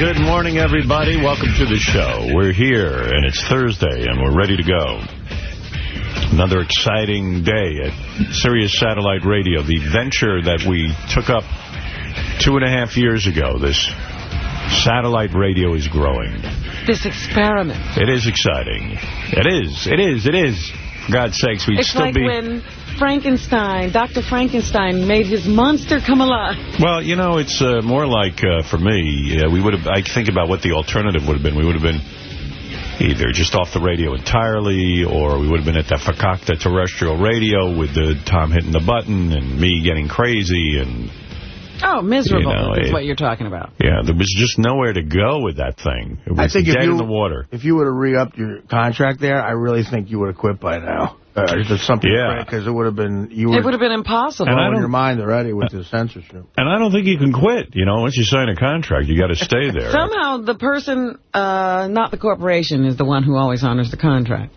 good morning, everybody. Welcome to the show. We're here, and it's Thursday, and we're ready to go. Another exciting day at Sirius Satellite Radio, the venture that we took up two and a half years ago. This satellite radio is growing. This experiment. It is exciting. It is. It is. It is. For God's sakes, we'd it's still like be... when Frankenstein, Dr. Frankenstein, made his monster come alive. Well, you know, it's uh, more like, uh, for me, uh, we would have. I think about what the alternative would have been. We would have been either just off the radio entirely, or we would have been at that fakakta terrestrial radio with the Tom hitting the button and me getting crazy and... Oh, miserable You know, is it- what you're talking about. Yeah, there was just nowhere to go with that thing. It was I think dead if you in the water. if you would have re-upped your contract there, I really think you would have quit by now. Uh, there's something Yeah. because it would have been you It would have been impossible. And I don't- your mind already with the censorship. And I don't think you can quit. You know, once you sign a contract, you got to stay there. Somehow the person, uh, not the corporation, is the one who always honors the contract.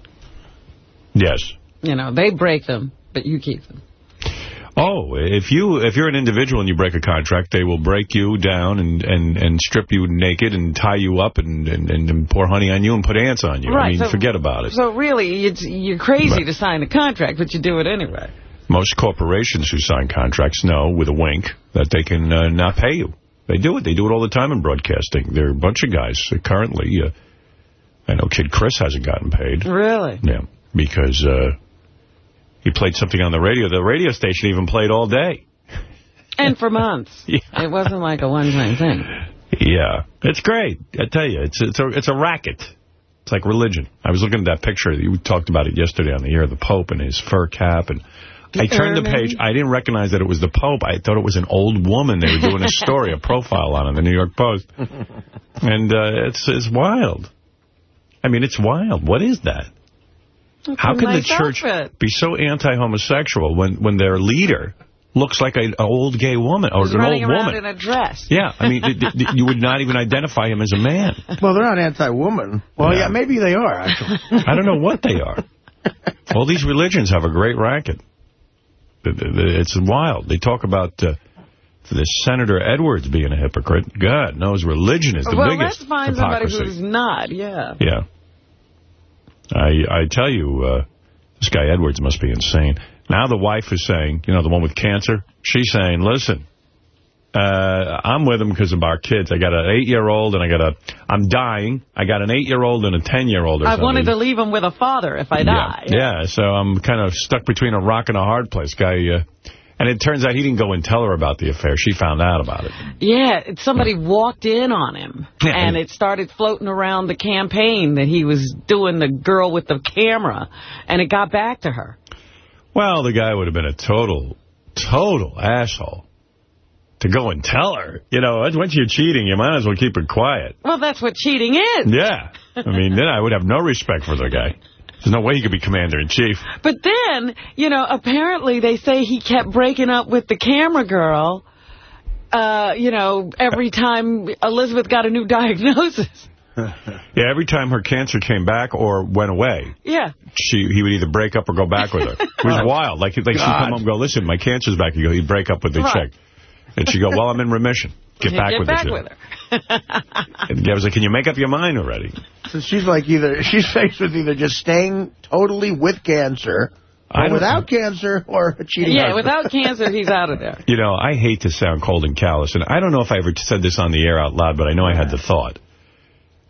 yes. You know, they break them, but you keep them. Oh, if you if you're an individual and you break a contract, they will break you down and and and strip you naked and tie you up and and, and pour honey on you and put ants on you. I Right, mean, so- forget about it. So really, it's, you're crazy to sign the contract, but you do it anyway. Most corporations who sign contracts know with a wink that they can uh, not pay you. They do it. They do it all the time in broadcasting. There are a bunch of guys currently. Uh, I know Kid Chris hasn't gotten paid. Really? Yeah, because uh, he played something on the radio. The radio station even played all day. And for months. Yeah. It wasn't like a one-time thing. Yeah, it's great. I tell you, it's it's a it's a racket. It's like religion. I was looking at that picture. You talked about it yesterday on the air, the Pope and his fur cap. And I turned the page. I didn't recognize that it was the Pope. I thought it was an old woman they were doing a story, a profile on in the New York Post. And uh, it's it's wild. I mean, it's wild. What is that? It's How can nice the church outfit. be so anti-homosexual when, when their leader looks like an old gay woman or He's an old woman? in a dress. Yeah, I mean, th- th- you would not even identify him as a man. Well, they're not anti-woman. Well, Yeah. yeah. maybe they are actually. I don't know what they are. All these religions have a great racket. It's wild. They talk about uh, this Senator Edwards being a hypocrite. God knows religion is the well, biggest let's find somebody who's not, yeah. Yeah. I I tell you, uh, this guy Edwards must be insane. Now the wife is saying, you know, the one with cancer, she's saying, listen, uh, I'm with him because of our kids. I got an eight-year-old and I got a, I'm dying. I got an eight-year-old and a ten-year-old or I something. wanted to leave him with a father if I die. Yeah, yeah, so I'm kind of stuck between a rock and a hard place. Guy, uh, and it turns out he didn't go and tell her about the affair. She found out about it. Yeah, somebody walked in on him, and it started floating around the campaign that he was doing the girl with the camera, and it got back to her. Well, the guy would have been a total, total asshole to go and tell her. You know, once you're cheating, you might as well keep it quiet. Well, that's what cheating is. Yeah. I mean, then I would have no respect for the guy. There's no way he could be commander-in-chief. But then, you know, apparently they say he kept breaking up with the camera girl, uh, you know, every time Elizabeth got a new diagnosis. Yeah, every time her cancer came back or went away, Yeah. she he would either break up or go back with her. It was wild. Like, like she'd come home and go, listen, my cancer's back. You go, he'd break up with the Right. chick. And she'd go, well, I'm in remission. Get back Get with back with her. And I was like, can you make up your mind already? so she's like either she's faced with either just staying totally with cancer, or don't- without cancer, or a cheating. yeah, husband. without cancer, he's out of there. You know, I hate to sound cold and callous, and I don't know if I ever said this on the air out loud, but I know I had the thought.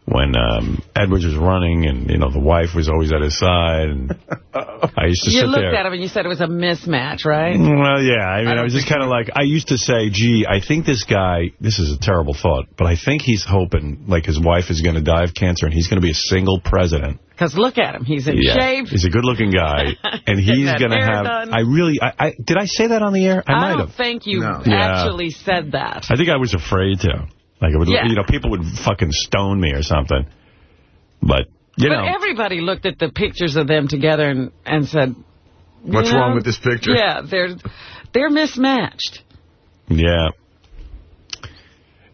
When um, Edwards was running, and, you know, the wife was always at his side, and I used to You sit looked at him and you said it was a mismatch, right? Well, yeah. I mean, I, don't was just kind of like, I used to say, gee, I think this guy, this is a terrible thought, but I think he's hoping, like, his wife is going to die of cancer, and he's going to be a single president. Because look at him. He's in shape. He's a good-looking guy, and he's going to have, done. I really, I, I Did I say that on the air? I, I might don't have. think you No. Yeah. actually said that. I think I was afraid to. Like, it would, Yeah. you know, people would fucking stone me or something. But, you but know. everybody looked at the pictures of them together and, and said, What's know, wrong with this picture? Yeah, they're they're mismatched. Yeah.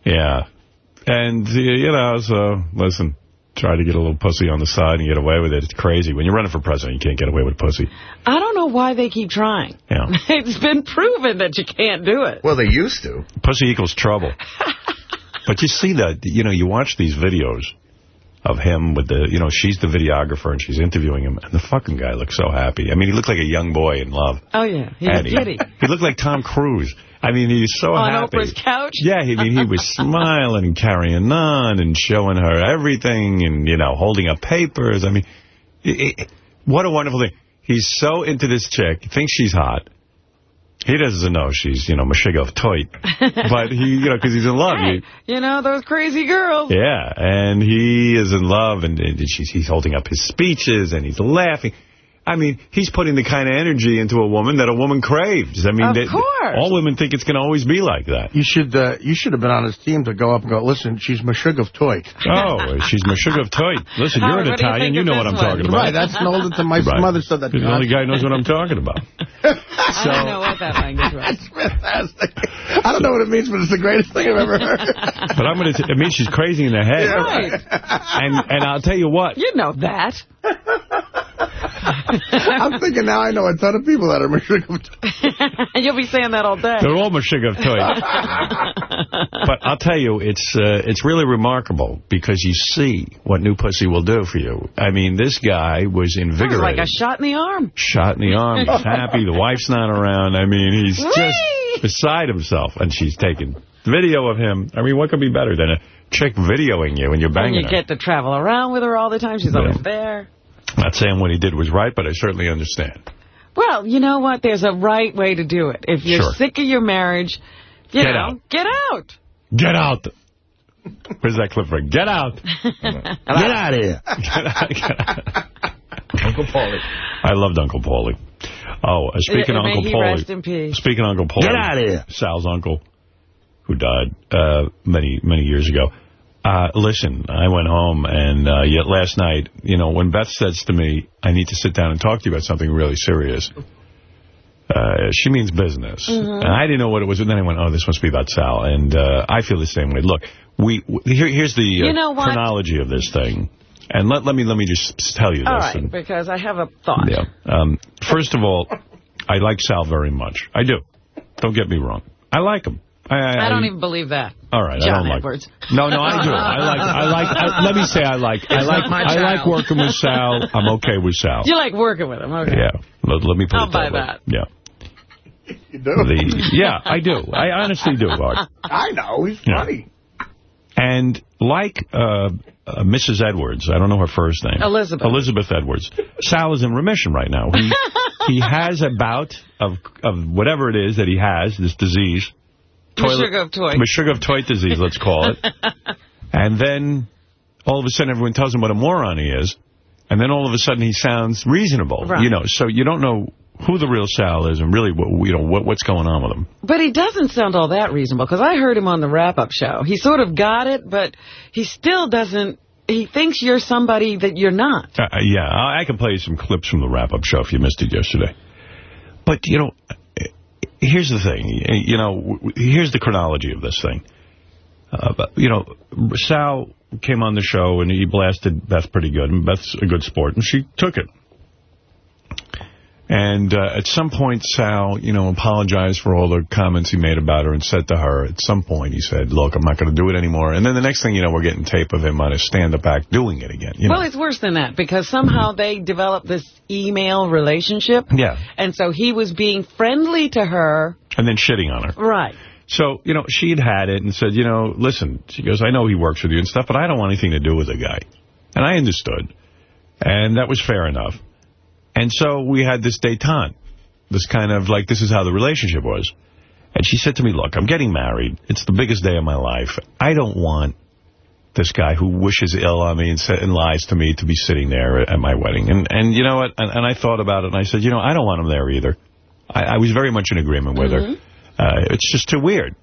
Yeah. And, you know, so, listen, try to get a little pussy on the side and get away with it. It's crazy. When you're running for president, you can't get away with pussy. I don't know why they keep trying. Yeah. It's been proven that you can't do it. Well, they used to. Pussy equals trouble. But you see that, you know, you watch these videos of him with the, you know, she's the videographer and she's interviewing him, and the fucking guy looks so happy. I mean, he looked like a young boy in love. Oh, yeah. He's And he, giddy. he looked like Tom Cruise. I mean, he's so On happy. On Oprah's couch? Yeah, I mean, he was smiling and carrying on and showing her everything and, you know, holding up papers. I mean, it, it, what a wonderful thing. He's so into this chick, thinks she's hot. He doesn't know she's, you know, Meshiggah Toit. But he, you know, because he's in love. Hey, He- you know, those crazy girls. yeah, and he is in love, and, and she's, he's holding up his speeches, and he's laughing. I mean, he's putting the kind of energy into a woman that a woman craves. I mean, Of they- course. all women think it's going to always be like that. You should uh, you should have been on his team to go up and go, listen, she's Meshuggah of Toy. Oh, she's Meshuggah Toit. Listen, you're an what do you Italian. You know what I'm one? talking about. Right, that's an older to my Right. mother said that. You're the only guy who knows what I'm talking about. I don't know what that language was. That's fantastic. I don't know what it means, but it's the greatest thing I've ever heard. But I'm going to, I mean, she's crazy in the head. Right. And, and I'll tell you what. You know that. I'm thinking now I know a ton of people that are Meshuggah of Toy. and you'll be saying that all day. They're all Meshuggah Toit. but I'll tell you, it's uh, it's really remarkable because you see what New Pussy will do for you. I mean, this guy was It was invigorated. like a shot in the arm. shot in the arm. He's happy. The wife's not around. I mean, he's Whee! just beside himself. And she's taking video of him. I mean, what could be better than a chick videoing you when you're banging And you her? get to travel around with her all the time. She's Yeah. always there. Not saying what he did was right, but I certainly understand. Well, you know what? There's a right way to do it. If you're Sure. sick of your marriage, you Get know, out. get out. Get out. Where's that clip from? Get out. Get out of here. Get out. Get out. Uncle Paulie. I loved Uncle Paulie. Oh, uh, speaking of Uncle he Paulie. rest in peace. Speaking of Uncle Paulie. Get out of here. Sal's uncle, who died uh, many, many years ago. Uh, listen, I went home, and uh, yet last night, you know, when Beth says to me, I need to sit down and talk to you about something really serious, uh, she means business. Mm-hmm. And I didn't know what it was, and then I went, oh, this must be about Sal. And uh, I feel the same way. Look, we, we here, here's the uh, You know chronology of this thing. And let, let me let me just tell you this. All right, and- because I have a thought. yeah. Um, first of all, I like Sal very much. I do. Don't get me wrong. I like him. I, I, I don't even believe that. All right, I John don't like. Edwards. No, no, I do. I like. I like. I, let me say, I like. I like. not my I like working with Sal. I'm okay with Sal. You like working with him, okay. Yeah. Let, let me put I'll it buy that way. that. Yeah. You do? The, yeah, I do. I honestly do, Art. I know. He's Yeah. funny. And like uh, uh, Mrs. Edwards, I don't know her first name. Elizabeth. Elizabeth Edwards. Sal is in remission right now. He, he has a bout of, of whatever it is that he has, this disease. Toy. Meshuggah of Toy disease, let's call it. and then all of a sudden everyone tells him what a moron he is. And then all of a sudden he sounds reasonable. Right. You know, so you don't know who the real Sal is and really what, you know, what, what's going on with him. But he doesn't sound all that reasonable, because I heard him on the wrap-up show. He sort of got it, but he still doesn't... He thinks you're somebody that you're not. Uh, yeah, I I can play you some clips from the wrap-up show if you missed it yesterday. But, you know, here's the thing. You know, here's the chronology of this thing. Uh, but, you know, Sal came on the show and he blasted Beth pretty good. And Beth's a good sport, and she took it. And uh, at some point, Sal, you know, apologized for all the comments he made about her and said to her, at some point, he said, look, I'm not going to do it anymore. And then the next thing you know, we're getting tape of him on his stand-up act doing it again. You Well, know? it's worse than that, because somehow they developed this email relationship. Yeah. And so he was being friendly to her. and then shitting on her. Right. So, you know, she'd had it and said, you know, listen, she goes, I know he works with you and stuff, but I don't want anything to do with the guy. And I understood. And that was fair enough. And so we had this detente, this kind of like, this is how the relationship was. And she said to me, look, I'm getting married. It's the biggest day of my life. I don't want this guy who wishes ill on me and, and lies to me to be sitting there at my wedding. And, and you know what? And, and I thought about it, and I said, you know, I don't want him there either. I, I was very much in agreement with her. Uh, it's just too weird.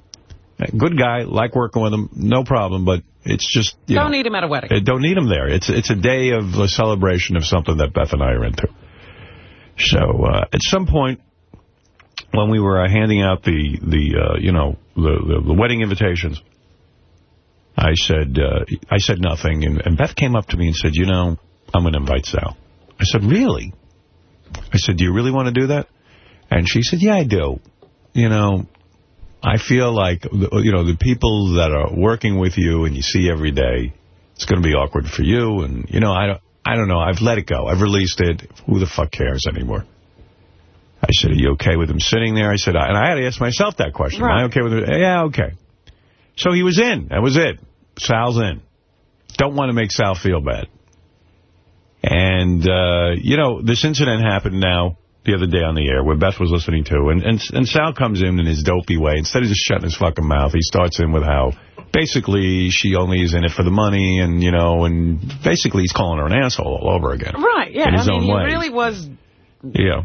Good guy, like working with him, no problem, but it's just, you Don't know, need him at a wedding. uh, don't need him there. It's it's a day of a celebration of something that Beth and I are into. So uh, at some point, when we were uh, handing out the the uh, you know the, the the wedding invitations, I said uh, I said nothing, and, and Beth came up to me and said, "You know, I'm going to invite Sal." I said, "Really?" I said, "Do you really want to do that?" And she said, "Yeah, I do. You know, I feel like, you know, the people that are working with you and you see every day, it's going to be awkward for you. And, you know, I don't, I don't know. I've let it go. I've released it. Who the fuck cares anymore? I said, are you okay with him sitting there? I said, and I had to ask myself that question. Right. Am I okay with it? Yeah, okay. So he was in. That was it. Sal's in. Don't want to make Sal feel bad. And, uh, you know, this incident happened now the other day on the air where Beth was listening to. And, and, and Sal comes in in his dopey way. Instead of just shutting his fucking mouth, he starts in with how basically she only is in it for the money. And, you know, and basically he's calling her an asshole all over again. Right, yeah. In his I mean, own way. he really was... Yeah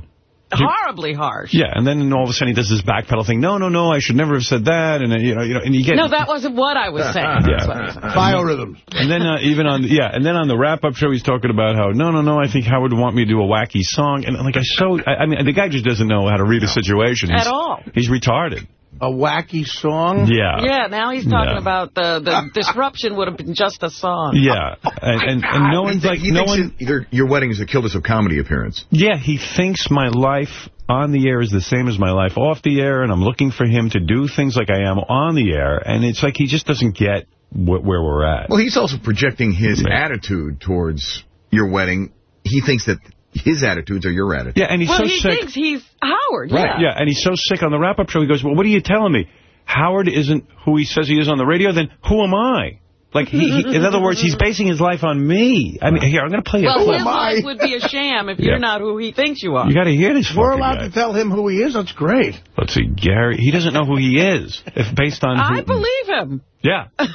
horribly harsh. Yeah, and then all of a sudden he does this backpedal thing. No, no, no, I should never have said that. And you know, you know, and you get no, that wasn't what I was saying. yeah, biorhythms. And then uh, even on yeah, and then on the wrap up show he's talking about how no, no, no, I think Howard would want me to do a wacky song. And like I so, I, I mean, the guy just doesn't know how to read a situation he's, at all. He's retarded a wacky song? Yeah. Yeah, now he's talking yeah. about the, the disruption would have been just a song. Yeah. And, and, and no one's like, no one... Either your wedding is a Kill This of Comedy appearance. Yeah, he thinks my life on the air is the same as my life off the air, and I'm looking for him to do things like I am on the air, and it's like he just doesn't get wh where we're at. Well, he's also projecting his attitude towards your wedding. He thinks that his attitudes are your attitudes. Yeah, and he's well, so he sick. thinks he's Howard. Right. Yeah. yeah, and he's so sick on the wrap-up show. He goes, well, what are you telling me? Howard isn't who he says he is on the radio, then who am I? Like, he, he, in other words, he's basing his life on me. I mean, here, I'm going to play well, a clip. his life would be a sham if you're not who he thinks you are. You got to hear this We're allowed guy. to tell him who he is. That's great. Let's see, Gary. He doesn't know who he is. If based on I who, believe him. Yeah.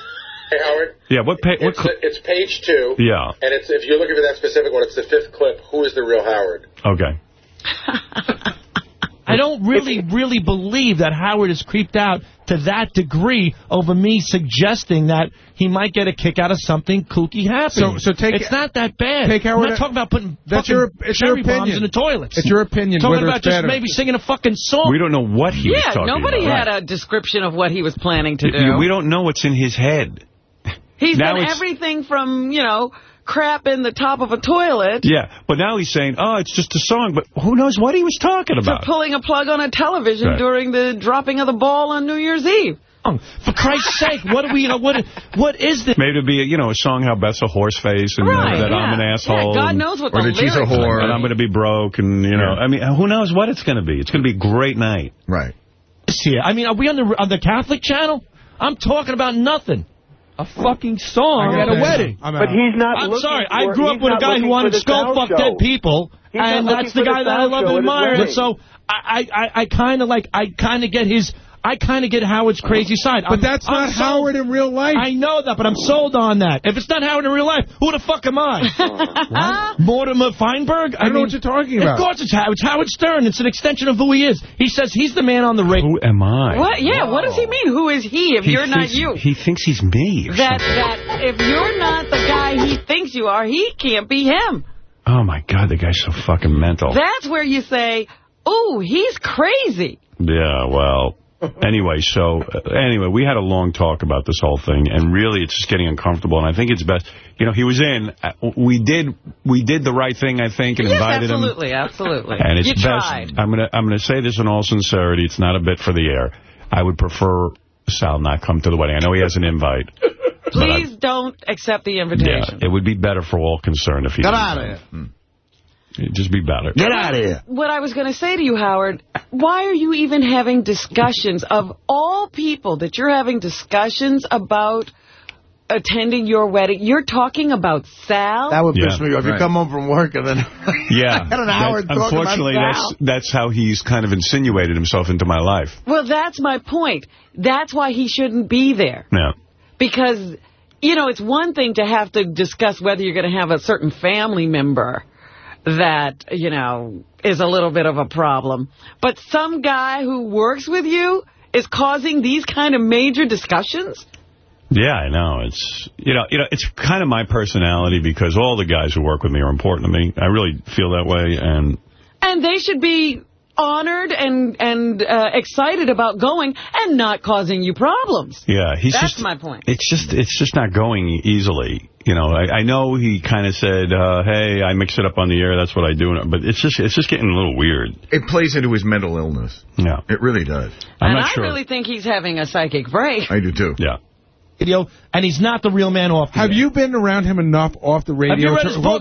Hey, Howard. Yeah, what page? It's, it's, page two. Yeah. And it's if you're looking for that specific one, it's the fifth clip. Who is the real Howard? Okay. I don't really, really believe that Howard is creeped out to that degree over me suggesting that he might get a kick out of something kooky happening. So, so take it's not that bad. Take Howard. I'm not talking about putting that's your, it's cherry your opinion. bombs in the toilets. It's your opinion. talking about just better. maybe singing a fucking song. We don't know what he yeah, was talking nobody about. had a description of what he was planning to do. We don't know what's in his head. He's now done everything from, you know, crap in the top of a toilet. Yeah, but now he's saying, oh, it's just a song, but who knows what he was talking about. To pulling a plug on a television right. during the dropping of the ball on New Year's Eve. Oh, for Christ's sake, what do we, you know, what, what is this? Maybe it'd be, a, you know, a song how Beth's a horse face and right, uh, that yeah. I'm an asshole. Yeah, God knows what or the that she's a whore. And I'm going to be broke and, you know, I mean, who knows what it's going to be. It's going to be a great night. Right. Here. I mean, are we on the on the Catholic channel? I'm talking about nothing a fucking song at a wedding. but he's not I'm sorry. I grew up with a guy who wanted to skull fuck dead people, he's and that's the guy that I love and admire. So I, I, I kind of like, I kind of get his I kind of get Howard's crazy uh-huh. side. But I'm, that's not Howard in real life. I know that, but I'm sold on that. If it's not Howard in real life, who the fuck am I? Mortimer Feinberg? I, I don't mean, know what you're talking about. Of course it's Howard. It's Howard Stern. It's an extension of who he is. He says he's the man on the radio. Who am I? What? Yeah, what does he mean? Who is he if he you're thinks, not you? He thinks he's me. That, that if you're not the guy he thinks you are, he can't be him. Oh, my God, the guy's so fucking mental. That's where you say, oh, he's crazy. Yeah, well... anyway, so, uh, anyway, we had a long talk about this whole thing, and really it's just getting uncomfortable, and I think it's best, you know, he was in, uh, we did we did the right thing, I think, and yes, invited absolutely, him. absolutely, absolutely. And it's you best, tried. I'm going to I'm gonna say this in all sincerity, it's not a bit for the air. I would prefer Sal not come to the wedding. I know he has an invite. Please I, don't accept the invitation. Yeah, it would be better for all concerned if he Get out of here. It'd just be better. Get out of here. What I was going to say to you, Howard, why are you even having discussions of all people that you're having discussions about attending your wedding? You're talking about Sal? That would piss me off. right. You come home from work and then... Yeah. I had an hour that, talking Unfortunately, about that's that's how he's kind of insinuated himself into my life. Well, that's my point. That's why he shouldn't be there. Yeah. Because, you know, it's one thing to have to discuss whether you're going to have a certain family member that, you know, is a little bit of a problem. But some guy who works with you is causing these kind of major discussions? Yeah, I know. It's you know, you know, it's kind of my personality because all the guys who work with me are important to me. I really feel that way, and and they should be honored and and uh, excited about going and not causing you problems. Yeah, he's That's just, my point. It's just it's just not going easily. You know, I, I know he kind of said, uh, hey, I mix it up on the air, that's what I do. But it's just it's just getting a little weird. It plays into his mental illness. Yeah. It really does. I'm and not I sure. really think he's having a psychic break. I do, too. Yeah. radio, and he's not the real man off the Have air. you been around him enough off the radio? Have you read to- his well.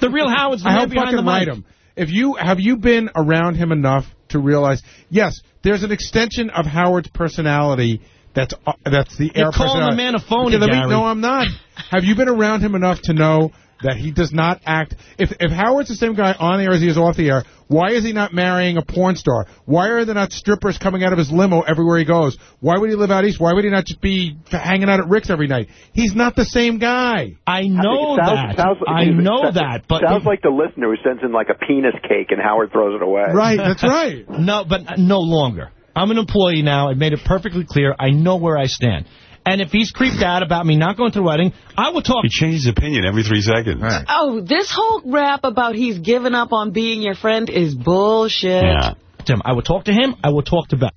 The Real Howard's the I man helped behind the fucking write mic. him. If you have you been around him enough to realize, yes, there's an extension of Howard's personality. That's uh, that's the You're air calling the personality. man a phony, Okay, let me- no, I'm not. have you been around him enough to know that he does not act? If if Howard's the same guy on the air as he is off the air, why is he not marrying a porn star? Why are there not strippers coming out of his limo everywhere he goes? Why would he live out east? Why would he not just be hanging out at Rick's every night? He's not the same guy. I know It sounds- that. sounds I know sounds- that. But sounds like the listener who sends in like a penis cake and Howard throws it away. Right, that's right. No, but no longer. I'm an employee now. I've made it perfectly clear. I know where I stand. And if he's creeped out about me not going to the wedding, I will talk. He changes his opinion every three seconds. Oh, this whole rap about he's given up on being your friend is bullshit. Yeah. Tim, I will talk to him. I will talk to Beth.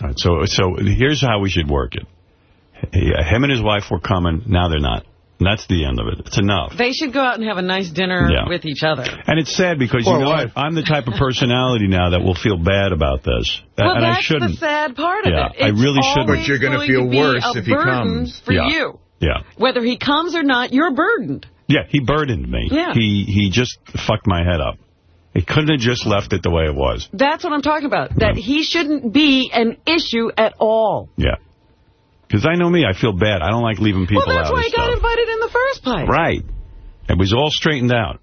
All right, so so here's how we should work it. Yeah, him and his wife were coming. Now they're not. And that's the end of it. It's enough. They should go out and have a nice dinner Yeah. with each other. And it's sad because, Poor you know, wife. I'm the type of personality now that will feel bad about this. Well, and I that's shouldn't. the sad part of Yeah, it. I really shouldn't. But you're gonna going feel to be worse if he comes. for Yeah. you. Yeah. Whether he comes or not, you're burdened. Yeah, he burdened me. Yeah. He he just fucked my head up. He couldn't have just left it the way it was. That's what I'm talking about. That he shouldn't be an issue at all. Yeah. Because I know me, I feel bad. I don't like leaving people out. well, that's out why I he got invited in the first place. Right. It was all straightened out.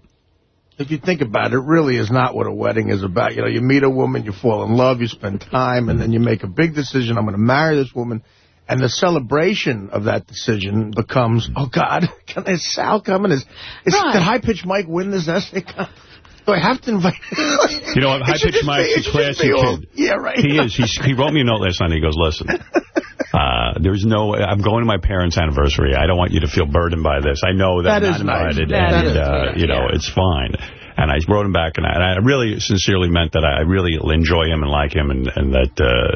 If you think about it, it really is not what a wedding is about. You know, you meet a woman, you fall in love, you spend time, and then you make a big decision. I'm going to marry this woman. And the celebration of that decision becomes, oh, God, can is Sal coming? Is, is Right. Did High Pitch Mike win this essay? Do I have to invite You know what? It High should Pitch just be- Mike's a classy be all- kid. Yeah, right. He is. He's, he wrote me a note last night. He goes, listen, uh, there's no, I'm going to my parents' anniversary. I don't want you to feel burdened by this. I know that, That I'm is not nice. invited. That and, is uh, nice, you know, yeah. it's fine. And I wrote him back, and I, and I really sincerely meant that I really enjoy him and like him, and, and that uh,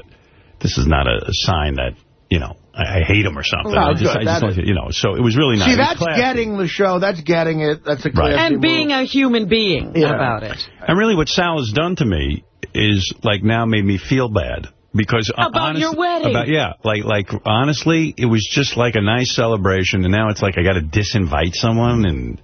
this is not a, a sign that, you know, I, I hate him or something. No, I just, good. I just like you know, so it was really nice. See, that's getting the show. That's getting it. That's a Right. classy And being a human being Yeah. about it. And really what Sal has done to me is, like, now made me feel bad. Because uh, About your wedding. About, yeah, like, like honestly, it was just like a nice celebration, and now it's like I got to disinvite someone, and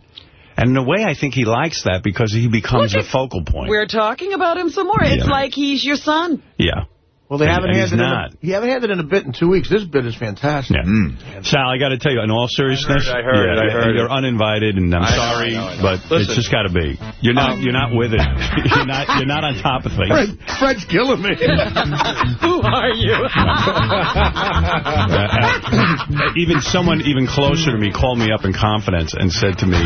and in a way, I think he likes that because he becomes the focal point. We're talking about him some more. It's like he's your son. Yeah. Well, they And- haven't and had he's it. In not. a, you haven't had it in a bit in two weeks. This bit is fantastic. Yeah. Hmm. Sal, I got to tell you, in all seriousness, I heard it, yeah, I heard you're it. uninvited, and I'm I know, sorry, I know, I know. but Listen. it's just got to be. You're not, um, you're not with it. you're not, you're not on top of things. Fred, Fred's killing me. Who are you? Uh, uh, uh, even someone even closer to me called me up in confidence and said to me,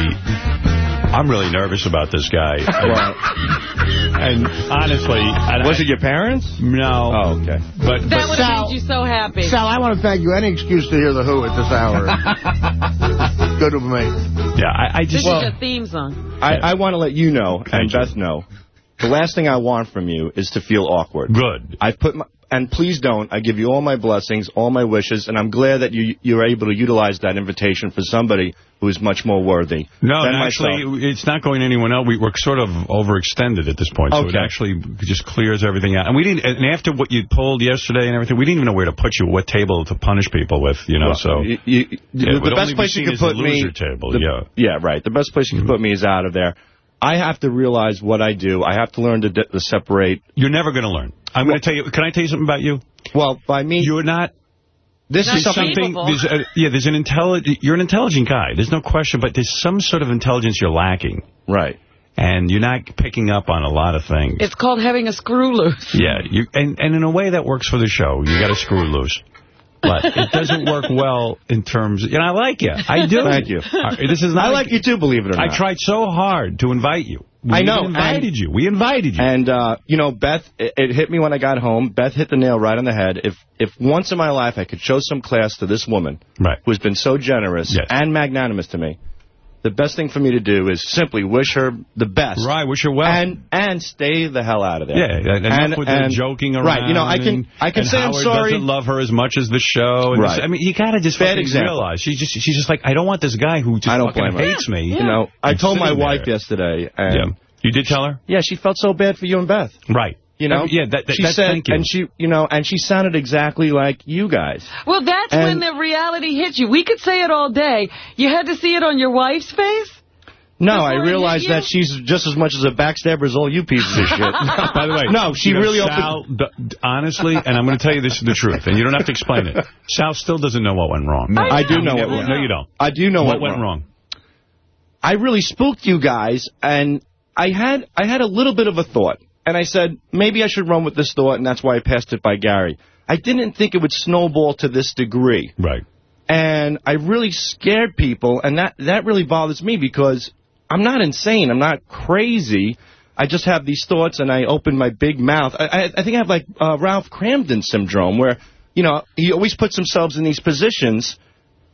I'm really nervous about this guy. Well, And honestly... Was it your parents? No. Oh, okay. But, That but would have made you so happy. Sal, I want to thank you. Any excuse to hear The Who at this hour. Good with me. yeah, I, I This just... is your theme song. I, I want to let you know, and Beth know, the last thing I want from you is to feel awkward. Good. I've put my, and please don't. I give you all my blessings, all my wishes, and I'm glad that you you're able to utilize that invitation for somebody who is much more worthy. No, actually, myself. it's not going to anyone else. We, we're sort of overextended at this point, so it actually just clears everything out. And we didn't. And after what you pulled yesterday and everything, we didn't even know where to put you, what table to punish people with. You know, Well, so you- you- Yeah, the best place you could put me. loser table, the- yeah. yeah, right. The best place you can mm-hmm. put me is out of there. I have to realize what I do. I have to learn to, to separate. You're never going to learn. I'm going to tell you. Can I tell you something about you? Well, by me, you're not. This there's is something. something. There's a, yeah, there's an intelligent. You're an intelligent guy. There's no question. But there's some sort of intelligence you're lacking. Right. And you're not picking up on a lot of things. It's called having a screw loose. Yeah, you and and in a way that works for the show. You got to screw loose. But it doesn't work well in terms, you know, I like you. I do. Thank you. This is not I like you too, believe it or not. I tried so hard to invite you. We I know. invited and- you. We invited you. And, uh, you know, Beth, it, it hit me when I got home. Beth hit the nail right on the head. If if once in my life I could show some class to this woman right. who's been so generous Yes. and magnanimous to me, the best thing for me to do is simply wish her the best. Right, wish her well. And and stay the hell out of there. Yeah, and, with the joking around. Right, you know, I can and- I can and say I'm sorry. doesn't love her as much as the show. And Right. this- I mean, you got to just Bad example. realize. She's just, she's just like, I don't want this guy who just I don't fucking hates me. You know, I told my wife there. yesterday, and Yeah. You did tell her? yeah, she felt so bad for you and Beth. Right. You know, Yeah, that, that, she that's, said, thank you. and she, you know, and she sounded exactly like you guys. Well, that's when the reality hits you. We could say it all day. You had to see it on your wife's face? No, Before I it hit realized that she's just as much as a backstabber as all you pieces of shit. By the way, no, she you know, really Sal, opened. d- d- honestly, and I'm going to tell you this is the truth, and you don't have to explain it. Sal still doesn't know what went wrong. I do know mean, what went No, wrong. you don't. I do know what, what went went wrong. I really spooked you guys, and I had I had a little bit of a thought, and I said maybe I should run with this thought, and that's why I passed it by Gary. I didn't think it would snowball to this degree, Right. and I really scared people, and that that really bothers me because I'm not insane, I'm not crazy. I just have these thoughts, and I open my big mouth. I, I, I think I have like uh, Ralph Kramden syndrome, where you know he always puts himself in these positions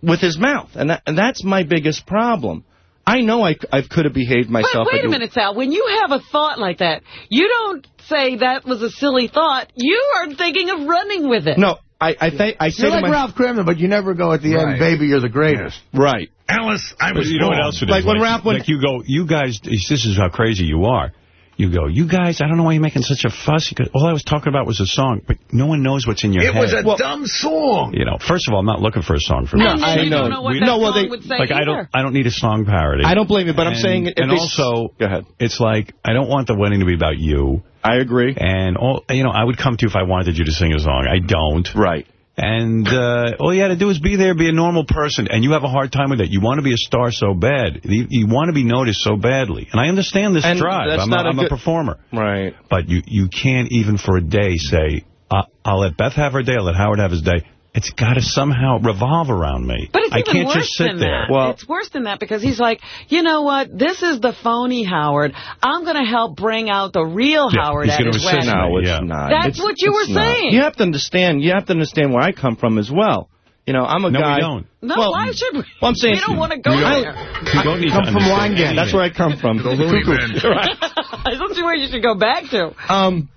with his mouth, and that, and that's my biggest problem. I know I, I could have behaved But myself. wait a minute, Sal. When you have a thought like that, you don't say that was a silly thought. You are thinking of running with it. No, I I, th- I say You're like my Ralph Kramden, but you never go at the Right. end, baby, you're the greatest. right. Alice, I But was you know what else it is? Like when Ralph went- like you go, you guys, this is how crazy you are. You go, you guys, I don't know why you're making such a fuss. Because all I was talking about was a song, but no one knows what's in your It head. It was a Well- dumb song. you know, first of all, I'm not looking for a song for No, me. and I you know. don't know what We- that no, well, they- would say Like I don't, I don't need a song parody. I don't blame you, but I'm saying if and also, go ahead. it's like I don't want the wedding to be about you. I agree. And all you know, I would come to you if I wanted you to sing a song. I don't. Right. And uh, all you had to do is be there, be a normal person. And you have a hard time with it. You want to be a star so bad. You, you want to be noticed so badly. And I understand this And drive. I'm, not a, I'm a performer. Right. But you, you can't even for a day say, I'll let Beth have her day, I'll let Howard have his day. It's got to somehow revolve around me. But it's I even can't worse just sit than there. that. Well- it's worse than that because he's like, you know what? This is the phony Howard. I'm going to help bring out the real Yeah, Howard he's at gonna his assist wedding. No, it's Yeah. not. That's It's- what you it's were not. saying. You have to understand. You have to understand where I come from as well. You know, I'm a No, we guy. don't. No, Well, why should we? well, I'm saying- we don't want to go We don't- there. you don't need come to from understand Weingang. That's where I come from. The Looney Bin. right. I don't see where you should go back to. Um,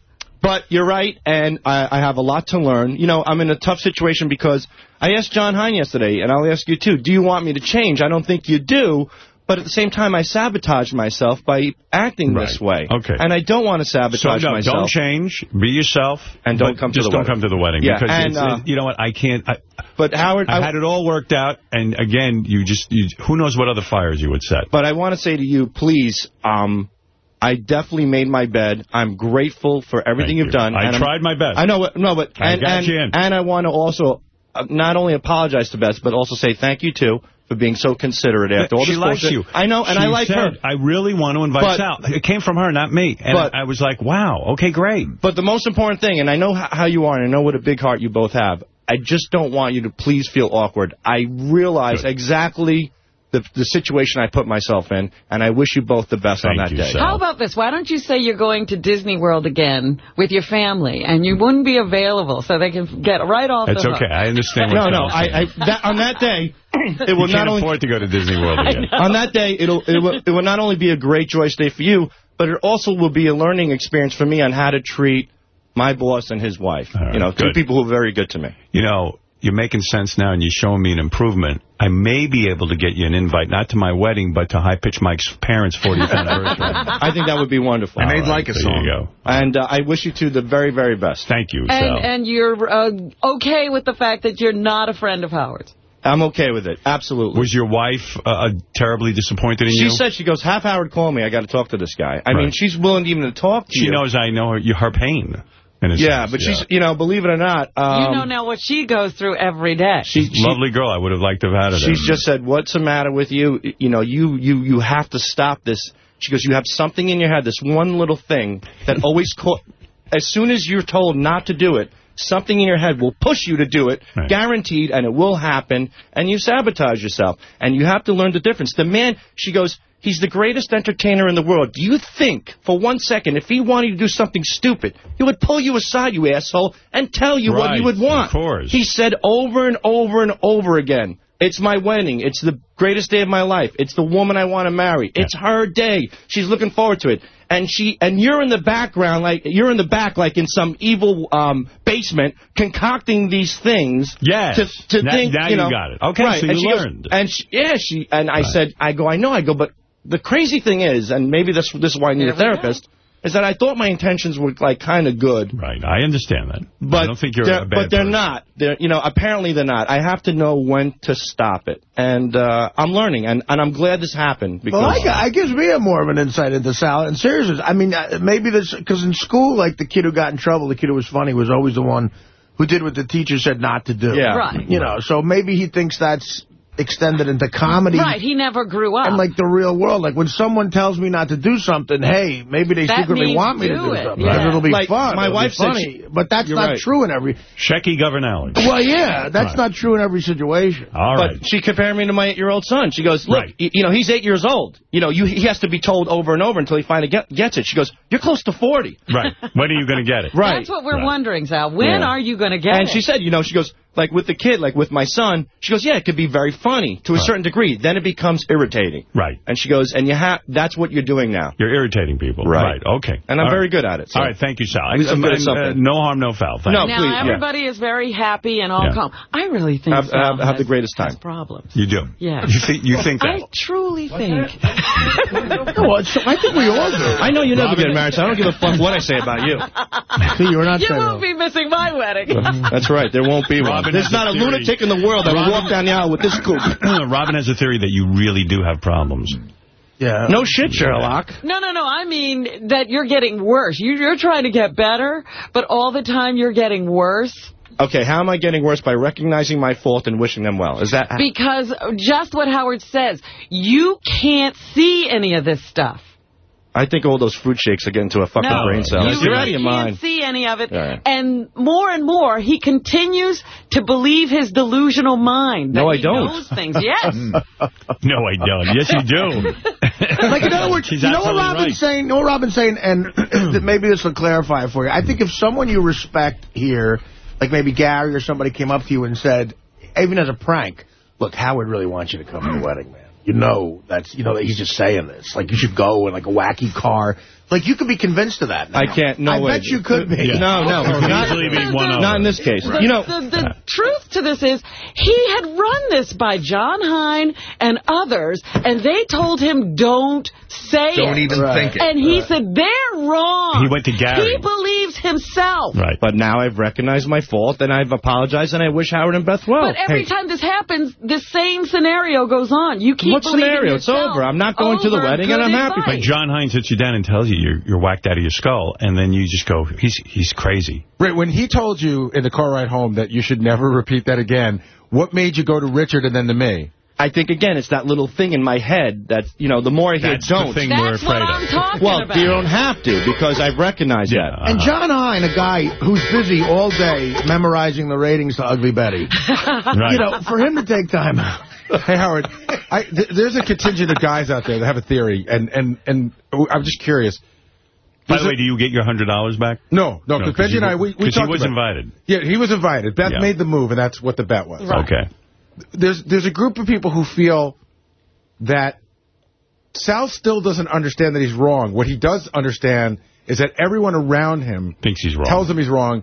but you're right, and I, I have a lot to learn. You know, I'm in a tough situation because I asked Jon Hein yesterday, and I'll ask you too, do you want me to change? I don't think you do, but at the same time, I sabotage myself by acting Right. this way. Okay. And I don't want to So sabotage no, myself. don't change. Be yourself. And don't come to the wedding. just don't come to the wedding. Yeah, because and, uh, it- you know what? I can't. I, But Howard, I I, had it all worked out, and again, you just you, who knows what other fires you would set. but I want to say to you, please, um, I definitely made my bed. I'm grateful for everything Thank you've you. done. I and I'm- tried my best. I know, no, but I and you in. and I want to also uh, not only apologize to Beth, but also say thank you too for being so considerate after all she this likes bullshit. you. I know, and She I like said, her. I really want to invite But- Sal. It came from her, not me. And But- I was like, wow, okay, great. But the most important thing, and I know how you are, and I know what a big heart you both have. I just don't want you to please feel awkward. I realize Good. exactly the the situation I put myself in, and I wish you both the best on Thank that you, day. Sal. How about this? Why don't you say you're going to Disney World again with your family, and you wouldn't be available so they can get right off It's the hook? okay. I understand. No, what no. Sal's I. I that, on that day, it you will can't not only afford to go to Disney World again. on that day it'll it will, it will not only be a great joyous day for you, but it also will be a learning experience for me on how to treat my boss and his wife. All right, you know, two people who are very good to me. You know, you're making sense now, and you're showing me an improvement. I may be able to get you an invite, not to my wedding, but to High Pitch Mike's parents' 40th anniversary. I think that would be wonderful. And All they'd like a there song. you go. And uh, I wish you two the very, very best. Thank you, And, Sal. and you're uh, okay with the fact that you're not a friend of Howard's? I'm okay with it. Absolutely. Was your wife uh, terribly disappointed in she you? She said, she goes, half Howard call me. I got to talk to this guy. I mean, she's willing even to talk to she you. She knows I know her, her pain. In a Yeah, sense, but she's, you know, believe it or not, um, you know now what she goes through every day. she, she, Lovely girl. I would have liked to have had her there. She's just said, "What's the matter with you? You know, you you you have to stop this." She goes, "You have something in your head, this one little thing that always co- as soon as you're told not to do it, something in your head will push you to do it, Right. guaranteed, and it will happen, and you sabotage yourself. And you have to learn the difference." The man, she goes, "He's the greatest entertainer in the world. Do you think for one second if he wanted to do something stupid, he would pull you aside, you asshole, and tell you what Right, you would want?" of course. He said over and over and over again, It's my wedding. It's the greatest day of my life. It's the woman I want to marry. It's her day. She's looking forward to it. And she and you're in the background, like you're in the back, like in some evil um, basement, concocting these things. Yes. To, to Now- think, now you you got it. Okay, right. so and you goes- learned. and she, yeah, she and I said, I go, I know, I go, but the crazy thing is, and maybe this this is why I need Here a we go. therapist, is that I thought my intentions were like kind of good. Right. I understand that. But I don't think you're they're, a bad but they're person. not. They're you know apparently they're not. I have to know when to stop it, and uh, I'm learning, and, and I'm glad this happened because Well, I, got- it gives me a more of an insight into Sal. And seriously, I mean, uh, maybe this because in school, like the kid who got in trouble, the kid who was funny, was always the one who did what the teacher said not to do. Yeah. Right. You know, so maybe he thinks that's extended into comedy. Right, he never grew up. And like the real world, like when someone tells me not to do something, hey, maybe they That secretly want me to do do it, something. yeah. It'll be Like, fun. my It'll wife said funny. she- but that's not right. true in every. Shecky Governale. Well, yeah, that's Right. not true in every situation. All right. But she compared me to my eight-year-old son. She goes, look, Right. you know, he's eight years old. You know, you, he has to be told over and over until he finally get, gets it. She goes, you're close to 40. right. When are you going to get it? Right. That's what we're Right. wondering, Sal. When Yeah. are you going to get And it? And she said, you know, she goes, like with the kid, like with my son, she goes, yeah, it could be very funny to a Right. certain degree. Then it becomes irritating. Right. And she goes, and you have, that's what you're doing now. You're irritating people. Right. Okay. And I'm All very right. good at it. so. All right. Thank you, Sal. At least I'm good at And, something. Uh, no harm, no foul. Thank No, you. now please, yeah. everybody is very happy and all Yeah. calm. I really think Have- Sal have- have the greatest has time. problems. You do. Yeah. You think, you think that? I that? truly think. No, it's, I think we all do. I know you never get married, so I don't give a fuck what I say about you. See, you're not you won't be missing my wedding. That's right. There won't be one. Robin There's not a a theory. lunatic in the world that would walk down the aisle with this coupe. Robin has a theory that you really do have problems. Yeah. No shit, Sherlock. No, no, no. I mean that you're getting worse. You, you're trying to get better, but all the time you're getting worse Okay, how am I getting worse? By recognizing my fault and wishing them well. Is that... because just what Howard says, you can't see any of this stuff. I think all those fruit shakes are getting to a fucking No, brain cell. you You're really out of your mind. can't see any of it. All right. And more and more, he continues to believe his delusional mind. No, I don't. knows things. Yes. Mm. No, I don't. Yes, you do. Like, in other words, She's you know what Robin's right. saying? You know what Robin's saying? And maybe this will clarify it for you. I think if someone you respect here, like maybe Gary or somebody came up to you and said, even as a prank, look, Howard really wants you to come to the wedding, man. You know that's you know that he's just saying this. Like you should go in like a wacky car. Like you could be convinced of that. Now. I can't. No I way. bet you could be. Yeah. No, no. Or Not, easily be not in this case. The, You know, the, the truth to this is he had run this by Jon Hein and others, and they told him, don't say it. Don't it. even Right. think it. And he said, they're wrong. He went to Gary. He believes himself. Right. but now I've recognized my fault, and I've apologized, and I wish Howard and Beth well. But every Hey, time this happens, the same scenario goes on. You keep What believing scenario? It's over. I'm not going to the wedding, and I'm happy. advice. Like John Hines sits you down and tells you you're, you're whacked out of your skull, and then you just go, he's he's crazy. Right, when he told you in the car ride home that you should never repeat that again, what made you go to Richard and then to me? I think, again, it's that little thing in my head that, you know, the more I hear That's the don't. thing we're That's what afraid I'm of. talking Well, about. you don't have to, because I've recognized Yeah. that. And Jon Hein, a guy who's busy all day memorizing the ratings to Ugly Betty, Right. you know, for him to take time out. Hey, Howard, I, th there's a contingent of guys out there that have a theory, and, and, and I'm just curious. By the way, do you get your $100 back? No, no, because Benjy and I, we, we 'cause he talked was about invited. Yeah, he was invited. Beth Yeah. made the move, and that's what the bet was. Right. Okay. There's, there's a group of people who feel that Sal still doesn't understand that he's wrong. What he does understand is that everyone around him Thinks he's wrong. tells him he's wrong.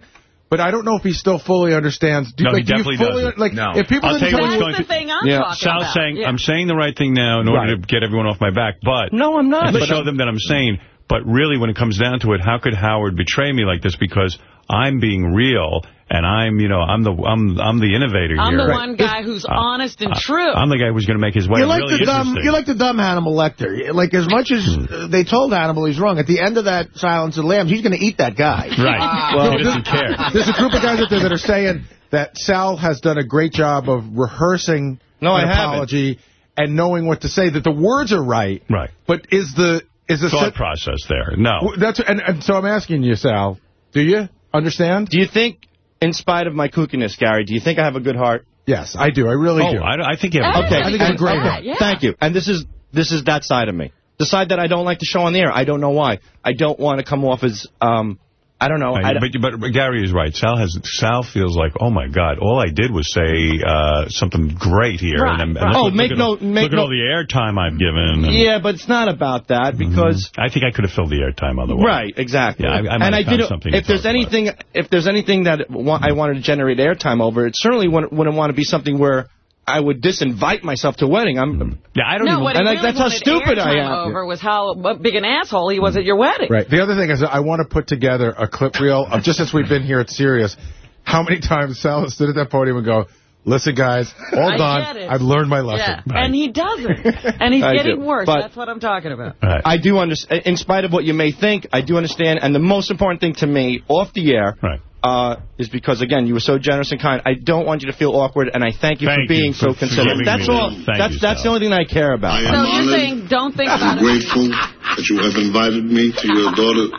But I don't know if he still fully understands. Do, No, like, he do you definitely fully, doesn't. Like, No. if people I'll didn't tell you tell what's going the to- thing I'm Yeah. talking Sal's about. saying, Yeah. I'm saying the right thing now in order Right. to get everyone off my back, but No, I'm not. to But show I'm- them that I'm sane. But really, when it comes down to it, how could Howard betray me like this? Because I'm being real, and I'm, you know, I'm the I'm I'm the innovator here. I'm here. the one guy who's uh, honest and uh, true. I'm the guy who's going to make his way. You're like really the dumb. interesting. You're like the dumb Hannibal Lecter. Like as much as hmm. uh, they told Hannibal he's wrong, at the end of that Silence of the Lambs, he's going to eat that guy. right. Well, he doesn't care. There's a group of guys out there that are saying that Sal has done a great job of rehearsing No, an I haven't. apology and knowing what to say, that the words are right. Right. But is the is the Thought process there. No. That's and, and so I'm asking you, Sal. Do you understand? Do you think, in spite of my kookiness, Gary, do you think I have a good heart? Yes, I do. I really Oh, do. I, I think you have a Okay. I think it's a great heart. Yeah. Thank you. And this is this is that side of me. The side that I don't like to show on the air. I don't know why. I don't want to come off as um I don't know. Uh, I, but, but Gary is right. Sal has Sal feels like, oh my God, all I did was say uh, something great here. Right, and, and right. look, Oh, look make at no- all, make look at all the airtime I've given. and- yeah, but it's not about that because. I think I could have filled the airtime otherwise. Right, exactly. Yeah, I, I might and I did. something. If there's talk about. anything, if there's anything that wa- I wanted to generate airtime over, it certainly wouldn't, wouldn't want to be something where I would disinvite myself to a wedding. I'm. Yeah, I don't No, what he and like, really that's how stupid I am. over was how big an asshole he was at your wedding. Right. The other thing is, I want to put together a clip reel of just since we've been here at Sirius, how many times Sal has stood at that podium and go, "Listen, guys, all I done. I've learned my lesson." Yeah, and he doesn't. And he's getting do, worse. but- That's what I'm talking about. I do understand, in spite of what you may think, I do understand. And the most important thing to me, off the air, Right. Uh, is because, again, you were so generous and kind. I don't want you to feel awkward, and I thank you Thank for you being for so considerate. That's all. Thank that's you, that's the only thing I care about. So you're saying don't think about I'm grateful that you have invited me to your daughter's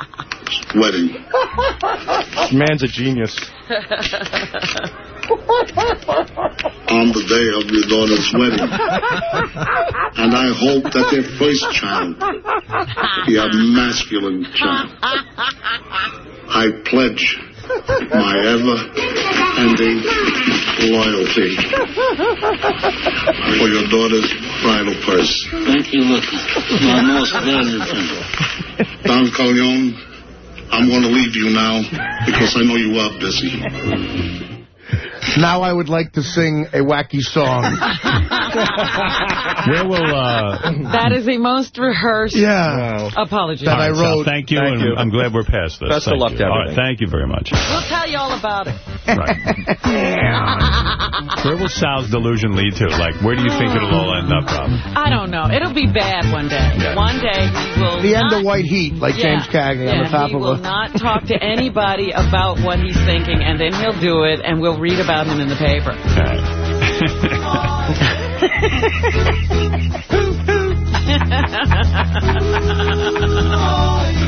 wedding. This man's a genius. on the day of your daughter's wedding. And I hope that their first child be a masculine child. I pledge my ever-ending loyalty for your daughter's bridal purse. Thank you, look. My most valued friend. Don Corleone, I'm going to leave you now because I know you are busy. Now I would like to sing a wacky song. Where will... Uh, That is the most rehearsed Yeah. apology. That I All right, Sal, wrote. thank you, Thank and you. I'm glad we're past this. Best of Thank luck you. to All right, everything. thank you very much. We'll tell you all about it. Right. Where will Sal's delusion lead to? Like, where do you think it'll all end up, Rob? I don't know. It'll be bad one day. Yeah. One day he will The end not, of White Heat, like Yeah. James Cagney on the top of he of will a... not talk to anybody about what he's thinking, and then he'll do it, and we'll read about him in the paper. Who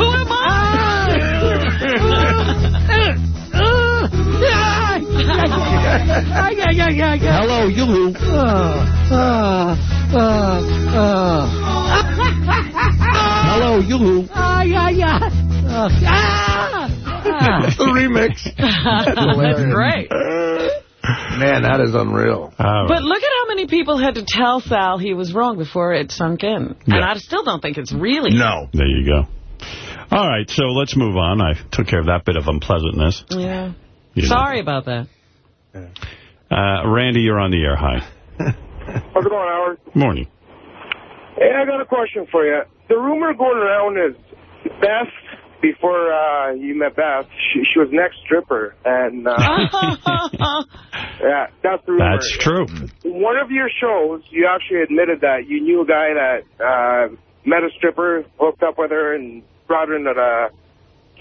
am I? Hello, you. Hello, you. remix. That's great. Man, that is unreal. All But look at how many people had to tell Sal he was wrong before it sunk in. And I still don't think it's really. No. There you go. All right, so let's move on. I took care of that bit of unpleasantness. Yeah. You know. Sorry about that. Uh, Randy, you're on the air. Hi. How's it going, Howard? Morning. Hey, I got a question for you. The rumor going around is Beth, before uh, you met Beth, she, she was an ex-stripper. And, uh, yeah, that's the rumor. That's true. One of your shows, you actually admitted that you knew a guy that uh, met a stripper, hooked up with her, and brought her into the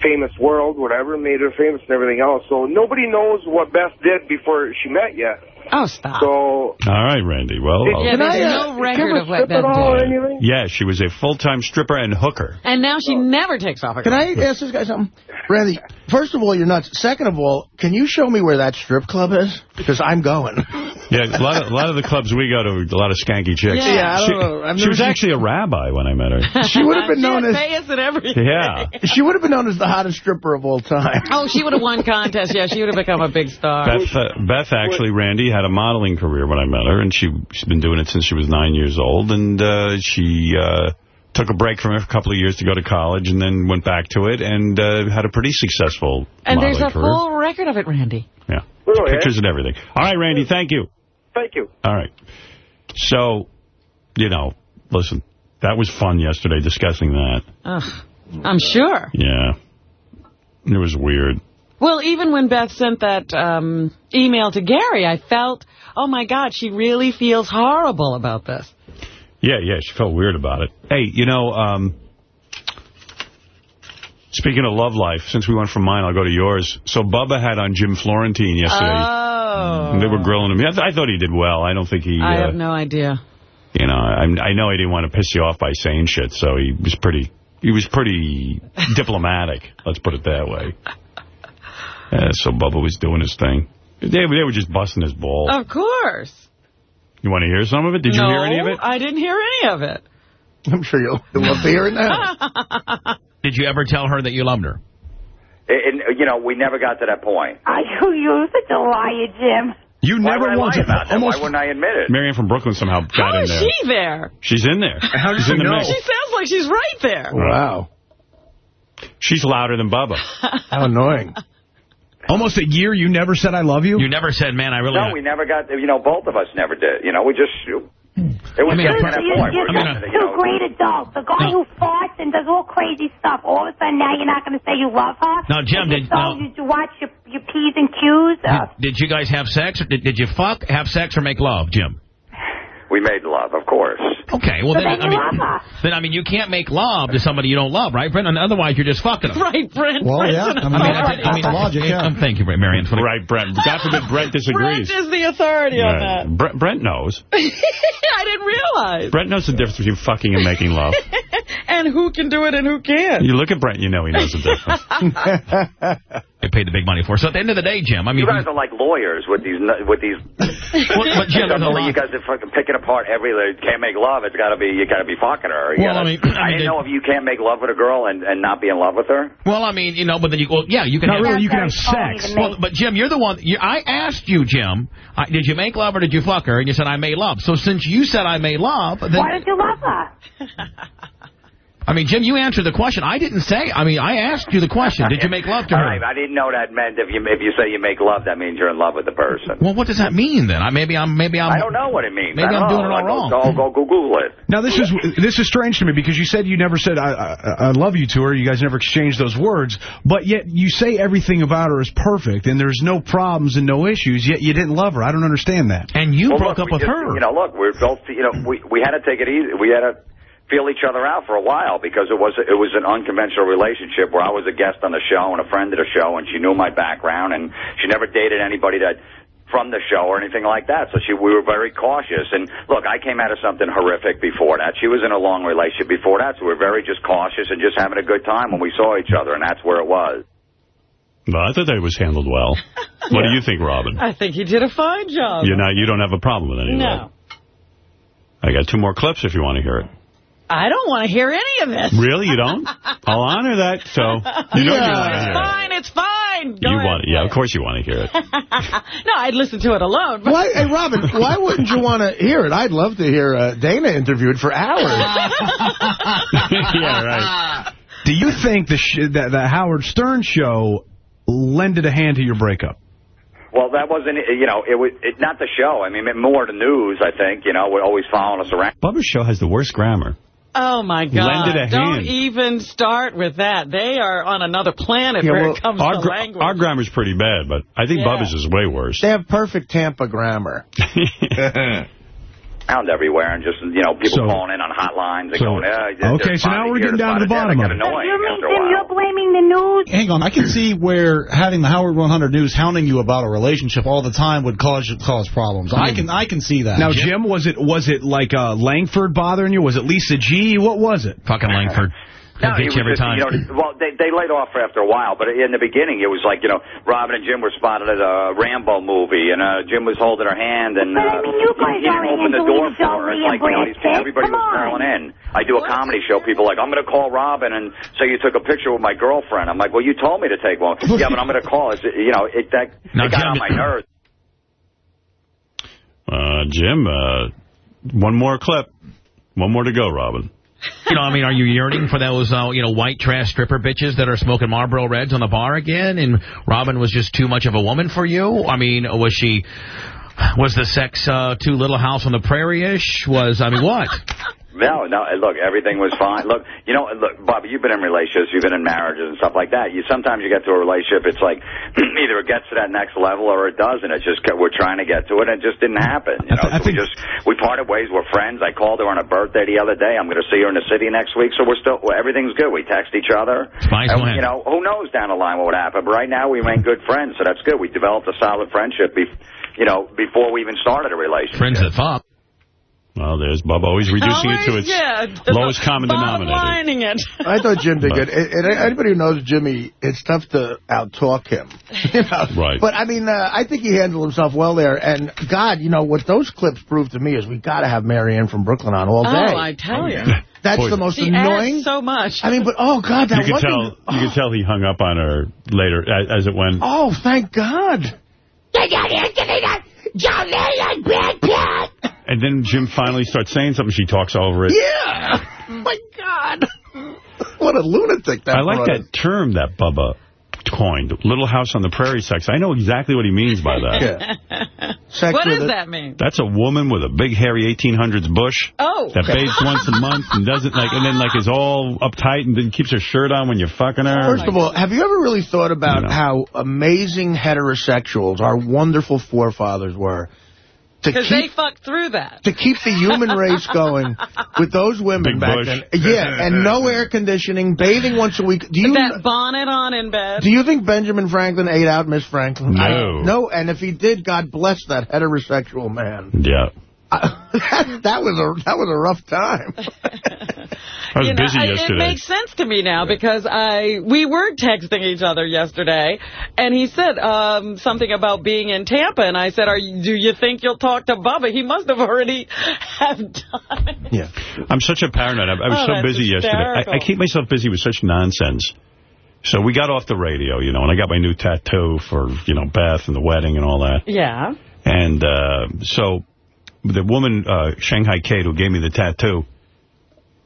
famous world, whatever, made her famous and everything else. So nobody knows what Beth did before she met you. Oh, stop. So, All right, Randy. Well, Yeah, there's I, uh, no record of what strip at all did. anything? yeah, she was a full-time stripper and hooker. And now she never takes off her Can clothes. I ask this guy something? Randy, first of all, you're nuts. Second of all, can you show me where that strip club is? Because I'm going. Yeah, a lot of, a lot of the clubs we go to, a lot of skanky chicks. Yeah. Yeah, I she, don't know. I've she was seen- actually a rabbi when I met her. She would have been known as... Vegas and everything. Yeah. She would have been known as the hottest stripper of all time. Oh, she would have won contests. Yeah, she would have become a big star. Beth, uh, Beth actually, Randy, had a modeling career when I met her, and she, she's been doing it since she was nine years old, and uh, she uh, took a break from it for a couple of years to go to college, and then went back to it, and uh, had a pretty successful and modeling there's a career. full record of it, Randy. Yeah, Really, eh? pictures and everything. All right, Randy, thank you. Thank you. All right. So, you know, listen, that was fun yesterday discussing that. Ugh, I'm sure. Yeah. It was weird. Well, even when Beth sent that um, email to Gary, I felt, oh, my God, she really feels horrible about this. Yeah, yeah, she felt weird about it. Hey, you know, um, speaking of love life, since we went from mine, I'll go to yours. So Bubba had on Jim Florentine yesterday. Oh. And they were grilling him. I, th I thought he did well. I don't think he, I uh, have no idea. you know, I, I know he didn't want to piss you off by saying shit, so he was pretty, he was pretty diplomatic. Let's put it that way. Uh, so Bubba was doing his thing. They, they were just busting his balls. Of course. You want to hear some of it? Did you no, hear any of it? I didn't hear any of it. I'm sure you'll, you'll love to hear it now. Did you ever tell her that you loved her? And, and, you know, we never got to that point. Are you, you're such a liar, Jim. You Why never would I once. lie about that? almost, Why wouldn't I admit it? Marianne from Brooklyn somehow got How in is there. she there? She's in there. How does She's she know? mix. She sounds like she's right there. Wow. She's louder than Bubba. How annoying. Almost a year you never said I love you? You never said, man, I really... No, we never got, you know, both of us never did. You know, we just, it was I mean, getting to that You're, point. you're We're just getting to, two you know, great adults. The guy who farts and does all crazy stuff, all of a sudden now you're not going to say you love her? No, Jim, did- so no. you, you watch your, your P's and Q's? Uh, Did, did you guys have sex? Or did, did you fuck, have sex, or make love, Jim? We made love, of course. Okay, well So then, then I mean, then I mean, you can't make love to somebody you don't love, right, Brent? Otherwise, you're just fucking them. Right, Brent. Well, Brent's yeah. I mean, I authority. I mean, the logic, yeah. um, Thank you, Marianne. For Right, Brent. God forbid Brent disagrees. Brent is the authority on that. Brent, Brent knows. I didn't realize. Brent knows the difference between fucking and making love. and who can do it and who can't. You look at Brent, you know he knows the difference. They paid the big money for. So at the end of the day, Jim, I mean, You guys are like lawyers with these, with these. well, but Jim, there's a Suddenly lot- you guys are fucking picking apart every. Can't make love. It's got to be. You got to be fucking her. You Well, gotta- I mean- I mean, didn't they- know if you can't make love with a girl and, and not be in love with her. Well, I mean, you know, but then you, well, yeah, you can Not have... really, you can have sex. phony. Well, but Jim, you're the one. You, I asked you, Jim, I, did you make love or did you fuck her? And you said I made love. So since you said I made love, then Why don't you love her? I mean, Jim, you answered the question. I didn't say. I mean, I asked you the question. Did you make love to her? right, I didn't know that meant if you if you say you make love, that means you're in love with the person. Well, what does that mean then? I maybe I'm maybe I'm. I don't know what it means. Maybe I I'm don't doing it all wrong. Go, go Google it. Now this is this is strange to me because you said you never said I, I I love you to her. You guys never exchanged those words, but yet you say everything about her is perfect and there's no problems and no issues. Yet you didn't love her. I don't understand that. And you Well, broke look, up with just- her. You know, look, we're both. You know, we we had to take it easy. We had to feel each other out for a while because it was it was an unconventional relationship where I was a guest on the show and a friend of the show, and she knew my background, and she never dated anybody that from the show or anything like that. So she we were very cautious. And look, I came out of something horrific before that. She was in a long relationship before that, so we were very just cautious and just having a good time when we saw each other, and that's where it was. Well, I thought that was handled well. What do you think, Robin? I think he did a fine job. You're not, you don't have a problem with any of No. that? I got two more clips if you want to hear it. I don't want to hear any of this. Really? You don't? I'll honor that. So, you know you want to It's hear it. fine. It's fine. Go You ahead. want, yeah, of course you want to hear it. no, I'd listen to it alone. But Why, hey, Robin, why wouldn't you want to hear it? I'd love to hear uh, Dana interviewed for hours. yeah, right. Do you think the sh that the Howard Stern show lended a hand to your breakup? Well, that wasn't, you know, it was it, not the show. I mean, more the news, I think, you know, we're always following us around. Bubba's show has the worst grammar. Oh, my God. Lend it a Don't hand. even start with that. They are on another planet Yeah, where well, it comes Our, to gra- language. our grammar's pretty bad, but I think Yeah. Bubba's is way worse. They have perfect Tampa grammar. Around everywhere and just, you know, people So- calling in on hotlines and so- going, eh, they're okay, so now we're getting down to the bottom of it. So you mean, after a Jim, while. you're blaming the news? Hang on, I can see where having the Howard 100 News hounding you about a relationship all the time would cause cause problems. I can I can see that. Now, Jim, was it was it like uh, Langford bothering you? Was it Lisa G? What was it? Fucking Langford. No, He'll he get you was every just, time. you know, well, they they laid off after a while, but in the beginning it was like, you know, Robin and Jim were spotted at a Rambo movie, and uh, Jim was holding her hand, and uh, I mean, you guys he are didn't open the door Angelina for her. It's like, you know, and these, Brad Pitt. everybody Come was on. in. I do a comedy show. People are like, I'm going to call Robin and say you took a picture with my girlfriend. I'm like, well, you told me to take one. yeah, but I'm going to call. It's, you know, it that Now, it got Jim- on my nerves. Uh, Jim, uh, one more clip. One more to go, Robin. You know, I mean, are you yearning for those, uh, you know, white trash stripper bitches that are smoking Marlboro Reds on the bar again? And Robin was just too much of a woman for you? I mean, was she, was the sex uh, too Little House on the Prairie-ish? Was, I mean, what? No, no. Look, everything was fine. Look, you know, look, Bobby, you've been in relationships, you've been in marriages and stuff like that. You sometimes you get to a relationship, it's like either it gets to that next level or it doesn't. It's just we're trying to get to it, and it just didn't happen. You know, I so we just we parted ways. We're friends. I called her on her birthday the other day. I'm going to see her in the city next week, so we're still well, everything's good. We text each other. Spice And, you know, who knows down the line what would happen? But right now we remain good friends, so that's good. We developed a solid friendship. Be, you know, before we even started a relationship. Friends that fuck. Well, there's Bubba always reducing it to its yeah, lowest common bottom denominator. lining it. I thought Jim did good. And and anybody who knows Jimmy, it's tough to out-talk him. You know? Right. But, I mean, uh, I think he handled himself well there. And, God, you know, what those clips prove to me is we've got to have Marianne from Brooklyn on all day. Oh, I tell you. That's Boy. the most She annoying. so much. I mean, but, oh, God, that You could wasn't... tell. You could tell he hung up on her later as, as it went. Oh, thank God. And then Jim finally starts saying something. She talks over it. Yeah. My God. What a lunatic that I like brought that term that Bubba coined, Little House on the Prairie sex. I know exactly what he means by that. Yeah. Sex what does it. that mean? That's a woman with a big, hairy 1800s bush Oh. that bathes once a month and doesn't like, and then like is all uptight and then keeps her shirt on when you're fucking her. First of all, have you ever really thought about You know. how amazing heterosexuals, our wonderful forefathers were, to Because they fucked through that. to keep the human race going with those women Big back bush. then? Yeah, and no air conditioning, bathing once a week. Do you that bonnet on in bed. do you think Benjamin Franklin ate out Miss Franklin? No. I- no, and if he did, God bless that heterosexual man. Yeah. that, that was a that was a rough time. I was You know, busy I- yesterday. It makes sense to me now because I we were texting each other yesterday, and he said um, something about being in Tampa, and I said, "Are you, do you think you'll talk to Bubba? He must have already have done." Yeah. I'm such a paranoid. I, I was Oh, so busy yesterday. I, I keep myself busy with such nonsense. So we got off the radio, you know, and I got my new tattoo for, you know, Beth and the wedding and all that. Yeah. And uh, so the woman, uh, Shanghai Kate, who gave me the tattoo,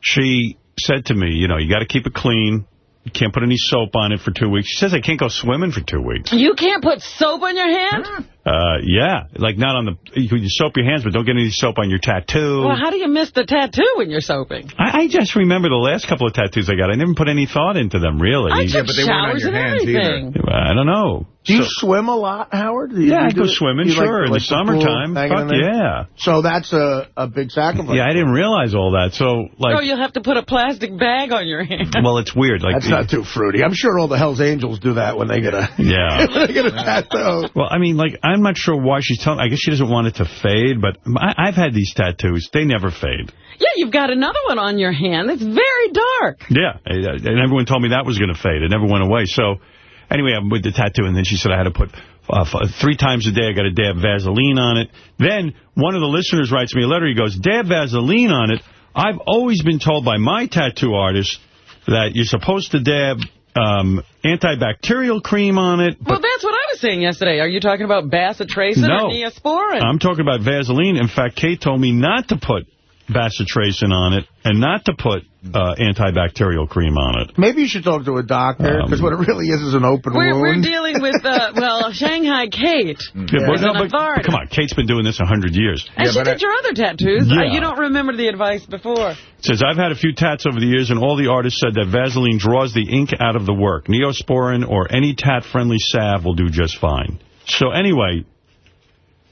she said to me, you know, you got to keep it clean. You can't put any soap on it for two weeks. She says I can't go swimming for two weeks. You can't put soap on your hand? Mm-hmm. Uh, yeah, like not on the, you can soap your hands, but don't get any soap on your tattoo. Well, how do you miss the tattoo when you're soaping? I, I just remember the last couple of tattoos I got. I never put any thought into them, really. I took yeah, but they showers and everything. I don't know. Do you So- swim a lot, Howard? Do you- Yeah, you I go swimming, You like- sure, in like the pool, summertime. Fuck yeah. So that's a, a big sacrifice. Yeah, I didn't realize all that. So, like, oh, you'll have to put a plastic bag on your hand. well, it's weird. Like, That's not too fruity. I'm sure all the Hells Angels do that when they get a Yeah. when they get a tattoo. Well, I mean, like, I'm not sure why she's telling. I guess she doesn't want it to fade, but I, I've had these tattoos. They never fade. Yeah, you've got another one on your hand. It's very dark. Yeah, and everyone told me that was going to fade. It never went away. So, anyway, I'm with the tattoo, and then she said I had to put uh, three times a day. I got to dab Vaseline on it. Then one of the listeners writes me a letter. He goes, "Dab Vaseline on it." I've always been told by my tattoo artist that you're supposed to dab um, antibacterial cream on it. Well, that's what I was saying yesterday. Are you talking about bacitracin No. or neosporin? I'm talking about Vaseline. In fact, Kate told me not to put bacitracin on it and not to put uh, antibacterial cream on it. Maybe you should talk to a doctor, because what it really is is an open we're, we're dealing with, uh, well, Shanghai Kate Yeah, but, is no, but- but come on, Kate's been doing this a hundred years. And she did your other tattoos. Yeah. Uh, you don't remember the advice before. Says, I've had a few tats over the years, and all the artists said that Vaseline draws the ink out of the work. Neosporin or any tat-friendly salve will do just fine. So anyway,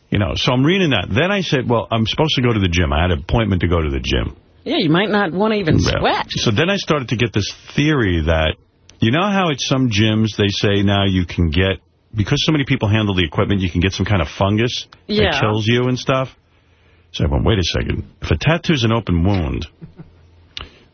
you know, so I'm reading that. Then I said, well, I'm supposed to go to the gym. I had an appointment to go to the gym. Yeah, you might not want to even sweat. So then I started to get this theory that, you know how at some gyms they say now you can get, because so many people handle the equipment, you can get some kind of fungus Yeah. that kills you and stuff. So I went, wait a second. If a tattoo's an open wound,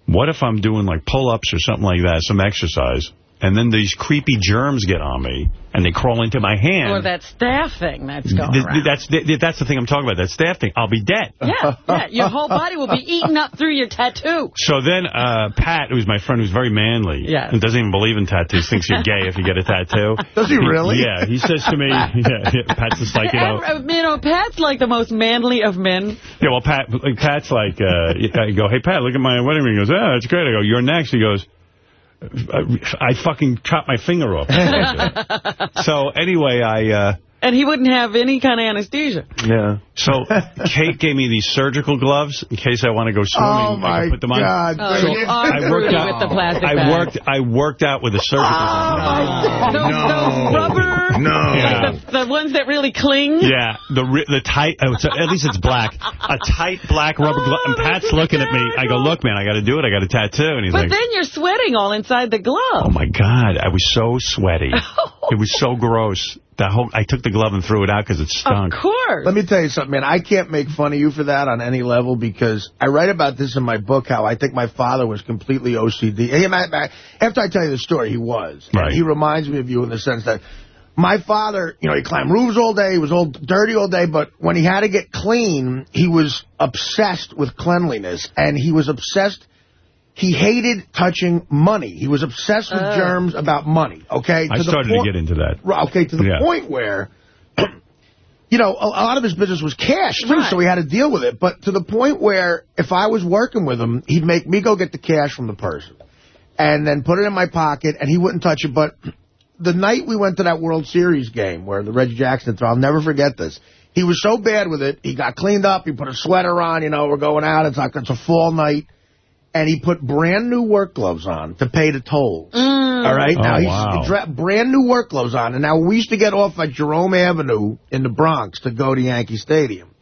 what if I'm doing like pull-ups or something like that, some exercise, and then these creepy germs get on me, and they crawl into my hand? Or that staph thing that's going Th- around. that's th- that's the thing I'm talking about, that staph thing. I'll be dead. Yeah, yeah, your whole body will be eaten up through your tattoo. So then uh, Pat, who's my friend, who's very manly, Yes. and doesn't even believe in tattoos, thinks you're gay if you get a tattoo. Does he really? yeah, he says to me, yeah, yeah, Pat's just like, you know, And, you know, Pat's like the most manly of men. yeah, well, Pat, Pat's like, uh, I go, hey, Pat, look at my wedding ring. He goes, yeah, that's great. I go, you're next. He goes, I fucking chopped my finger off. so anyway, I... Uh, And he wouldn't have any kind of anesthesia. Yeah. So Kate gave me these surgical gloves in case I want to go swimming. Oh, my can put them on. God. Oh, you are I worked out with the plastic I bag. worked. I worked out with a surgical. Oh, Those, those rubber, No. like the, the ones that really cling. Yeah, the the tight. Oh, it's at least it's black. A tight black rubber glove. And oh, Pat's looking at me. I go, look, man, I got to do it. I got a tattoo. And he's like But like, then you're sweating all inside the glove. Oh my God, I was so sweaty. it was so gross. The whole, I took the glove and threw it out because it stunk. Of course. Let me tell you something, man. I can't make fun of you for that on any level because I write about this in my book, how I think my father was completely OCD. After I tell you the story, he was. Right. He reminds me of you in the sense that my father, you know, he climbed roofs all day. He was all dirty all day. But when he had to get clean, he was obsessed with cleanliness. And he was obsessed he hated touching money. He was obsessed with Oh. germs about money, okay? I the started to get into that. Right, okay, to the Yeah. point where, you know, a, a lot of his business was cash, too, so he had to deal with it. But to the point where if I was working with him, he'd make me go get the cash from the person and then put it in my pocket, and he wouldn't touch it. But the night we went to that World Series game where the Reggie Jackson throw, I'll never forget this. He was so bad with it, he got cleaned up, he put a sweater on, you know, we're going out, it's like it's a fall night. And he put brand new work gloves on to pay the tolls. All right? Oh, now, he's wow. dra- brand new work gloves on. And now we used to get off at Jerome Avenue in the Bronx to go to Yankee Stadium.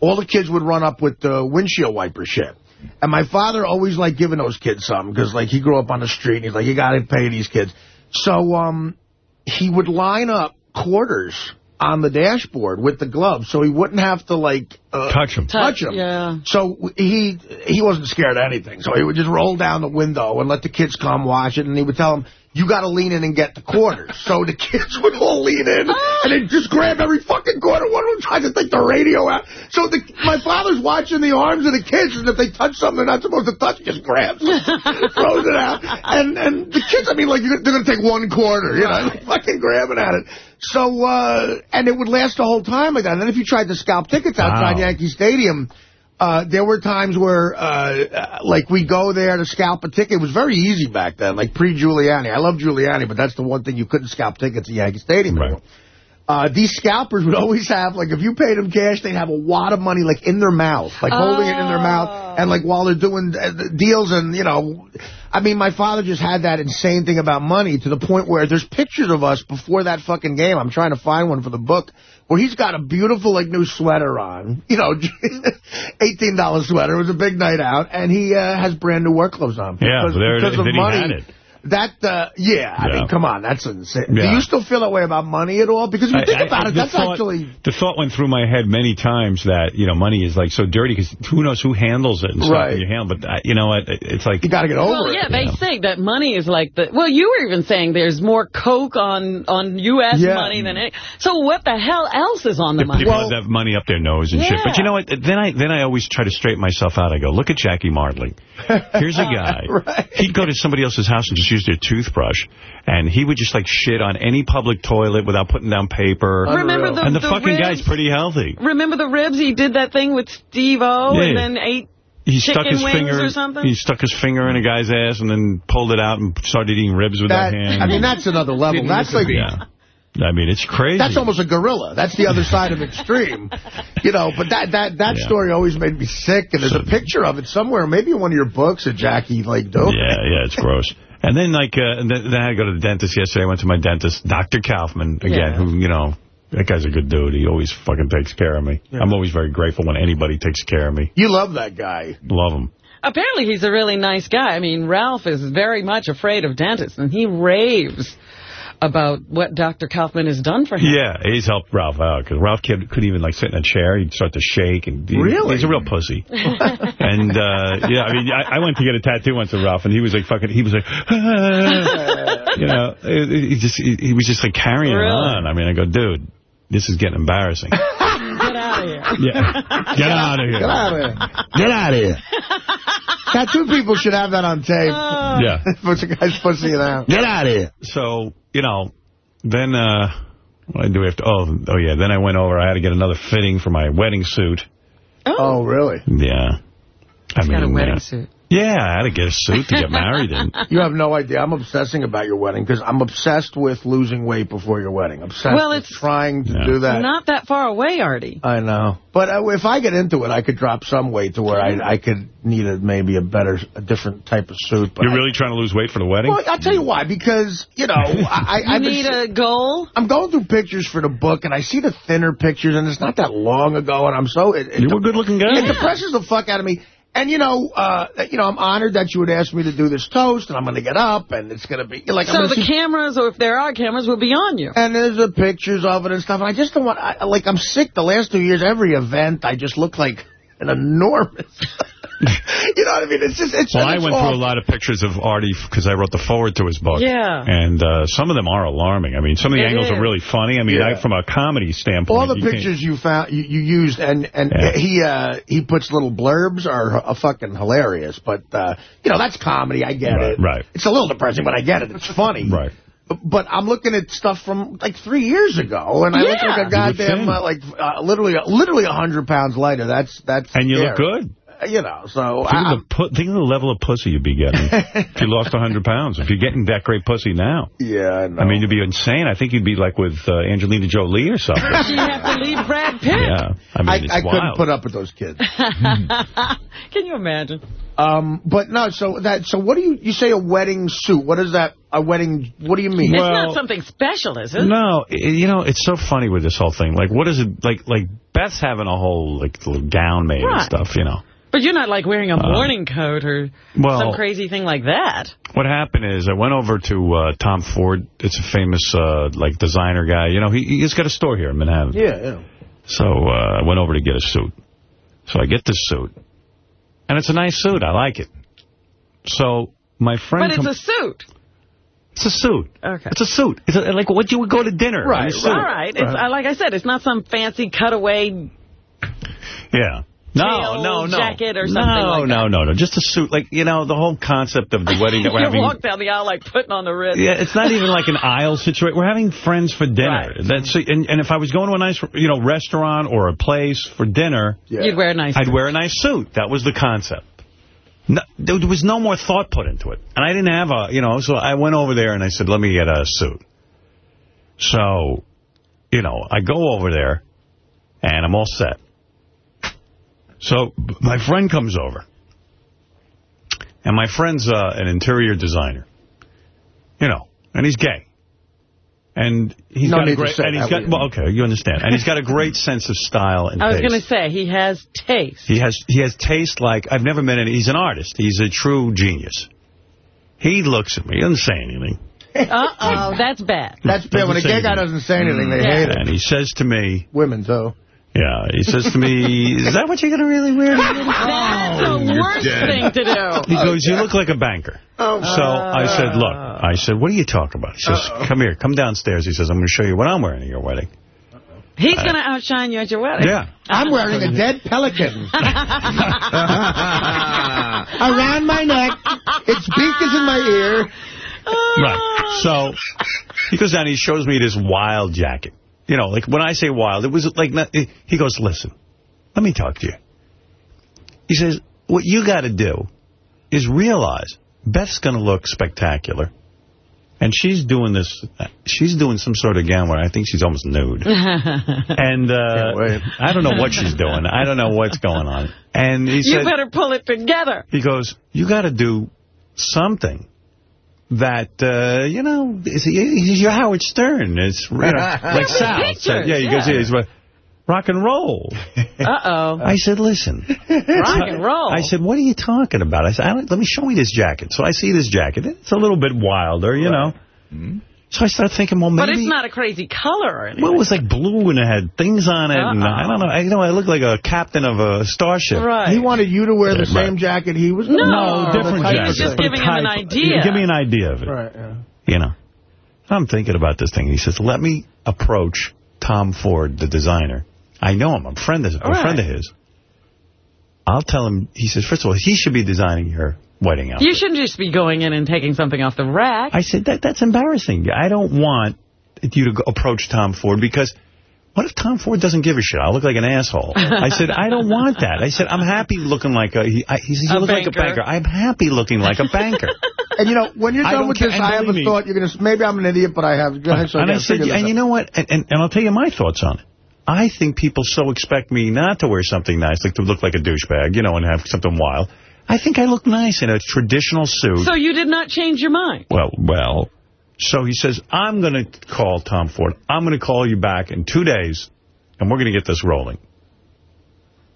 All the kids would run up with the windshield wiper shit. And my father always liked giving those kids something because, like, he grew up on the street and he's like, you got to pay these kids. So um, he would line up quarters on the dashboard with the gloves so he wouldn't have to, like... Uh, Touch 'em. Touch him. Yeah. So he he wasn't scared of anything. So he would just roll down the window and let the kids come watch it. And he would tell them, you got to lean in and get the quarters. so the kids would all lean in and they'd just grab every fucking quarter. One of them tried to take the radio out. So the, my father's watching the arms of the kids. And if they touch something they're not supposed to touch, just grabs it, throws it out. And, and the kids, I mean, like, they're going to take one quarter, you know, fucking grabbing at it. So, uh, and it would last the whole time like that. And then if you tried to scalp tickets outside Wow. Yankee Stadium, uh, there were times where, uh, uh, like, we go there to scalp a ticket. It was very easy back then, like pre-Giuliani. I love Giuliani, but that's the one thing you couldn't scalp tickets at Yankee Stadium. Right. Uh, these scalpers would always have, like, if you paid them cash, they'd have a wad of money, like, in their mouth, like, holding it in their mouth, and, like, while they're doing uh, the deals and, you know, I mean, my father just had that insane thing about money to the point where there's pictures of us before that fucking game. I'm trying to find one for the book where he's got a beautiful, like, new sweater on, you know, $18 sweater. It was a big night out, and he uh, has brand new work clothes on. Yeah, because, there because of money. Had it. That, uh, yeah, I Yeah. mean, come on, that's insane. Do you still feel that way about money at all? Because if you think I- about it, that's thought- actually... The thought went through my head many times that, you know, money is, like, so dirty because who knows who handles it and stuff Right. that you handle. But, uh, you know what, it's like... You got to get over Well, it. yeah, they say that money is like the... Well, you were even saying there's more coke on, on U.S. Yeah. money than... Any, so what the hell else is on the If money? people have that money up their nose and shit. But you know what? Then I then I always try to straighten myself out. I go, look at Jackie Martling. Here's a guy. He'd go to somebody else's house and just use their toothbrush, and he would just like shit on any public toilet without putting down paper. Remember the- and the, the fucking ribs? guy's pretty healthy. Remember the ribs? He did that thing with Steve-O and then ate He chicken stuck his wings finger. or something? He stuck his finger in a guy's ass and then pulled it out and started eating ribs with that, That, hand. I mean, that's another level. Didn't That's like... beat. I mean, it's crazy. That's almost a gorilla. That's the other side of extreme. You know, but that that that Yeah. story always made me sick. And there's a picture of it somewhere, maybe in one of your books of Jackie, like, dope. Yeah, yeah, it's gross. And then, like, uh, then, then I had to go to the dentist yesterday. I went to my dentist, Dr. Kaufman, again, Yeah. who, you know, that guy's a good dude. He always fucking takes care of me. I'm always very grateful when anybody takes care of me. You love that guy. Love him. Apparently he's a really nice guy. I mean, Ralph is very much afraid of dentists, and he raves about what Dr. Kaufman has done for him. Yeah, he's helped Ralph out, because Ralph kid couldn't even, like, sit in a chair. He'd start to shake. and he- Really? He's a real pussy. and, uh, yeah, I mean, I, I went to get a tattoo once with Ralph, and he was, like, fucking, he was like, you know, he, he just, he, he was just, like, carrying Really? on. I mean, I go, dude, this is getting embarrassing. Get out of here. Yeah. Get out of here. Get out of here. Get out of here. Tattoo people should have that on tape. Yeah. Puts a guy's pussy in out. Get out of here. So, you know, then, uh, what do we have to, oh, oh yeah, then I went over, I had to get another fitting for my wedding suit. Oh, really? Yeah. I He's got a wedding uh, suit. Yeah, I had to get a suit to get married in. You have no idea. I'm obsessing about your wedding because I'm obsessed with losing weight before your wedding. Obsessed Well, with it's trying to do that. Not that far away, Artie. I know. But uh, if I get into it, I could drop some weight to where I I could need a, maybe a better, a different type of suit. But You're I- really trying to lose weight for the wedding? Well, I'll tell you why. Because, you know, I, I've been need a goal? I'm going through pictures for the book, and I see the thinner pictures, and it's not that long ago, and I'm so... It, it You were a good-looking guy. It depresses the fuck out of me. And, you know, uh, you know, I'm honored that you would ask me to do this toast, and I'm going to get up, and it's going to be... like. I'm so the cameras, or if there are cameras, will be on you. And there's the pictures of it and stuff. And I just don't want... I, like, I'm sick the last two years. Every event, I just look like an enormous... you know what I mean? It's just... It's, Well, I went all- through a lot of pictures of Artie because I wrote the forward to his book. Yeah. And uh, some of them are alarming. I mean, some of the It angles is. are really funny. I mean, Yeah. I, from a comedy standpoint. All the you can't- pictures you found, you, you used, and and Yeah. he uh, he puts little blurbs are uh, fucking hilarious. But uh, you know that's comedy. I get Right, it. right. It's a little depressing, but I get it. It's funny. Right. But, but I'm looking at stuff from like three years ago, and I look Yeah. like a goddamn uh, like uh, literally literally a hundred pounds lighter. That's that's And you look good. Uh, You know, so Think, I, of the think of the level of pussy you'd be getting if you lost 100 pounds. If you're getting that great pussy now. Yeah, I know. I mean, you'd be insane. I think you'd be like with uh, Angelina Jolie or something. you have to leave Brad Pitt. yeah. I mean, I, it's I couldn't put up with those kids. Can you imagine? Um, but no, so that so what do you you say a wedding suit? What is that? A wedding? What do you mean? it's not something special, is it? No, i- you know, it's so funny with this whole thing. Like, what is it, like, like Beth's having a whole, like, little gown made and stuff, you know. But you're not like wearing a Uh, morning coat or well- some crazy thing like that. What happened is I went over to uh, Tom Ford. It's a famous, uh, like, designer guy. You know, he, he's got a store here in Manhattan. Yeah, yeah. So uh, I went over to get a suit. So I get this suit. And it's a nice suit. I like it. So my friend... But it's a suit. It's a suit. Okay. It's a suit. It's a, like what you would go to dinner. in a Right, suit. All right. It's, uh, like I said, it's not some fancy cutaway Yeah. No, no, no. jacket or something no, like no, no, no. Just a suit. Like, you know, the whole concept of the wedding that we're you having. walk down the aisle like putting on the wrist. Yeah, it's not even like an aisle situation. We're having friends for dinner. That's and, and if I was going to a nice, you know, restaurant or a place for dinner, You'd wear a nice I'd wear a nice suit. That was the concept. No, there was no more thought put into it. And I didn't have a, you know, so I went over there and I said, let me get a suit. So, you know, I go over there and I'm all set. So my friend comes over. And my friend's uh, an interior designer. You know, and he's gay. And he's No got a great, and he's that, got, will well, okay, you understand. And he's got a great sense of style and I was going to say, he has taste. He has he has taste like I've never met any. He's an artist. He's a true genius. He looks at me. He doesn't say anything. Uh-oh, that's bad. That's bad. When a gay guy doesn't say anything, they Yeah. hate it. And he says to me, Women, too. Yeah, he says to me, is that what you're going to really wear? That's the oh, worst thing to do. He goes, you look like a banker. Oh, So I said, look, I said, what are you talking about? He says, come here, come downstairs. He says, I'm going to show you what I'm wearing at your wedding. He's uh, going to outshine you at your wedding. Yeah. I'm wearing a dead pelican. Around my neck. Its beak is in my ear. Right. So he goes down he shows me this wild jacket. You know, like when I say wild, it was like, not, he goes, listen, let me talk to you. He says, what you got to do is realize Beth's going to look spectacular. And she's doing this, she's doing some sort of gown where I think she's almost nude. And uh, I don't know what she's doing. I don't know what's going on. And he you said, better pull it together. he goes, you got to do something that, uh, you know, is he's your Howard Stern. It's you know, like with Sal. pictures, said. Yeah, you yeah. he's what, rock and roll. Uh-oh. I said, listen. Rock and roll. I said, what are you talking about? I said, I don't, let me show me this jacket. So I see this jacket. It's a little bit wilder, you know. So I start thinking, well, maybe... But it's not a crazy color or anything. well, it was like blue and it had things on it. And Uh-uh. I don't know. I, you know, I look like a captain of a starship. Right. He wanted you to wear the right. same jacket he was No, No, different he jacket. was just giving him an type- idea. Give me an idea of it. Right, yeah. You know. I'm thinking about this thing. He says, let me approach Tom Ford, the designer. I know him. I'm a friend of, a Right. friend of his. I'll tell him, he says, first of all, he should be designing your wedding outfit. You shouldn't just be going in and taking something off the rack. I said, that that's embarrassing. I don't want you to go approach Tom Ford because what if Tom Ford doesn't give a shit? I'll look like an asshole. I said, I don't want that. I said, I'm happy looking like a, he, I, he says, you A look like a banker. banker. I'm happy looking like a banker. And, you know, when you're I done with care- this, I have a me- thought. You're going to, maybe I'm an idiot, but I have. Go ahead, so and I said, and out. you know what? And, and, and I'll tell you my thoughts on it. I think people so expect me not to wear something nice, like to look like a douchebag, you know, and have something wild. I think I look nice in a traditional suit. So you did not change your mind? Well, well. So he says, I'm going to call Tom Ford. I'm going to call you back in two days, and we're going to get this rolling.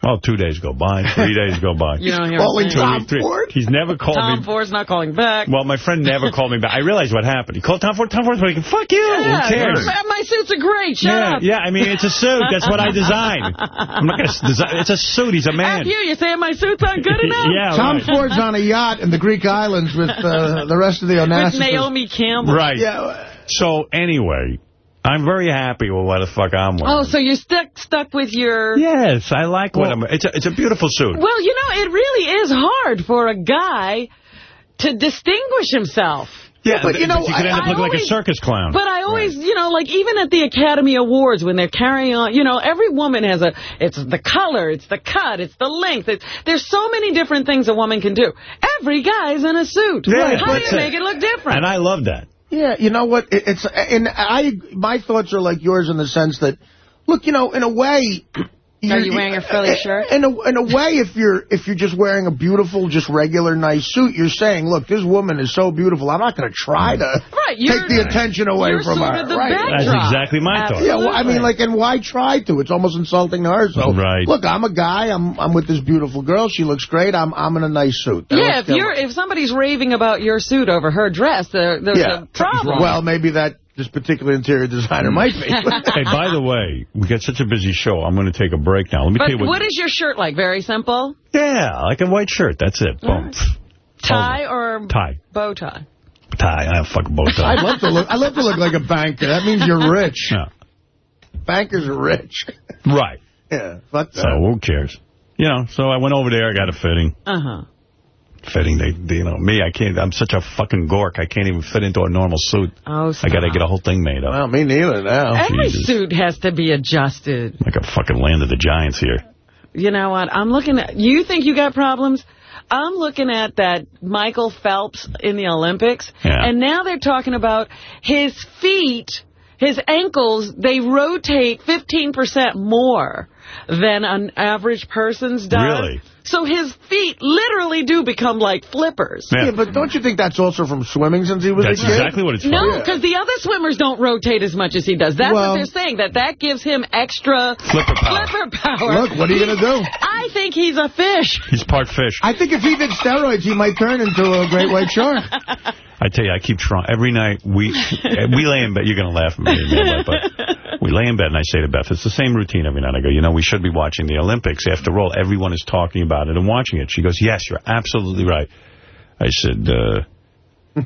Well, two days go by, three days go by. You don't hear Calling a Two, thing. Tom three. Ford? He's never called Tom me. Ford's not calling back. Well, my friend never called me back. I realized what happened. He called Tom Ford. Tom Ford's like, fuck you. yeah, Who cares? My, my suits are great. Shut yeah, up. yeah. I mean, it's a suit. That's what I designed. I'm not going to design. It's a suit. He's a man. F you. You're saying my suits aren't good enough? Yeah, Tom right. Ford's on a yacht in the Greek islands with uh, the rest of the Onassis. With Naomi Campbell. Right. Yeah. So, anyway, I'm very happy with what the fuck I'm wearing. Oh, so you're stuck stuck with your... Yes, I like what I'm... It's a, it's a beautiful suit. Well, you know, it really is hard for a guy to distinguish himself. yeah, but, you know, you could end up looking like a circus clown. But I always, you know, like even at the Academy Awards when they're carrying on, you know, every woman has a, it's the color, it's the cut, it's the length. It's, there's so many different things a woman can do. Every guy's in a suit. Yeah, How do you make it look different? and I love that. Yeah, you know what? It, it's and I my thoughts are like yours in the sense that, look, you know, in a way. Are you wearing a frilly shirt? In a, in a way, if you're if you're just wearing a beautiful, just regular, nice suit, you're saying, look, this woman is so beautiful. I'm not going to try to Right, take the attention away from her. the right. backdrop. That's exactly my thought. Yeah, well, I mean, like, and why try to? It's almost insulting to her. So, Right. look, I'm a guy. I'm I'm with this beautiful girl. She looks great. I'm I'm in a nice suit. Yeah, if you're if somebody's raving about your suit over her dress, there, there's yeah, a problem. Well, maybe that this particular interior designer might be. hey, by the way, we got such a busy show. I'm going to take a break now. Let me but tell you what. what is your shirt like? Very simple? Yeah, like a white shirt. That's it. Boom. Tie or Tie. bow tie? Tie. I have fucking bow tie. I'd love to look. I love to look like a banker. That means you're rich. Yeah. Bankers are rich. Right. Yeah, fuck that. So who cares? You know, so I went over there. I got a fitting. Uh-huh. Fitting. They, they, you know, me, I can't. I'm such a fucking gork. I can't even fit into a normal suit. Oh, I got to get a whole thing made up. Well, me neither now. Every Jesus. suit has to be adjusted. Like a fucking land of the giants here. You know what? I'm looking at... You think you got problems? I'm looking at that Michael Phelps in the Olympics, Yeah. and now they're talking about his feet, his ankles, they rotate 15% more than an average person's does. Really? So his feet literally do become like flippers. Yeah. but don't you think that's also from swimming since he was That's a kid? That's exactly what it's from. No, because the other swimmers don't rotate as much as he does. That's Well- what they're saying, that that gives him extra Flipper power. flipper power. Look, what are you going to do? I think he's a fish. He's part fish. I think if he did steroids, he might turn into a great white shark. I tell you, I keep trying. Every night we we lay in bed. You're going to laugh at me, man, but we lay in bed and I say to Beth, it's the same routine every night. I go, you know, we should be watching the Olympics. After all, everyone is talking about it and watching it. She goes, yes, you're absolutely right. I said, uh,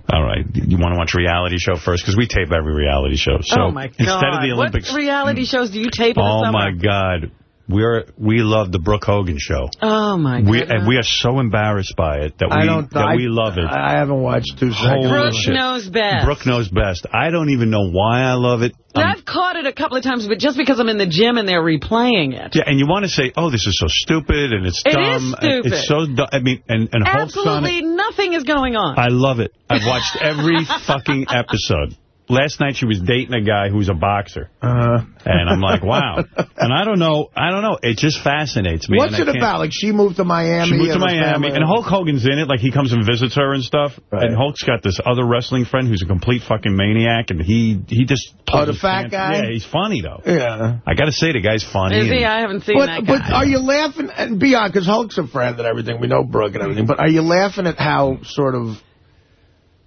all right, you want to watch a reality show first? Because we tape every reality show. So oh, my God. instead of the Olympics, What reality shows do you tape in the oh, summer? my God. We're, we love the Brooke Hogan show. Oh, my We, and we are so embarrassed by it that I we don't. that I, we love it. I haven't watched two Holy seconds. Brooke shit. knows best. Brooke knows best. I don't even know why I love it. Now, Um, I've caught it a couple of times, but just because I'm in the gym and they're replaying it. yeah, and you want to say, oh, this is so stupid and it's It dumb. is and stupid. It's so dumb. I mean, and, and Hulk's on Absolutely it. nothing is going on. I love it. I've watched every fucking episode. Last night she was dating a guy who's a boxer. Uh, And I'm like, wow. And I don't know. I don't know. It just fascinates me. what's it about? Like she moved to Miami. She moved to Miami, family- and Hulk Hogan's in it. Like, he comes and visits her and stuff. Right. And Hulk's got this other wrestling friend who's a complete fucking maniac, and he he just... Oh, the fat pants- guy? Yeah, he's funny, though. Yeah. I got to say, the guy's funny. Is he? I haven't seen But, that but are you laughing, and beyond, because Hulk's a friend and everything, we know Brooke and everything, but are you laughing at how sort of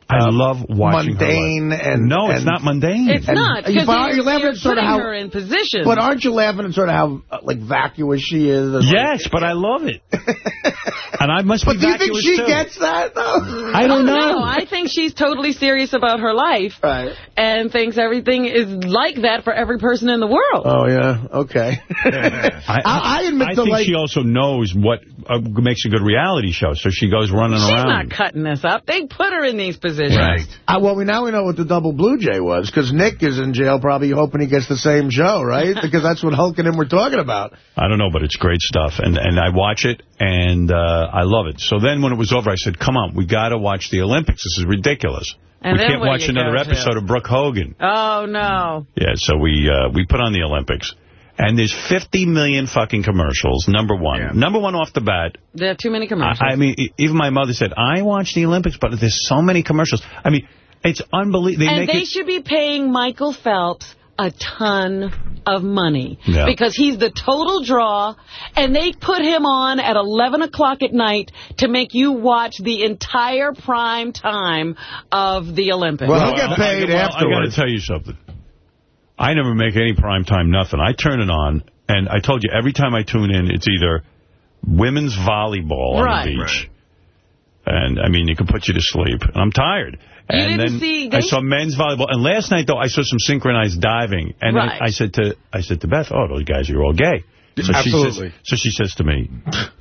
I um, love watching her mundane live. and... No, it's and- not mundane. It's and- not, you- because but are you you're, laughing at sort of putting how- her in position. But aren't you laughing at sort of how, uh, like, vacuous she is? and, like- Yes, but I love it. and I must But be do you think she too. gets that, though? I don't Oh, know. No, I think she's totally serious about her life Right. and thinks everything is like that for every person in the world. Oh, yeah. Okay. I, I- I admit I to, think like- she also knows what uh, makes a good reality show, so she goes running She's around. not cutting this up. They put her in these positions. Right. Uh, well, we now we know what the double Blue Jay was, because Nick is in jail probably hoping he gets the same show, right? because that's what Hulk and him were talking about. I don't know, but it's great stuff, and and I watch it, and uh, I love it. So then when it was over, I said, come on, we got to watch the Olympics. This is ridiculous. And we can't watch another go to? episode of Brooke Hogan. Oh, no. Yeah, so we uh, we put on the Olympics. And there's 50 million fucking commercials, number one. Number one off the bat. There are too many commercials. I, I mean, even my mother said, I watch the Olympics, but there's so many commercials. I mean, it's unbelievable. They and make they it... should be paying Michael Phelps a ton of money Yeah. because he's the total draw, and they put him on at 11 o'clock at night to make you watch the entire prime time of the Olympics. Well, well he got paid I, I got to tell you something. I never make any primetime nothing. I turn it on, and I told you, every time I tune in, it's either women's volleyball on the beach. And, I mean, it can put you to sleep. And I'm tired. You and didn't then see- I saw men's volleyball. And last night, though, I saw some synchronized diving. And Right. I, I said to I said to Beth, oh, those guys are all gay. So Absolutely. She says, so she says to me,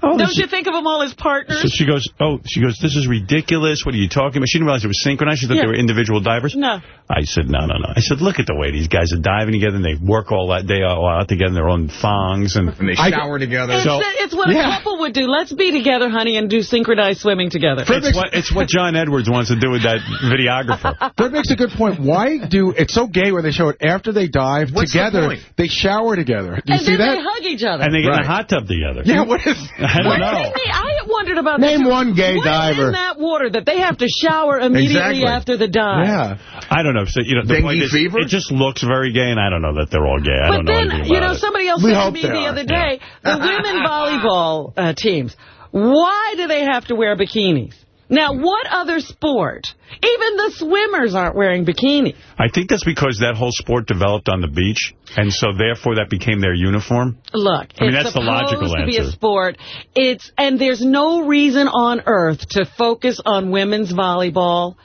oh, Don't you think of them all as partners? so she goes, oh, she goes, this is ridiculous. What are you talking about? She didn't realize it was synchronized. She thought Yeah. they were individual divers. No. I said, no, no, no. I said, look at the way these guys are diving together, and they work all that day all out together in their own thongs. And, And they shower together. It's, So, it's what a couple would do. Let's be together, honey, and do synchronized swimming together. it's what, it's what John Edwards wants to do with that videographer. Fred makes a good point. Why do it's so gay when they show it after they dive What's together? point? They shower together. Do you and see then that? they hug each other. And they get in Right. a hot tub together. Yeah, what is? I don't What know. is the- I wondered about Name that. too. one gay What is diver. in that water that they have to shower immediately Exactly. after the dive? Yeah. I don't know. So, you know, the Dengue point is, fever? it just looks very gay, and I don't know that they're all gay. I But don't then, anything you know, it. somebody else We said to me the are. other day, the women volleyball uh, teams, why do they have to wear bikinis? Now, what other sport? Even the swimmers aren't wearing bikinis. I think that's because that whole sport developed on the beach, and so therefore that became their uniform. Look, I mean, it's that's the supposed logical to be a answer. sport. It's and there's no reason on earth to focus on women's volleyball.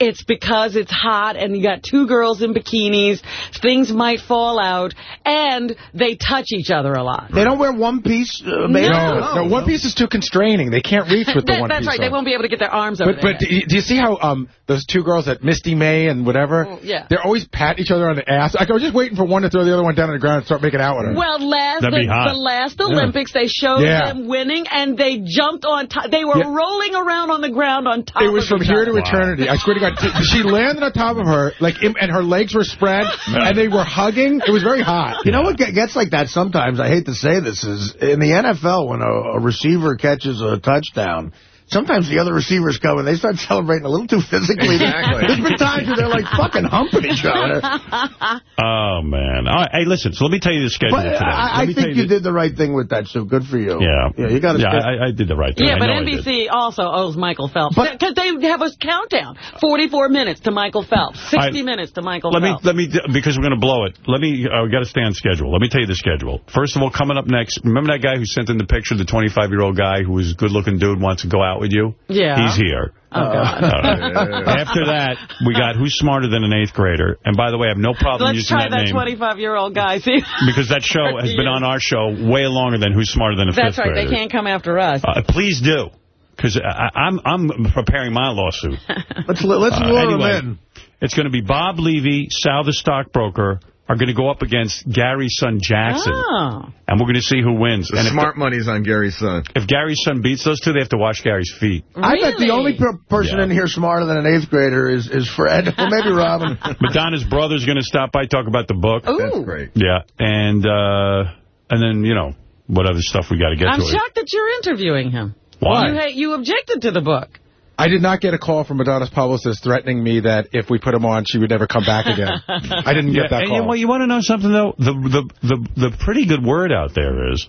It's because it's hot and you got two girls in bikinis. Things might fall out, and they touch each other a lot. They don't wear one piece. Uh, baby? No. No, One Piece is too constraining. They can't reach with the That- One that's Piece. right. They won't be able to get their arms over But but do you, do you see how um those two girls at Misty May and whatever? Oh, yeah. They're always patting each other on the ass. Like I was just waiting for one to throw the other one down on the ground and start making out with her. Well, last the, the last Yeah. Olympics, they showed Yeah. them winning, and they jumped on top. They were Yeah. rolling around on the ground on top. It was of from here other. to eternity. I swear to God, t- she landed on top of her, like, and her legs were spread, and they were hugging. It was very hot. You know what gets like that sometimes? I hate to say this is in the NFL when a, a receiver catches a touchdown. Sometimes the other receivers come and they start celebrating a little too physically. Exactly. There's been times where they're like fucking humping each other. Oh, man. All right, hey, listen, so let me tell you the schedule But today. I, I Let me tell think you the- did the right thing with that, Sue. Good for you. Yeah. Yeah, you got to. Yeah, I, I did the right thing. Yeah, I but know I did. NBC also owes Michael Phelps. Because they have a countdown. 44 minutes to Michael Phelps. 60 I- minutes to Michael Let me, Phelps. let me, because we're going to blow it. Let me, uh, we got to stay on schedule. Let me tell you the schedule. First of all, coming up next, remember that guy who sent in the picture, the 25-year-old guy who was a good-looking dude, wants to go out with you? Yeah. He's here. Oh, God. All right. After that, we got Who's Smarter Than an Eighth Grader? And by the way, I have no problem Let's using try that, that name 25-year-old guy. See? because that show has been on our show way longer than Who's Smarter Than a That's Fifth right. Grader. They can't come after us. Uh, please do, because I'm I'm preparing my lawsuit. Let's let's Uh, lure anyway, him in. It's going to be Bob Levy, Sal the stockbroker, are going to go up against Gary's son Jackson, Oh. and we're going to see who wins. The and if smart money's on Gary's son. If Gary's son beats those two, they have to wash Gary's feet. I bet the only per person Yeah. in here smarter than an eighth grader is is Fred, or maybe Robin. Madonna's brother's going to stop by, talk about the book. Ooh. great. Yeah, and uh, and then, you know, what other stuff we got to get I'm to. it. shocked that you're interviewing him. Why? You, you objected to the book. I did not get a call from Madonna's publicist threatening me that if we put him on, she would never come back again. I didn't Yeah, get that and call. you, well, you want to know something, though? The, the, the, the pretty good word out there is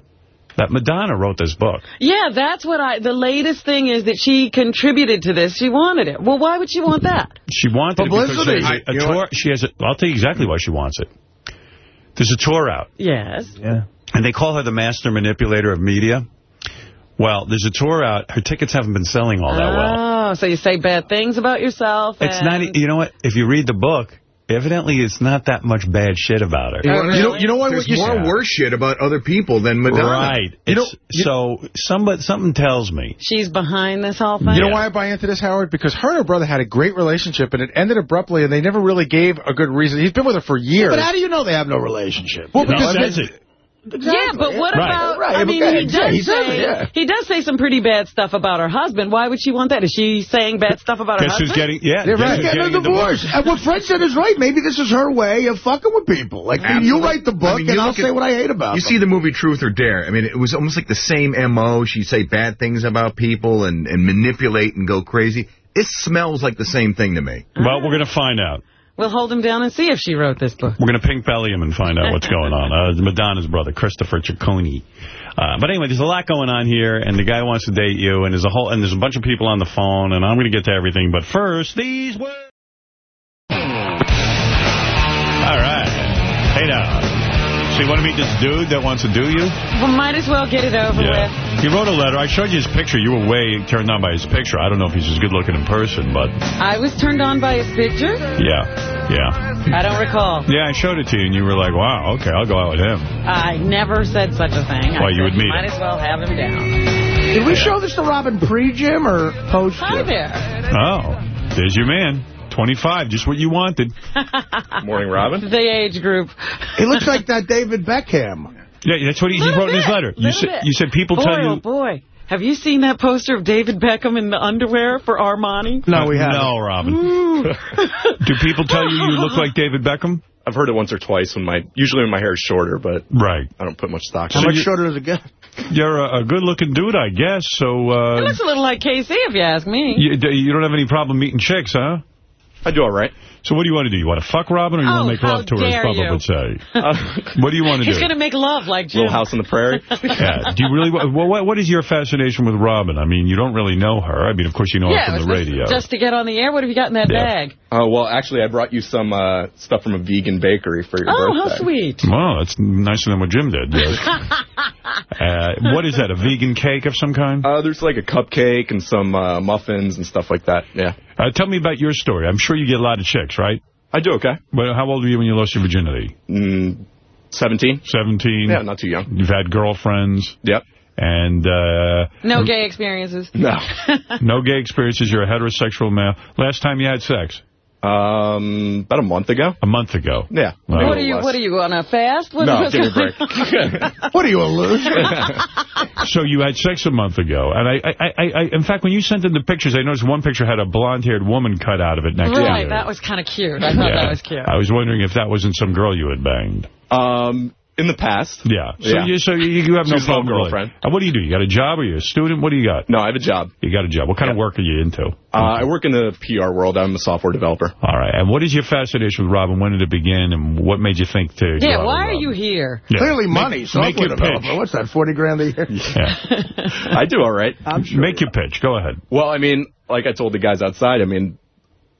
that Madonna wrote this book. Yeah, that's what I... The latest thing is that she contributed to this. She wanted it. Well, why would she want that? She wanted it because Publicity. there's a, a tour. She has. A, I'll tell you exactly why she wants it. There's a tour out, Yes. Yeah. and they call her the master manipulator of media. Well, there's a tour out. Her tickets haven't been selling all that well. Oh, so you say bad things about yourself. It's not. e- You know what? If you read the book, evidently it's not that much bad shit about her. You, wanna- know, you know what? There's you more said. worse shit about other people than Madonna. Right. You know- It's- so somebody, something tells me. She's behind this whole thing. You know why I buy into this, Howard? Because her and her brother had a great relationship, and it ended abruptly, and they never really gave a good reason. He's been with her for years. But how do you know they have no relationship? Well, No, because it says it. Yeah, but what Right. about? Right, I mean, go he does Yeah, he say it, yeah. he does say some pretty bad stuff about her husband. Why would she want that? Is she saying bad stuff about her Guess who's husband? getting? Yeah, They're right. who's Getting a getting divorce. And what Fred said is right. Maybe this is her way of fucking with people. Like, you write the book, I mean, and I'll look say what I hate about You them. see the movie Truth or Dare. I mean, it was almost like the same M.O. She'd say bad things about people and, and manipulate and go crazy. It smells like the same thing to me. Well, we're going to find out. We'll hold him down and see if she wrote this book. We're going to pink belly him and find out what's going on. Uh, Madonna's brother, Christopher Ciccone. Uh, but anyway, there's a lot going on here, and the guy wants to date you, and there's a whole and there's a bunch of people on the phone, and I'm going to get to everything. But first, these words. All right. Hey now. So you want to meet this dude that wants to do you? Well, might as well get it over with. He wrote a letter. I showed you his picture. You were way turned on by his picture. I don't know if he's as good looking in person, but I was turned on by his picture. yeah. Yeah. I don't recall. Yeah, I showed it to you, and you were like, wow, okay, I'll go out with him. I never said such a thing. I Well, you would meet Might as well have him down. Did we show this to Robin pre-Jim or post-Jim? Hi there. Oh, there's your man. 25, just what you wanted. Morning, Robin. The age group. He looks like that David Beckham. Yeah, that's what he, he Little wrote in his letter. You little said, you said people boy, tell oh you... boy. Have you seen that poster of David Beckham in the underwear for Armani? No, we haven't. No, Robin. Do people tell you you look like David Beckham? I've heard it once or twice when my usually when my hair is shorter, but right. I don't put much stock. How in much it. shorter does it get? You're a, a good-looking dude, I guess, so... He Uh, looks a little like KC, if you ask me. you, you don't have any problem meeting chicks, huh? I do all right. So what do you want to do? You want to fuck Robin or you Oh, want to make love to her, as dare Bubba you. would say? what do you want to He's do? going to make love like Jim. Little House on the Prairie. Yeah. Do you really? wa- Well, what, what is your fascination with Robin? I mean, you don't really know her. I mean, of course, you know yeah, her from the radio. just to get on the air. What have you got in that Yeah. bag? Oh well, actually, I brought you some uh, stuff from a vegan bakery for your Oh, birthday. how sweet. Well, that's nicer than what Jim did. Yes. uh, what is that? A vegan cake of some kind? Uh, there's like a cupcake and some uh, muffins and stuff like that. Yeah, Uh, tell me about your story. I'm sure you get a lot of chicks, right? I do okay. But how old were you when you lost your virginity? Mm, 17. 17. Yeah, not too young. You've had girlfriends. Yep. And uh, No gay experiences. No. no gay experiences. You're a heterosexual male. Last time you had sex? Um, about a month ago. A month ago. Yeah. Well, What are you? What are you on a fast? What, No, what's give me a going break. What are you, a loser? So you had sex a month ago, and I, I, I, I, in fact, when you sent in the pictures, I noticed one picture had a blonde-haired woman cut out of it next to Right, that was kind of cute. I thought Yeah. that was cute. I was wondering if that wasn't some girl you had banged. Um, in the past. Yeah. So Yeah. you, so you, you have no was an old problem. really. girlfriend. Uh, what do you do? You got a job? Are you a student? What do you got? No, I have a job. You got a job. What kind of work are you into? Uh, I work in the PR world. I'm a software developer. All right. And what is your fascination with Robin? When did it begin, and what made you think to? Yeah, out why are Robin? you here? Yeah. Clearly money. Make, software your developer. pitch. What's that, 40 grand a year? Yeah. I do all right. I'm sure. Make your pitch. Go ahead. Well, I mean, like I told the guys outside, I mean,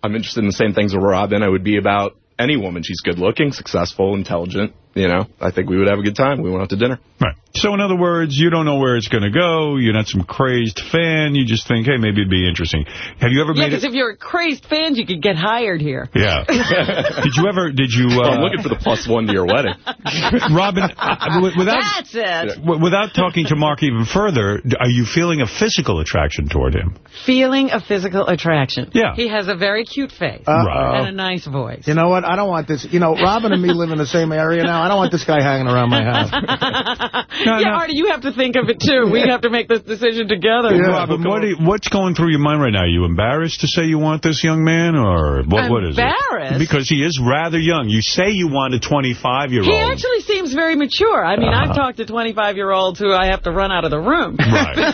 I'm interested in the same things as Robin. I would be about any woman. She's good looking, successful, intelligent. You know, I think we would have a good time. We went out to dinner. Right. So, in other words, you don't know where it's going to go. You're not some crazed fan. You just think, hey, maybe it'd be interesting. Have you ever been. Yeah, made because if you're a crazed fan, you could get hired here. Yeah. did you ever? Did you? Well, Uh, I'm looking for the plus one to your wedding. Robin, uh, without That's it. without talking to Mark even further, are you feeling a physical attraction toward him? Feeling a physical attraction. Yeah. He has a very cute face Uh-oh. and a nice voice. You know what? I don't want this. You know, Robin and me live in the same area now. I don't want this guy hanging around my house. yeah, Artie, you have to think of it, too. We have to make this decision together. Robin, what do you- what's going through your mind right now? Are you embarrassed to say you want this young man, or what? What is it? Embarrassed? Because he is rather young. You say you want a 25-year-old. He actually seems very mature. I mean, I've Uh-huh. talked to 25-year-olds who I have to run out of the room. Right.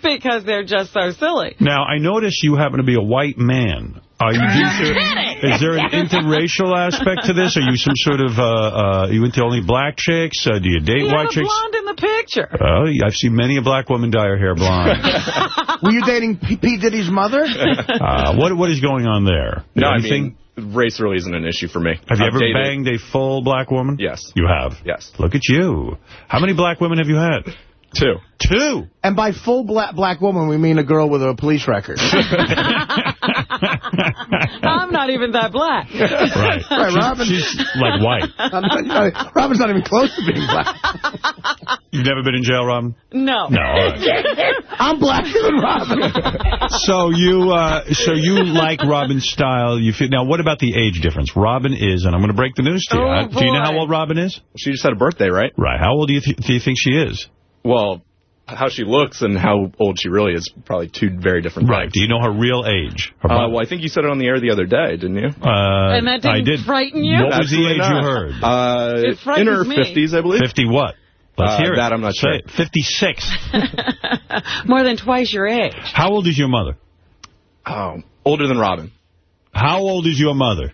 because they're just so silly. Now, I notice you happen to be a white man. Are you kidding. Is there an interracial aspect to this? Are you some sort of, uh, uh, are you into only black chicks? Uh, do you date You white chicks? blonde in the picture. Oh, I've seen many a black woman dye her hair blonde. Were you dating P. P. Diddy's mother? uh, what What is going on there? No, I mean, race really isn't an issue for me. have you I've ever dated- banged a full black woman? Yes. You have? Yes. Look at you. How many black women have you had? Two. Two? And by full black black woman, we mean a girl with a police record. I'm not even that black. Right. Right, Robin. She's like white. I'm not- you Robin's not even close to being black. You've never been in jail, Robin? No. No. all right. I'm blacker than Robin. So you, uh, so you like Robin's style. You feel now. What about the age difference? Robin is, and I'm going to break the news to you. Oh, Uh, Do you know how old Robin is? She just had a birthday, right? Right. How old do you th do you think she is? Well, how she looks and how old she really is probably two very different Right. things. Do you know her real age? Her Uh, well, I think you said it on the air the other day, didn't you? uh, And that didn't I did. frighten you? What was the age not. you heard? Uh, It in her me. 50s, I believe. 50 what? Let's Uh, hear it. that I'm not Say sure. it. 56. More than twice your age. How old is your mother? Oh, older than Robin. How old is your mother?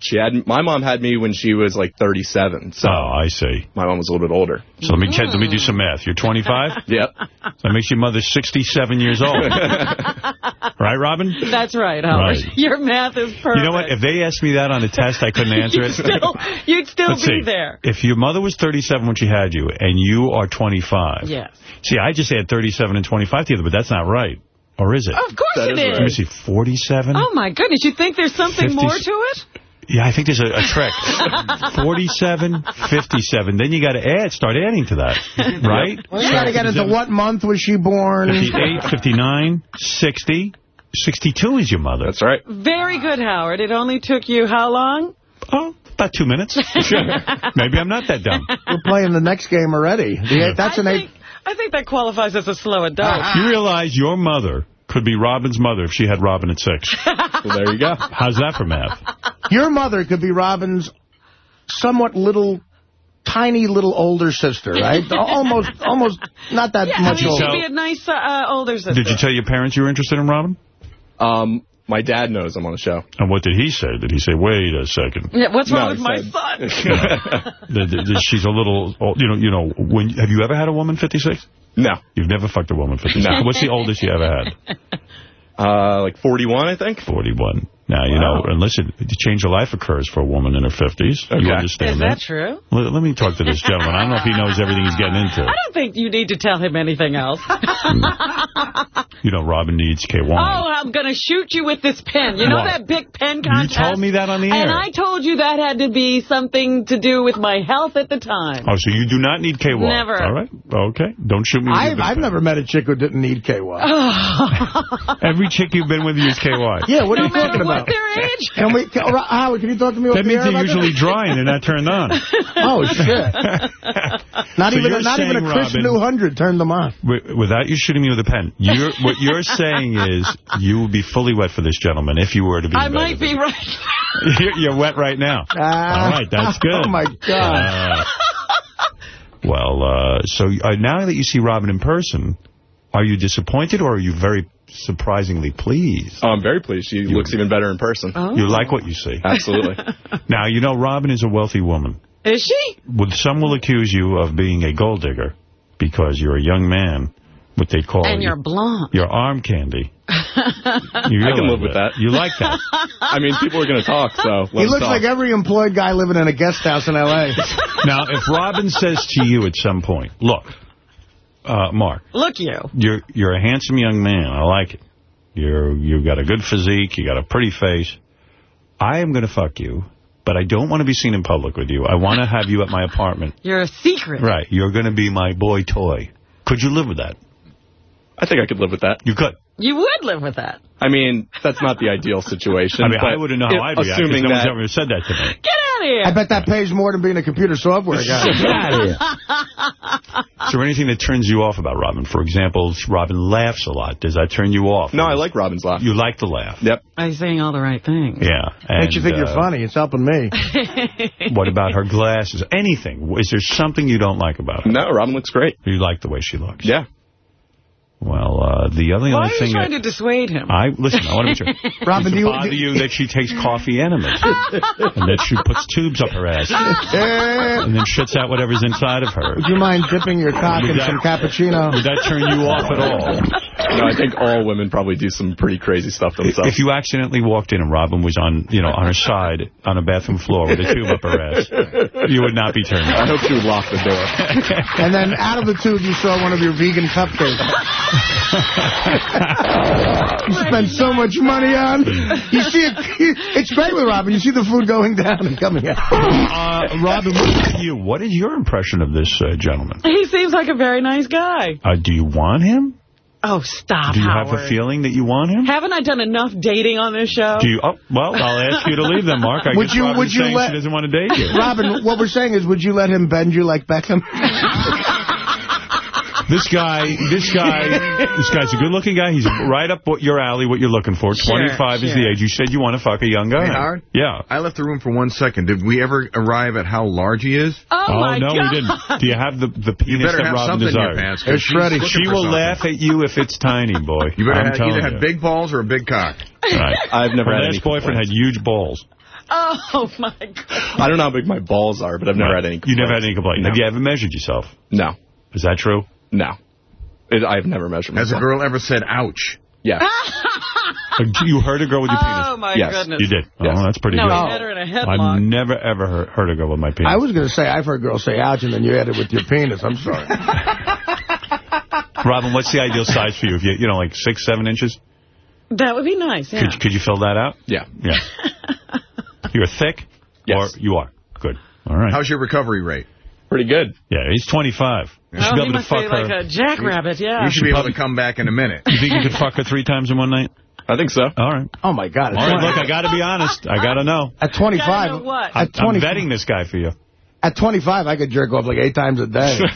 She had my mom had me when she was like 37. So oh, I see. My mom was a little bit older. So let me check, let me do some math. You're 25? yep. So that makes your mother 67 years old. right, Robin? That's right, Howard. Right. Your math is perfect. You know what? If they asked me that on a test, I couldn't answer you'd it. Still, you'd still Let's be see. there. If your mother was 37 when she had you, and you are 25. Yes. See, I just had 37 and 25 together, but that's not right. Or is it? Of course That it is is. right. Let me see, 47? Oh, my goodness. You think there's something 50 more to it? Yeah, I think there's a, a trick. 47, 57. Then you got to add, start adding to that, right? Well, you got to get into what month was she born? 58, 59, 60. 62 is your mother. That's right. Very good, Howard. It only took you how long? Oh, about two minutes. Sure. Maybe I'm not that dumb. We're playing the next game already. The- That's I an eight. think, I think that qualifies as a slow adult. You realize your mother could be Robin's mother if she had Robin at six. Well, there you go. How's that for math? Your mother could be Robin's somewhat little, tiny little older sister, right? almost, almost not that yeah, I much mean, older. she'd be a nice uh, older sister. Did you tell your parents you were interested in Robin? Um, my dad knows I'm on the show. And what did he say? Did he say, wait a second? Yeah, what's wrong No, with my said- son? that, that- that she's a little, old- you know, you know. When have you ever had a woman 56? No. You've never fucked a woman 56. No. What's the oldest you ever had? Uh, like 41, I think. 41. Now, you know, and listen, the change of life occurs for a woman in her 50s. You understand Is that? that true? Let, let me talk to this gentleman. I don't know if he knows everything he's getting into. I don't think you need to tell him anything else. You know, Robin needs KY. Oh, I'm going to shoot you with this pen. You know What? that big pen you told me that on the air. And. I told you that had to be something to do with my health at the time. Oh, so you do not need KY? Never. All right. Okay. Don't shoot me with I've, I've never met a chick who didn't need KY. Every chick you've been with used KY. Yeah, what are you talking matter what their age. Can we, can, Howard, can you talk to me That off means they're usually this? dry and they're not turned on. Oh, shit. Not So even, you're a, not even a Chris Robin- New 100 turned them on. Without you shooting me with a pen, you're, what you're saying is you would be fully wet for this gentleman if you were to be I might be right. You're, you're wet right now. Ah. All right, that's good. Oh, my God. Uh, well, uh, so uh, now that you see Robin in person, are you disappointed or are you very surprisingly pleased? Oh, I'm very pleased. She looks even better in person. Oh. You like what you see. Absolutely. Now, you know Robin is a wealthy woman. Is she? Well, Some will accuse you of being a gold digger because you're a young man, what they call And you- you're blonde. your arm candy. You I can realize live with that. You like that. I mean, people are going to talk, so He looks talk. like every employed guy living in a guest house in L.A. now, if Robin says to you at some point, look, uh, Mark, Look you. you're you're a handsome young man. I like it. You're you've got a good physique. You got a pretty face. I am going to fuck you, but I don't want to be seen in public with you. I want to have you at my apartment. You're a secret. Right. You're going to be my boy toy. Could you live with that? I think I could live with that. You could. You would live with that. I mean, that's not the ideal situation. I mean, I wouldn't know how I'd react Assuming because no one's that, ever said that to me. Get out of here. I bet that pays more than being a computer software guy. Get out of here. Is there anything that turns you off about Robin? For example, Robin laughs a lot. Does that turn you off? No, I like Robin's laugh. You like to laugh. Yep. Are you saying all the right things? Yeah. Makes you And, think you're uh, funny. It's helping me. What about her glasses? Anything. Is there something you don't like about her? No, Robin looks great. You like the way she looks? Yeah. Well, uh, the only Why other are you thing trying that... to dissuade him? I Listen, I want to be sure. Robin, Does do it you- bother do- you that she takes coffee enemas? and that she puts tubes up her ass? And then shits out whatever's inside of her? Would you mind dipping your cock Would in that- some cappuccino? Would that turn you off at all? No, I think all women probably do some pretty crazy stuff themselves. If you accidentally walked in and Robin was on, you know, on her side on a bathroom floor with a tube up her ass, you would not be turned off. I hope she would lock the door. And then out of the tube, you saw one of your vegan cupcakes. You spend so much money on. You see it. It's great with Robin. You see the food going down and coming out. Uh, Robin, what about you? What is your impression of this uh, gentleman? He seems like a very nice guy. Uh, do you want him? Oh, stop, Do you Howard. have a feeling that you want him? Haven't I done enough dating on this show? Do you? Oh, well, I'll ask you to leave then, Mark. I Would guess you- Robin's would you saying let- she doesn't want to date you. Robin, what we're saying is, would you let him bend you like Beckham? This guy, this guy, this guy's a good-looking guy. He's right up what your alley, what you're looking for. Sure, 25 is sure. the age. You said you want to fuck a young guy. Hey, Howard? Yeah. I left the room for one second. Did we ever arrive at how large he is? Oh, oh no, we didn't. Do you have the, the penis that have Robin something in your desires? pants, 'cause she's looking She will something. laugh at you if it's tiny, boy. You better I'm have, either you. have big balls or a big cock. Right. I've never Her had last any boyfriend had huge balls. Oh, my God. I don't know how big my balls are, but I've never Right. had any You complaints. never had any complaints. No. Have you ever measured yourself? No. Is that true? No. It, I've never measured Has a girl ever said, ouch? Yeah. Uh, You heard a girl with your penis? Oh, my Yes. goodness. You did? Yes. Oh, that's pretty No, good. he had her in a headlock. I've never, ever heard, heard a girl with my penis. I was going to say, I've heard girls say ouch, and then you had it with your penis. I'm sorry. Robin, what's the ideal size for you? If you, you know, like six, seven inches? That would be nice, yeah. Could, could you fill that out? Yeah. Yeah. You're thick? Yes. Or you are? Good. All right. How's your recovery rate? Pretty good. Yeah, he's 25. You should Oh, be he able to must fuck be her. like a jackrabbit, yeah. You should be able to come back in a minute. You think you could fuck her three times in one night? I think so. All right. Oh, my God. All right, look, I got to be honest. I got to know. At 25, know what? I'm, at, 20, I'm vetting this guy for you. at 25, I could jerk off like eight times a day.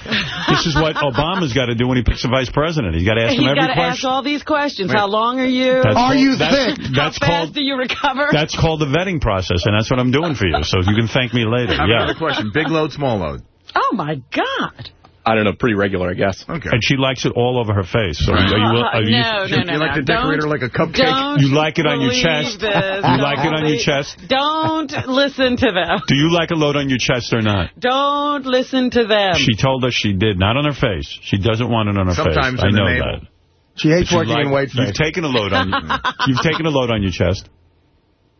This is what Obama's got to do when he picks a vice president. He's got to ask He's him every got to ask all these questions. How long are you? That's Are called- you that's, thick? That's How fast called do you recover? that's called the vetting process, and that's what I'm doing for you. So you can thank me later. I have Yeah. another question. Big load, small load? Oh, my God. I don't know. Pretty regular, I guess. Okay. And she likes it all over her face. So are you, are ah, uh, you, no, no, no, you like no. to decorate Don't- like a cupcake? Don't You like it on your chest? This. You like it on your chest? Don't listen to them. do you like a load on your chest or not? Don't listen to them. She told us she did, not on her face. She doesn't want it on her Sometimes face. I know that. She hates working like- in weight You've taken a load on. you've taken a load on your chest.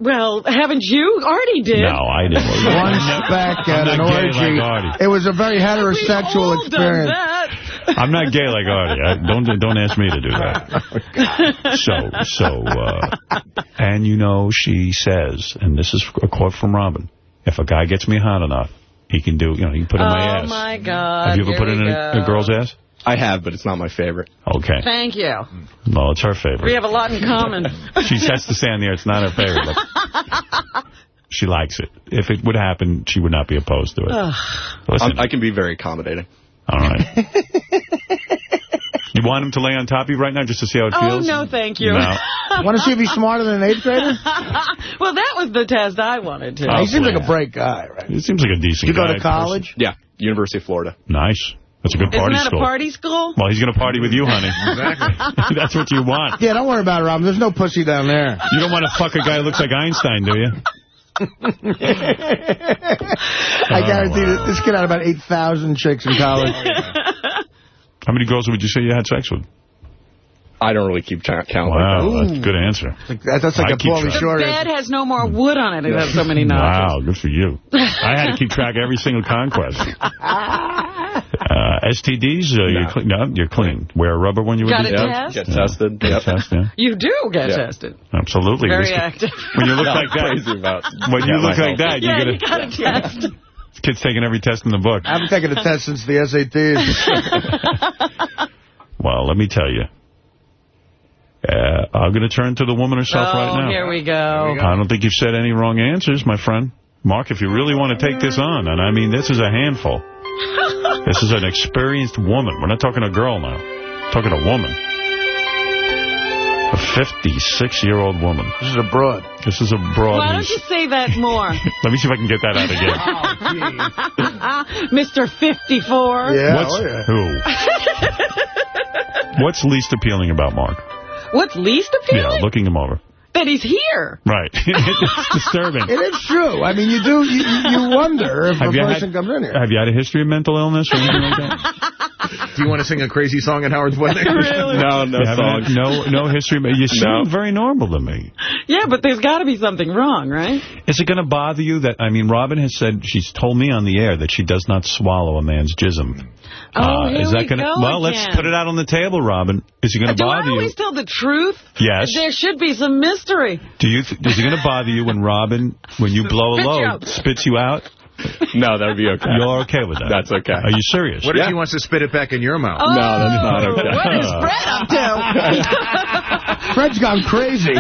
Well, haven't you? Artie did. No, I didn't. One I'm speck at an orgy. like It was a very We've heterosexual done experience. that. I'm not gay like Artie. I, don't don't ask me to do that. So so uh, and you know she says, and this is a quote from Robin: If a guy gets me hot enough, he can do. You know, he can put it in my oh, ass. my God. Have you ever Here put it in a, a girl's ass? I have, but it's not my favorite. Okay. Thank you. Well, it's her favorite. We have a lot in common. She has to stand there. It's not her favorite. But she likes it. If it would happen, she would not be opposed to it. Listen, I'm, can be very accommodating. all right. you want him to lay on top of you right now just to see how it oh, feels? no, thank you. No. Want to see if he's smarter than an eighth grader? well, that was the test I wanted to. Oh, he seems please. like a oh, bright guy, right? It seems like a decent You go to college? Yeah, University of Florida. Nice. That's a good party Isn't party that school. a party school? Well, he's going to party with you, honey. Exactly. That's what you want. Yeah, don't worry about it, Robin. There's no pussy down there. You don't want to fuck a guy who looks like Einstein, do you? I guarantee oh, that this kid had about 8,000 chicks in college. How many girls would you say you had sex with? I don't really keep count. count Wow, like that's a good answer. That- That's like I a keep Pauly track. Shore. The bed has no more wood on it. It has so many Wow, good for you. I had to keep track of every single conquest. Uh, STDs, uh, you're, clean, no, you're clean. Wear a rubber when you Got would a do test? Get tested. Get Yep. test, yeah. You do get Yeah. tested. Absolutely. Very This- active. When you look No, like that, when you Yeah, look my like that, you yeah, get you a got a test. this kid's taking every test in the book. I haven't taken a test since the SATs. Well, let me tell you. Uh, I'm going to turn to the woman herself oh, right now. here we go. I don't think you've said any wrong answers, my friend. Mark, if you really want to take this on, and I mean, this is a handful. This is an experienced woman. We're not talking a girl now. We're talking a woman. A 56-year-old woman. this is a broad. This is a broad Why don't you say that more? Let me see if I can get that out again. Oh, Mr. 54. Yeah, What's, oh, yeah. Who? What's least appealing about Mark? What's least appealing? Yeah, looking him over. That he's here. Right. it's disturbing. It is true. I mean, you do, you, you wonder if Have a person had, comes in here. have you had a history of mental illness or anything like that? Do you want to sing a crazy song at Howard's wedding? Really? No, no You haven't songs. no, no history. You seem No. very normal to me. Yeah, but there's got to be something wrong, right? Is it going to bother you that, I mean, Robin has said, she's told me on the air that she does not swallow a man's jism. Oh, here is we that gonna, go Well, let's put it out on the table, Robin. Is it going to bother you? Do I bother you? always tell the truth? Yes. There should be some mystery. Do you? Th is it going to bother you when Robin, when you blow a load, spits you out? No, that would be okay. You're okay with that? That's okay. Are you serious? What if he wants to spit it back in your mouth? Oh, No, that's not oh, okay. What is Fred up to? Fred's gone crazy.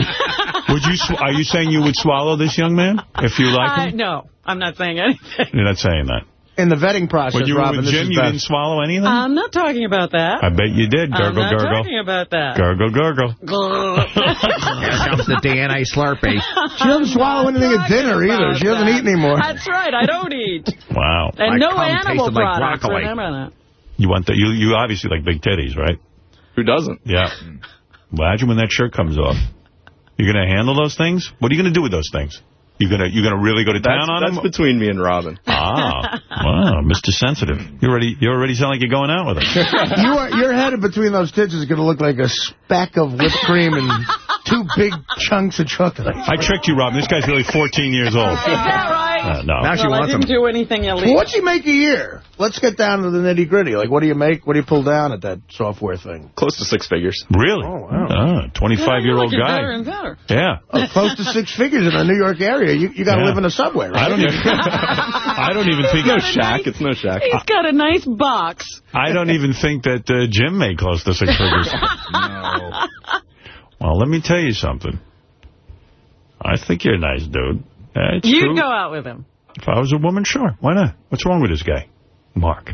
Would you? Sw are you saying you would swallow this young man if you like I, him? no, I'm not saying anything. You're not saying that. In the vetting process, When you were Robin, with Jim, you didn't swallow anything? I'm not talking about that. I bet you did. I'm not gurgle. talking about that. Gurgle, gurgle. Here comes the DNA Slurpee. She doesn't swallow anything at dinner either. She doesn't eat anymore. That's right. I don't eat. Wow. And no animal tasted like products. broccoli. Remember that. You want that? You you obviously like big titties, right? Who doesn't? Yeah. Mm. Imagine when that shirt comes off. You're going to handle those things? What are you going to do with those things? You gonna you gonna really go to That's, town on that's them? between me and Robin. Ah, wow, Mr. Sensitive. You already you already sound like you're going out with him. you are, your head in between those tits is going to look like a speck of whipped cream and two big chunks of chocolate. I tricked you, Rob. This guy's really 14 years old. Is that right? Uh, no. well, I didn't do anything illegal. What's he make a year? Let's get down to the nitty gritty. Like, what do you make? What do you pull down at that software thing? Close to six figures. Really? Oh, wow. Ah, 25 year old Looking guy. better and better. Yeah. Oh, close to six figures in the New York area. You you got to Yeah. live in a subway, right? I don't even. I don't even think. No shack. It's no shack. He's got a nice box. I don't even think that uh, Jim made close to six figures. Well, let me tell you something. I think you're a nice dude. That's You'd true. go out with him. If I was a woman, sure. Why not? What's wrong with this guy? Mark.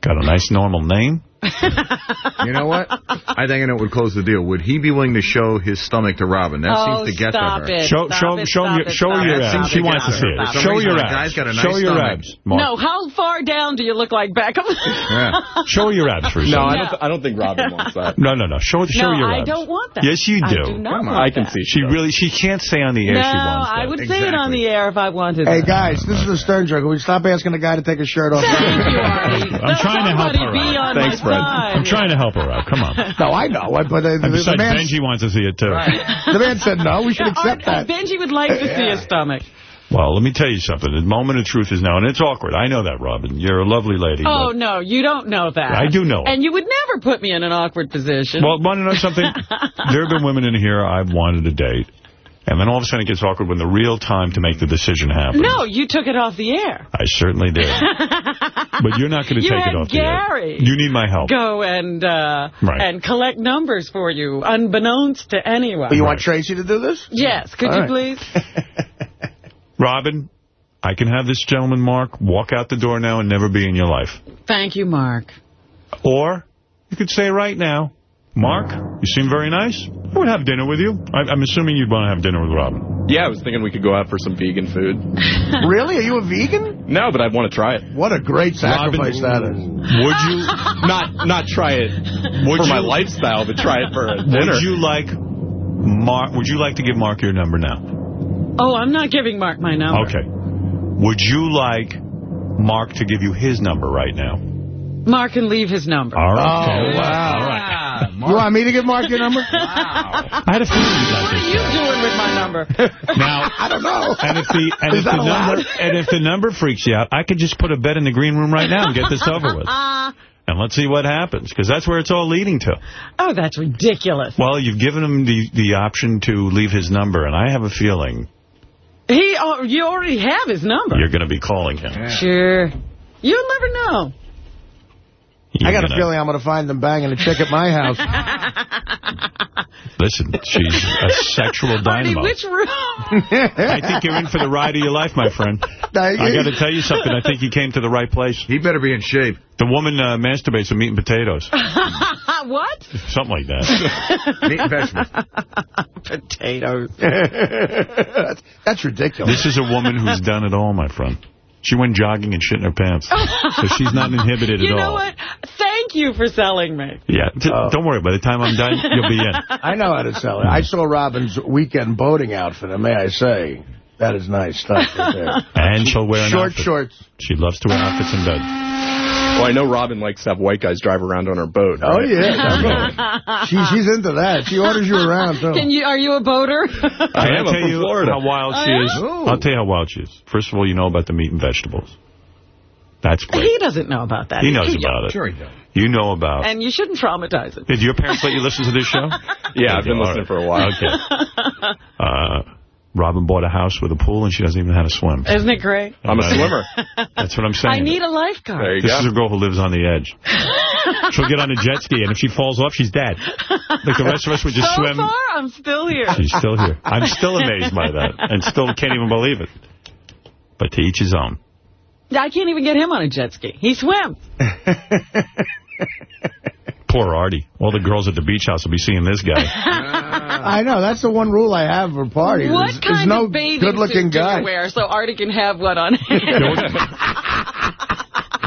Got a nice normal name. You know what? I think it would close the deal. Would he be willing to show his stomach to Robin? That Oh, seems to get stop to her. it. Show, Stop show, it, show, stop your, it, show stop your it, abs. stop She wants to see it, it. stop. Show Some your abs. guy's got a show nice your stomach. abs. Mark. No, how far down do you look like Beckham? Yeah. Show your abs for a No. I don't, th- I don't think Robin wants that. No, no, no. Show, show no, your I don't want that. Yes, you I do. do not Come on. want I can that. see. She really, she can't say on the air No, she wants that. I would say it on the air if I wanted to. Hey, guys, this is a Stern joke. Will we stop asking a guy to take his shirt off? Thank you, Artie. I'm trying to help Somebody her be out. on Thanks, my Fred. side. I'm trying to help her out. Come on. No, I know. But uh, the, the, man, Benjy wants to see it, too. the man said no. We should Yeah, accept Art- that. Benjy would like to see Yeah. his stomach. Well, let me tell you something. The moment of truth is now, and it's awkward. I know that, Robin. You're a lovely lady. Oh, but- no, you don't know that. I do know it. And you would never put me in an awkward position. Well, want to know something? there have been women in here I've wanted to date, and then all of a sudden it gets awkward when the real time to make the decision happens. no, you took it off the air. I certainly did. but you're not going to take it off Gary the air. You need my help. Go and uh, Right. and collect numbers for you, unbeknownst to anyone. Oh, you want Tracy to do this? Yes, could All you right. please? Robin, I can have this gentleman, Mark, walk out the door now and never be in your life. Thank you, Mark. Or you could say right now, Mark, you seem very nice. I would have dinner with you. I, I'm assuming you'd want to have dinner with Robin. Yeah, I was thinking we could go out for some vegan food. Really? Are you a vegan? No, but I'd want to try it. What a great sacrifice that is. Would you? Not not try it Would for my lifestyle, but try it for a dinner. Would you like Mark? Would you like to give Mark your number now? Oh, I'm not giving Mark my number. Okay. Would you like Mark to give you his number right now? Mark can leave his number. All Oh, right. wow. All right. You want me to give Mark your number? I had a feeling you'd like What are you doing with my number? Now, I don't know. and if the and Is if the allowed? number and if the number freaks you out, I could just put a bed in the green room right now and get this over with. And let's see what happens, because that's where it's all leading to. oh, that's ridiculous. Well, you've given him the, the option to leave his number, and I have a feeling He, you already have his number. you're going to be calling him. Sure. You'll never know. I got a feeling I'm going to find them banging a chick at my house. Listen, she's a sexual Artie, dynamo. which room? I think you're in for the ride of your life, my friend. I got to tell you something. I think you came to the right place. He better be in shape. The woman uh, masturbates with meat and potatoes. what? Something like that. Meat and vegetables. Potatoes. that's, that's ridiculous. This is a woman who's done it all, my friend. She went jogging and shit in her pants. So she's not inhibited you at know all. what? Thank you for selling me. Yeah, t- Oh. don't worry. By the time I'm done, you'll be in. I know how to sell it. I saw Robin's weekend boating outfit, and may I say, that is nice stuff right there. And she'll wear an Short outfit. shorts. She loves to wear outfits in bed. Well, I know Robin likes to have white guys drive around on her boat. Oh, yeah. she, she's into that. She orders you around, too. Can you? Are you a boater? I am. tell I'm from you Florida. how wild Oh, she yeah? is? Ooh. I'll tell you how wild she is. First of all, you know about the meat and vegetables. That's great. he doesn't know about that. He knows about it. Sure he does. You know about. And you shouldn't traumatize him. Did your parents let you listen to this show? Yeah, I've been listening right. for a while. Okay. Uh, Robin bought a house with a pool, and she doesn't even know how to swim. Isn't it great? I'm a swimmer. That's what I'm saying. I need a There lifeguard. you This go. is a girl who lives on the edge. She'll get on a jet ski, and if she falls off, she's dead. Like the rest of us would just so swim. far, I'm still here. She's still here. I'm still amazed by that, and still can't even believe it. But to each his own. I can't even get him on a jet ski. He swims. Poor Artie. All the girls at the beach house will be seeing this guy. I know. That's the one rule I have for parties. What There's- kind there's no of bathing good-looking suit do guy. you wear so Artie can have one on hand? Do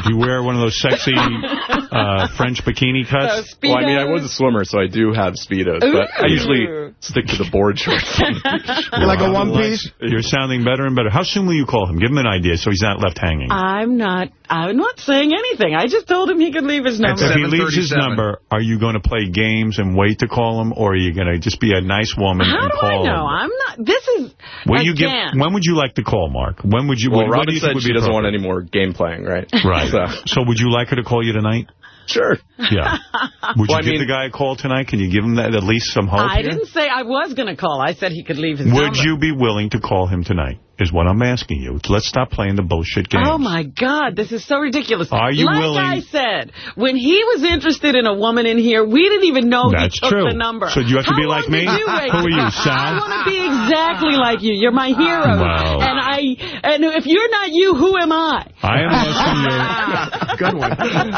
you wear one of those sexy uh, French bikini cuts? Well, I mean, I was a swimmer, so I do have Speedos, but I usually stick to the board shorts. like a one piece? You're sounding better and better. How soon will you call him? Give him an idea so he's not left hanging. I'm not. I'm not saying anything. I just told him he could leave his number. If he leaves his number, are you going to play games and wait to call him, or are you going to just be a nice woman How and do I call know? him? I'm not. This is. Will you give? When would you like to call, Mark? When would you? Well, what, what Robin do said would she doesn't want any more game playing, right? Right. So, So would you like her to call you tonight? Sure. Yeah. Would Well, I you give mean- the guy a call tonight? Can you give him that, at least some hope? I here? didn't say I was going to call. I said he could leave his Would number. you be willing to call him tonight? Is what I'm asking you. Let's stop playing the bullshit game. Oh, my God. This is so ridiculous. Are you like willing- I said, when he was interested in a woman in here, we didn't even know That's he took true. the number. So do you have to How be like me? did you wait? Who are you, I want to be exactly like you. You're my hero. Wow. And I, and if you're not you, who am I? I am less than you. Good one.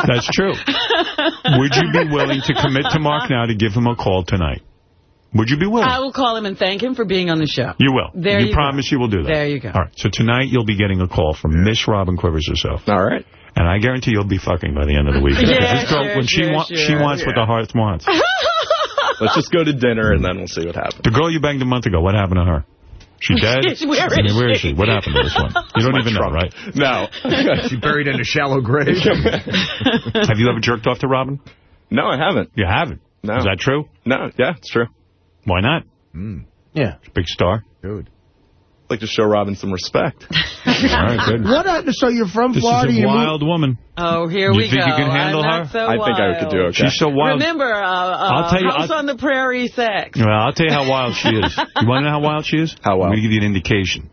That's true. Would you be willing to commit to Mark now to give him a call tonight? Would you be willing? I will call him and thank him for being on the show. You will. There you you promise you will do that. There you go. All right. So tonight you'll be getting a call from Miss Robin Quivers herself. All right. And I guarantee you'll be fucking by the end of the week. Yeah, this girl, sure, when she sure, wants, she sure. wants what the heart wants. Let's just go to dinner, and then we'll see what happens. The girl you banged a month ago, what happened to her? She dead? Where I mean, is where is she? she? What happened to this one? You don't even know, right? No. she buried in a shallow grave. Have you ever jerked off to Robin? No, I haven't. You haven't? No. Is that true? No, yeah, it's true. Why not? Yeah. Big star. Dude. I'd like to show Robin some respect. All right, good. What? Uh, so you're from This Florida? is a you wild woman. Oh, here You we go. you think you can handle her? so I think I could do wild. okay. She's so wild. Remember, uh, uh, I'll tell you- House I'll- on the Prairie sex. Well, I'll tell you how wild she is. You want to know how wild she is? How wild? I'm going to give you an indication.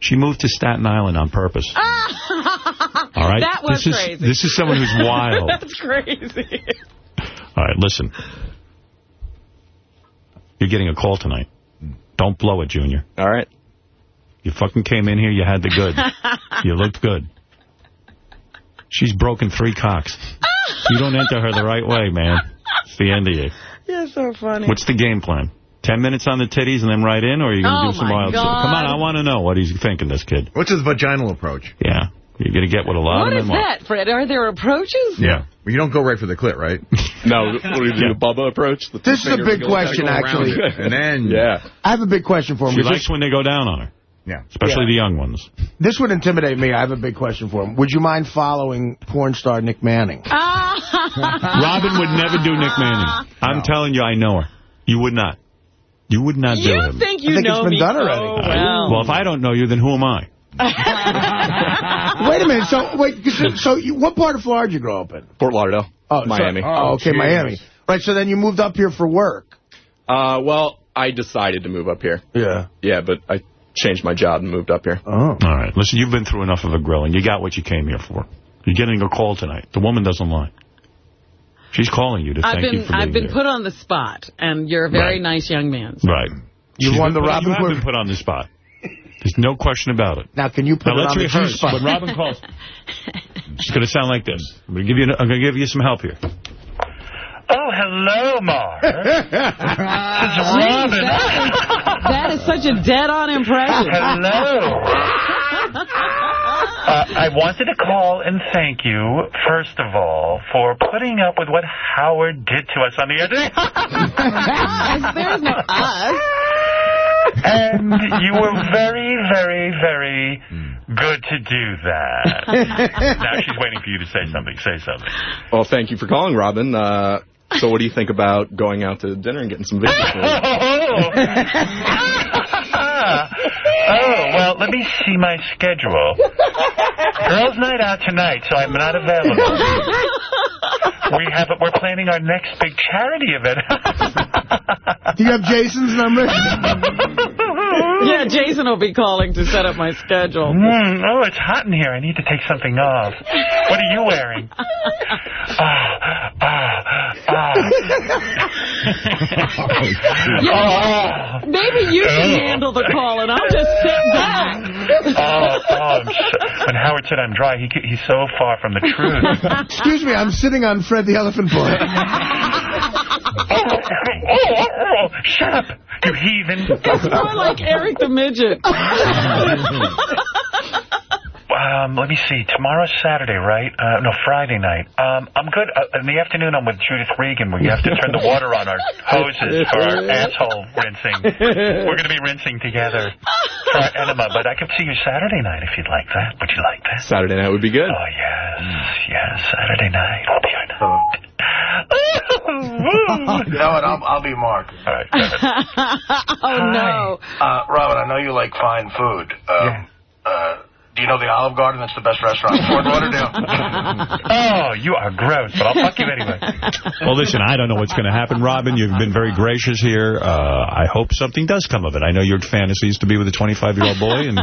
She moved to Staten Island on purpose. All right? That was this is, crazy. This is someone who's wild. That's crazy. All right, listen. You're getting a call tonight. Don't blow it, Junior. All right. You fucking came in here, you had the good. you looked good. She's broken three cocks. you don't enter her the right way, man. It's the end of you. You're so funny. What's the game plan? Ten minutes on the titties and then right in, or are you going to Oh, do some wild shit? God. Come on, I want to know what he's thinking, this kid. What's his vaginal approach? Yeah. You're going to get what a lot What of is them want. that, Fred? Are there approaches? Yeah. Well, you don't go right for the clit, right? No, what do you do, the Bubba approach? The This is a big question, go actually. it. and then... Yeah. I have a big question for him. She likes this, when they go down on her, Yeah. especially Yeah. the young ones. this would intimidate me. I have a big question for him. Would you mind following porn star Nick Manning? Ah. Robin would never do Nick Manning. I'm telling you, I know her. You would not. You would not do You him. think you I think know it's been me done so already. well. Well, if I don't know you, then who am I? Wait a minute. So, wait. 'cause- So, you, what part of Florida did you grow up in? Fort Lauderdale. Oh, so- Miami. oh, okay, jeez. Miami. Right. So then you moved up here for work. Uh, well, I decided to move up here. Yeah. Yeah, but I changed my job and moved up here. Oh. All right. Listen, you've been through enough of a grilling. You got what you came here for. You're getting a call tonight. The woman doesn't lie. She's calling you to I've thank you been for I've been here. put on the spot, and you're a very Right. nice young man. so- Right. You She's won been the put- Robin You have been put on the spot. There's no question about it. Now, can you put Now it on the rehearse. G-spot? When Robin calls, it's going to sound like this. I'm going to give you. I'm going to give you some help here. Oh, hello, Mark. it's Gee, Robin. that, is, that is such a dead-on impression. Hello. Uh, I wanted to call and thank you, first of all, for putting up with what Howard did to us on the air. Us, There's no us. Um, and you were very, very, very hmm. good to do that. now she's waiting for you to say hmm. something. Say something. Well, thank you for calling, Robin. Uh, so what do you think about going out to dinner and getting some Vegas food? Oh! Oh, well, let me see my schedule. Girls' night out tonight, so I'm not available. We have we're planning our next big charity event. Do you have Jason's number? Yeah, Jason will be calling to set up my schedule. Mm, oh, it's hot in here. I need to take something off. What are you wearing? Ah, ah, ah. Yeah, maybe you can handle the call, and I'll just sit back. Oh, oh, I'm when Howard said I'm dry, he, he's so far from the truth. Excuse me, I'm sitting on Fred the Elephant Boy. oh, oh, oh, shut up, you heathen. It's more like Eric the Midget. Um, let me see. Tomorrow's Saturday, right? Uh, no, Friday night. Um, I'm good. Uh, in the afternoon, I'm with Judith Regan. We have to turn the water on our hoses for our asshole rinsing. We're going to be rinsing together for our enema. But I could see you Saturday night if you'd like that. Would you like that? Saturday night would be good. Oh, yes. Yes, Saturday night will be our night. you know what? I'll, I'll be Mark. All right. oh, no. Uh, Robin, I know you like fine food. Um, uh, do you know the Olive Garden? That's the best restaurant in Fort Lauderdale. oh, you are gross, but I'll fuck you anyway. Well, listen, I don't know what's going to happen, Robin. You've been very gracious here. Uh, I hope something does come of it. I know your fantasy is to be with a 25-year-old boy, and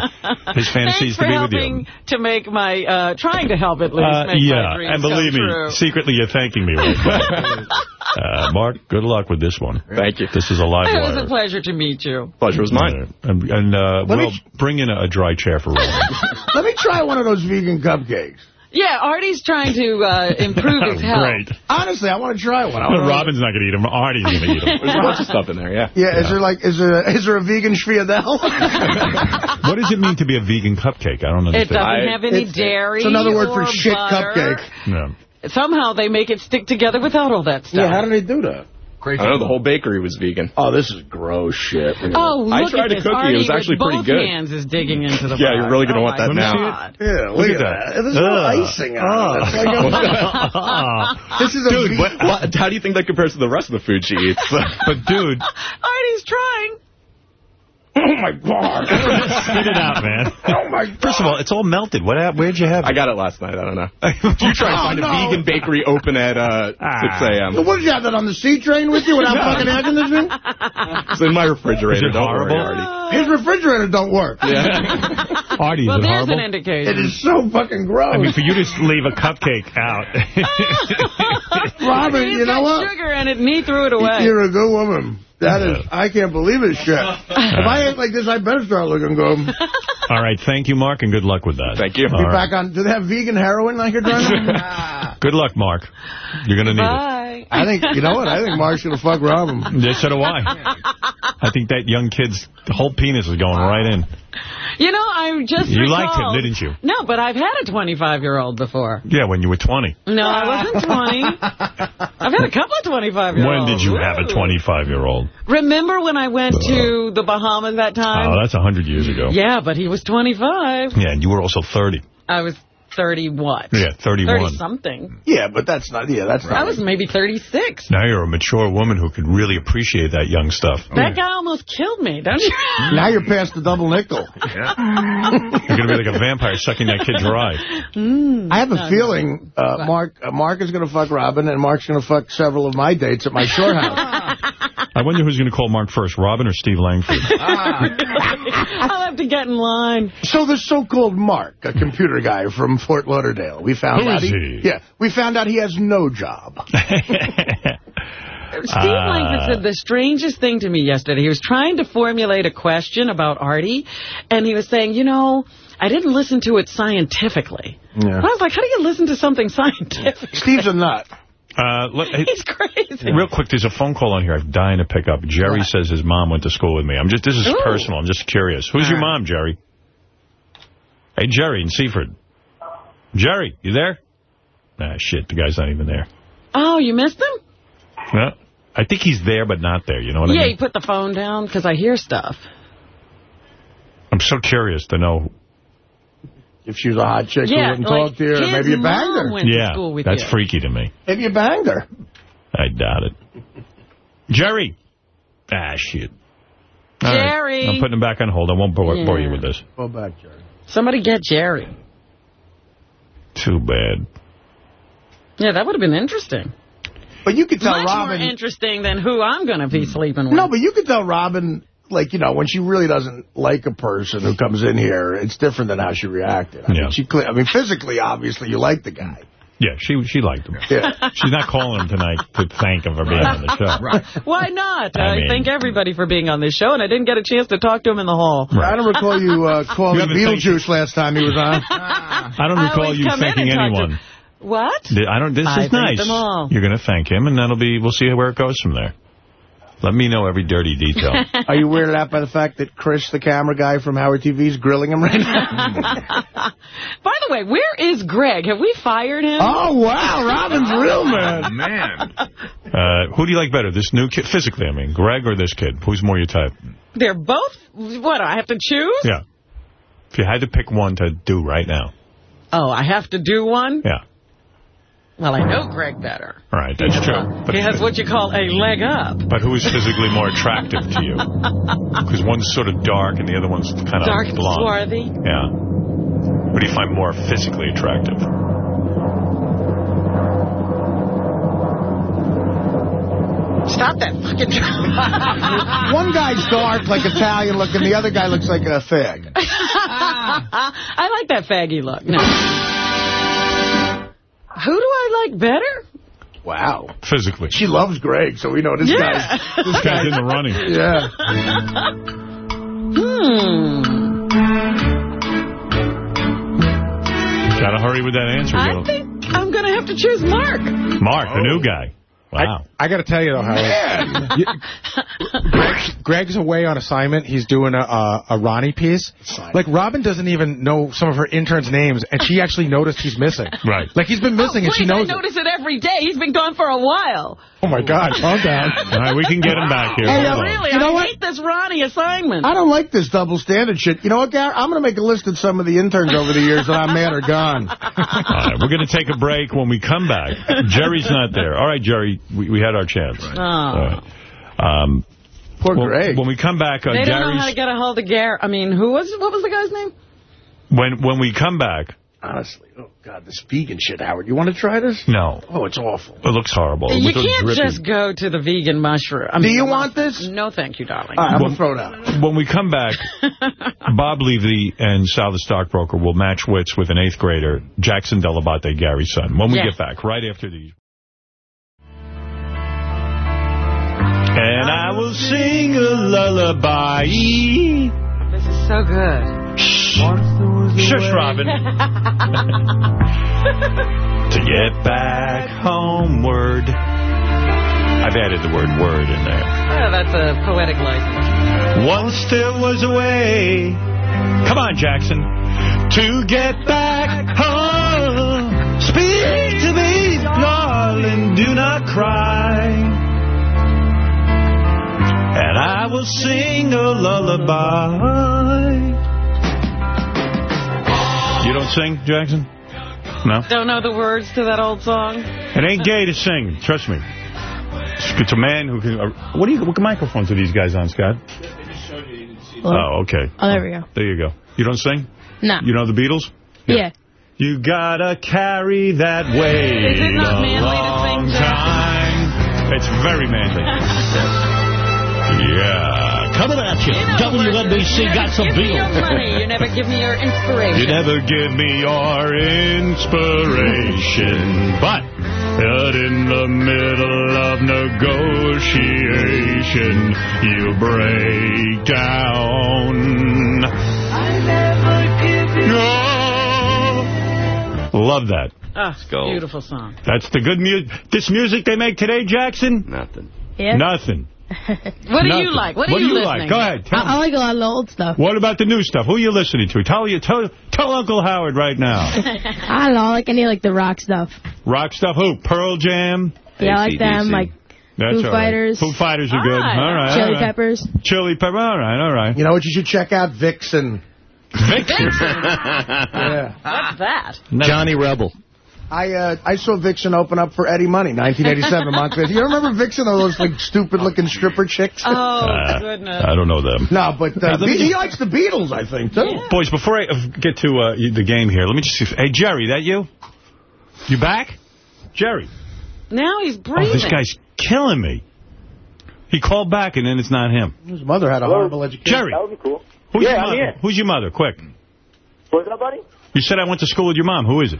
his fantasy is to be with you. helping to make my, uh, trying to help at least Uh, make yeah, dreams and believe me, true. secretly you're thanking me right now. uh, Mark, good luck with this one. Thank you. This is a live It was a pleasure to meet you. Pleasure was mine. And, and uh, Let me bring in a, a dry chair for Robin. Let me try one of those vegan cupcakes. Yeah, Artie's trying to uh, improve his health. Great. Honestly, I want to try one. I wanna- Robin's not going to eat them. Artie's going to eat them. There's a bunch of stuff in there, yeah. Yeah, is there like is there a, is there a vegan schviadel? what does it mean to be a vegan cupcake? I don't know. It understand. doesn't have any It's- dairy it's another word for or shit butter. cupcake. Yeah. Somehow they make it stick together without all that stuff. Yeah, how do they do that? I know the whole bakery was vegan. Oh, this is gross shit. Oh, look I at tried a this. cookie. It was actually with pretty both good. hands is digging into the Yeah, fire. you're really gonna Oh, want that my now. Yeah, look, at that. There's no icing on it. It's like a- this is a dude. What, what, how do you think that compares to the rest of the food she eats? but dude, Artie's trying. Oh, my God. spit it out, man. Oh, my God. First of all, it's all melted. What? hap- Where'd you have it? I got it last night. I don't know. You try to Oh, find no. a vegan bakery open at uh, 6 a.m. So what did you have that on the C train with you without fucking air conditioning? It's in my refrigerator. Is don't worry, horrible? Artie. His refrigerator don't work. Yeah. Artie, is Well, it there's horrible? an indication. It is so fucking gross. I mean, for you to leave a cupcake out. Robin, He's you know got what? sugar in it, and he threw it away. You're a good woman. That is, I can't believe it, shit. If I ate like this, I better start looking good. all right, thank you, Mark, and good luck with that. Thank you. All Be right. back on. Do they have vegan heroin like you're trying? Good luck, Mark. You're going to need it. Bye. I think you know what? I think Mark's gonna fuck Robin. Yeah, so do I. I think that young kid's whole penis is going right in. You know, I just You liked him, didn't you? No, but I've had a 25-year-old before. Yeah, when you were 20. No, I wasn't 20. I've had a couple of 25-year-olds. When did you have a 25-year-old? Remember when I went to the Bahamas that time? Oh, that's 100 years ago. yeah, but he was 25. Yeah, and you were also 30. I was 30 what? Yeah, 31. 30-something. Yeah, but that's not. Yeah, that's I not. was maybe 36. Now you're a mature woman who could really appreciate that young stuff. That guy almost killed me, don't you? Now you're past the double nickel. You're going to be like a vampire sucking that kid dry. Mm, I have a feeling uh, Mark uh, Mark is going to fuck Robin, and Mark's going to fuck several of my dates at my short house. I wonder who's going to call Mark first, Robin or Steve Langford? I'll have to get in line. So the so-called Mark, a computer guy from Fort Lauderdale, we found Who out is he? Yeah, we found out he has no job. Steve Ah. Langford said the strangest thing to me yesterday. He was trying to formulate a question about Artie, and he was saying, you know, I didn't listen to it scientifically. Yeah. I was like, how do you listen to something scientific? Steve's a nut. Uh, He's crazy. real quick, there's a phone call on here I'm dying to pick up. Jerry says his mom went to school with me. I'm just This is Ooh. personal. I'm just curious. Who's your mom, Jerry? Hey, Jerry in Seaford. Jerry, you there? Ah, shit, the guy's not even there. Oh, you missed him? Yeah. I think he's there, but not there. You know what yeah, I mean? Yeah, he put the phone down because I hear stuff. I'm so curious to know. If she was a hot chick Yeah, who wouldn't like, talk to you, or his maybe you banged her. went yeah, that's you. freaky to me. Maybe you banged her. I doubt it. Jerry! Ah, shit. All right. Jerry. I'm putting him back on hold. I won't bore, bore you with this. Go back, Jerry. Somebody get Jerry. Too bad. Yeah, that would have been interesting. But you could tell Much Robin. more interesting than who I'm going to be sleeping with. No, but you could tell Robin, like, you know, when she really doesn't like a person who comes in here, it's different than how she reacted. I Yeah. mean, she, I mean, physically, obviously, you like the guy. Yeah, she she liked him. Yeah. She's not calling him tonight to thank him for being on the show. Right. Why not? I I, mean- thank everybody for being on this show, and I didn't get a chance to talk to him in the hall. I don't recall you uh, calling You Beetlejuice last time he was on. I don't recall always you thanking and talk to- anyone. What? I don't. This I is nice. them all. You're going to thank him, and that'll be. We'll see where it goes from there. Let me know every dirty detail. Are you weirded out by the fact that Chris, the camera guy from Howard TV, is grilling him right now? By the way, where is Greg? Have we fired him? Oh, wow. Robin's real man. Man. uh, who do you like better, this new kid, physically? I mean, Greg or this kid? Who's more your type? They're both, what, I have to choose? Yeah. If you had to pick one to do right now. Oh, I have to do one? Yeah. Well, I know Greg better. All right, that's true. But, he has what you call a leg up. but who is physically more attractive to you? Because one's sort of dark and the other one's kind of Dark and blonde. swarthy. Yeah. What do you find more physically attractive? Stop that fucking One guy's dark, like Italian looking. The other guy looks like a fag. I like that faggy look. No. Who do I like better? Wow. Physically. She loves Greg, so we know this Yeah. guy's... This guy's in the running. Yeah. Hmm. Gotta hurry with that answer, I Gil. think I'm going to have to choose Mark. Mark, the new guy. Wow. I got to tell you, though, Howard. you- Greg's, Greg's away on assignment. He's doing a, a, a Ronnie piece. Like, Robin doesn't even know some of her interns' names, and she actually noticed he's missing. Right. Like, he's been missing, and she Please, I knows it. notice it every day. He's been gone for a while. Oh, my God. Calm down. All right, we can get him back here. Hey, Hold. Really, You know I what? hate this Ronnie assignment. I don't like this double standard shit. You know what, Garrett? I'm going to make a list of some of the interns over the years that I'm mad are gone. All right, we're going to take a break. When we come back, Jerry's not there. All right, Jerry, we, we had our chance. Oh. All right. Um, Poor when, Greg. When we come back, uh, They don't know how to get a hold of Garrett. I mean, who was, what was the guy's name? when when we come back, Honestly, oh, God, this vegan shit, Howard. You want to try this? no, Oh, it's awful. it looks horrible. It You looks can't drippy. just go to the vegan mushroom. I mean, Do mean, you the want this? No, thank you, darling. All right, I'm Well- going to throw it out. When we come back, Bob Levy and Sal the stockbroker will match wits with an eighth grader, Jackson Dell'Abate, Gary's son. When we Yeah. get back, right after these. And I will sing a lullaby. This is so good. Shush, Robin. to get back homeward. I've added the word word in there. Oh, that's a poetic license. Once there was a way. Come on, Jackson. To get back home. Speak to me, darling. Do not cry. And I will sing a lullaby. You don't sing, Jackson? No? Don't know the words to that old song? It ain't gay to sing. Trust me. It's, it's a man who can... Uh, what do you? What microphones are these guys on, Scott? Oh, okay. Oh, there we go. There you go. You don't sing? No. You know the Beatles? Yeah. You gotta carry that weight Is it not a manly to long sing, time. It's very manly. yeah. Coming at you. WNBC got some Give me your money. You never give me your inspiration. You never give me your inspiration. But, but in the middle of negotiation, you break down. I never give you... Oh. Love that. Ah, go. beautiful song. That's the good music. This music they make today, Jackson? Nothing. Yeah. Nothing. What do Nothing. you like? What are what you do you listening like? Go ahead. Tell I, I like a lot of the old stuff. What about the new stuff? Who are you listening to? Tell you tell tell Uncle Howard right now. I don't know. I like any like the rock stuff. Rock stuff. Who? Pearl Jam. Yeah, I like them. Like That's Foo all right. Fighters. Foo Fighters are good. All right. All right. Chili all right. Peppers. Chili Pepper. All right. All right. You know what? You should check out Vixen. Vixen. Yeah. What's that? Johnny Rebel. I uh, I saw Vixen open up for Eddie Money, 1987, Montreal. You remember Vixen? All those like stupid-looking stripper chicks. Oh, Uh, goodness. I don't know them. No, but uh, let me he likes the Beatles, I think, too. Boys, before I uh, get to uh, the game here, let me just see. Hey, Jerry, that you? You back? Jerry. Now he's Oh, breathing. this guy's killing me. He called back, and then it's not him. His mother had a horrible education. Jerry. That would be cool. Who's yeah, your I'm mother? here. Who's your mother? Quick. What's up, buddy? You said I went to school with your mom. Who is it?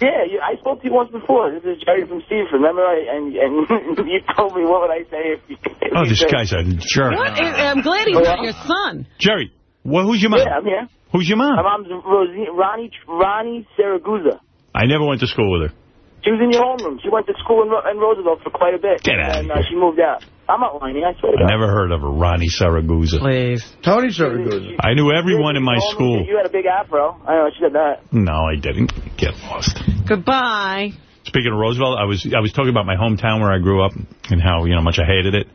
Yeah, you, I spoke to you once before. This is Jerry from Steve. Remember? I, and and you told me what would I say if you. If Oh, you this said- guy's a jerk. What? I'm glad he's not your son. Jerry, well, who's your mom? Yeah, I'm here. Who's your mom? My mom's Rosie, Ronnie Ronnie Saragusa. I never went to school with her. She was in your homeroom. She went to school in, Ro- in Roosevelt for quite a bit. Get out of and uh, she moved out. I'm not lying. I swear to I never heard of a Ronnie Saragusa. Please. Tony Saragusa. I knew everyone in my school. You had a big afro. I know she said that. No, I didn't. Get lost. Goodbye. Speaking of Roosevelt, I was I was talking about my hometown where I grew up and how you know much I hated it.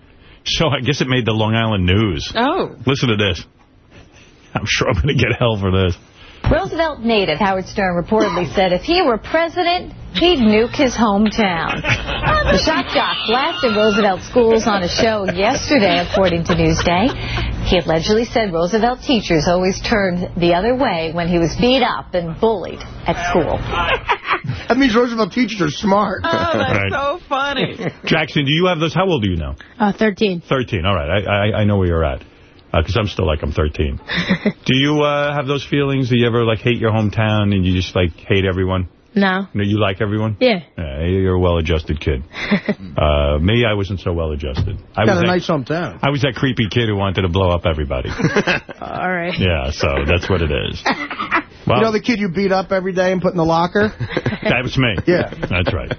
So I guess it made the Long Island news. Oh. Listen to this. I'm sure I'm going to get hell for this. Roosevelt native Howard Stern reportedly said if he were president, he'd nuke his hometown. The shock jock blasted Roosevelt schools on a show yesterday, according to Newsday. He allegedly said Roosevelt teachers always turned the other way when he was beat up and bullied at school. That means Roosevelt teachers are smart. Oh, that's Right. so funny. Jackson, do you have those? How old are you now? Uh, 13. 13. All right. I I, I know where you're at. Because I'm still like I'm 13. do you uh, have those feelings? Do you ever like hate your hometown and you just like hate everyone? No. No, you like everyone? Yeah. Yeah, you're a well-adjusted kid. uh, me, I wasn't so well-adjusted. I Got was a that- nice hometown. I was that creepy kid who wanted to blow up everybody. All right. yeah, so that's what it is. Well, you know the kid you beat up every day and put in the locker? that was me. Yeah. That's right.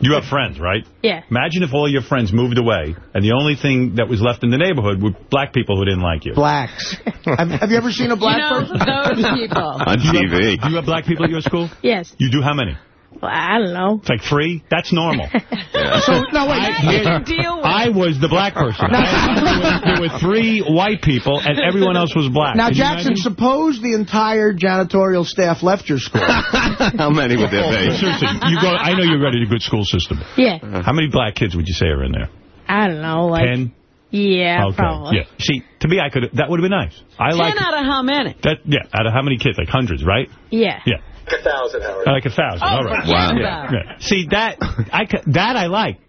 You have friends, right? Yeah. Imagine if all your friends moved away, and the only thing that was left in the neighborhood were black people who didn't like you. Blacks. have, have you ever seen a black you know, person? those people. On TV. Do you have black people at your school? Yes. You do how many? Well, I don't know. It's like three? That's normal. So, no, wait. I, I was the black person. I, there, were, there were three white people, and everyone else was black. Now, Can Jackson, suppose the entire janitorial staff left your school. How many would there be? Oh, seriously, you go. I know you're ready to good school system. Yeah. Uh-huh. How many black kids would you say are in there? I don't know. Like, Ten. Yeah, okay. probably. Yeah. See, to me, I could. That would have been nice. I Ten like out of how many? that. Yeah. Out of how many kids? Like hundreds, right? Yeah. Yeah. A thousand, Howard. Like a thousand. Oh, All right. Wow. about it. Yeah. See that I that I like.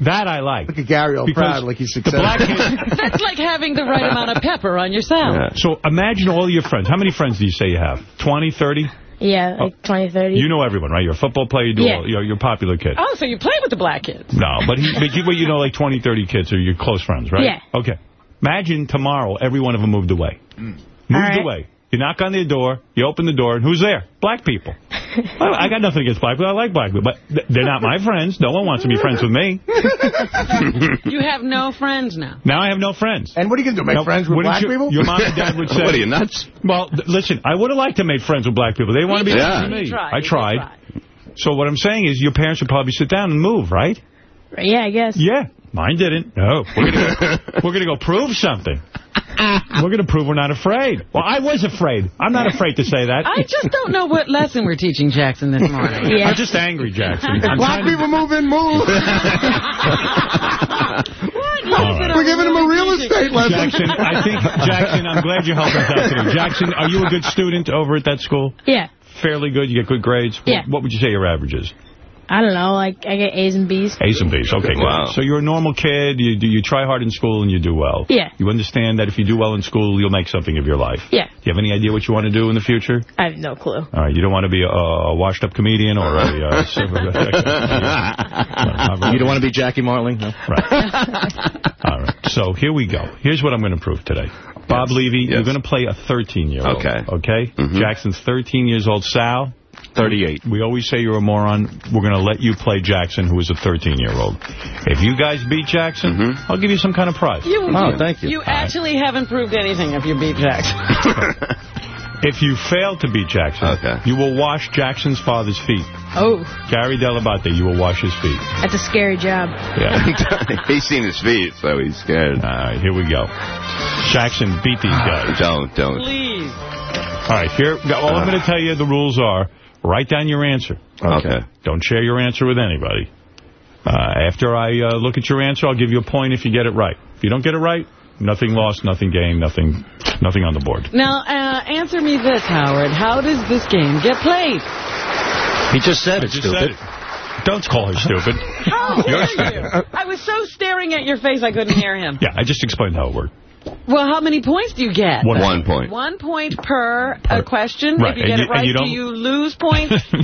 That I like. Look at Gary all Because proud like he's the successful. black kids. That's like having the right amount of pepper on your salad. So imagine all your friends. How many friends do you say you have? 20, 30? Yeah, like 20, 30. You know everyone, right? You're a football player. You do Yeah. all, you're, you're a popular kid. Oh, so you play with the black kids. No, but, he, but you, but you know like 20, 30 kids are your close friends, right? Yeah. Okay. Imagine tomorrow every one of them moved away. Moved right. away. You knock on their door, you open the door, and who's there? Black people. I, I got nothing against black people. I like black people, but they're not my friends. No one wants to be friends with me. You have no friends now. Now I have no friends. And what are you going to do, make Now, friends with wouldn't black you- people? Your mom and dad would say... What are you, nuts? Well, listen, I would have liked to make friends with black people. They want to be did. friends Yeah. with me. Tried. I He did tried. So what I'm saying is your parents should probably sit down and move, right? Yeah, I guess. Yeah. Mine didn't. No. We're going to go prove something. We're going to prove we're not afraid. Well, I was afraid. I'm not afraid to say that. I just don't know what lesson we're teaching Jackson this morning. I'm just angry, Jackson. I'm black trying to- people move in, move. All right. We're giving him a real estate lesson. Jackson, I think, Jackson, I'm glad you helped us out today. Jackson, are you a good student over at that school? Yeah. Fairly good? You get good grades? Yeah. What would you say your average is? I don't know. Like, I get A's and B's. A's and B's. Okay, Wow. good. So you're a normal kid. You do you try hard in school and you do well. Yeah. You understand that if you do well in school, you'll make something of your life. Yeah. Do you have any idea what you want to do in the future? I have no clue. All right. You don't want to be a, a washed-up comedian or a... Uh, You don't want to be Jackie Martling? No. All right. So here we go. Here's what I'm going to prove today. Bob Levy, you're going to play a 13-year-old. Okay. Okay? Jackson's 13 years old. Sal? 38. We always say you're a moron. We're going to let you play Jackson, who is a 13-year-old. If you guys beat Jackson, mm-hmm. I'll give you some kind of prize. You, oh, you, thank you. You actually haven't proved anything if you beat Jackson. If you fail to beat Jackson, you will wash Jackson's father's feet. Oh, Gary Dell'Abate, you will wash his feet. that's a scary job. Yeah. he's seen his feet, so he's scared. All right, here we go. Jackson, beat these ah, guys. Don't, don't. Please. All right, here. All I'm going to uh-huh. tell you the rules are: write down your answer. Okay. Don't share your answer with anybody. Uh, after I uh, look at your answer, I'll give you a point if you get it right. If you don't get it right, nothing lost, nothing gained, nothing, nothing on the board. Now, uh, answer me this, Howard. How does this game get played? He just said it, just stupid. said it. Don't call her stupid. How dare you? I was so staring at your face I couldn't hear him. Yeah, I just explained how it worked. Well, how many points do you get? One, one point. One point per, a question. Right, If you and get you- it right, you do you lose points? no,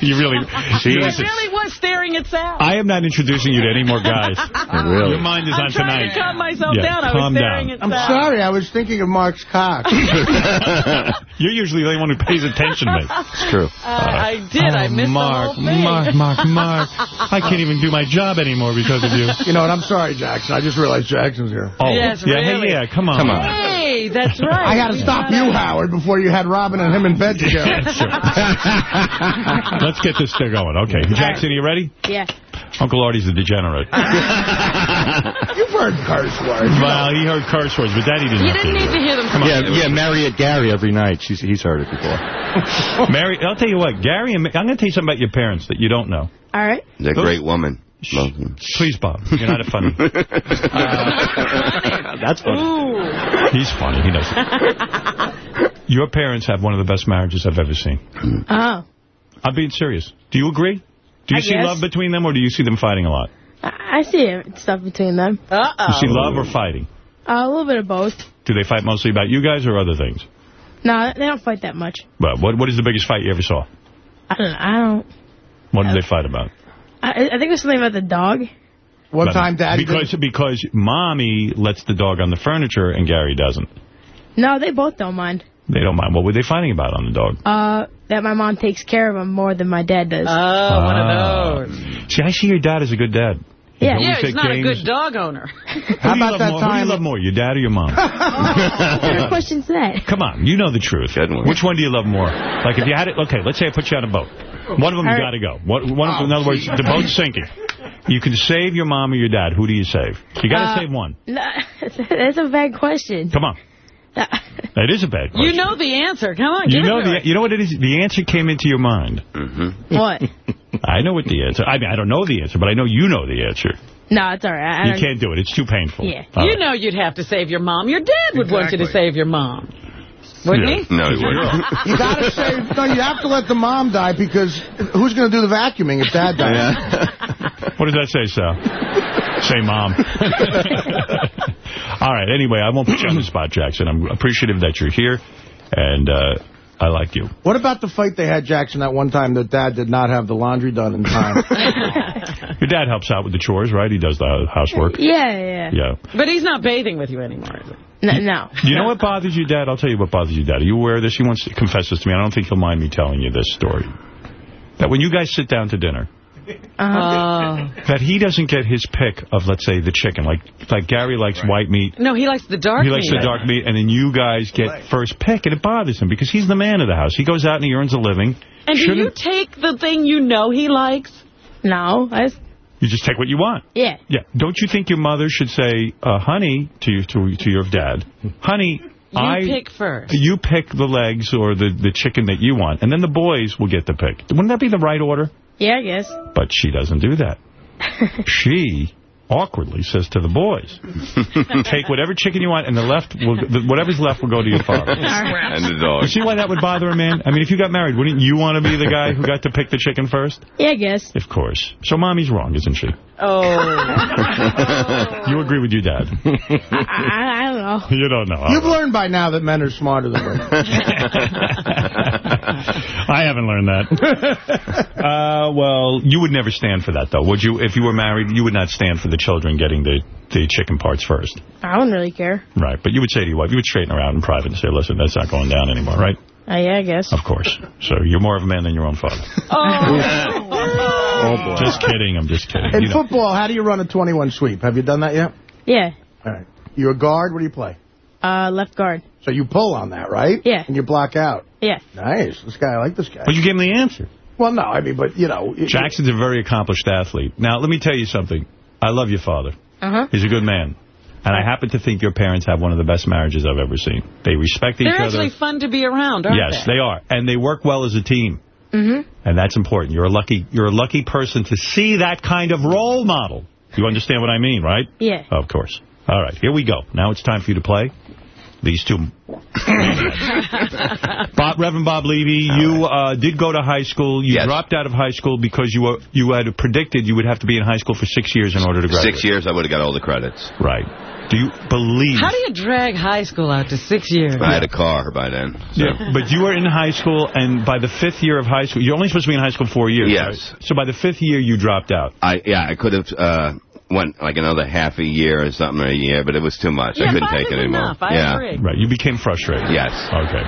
you really... It Jesus. really was staring at Sal. I am not introducing you to any more guys. Really? Your mind is I'm on trying to calm myself Yeah, down. I calm was staring down. at I'm Sal. sorry, I was thinking of Mark's cock. You're usually the only one who pays attention to me. It's true. Uh, I did. I missed Mark, the whole thing. Mark, Mark, Mark. I can't even do my job anymore because of you. You know what? I'm sorry, Jackson. I just realized Jackson's here. Oh, Yes, yeah, really. hey, yeah, come on. Come on. Hey, that's right. I got to stop gotta- you, Howard, before you had Robin and him in bed together. Let's get this thing going. Okay, Jackson, are you ready? Yeah. Uncle Artie's a degenerate. You've heard curse words. well, he heard curse words, but Daddy didn't. You didn't hear need to hear them. Come on. Yeah, yeah, Mary at Gary every night. She's He's heard it before. Mary, I'll tell you what, Gary, and I'm going to tell you something about your parents that you don't know. All right. They're a great woman. Love them. Please, Bob, you're not a funny. That's funny. He's funny. He knows it. Your parents have one of the best marriages I've ever seen. Oh. I'm being serious. Do you agree? Do you I see guess. love between them, or do you see them fighting a lot? I I see stuff between them. Uh-oh. You see love or fighting? Uh, a little bit of both. Do they fight mostly about you guys or other things? No, they don't fight that much. Well, what what is the biggest fight you ever saw? I don't know. I don't. What did they fight about? I, I think it was something about the dog. One But- time, Daddy... Because because mommy lets the dog on the furniture and Gary doesn't. No, they both don't mind. They don't mind. What were they fighting about on the dog? Uh, that my mom takes care of him more than my dad does. Oh, one Ah. of those. See, I see your dad as a good dad. He Yeah. Yeah, he's not a good dog owner. Who do you How about that more? Who do you love more, your dad or your mom? what kind of question's that? Come on, you know the truth. Good. Which one do you love more? Like if you had it, okay, let's say I put you on a boat. One of them All you right. got to go. One, one of them, in other words, the boat's sinking. You can save your mom or your dad. Who do you save? You got to Uh, save one. No, that's a bad question. Come on. That is a bad question. You know the answer. Come on, You give know it to the us. you know what it is. The answer came into your mind. Mm-hmm. what? I know what the answer. I mean, I don't know the answer, but I know you know the answer. No, it's all right. I You can't do it. It's too painful. Yeah. All You right. know you'd have to save your mom. Your dad would want you to save your mom. Wouldn't Yeah. he? No, he wouldn't. You gotta say, no, you have to let the mom die because who's going to do the vacuuming if dad dies? Yeah. What does that say, Sal? say mom. All right. Anyway, I won't put you on the spot, Jackson. I'm appreciative that you're here, and uh, I like you. What about the fight they had, Jackson, that one time that dad did not have the laundry done in time? Your dad helps out with the chores, right? He does the housework. Yeah, yeah. Yeah. But he's not bathing with you anymore, is he? No, no. You know what bothers you, Dad? I'll tell you what bothers you, Dad. Are you aware of this? He wants to confess this to me. I don't think he'll mind me telling you this story. That when you guys sit down to dinner, Uh, that he doesn't get his pick of, let's say, the chicken. Like like Gary likes white meat. no, he likes the dark meat. he likes meat. the dark meat, and then you guys get first pick, and it bothers him because he's the man of the house. He goes out and he earns a living. And do Shouldn't- you take the thing you know he likes? No, I just, You just take what you want. yeah. Yeah. Don't you think your mother should say, uh, honey, to, you, to, to your dad, honey, You I... pick first. You pick the legs or the, the chicken that you want, and then the boys will get the pick. Wouldn't that be the right order? Yeah, I guess. But she doesn't do that. she awkwardly says to the boys, take whatever chicken you want, and the left, will, the, whatever's left will go to your father. And the dog. You see why that would bother a man? I mean, if you got married, wouldn't you want to be the guy who got to pick the chicken first? Yeah, I guess. Of course. So mommy's wrong, isn't she? Oh. You agree with your dad? I, I, I don't know. You don't know. You've learned by now that men are smarter than women. I haven't learned that. uh, well, you would never stand for that, though, would you? If you were married, you would not stand for the children getting the, the chicken parts first. I wouldn't really care. Right. But you would say to your wife, you would straighten her out in private and say, listen, that's not going down anymore, right? Uh, yeah, I guess. Of course. So you're more of a man than your own father. Oh, boy. Just kidding. I'm just kidding. In You know- football, how do you run a 21 sweep? Have you done that yet? Yeah. All right. You're a guard. What do you play? Uh, left guard. So you pull on that, right? Yeah. And you block out. Yeah. Nice. This guy, I like this guy. Well, you gave him the answer. Well, no, I mean, but, you know. it- Jackson's a very accomplished athlete. Now, let me tell you something. I love your father. Uh-huh. He's a good man. And I happen to think your parents have one of the best marriages I've ever seen. They respect each other. They're actually fun to be around, aren't yes, they? they are. And they work well as a team. Mm-hmm. And that's important. You're a lucky you're a lucky person to see that kind of role model. You understand what I mean, right? Yeah. Of course. All right, here we go. Now it's time for you to play. These two. Bob, Reverend Bob Levy, All you right. uh, did go to high school. You yes. dropped out of high school because you were you had predicted you would have to be in high school for six years in order to graduate. Six years, I would have got all the credits. Right. Do you believe... How do you drag high school out to six years? I had a car by then. So. Yeah, but you were in high school, and by the fifth year of high school... You're only supposed to be in high school four years. Yes. Right? So by the fifth year, you dropped out. I Yeah, I could have... Uh, went like another half a year or something or a year, but it was too much. Yeah, I couldn't take it anymore. I yeah. Agree. Right. You became frustrated. Yes. Okay.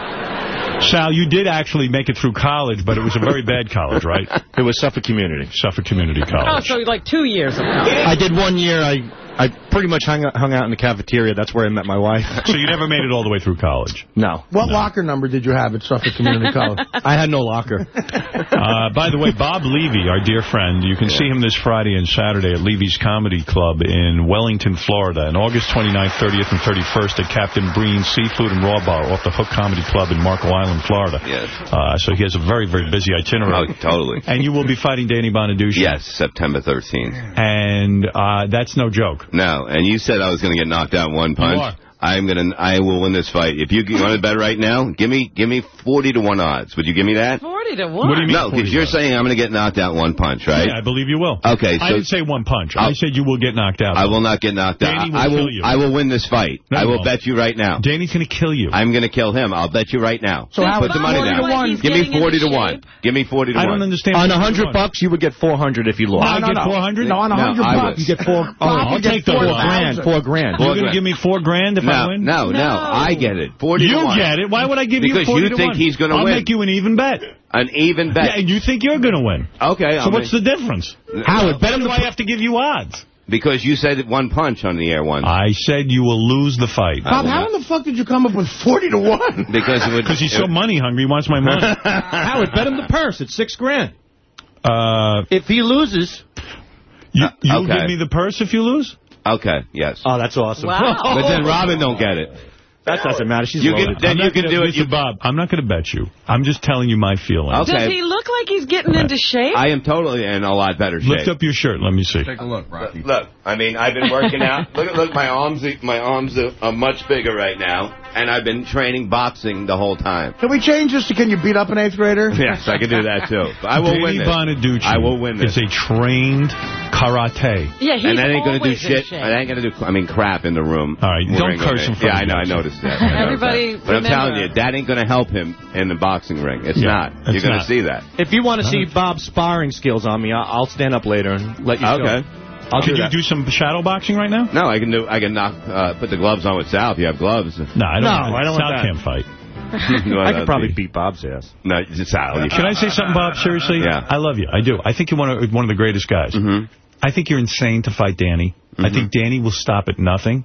Sal, you did actually make it through college, but it was a very bad college, right? It was Suffolk Community. Suffolk Community oh, College. Oh, so like two years of college. I did one year. I I pretty much hung, hung out in the cafeteria. That's where I met my wife. so you never made it all the way through college? No. What no. locker number did you have at Suffolk Community College? I had no locker. Uh, by the way, Bob Levy, our dear friend, you can yeah. see him this Friday and Saturday at Levy's Comedy Club in Wellington, Florida, and August 29th, 30th, and 31st at Captain Brien's Seafood and Raw Bar off the Hook Comedy Club in Marco Island, Florida. Yes. Uh, so he has a very, very busy itinerary. Oh, totally. And you will be fighting Danny Bonaduce. Yes, September 13th. And uh, that's no joke. No, and you said I was going to get knocked out one punch. I'm gonna, I will win this fight. If you, you want to bet right now, give me, give me 40 to 1 odds. Would you give me that? 40 to 1? What do you mean No, because you're saying I'm going to get knocked out one punch, right? Yeah, I believe you will. Okay. So I didn't say one punch. I'll, i oh. said you will get knocked out. I will not get knocked Danny out. Will I will, kill you. I will win this fight. No, I will bet you right now. Danny's going to kill you. I'm going to kill him. I'll bet you right now. So I'll put the money down. Give me 40 to 1. Give me 40 to 1. I don't understand. On 100 bucks, you would get 400 if you lost. No, no, get 400? No, on 100 bucks, you get 4 I'll take the 4 grand. 4 grand. You're going to give me 4 grand if no, I win? No, no, no, I get it. 40 You get it. Why would I give because you 40 Because you think he's going to win. I'll make you an even bet. An even bet. Yeah, and you think you're going to win. Okay. So I'll what's make... the difference? Howard, bet him do I have to give you odds? Because you said one punch on the air once. I said you will lose the fight. Bob, how in the fuck did you come up with 40 to 1? Because it would, Cause he's it, so money hungry. He wants my money. Howard, bet him the purse. It's six grand. Uh, if he loses... You, will okay. give me the purse if you lose? Okay, yes. Oh, that's awesome. Wow. But then Robin don't get it. That doesn't matter. She's you can, then you can gonna, do it. You, Bob, I'm not going to bet you. I'm just telling you my feelings. Okay. Does he look like he's getting right. into shape? I am totally in a lot better shape. Lift up your shirt. Let me see. Take a look, Rocky. Look, I mean, I've been working out. look, look, my arms, my arms are, are much bigger right now and I've been training boxing the whole time. Can we change this to can you beat up an eighth grader? Yes, I can do that, too. I will Danny win this. I will win this. It's a trained karate. Yeah, he's And that ain't going to do shit. I ain't going to do, I mean, crap in the room. All right, don't curse him Yeah, I know, I noticed that. Everybody noticed that. But I'm telling you, that ain't going to help him in the boxing ring. It's yeah, not. You're going to see that. If you want to see Bob's sparring skills on me, I'll stand up later and let you okay. show. Okay. I'll Could do you do some shadow boxing right now? No, I can do. I can knock, uh, put the gloves on with Sal. If you have gloves. No, I don't. No, I don't Sal can't fight. I could probably beat Bob's ass. No, it's Sal. Can I say something, Bob? Seriously? Yeah. I love you. I do. I think you're one of, one of the greatest guys. Mm -hmm. I think you're insane to fight Danny. Mm -hmm. I think mm-hmm. Danny will stop at nothing.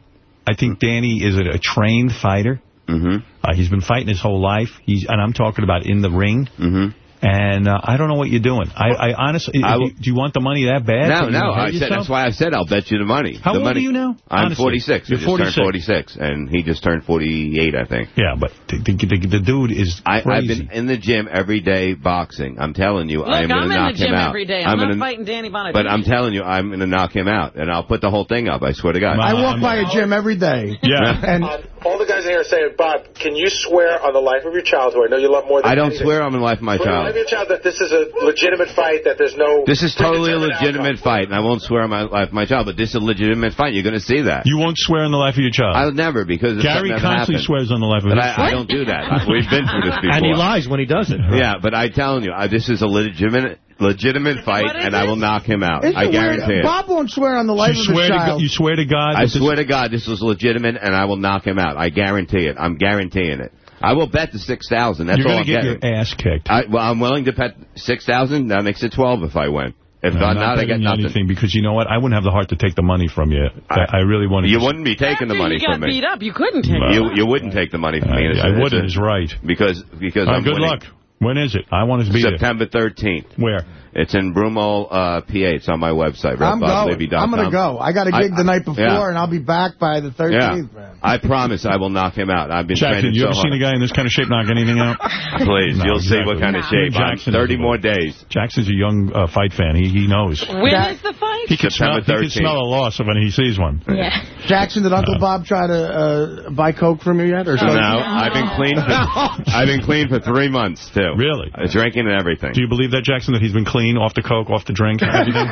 I think Danny is a, a trained fighter. Mm -hmm. uh, he's been fighting his whole life. He's, and I'm talking about in the ring. Mm-hmm. And uh, I don't know what you're doing. I, I honestly, I do you want the money that bad? No, no. I said, that's why I said I'll bet you the money. How the old money. are you now? I'm honestly, 46. You're 46. 46. And he just turned 48, I think. Yeah, but the, the, the dude is I, have been in the gym every day boxing. I'm telling you, Look, I'm going to knock him out. I'm in the gym every day. I'm, I'm not fighting Danny Bonaduce. But I'm telling you, I'm going to knock him out. And I'll put the whole thing up, I swear to God. My, I walk I'm by a gym every day. Yeah. and all the guys in here are saying, Bob, can you swear on the life of your child, who I know you love more than I don't anything. swear on the life of my swear child. On the life of your child that this is a legitimate fight, that there's no... This is totally a legitimate outcome. fight, and I won't swear on my life of my child, but this is a legitimate fight. You're going to see that. You won't swear on the life of your child? I'll never, because Gary constantly swears on the life of his child. I, I don't do that. We've been through this before. And he lies when he does it. Right? Yeah, but I'm telling you, I, this is a legitimate legitimate fight, and I will knock him out. Isn't I guarantee it. Bob won't swear on the life you of his child. God, you swear to God? I swear to God this was legitimate, and I will knock him out. I guarantee it. I'm guaranteeing it. I will bet the 6000 That's all I'm getting. You're going to get your ass kicked. I, well, I'm willing to bet 6000 That makes it 12 if I win. If no, not, not I get nothing. Anything, because you know what? I wouldn't have the heart to take the money from you. I, I really want to. You wouldn't be taking the money from me. you got beat up, you couldn't take no. you, you wouldn't take the money from I, me. I, I wouldn't, is right. Because, because right, I'm good winning. luck. When is it? I want to be September there. 13th. Where? It's in Broomall, uh, PA. It's on my website, RobBobLevy.com. I'm going to go. I got a gig I, the night before, yeah. and I'll be back by the 13th, yeah. man. I promise I will knock him out. I've been Jackson, training you so ever hard. seen a guy in this kind of shape knock anything out? Please, no, you'll exactly. see what kind of shape. Jackson 30 more days. Jackson's a young uh, fight fan. He, he knows. When that, is the fight? He can, smell, he can smell a loss when he sees one. Yeah. Jackson, did Uncle uh, Bob try to uh, buy Coke from you yet? Or no, I've been clean. For, I've been clean for three months, too. Really? Uh, drinking and everything. Do you believe that, Jackson, that he's been clean? Off the coke, off the drink, and everything?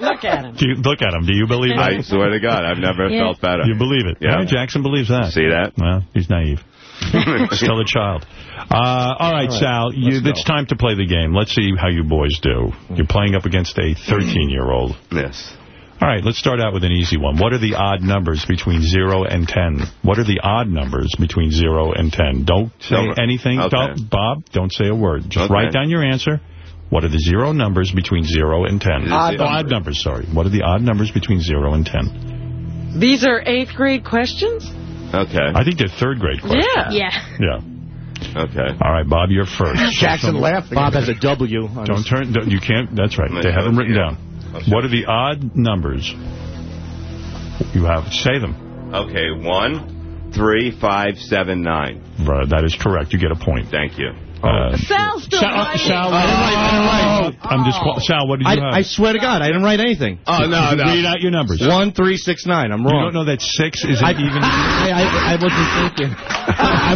Look at him. Do you, look at him. Do you believe that? I swear to God, I've never Yeah. felt better. You believe it? Yeah. Well, Jackson believes that. See that? Well, he's naive. Still a child. Uh, all right, All right, Sal, you, it's time to play the game. Let's see how you boys do. You're playing up against a 13-year-old. Yes. All right, let's start out with an easy one. What are the odd numbers between 0 and 10? What are the odd numbers between 0 and 10? Don't say No, anything. okay. Don't- Bob, don't say a word. Just Okay. write down your answer. What are the zero numbers between 0 and 10? Odd Oh, odd numbers, sorry. What are the odd numbers between 0 and 10? These are eighth grade questions? Okay. I think they're third grade questions. Yeah. Yeah. Yeah. Okay. All right, Bob, you're first. Jackson laughing. Bob has a W. on Don't turn. don't- You can't. That's right. They have them written down. What are the odd numbers? You have. To say them. Okay. One, three, five, seven, nine. Right, that is correct. You get a point. Thank you. Uh, Sal's still Sal, writing. Sal, I didn't write. I didn't write. I'm just. Sal, what did you have? I, I swear to God, I didn't write anything. Oh, no, no. Read out your numbers. One, three, six, nine. I'm wrong. You don't know that six is I, an even. I, I, I wasn't thinking. I,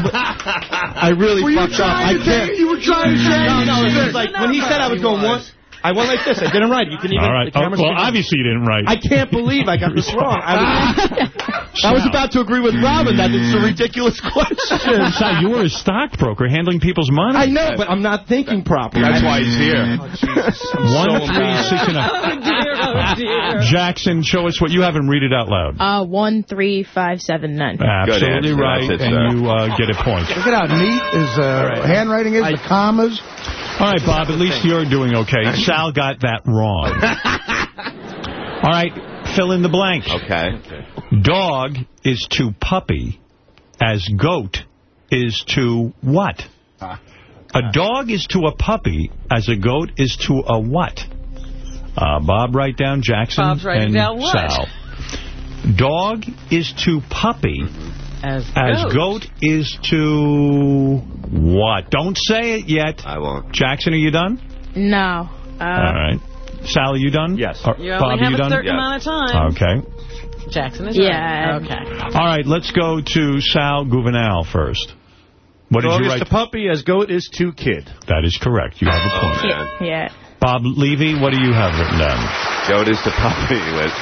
I really Were you fucked up. I trying to can't. take- you were trying to say No, no, it was like when he said I was going one. I went like this. I didn't write. You can even. All right. The Oh, well, obviously you didn't write. I can't believe I got this wrong. I was, I was about to agree with Robin that it's a ridiculous question. Sal, you were a stockbroker handling people's money. I know, but I'm not thinking properly. That's why he's here. One, three, six, and Oh, dear, oh, dear. Jackson, show us what you have and read it out loud. Uh, one, three, five, seven, nine. Absolutely answer. right, it, and sir. you uh, get a point. Look at how neat his uh, handwriting is, the commas. All right, Bob, at least you're doing okay. Sal got that wrong. All right, fill in the blank. Okay. Dog is to puppy as goat is to what? A dog is to a puppy as a goat is to a what? Uh, Bob, write down Jackson Bob's and down what? Sal. Dog is to puppy As, as goat. goat is to what? Don't say it yet. I won't. Jackson, are you done? No. Uh, All right. Sally, you done? Yes. Or- You Bob, only have you a done? certain Yes. amount of time. Okay. Jackson is Yeah. right. Okay. All right, let's go to Sal Governale first. What did Dog you is write? to puppy as goat is to kid. That is correct. You have a point. man. Yeah. Bob Levy, what do you have written down? Goat is the puppy. With,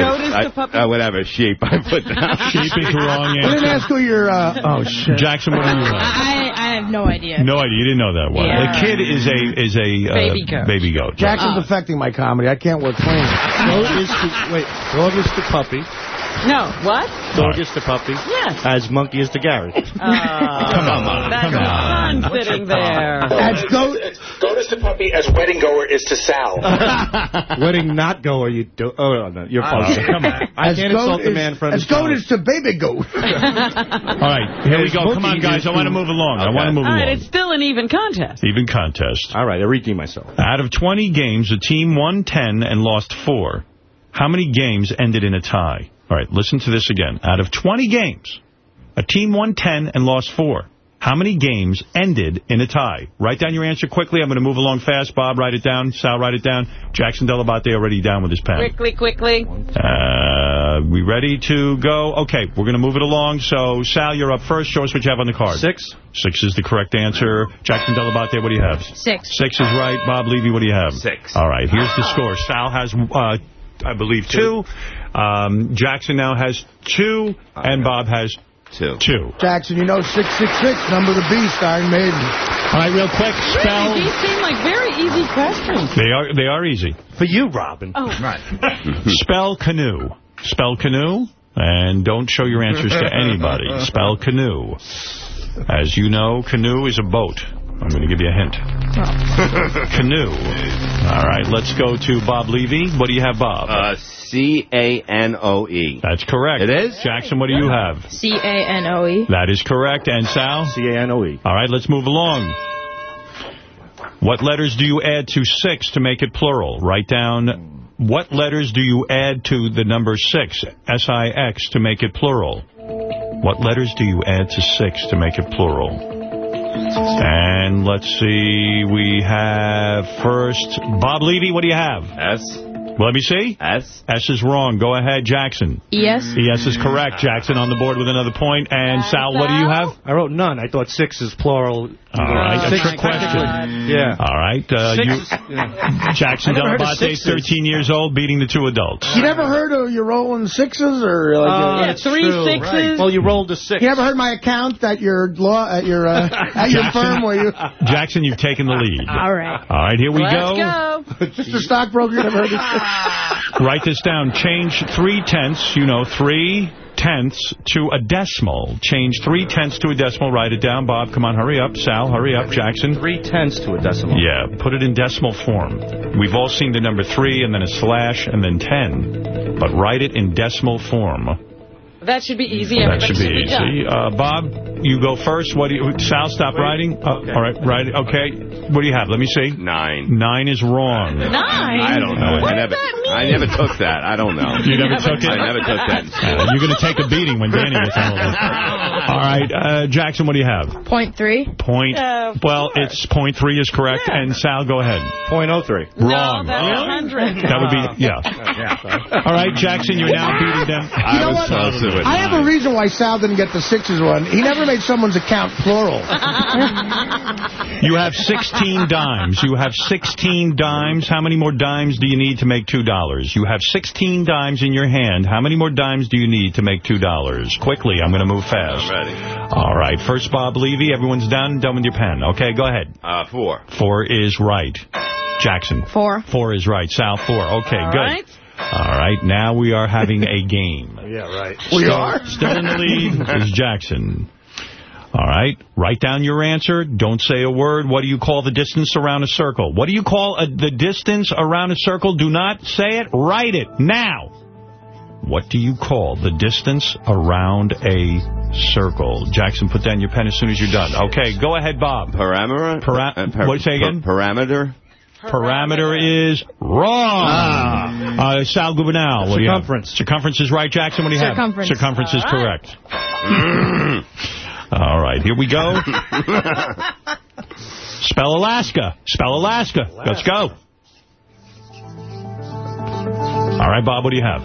Goat is I- the puppy? Uh, whatever. Sheep. I put down. Sheep is the wrong We didn't ask who your, uh, oh, shit. Jackson, what do you have? I, I have no idea. No idea. You didn't know that one. Yeah. The kid is a is a uh, Baby goat. Baby goat. Jackson's affecting my comedy. I can't work clean. Goat is to wait. Dog is to puppy. No, what? Dog is to puppy. Yes. As monkey is to Gary. Uh, Come on, That's come on. the son sitting there. That's goat. Goat is to puppy as wedding goer is to Sal. Wedding not goer, you do. Oh no, you're Oh, funny. come on. I As can't goat insult the is- man from As goat is to baby goat. All right, here we go. Come on, guys. I want to to- move along. I want to move All right, along. it's still an even contest. Even contest. All right, I redeem myself. Out of 20 games, the team won 10 and lost 4. How many games ended in a tie? All right, listen to this again. Out of 20 games, a team won 10 and lost 4. How many games ended in a tie? Write down your answer quickly. I'm going to move along fast. Bob, write it down. Sal, write it down. Jackson Dell'Abate already down with his pen. Quickly, quickly. Uh, we ready to go? Okay, we're going to move it along. So, Sal, you're up first. Show us what you have on the card. Six. Six is the correct answer. Jackson Dell'Abate, what do you have? Six. Six is right. Bob Levy, what do you have? Six. All right, here's the score. Sal has, uh, I believe, two. Um, Jackson now has two, and Bob has Two. two. Jackson, you know 666, number of the beast, Iron Maiden. All right, real quick, spell. Really, these seem like very easy questions. They are they are easy. For you, Robin. Oh, Right. Spell canoe. Spell canoe, and don't show your answers to anybody. Spell canoe. As you know, canoe is a boat. I'm going to give you a hint. Canoe. All right, let's go to Bob Levy. What do you have, Bob? Uh, C-A-N-O-E. That's correct. It is? Jackson, what do you have? C-A-N-O-E. That is correct. And Sal? C-A-N-O-E. All right, let's move along. What letters do you add to six to make it plural? Write down what letters do you add to the number six, S-I-X, to make it plural? What letters do you add to six to make it plural? And let's see, we have first, Bob Levy, what do you have? S. Let me see. S. S is wrong. Go ahead, Jackson. Yes. ES is correct. Jackson on the board with another point. And Sal, what do you have? I wrote none. I thought six is plural. All right, a Six trick question. Yeah. All right. Uh, Six you, yeah. Jackson I never Dell'Abate, 13 years old, beating the two adults. You never heard of you rolling sixes or like Uh, uh, it's true. Right. Well, you rolled a six. You ever heard my account at your law at your uh, at your firm where you Jackson, you've taken the lead. All right. All right, here we Let's go. go. just a stockbroker you never heard this. Write this down. Change three tenths, you know, three tenths to a decimal. Change three tenths to a decimal. Write it down. Bob, come on, hurry up. Sal, hurry up. Jackson. Three tenths to a decimal. Yeah, put it in decimal form. We've all seen the number three and then a slash and then ten. But write it in decimal form. That should be easy. That Everybody should be done. easy. Uh, Bob, you go first. What do you? Sal, stop writing. Uh, All right, right. Okay. What do you have? Let me see. Nine. Nine is wrong. Nine? I don't know. What I does never, that mean? I never took that. I don't know. You never took it? I never took that. Uh, you're going to take a beating when Danny gets older. All right, uh, Jackson, what do you have? Point three. Point. Uh, well, it's point three is correct, and Sal, go ahead. Point oh three. Wrong. No, that's a hundred. That would be yeah. All right, Jackson, you're now beating them. I was what? Closer with I have a reason why Sal didn't get the sixes one. He never made someone's account plural. You have 16 dimes. You have 16 dimes. How many more dimes do you need to make $2? You have 16 dimes in your hand. How many more dimes do you need to make $2? Quickly, I'm going to move fast. I'm ready. All right, first Bob Levy. Everyone's done. Done with your pen. Okay, go ahead. Uh, four. Four is right. Jackson. Four. Four is right. Sal, four. Okay, All good. right. All right, now we are having a game. Yeah, right. We Still- are? Still in the lead is Jackson. All right, write down your answer. Don't say a word. What do you call the distance around a circle? What do you call a, the distance around a circle? Do not say it. Write it now. What do you call the distance around a circle? Jackson, put down your pen as soon as you're done. Okay, go ahead, Bob. Parameter? Para- Uh, per- what say again? per- parameter? Parameter is wrong. Uh, Sal Governale. What do you have? Circumference. Circumference is right. Jackson, what do you Circumference. have? Circumference Circumference is All right. correct. All right, here we go. Spell Alaska. Spell Alaska. Let's go. All right, Bob, what do you have?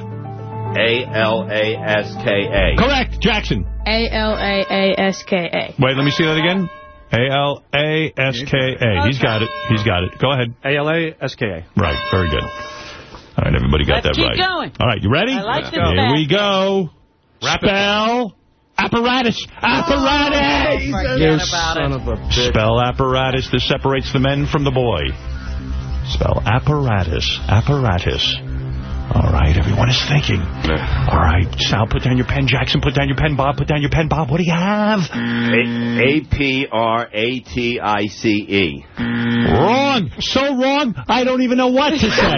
A-L-A-S-K-A. Correct, Jackson. A L A A S K A. Wait, let me see that again. A-L-A-S-K-A. He's got it. He's got it. Go ahead. A L A S K A. Right, very good. All right, everybody got Let's that keep right. going. All right, you ready? I like this Here back. we go. Spell apparatus. Apparatus. Forget You son it. of a bitch. Spell apparatus. This separates the men from the boy. Spell apparatus. Apparatus. All right, everyone is thinking. All right, Sal, put down your pen. Jackson, put down your pen. Bob, put down your pen. Bob, what do you have? A- A-P-R-A-T-I-C-E. Wrong. So wrong, I don't even know what to say.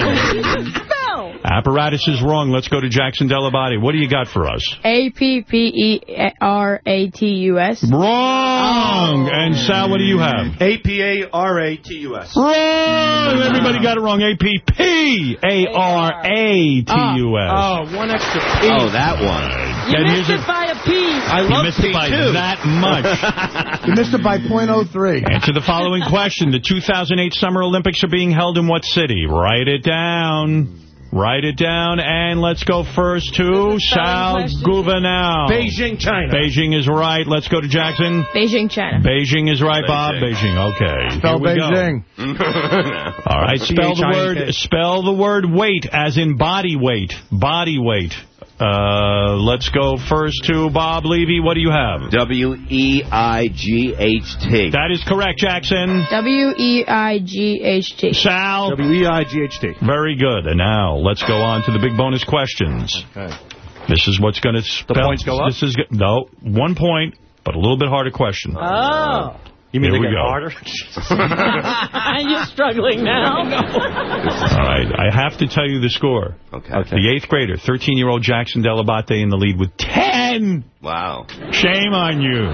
Spell. apparatus is wrong. Let's go to Jackson Dell'Abate. What do you got for us? A P P E R A T U S. Wrong. Oh. And Sal, what do you have? A-P-A-R-A-T-U-S. Wrong. Everybody got it wrong. A-P-P-A-R-A-T-U-S. Oh, oh, one extra P. Oh, that one. You And missed here's it by a P. I You love missed it by P2. that much. You missed it by .03. Answer the following question. The 2008 Summer Olympics are being held in what city? Write it down. Write it down. And let's go first to This is Sal spelling Beijing, China. Beijing is right. Let's go to Jackson. Beijing, China. Beijing is right, Bob. Beijing. Beijing. Okay. Spell Here we go. Beijing. All right. Spell the word. Spell the word weight, as in body weight. Body weight. Uh, let's go first to Bob Levy. What do you have? W-E-I-G-H-T. That is correct, Jackson. W E I G H T. Sal. W-E-I-G-H-T. Very good. And now let's go on to the big bonus questions. Okay. This is what's going to spell. The points go up? This is no one point, but a little bit harder question. Oh. You mean Here they we get go. harder? You're struggling now. All right, I have to tell you the score. Okay. The eighth grader, 13-year-old Jackson Dell'Abate in the lead with 10. Wow. Shame on you.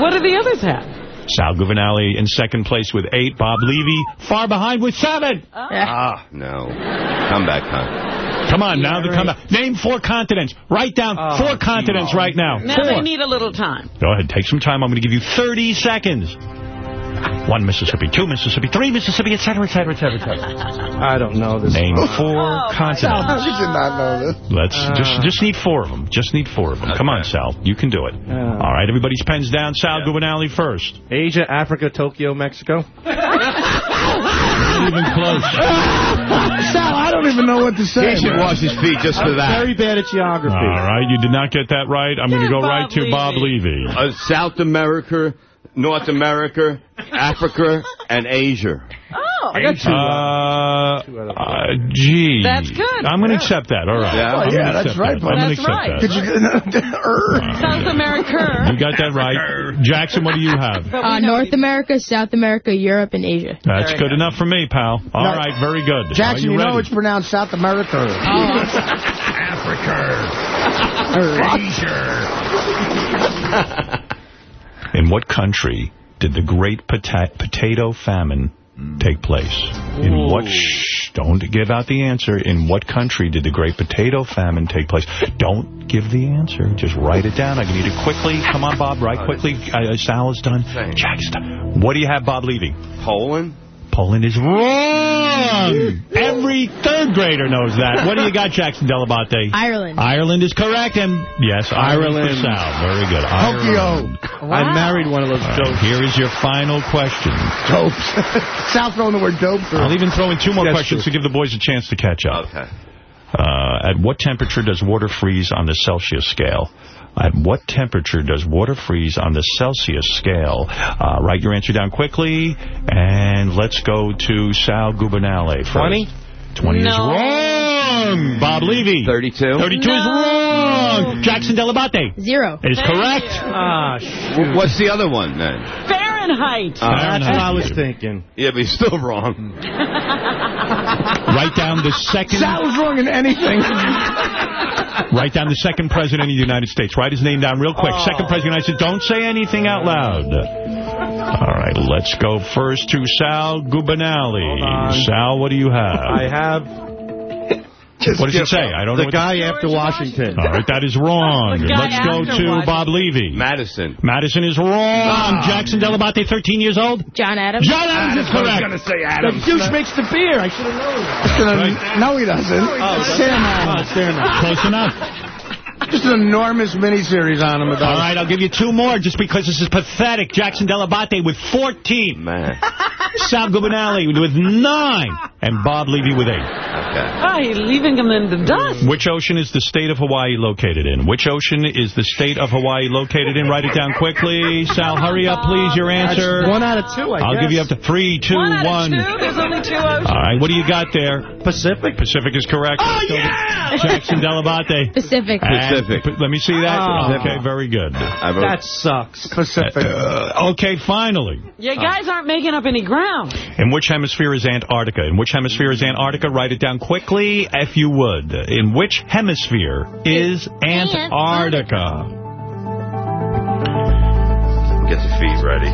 What do the others have? Sal Governale in second place with eight. Bob Levy far behind with seven. Ah, no. Comeback time. Come on, now the comeback. Name four continents. Write down four continents right now. Now four. they need a little time. Go ahead, take some time. I'm going to give you 30 seconds. One Mississippi, two Mississippi, three Mississippi, et cetera, et cetera, et cetera, et cetera. I don't know this. Name Oh, four continents. How did not know this? Let's Uh. just just need four of them. Just need four of them. Come on, Sal. You can do it. All right, everybody's pens down. Sal Governale first. Asia, Africa, Tokyo, Mexico. Even close. Sal, I don't even know what to say. He should wash his feet just for I'm that. very bad at geography. All right, you did not get that right. I'm going to go right to Bob Levy. Uh, South America, North America, Africa, and Asia. Oh. I got two. Uh, uh, gee. That's good. I'm going to Yeah. accept that. All right. Yeah. I'm Oh, yeah, that's right, that. but I'm going to that's accept right. that. Could you. South America. You got that right. Jackson, what do you have? Uh, North America, South America, Europe, and Asia. That's Very good good. enough for me, pal. All No. right, very good. Jackson, you, you, know it's pronounced South America. Africa. Asia. In what country did the Great Pota Potato Famine take place? In what? Shh, don't give out the answer. In what country did the Great Potato Famine take place? Don't give the answer. Just write it down. I need it quickly. Come on, Bob. Write quickly. Uh, Sal is done. Jack's done. What do you have, Bob leaving? Poland? Poland is wrong. Every third grader knows that. What do you got, Jackson Dell'Abate? Ireland. Ireland is correct, and yes, Ireland. Ireland. for Sal. Very good. Ireland. Tokyo. I married one of those All right, jokes. here is your final question. Dopes. Sal throwing the word dope. I'll even throw in two more That's questions true. to give the boys a chance to catch up. Okay. Uh, at what temperature does water freeze on the Celsius scale? At what temperature does water freeze on the Celsius scale? Uh, write your answer down quickly, and let's go to Sal Governale first. 20? 20 is wrong. Bob Levy. 32? 32 is wrong. Jackson Dell'Abate. Zero. Is Thank correct. you. Ah, W- What's the other one, then? Fahrenheit. Uh, That's what I was thinking. Yeah, but he's still wrong. Write down the second. Sal was wrong in anything. Write down the second president of the United States. Write his name down real quick. Oh. Second president of the United States. Don't say anything out loud. All right, let's go first to Sal Governale. Sal, what do you have? I have what does it say? I don't know. the what guy after Washington. All right, that is wrong. Let's go to Washington. Bob Levy. Madison. Madison is wrong. Ah. Jackson Dell'Abate, 13 years old. John Adams. John Adams is correct. He's gonna say Adams. The douche makes the beer. I should have known that. No, he doesn't. Oh, Sandman. Sandman. Oh, Close enough. Just an enormous miniseries on him. About All right, I'll give you two more just because this is pathetic. Jackson Dell'Abate with 14. Man. Sal Governale with 9. And Bob Levy with 8. Oh, ah, you're leaving them in the dust. Which ocean is the state of Hawaii located in? Which ocean is the state of Hawaii located in? Write it down quickly. Sal, hurry up, please, your answer. One out of two, I I'll guess. give you up to three, two, One out of one. two. There's only two oceans. All right, what do you got there? Pacific. Pacific is correct. Oh, Let's go to Jackson Dell'Abate. Pacific. And- Pacific. p- let me see that. Oh. Okay, very good. That sucks. Pacific. Uh, okay, finally. You guys aren't making up any ground. In which hemisphere is Antarctica? In which hemisphere is Antarctica? Write it down quickly, if you would. In which hemisphere is Antarctica? get the feet ready.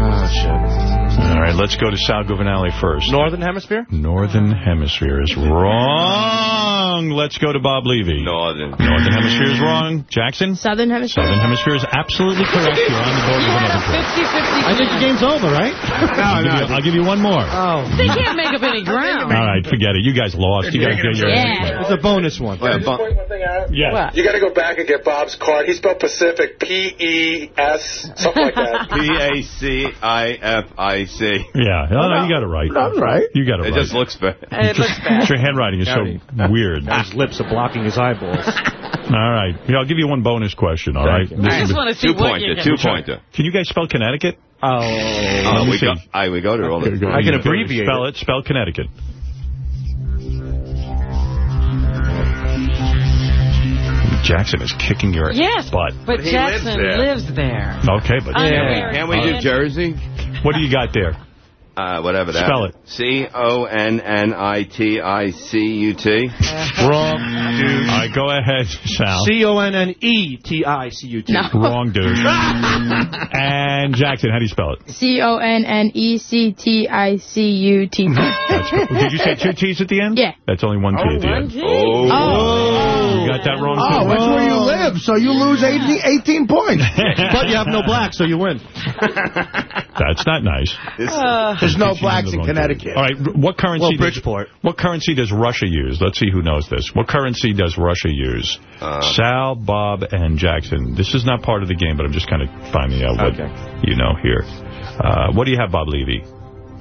Oh, shit. All right, let's go to Sal Governale first. Northern Hemisphere? Northern Hemisphere is wrong. Let's go to Bob Levy. Northern. Northern Hemisphere is wrong. Jackson? Southern Hemisphere. Southern Hemisphere is absolutely correct. You're on the board with another point. 50-50. I think the game's over, right? I'll, give you, I'll give you one more. Oh. They can't make up any ground. All right, forget it. You guys lost. You guys get your Yeah. It's a bonus one. Wait, bu- Yes. What? You got to go back and get Bob's card. He spelled Pacific, P-E-S, something like that. P-A-C-I-F-I-C. Yeah. No, no, you got it right. That's right. You got it It right. just looks bad. It looks bad. Your handwriting is so weird. Now his lips are blocking his eyeballs. All right. Yeah, I'll give you one bonus question, all right? you. This I is- just want to see Two what you pointer, can two pointer. Can you guys spell Connecticut? Oh. Oh, Let uh, me we see. go, I, we go there all the Okay, go. I can Yeah. abbreviate Spell it. it. Spell Connecticut. Jackson is kicking your Yes, butt. but he Jackson lives there. lives there. Okay, but Unaware. Can't we do Jersey? What do you got there? Uh, whatever that. Spell it. C-O-N-N-I-T-I-C-U-T. Uh, Wrong, uh, dude. Uh, All right, go ahead, Sal. C-O-N-N-E-T-I-C-U-T. No. Wrong, dude. and Jackson, how do you spell it? E C-O-N-N-E-C-T-I-C-U-T. That's cool. Did you say two T's at the end? Yeah. That's only one T at the oh, One end. T. Oh. You got that wrong, Oh, too. that's where you live, so you lose 18, 18 points. But you have no black, so you win. That's not nice. Uh, There's no blacks in the wrong Connecticut. All right, what currency? Well, does- Bridgeport. what currency does Russia use? Let's see who knows this. What currency does Russia use? Uh, Sal, Bob, and Jackson. This is not part of the game, but I'm just kind of finding out what you know here. Uh, what do you have, Bob Levy?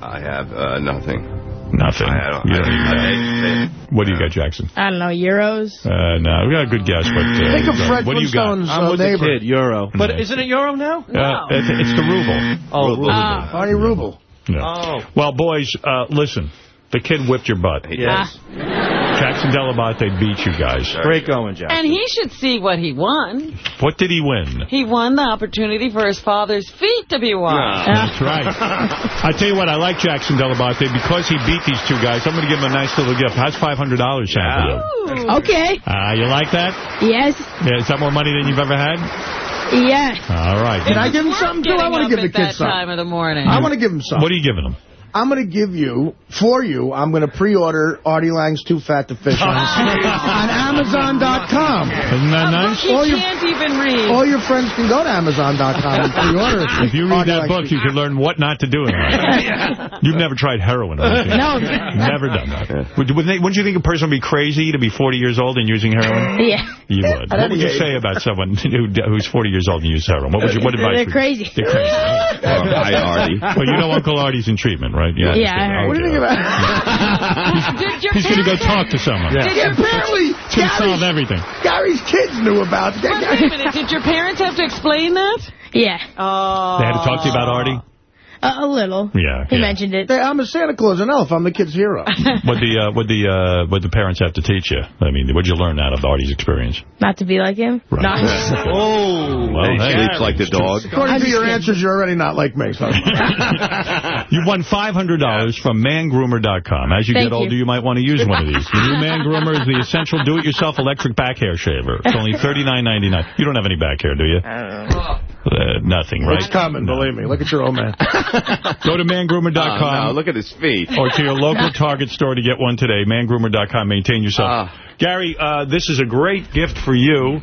I have uh, nothing. Nothing. I don't, You I don't don't- even I- know. What do you got, Jackson? I don't know, euros. Uh, no, we got a good guess, but uh, Think of Fred what do you got? Flintstone's uh, neighbor. Euro. But isn't it Euro now? Uh, it's, it's the ruble. Oh, ruble. Ah. Arnie Ruble. No. Oh. Well, boys, uh, listen. The kid whipped your butt. Yes. Jackson Dell'Abate beat you guys. Great going, Jack. and he should see what he won. What did he win? He won the opportunity for his father's feet to be washed. That's right. I tell you what, I like Jackson Dell'Abate because he beat these two guys. I'm going to give him a nice little gift. How's $500 sound for you? Okay. Uh, you like that? Yes. Yeah, is that more money than you've ever had? Yes. All right. Can I give him something, too? I want to give the at that kid something. time of the morning. I want to give him something. What are you giving him? I'm going to give you, for you, I'm going to pre-order Artie Lang's Too Fat to Fish on, on Amazon.com. Isn't that nice? He All your, can't even read. all your friends can go to Amazon.com and pre-order it. If you read Artie that Lang's book, you can learn what not to do in life. You've never tried heroin, have you? No. Never done that. Would, wouldn't, you think a person would be crazy to be 40 years old and using heroin? Yeah. You would. What would you say about someone who, who's 40 years old and uses heroin? What would you, what advice They're would you- crazy. They're crazy. Hi, Artie. Well, you know Uncle Artie's in treatment, right? Yeah, I heard. What do you think about Did He's going to go talk to someone. Yeah, apparently, It's going to solve Gary's, everything. Gary's kids knew about it. Wait a minute. Did your parents have to explain that? Yeah. Oh. They had to talk to you about Artie? Uh, a little. Yeah. He yeah. mentioned it. Hey, I'm a Santa Claus and elf. I'm the kid's hero. What the uh, what the uh, what the parents have to teach you? I mean, what'd you learn out of Artie's experience? Not to be like him. Right. No. Oh, well, He hey. sleeps like the dog. According to your answers, you're already not like me. So. You won $500 from mangroomer.com. As you Thank get older, you. you might want to use one of these. The new Man Groomer is the essential do-it-yourself electric back hair shaver. It's only $39.99. You don't have any back hair, do you? Uh, nothing, right? It's coming, believe me. Look at your old man. Go to mangroomer.com. Oh, no, look at his feet. or to your local Target store to get one today. Mangroomer.com. Maintain yourself. Ah. Gary, uh, this is a great gift for you.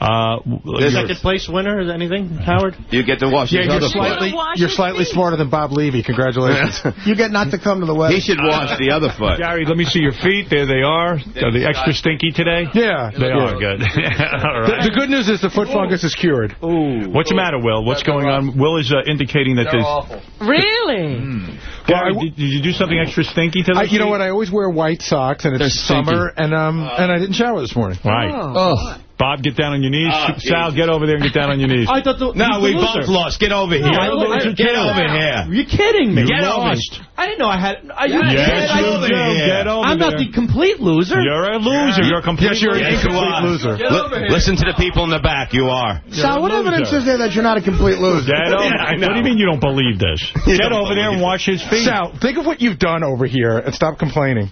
Uh, you're- Second place winner is anything, Howard? You get to wash Yeah, you're slightly, foot. You're slightly feet. smarter than Bob Levy. Congratulations. You get not to come to the He should wash the other foot. Gary, let me see your feet. There they are. Are they extra stinky today? yeah. They yeah. are good. All The, the good news is the foot fungus is cured. Ooh. What's the matter, Will? What's going on? Will is uh, indicating that there's... Awful. Really? Gary, did, did you do something extra stinky to I, you know what? I always wear white socks, and it's They're summer, stinky. and um, and I didn't shower this morning. Right. Oh. Bob, get down on your knees. Oh, Sal, get over there and get down on your knees. I thought the, No, he's we the both lost. Get over here. I lost Get too. over here. You're kidding me. You Get over lost. I didn't know I had. Are you Yes, kidding? you over do. here. Get over I'm not the complete loser. You're a loser. You're a complete Yes, you're a loser. complete loser. Get over here. Listen to the people in the back. You are. Sal, what evidence is there that you're not a complete loser? Get over. Yeah, What do you mean you don't believe this? Get over there and wash his feet. Sal, think of what you've done over here, and stop complaining.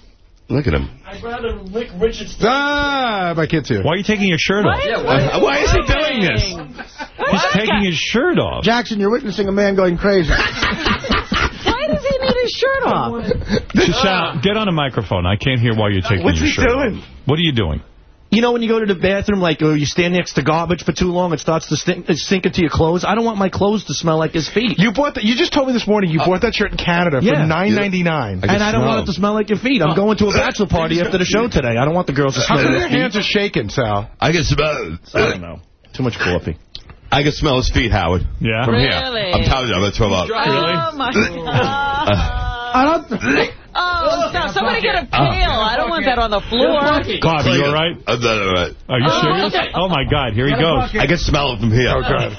Look at him. I'd rather lick Richard's. Ah, my kid's here. Why are you taking your shirt off? Uh, why is he doing this? He's taking his shirt off. Jackson, you're witnessing a man going crazy. Why does he need his shirt off? Sal, get on a microphone. I can't hear why you're taking What's your he shirt doing? off. What are you doing? You know when you go to the bathroom, like, or you stand next to garbage for too long, it starts to stink, sink into your clothes. I don't want my clothes to smell like his feet. You bought that. You just told me this morning you uh, bought that shirt in Canada yeah. for nine ninety nine. and I don't want it to smell like your feet. I'm going to a bachelor party after the show today. I don't want the girls to How smell come your your feet. hands are shaking, Sal? I can smell. I don't know. Too much coffee. I can smell his feet, Howard. Yeah? From here. Really? I'm telling you, I'm gonna throw up. Really? Oh, my God. Uh, I don't. Oh, stop. Somebody get a pail. I don't want that on the floor. Bob, are you all right? I'm not all right. Are you Oh, serious? okay. Oh, my God. Here he goes. I can smell it from here. Oh, God.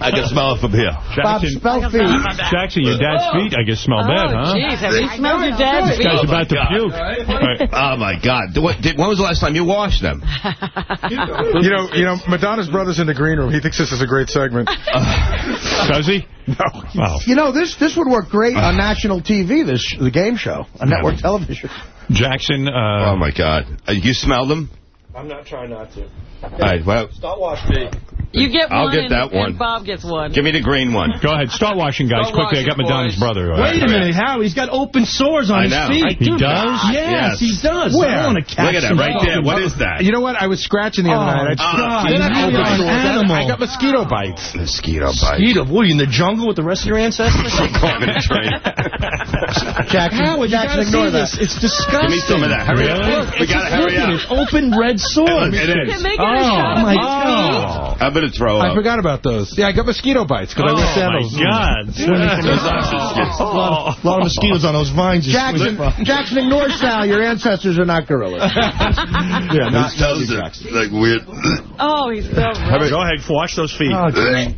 I can smell it from here. Bob, Jackson, spell feet. Jackson, your dad's oh. feet, I guess, smell oh, bad, huh? Oh, jeez. Have you smelled your dad's feet? This guy's feet? about to oh puke. Right. Oh my God! What, did, when was the last time you washed them? You know, you know, Madonna's brother's in the green room. He thinks this is a great segment. Does he? No. You know, this this would work great on national TV, this the game show, on network television. Jackson, uh, Oh my God! Uh, you smell them? I'm not trying not to. All right. Well, Start washing me. You get I'll one get and, that one. and Bob gets one. Give me the green one. Go ahead. Start washing, guys, Start quickly. I got Madonna's boys. brother. Uh, Wait a minute, How? He's got open sores on I his feet. He does? Yes, Yes. he does. Where? I want to catch Look at that right there. What is that? You know what? I was scratching the other Oh, night. I, God. They're not You open are sores. I- animal. I got mosquito bites. Mosquito bite. Mosquito. What, are you in the jungle with the rest of your ancestors? I'm in a train. Jackson, Howard, you Jackson, gotta ignore this. It's disgusting. Give me some of that. Hurry up. We gotta hurry up. Open red sores. It is. Can they get a oh, shot Oh, my his God. I'm going to throw I up. forgot about those. Yeah, I got mosquito bites because I Oh, wear my sandals. God. A lot, of, lot of mosquitoes on those vines. you Jackson, swing from. Jackson, ignore Sal. Your ancestors are not gorillas. Yeah, not- those are like weird. Oh, he's so rough. Go ahead, wash those feet. Oh, God.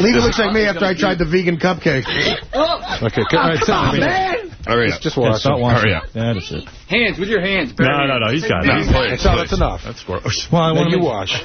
Lita looks like me after I tried the vegan cupcake. Oh. Okay, all right, so, I mean, Hurry just wash Start them. washing. Hurry up. Yeah, that's it. Hands, with your hands. No, no, no, he's got it. No, please, So that's please. enough. That's gross. Well, I want you wash.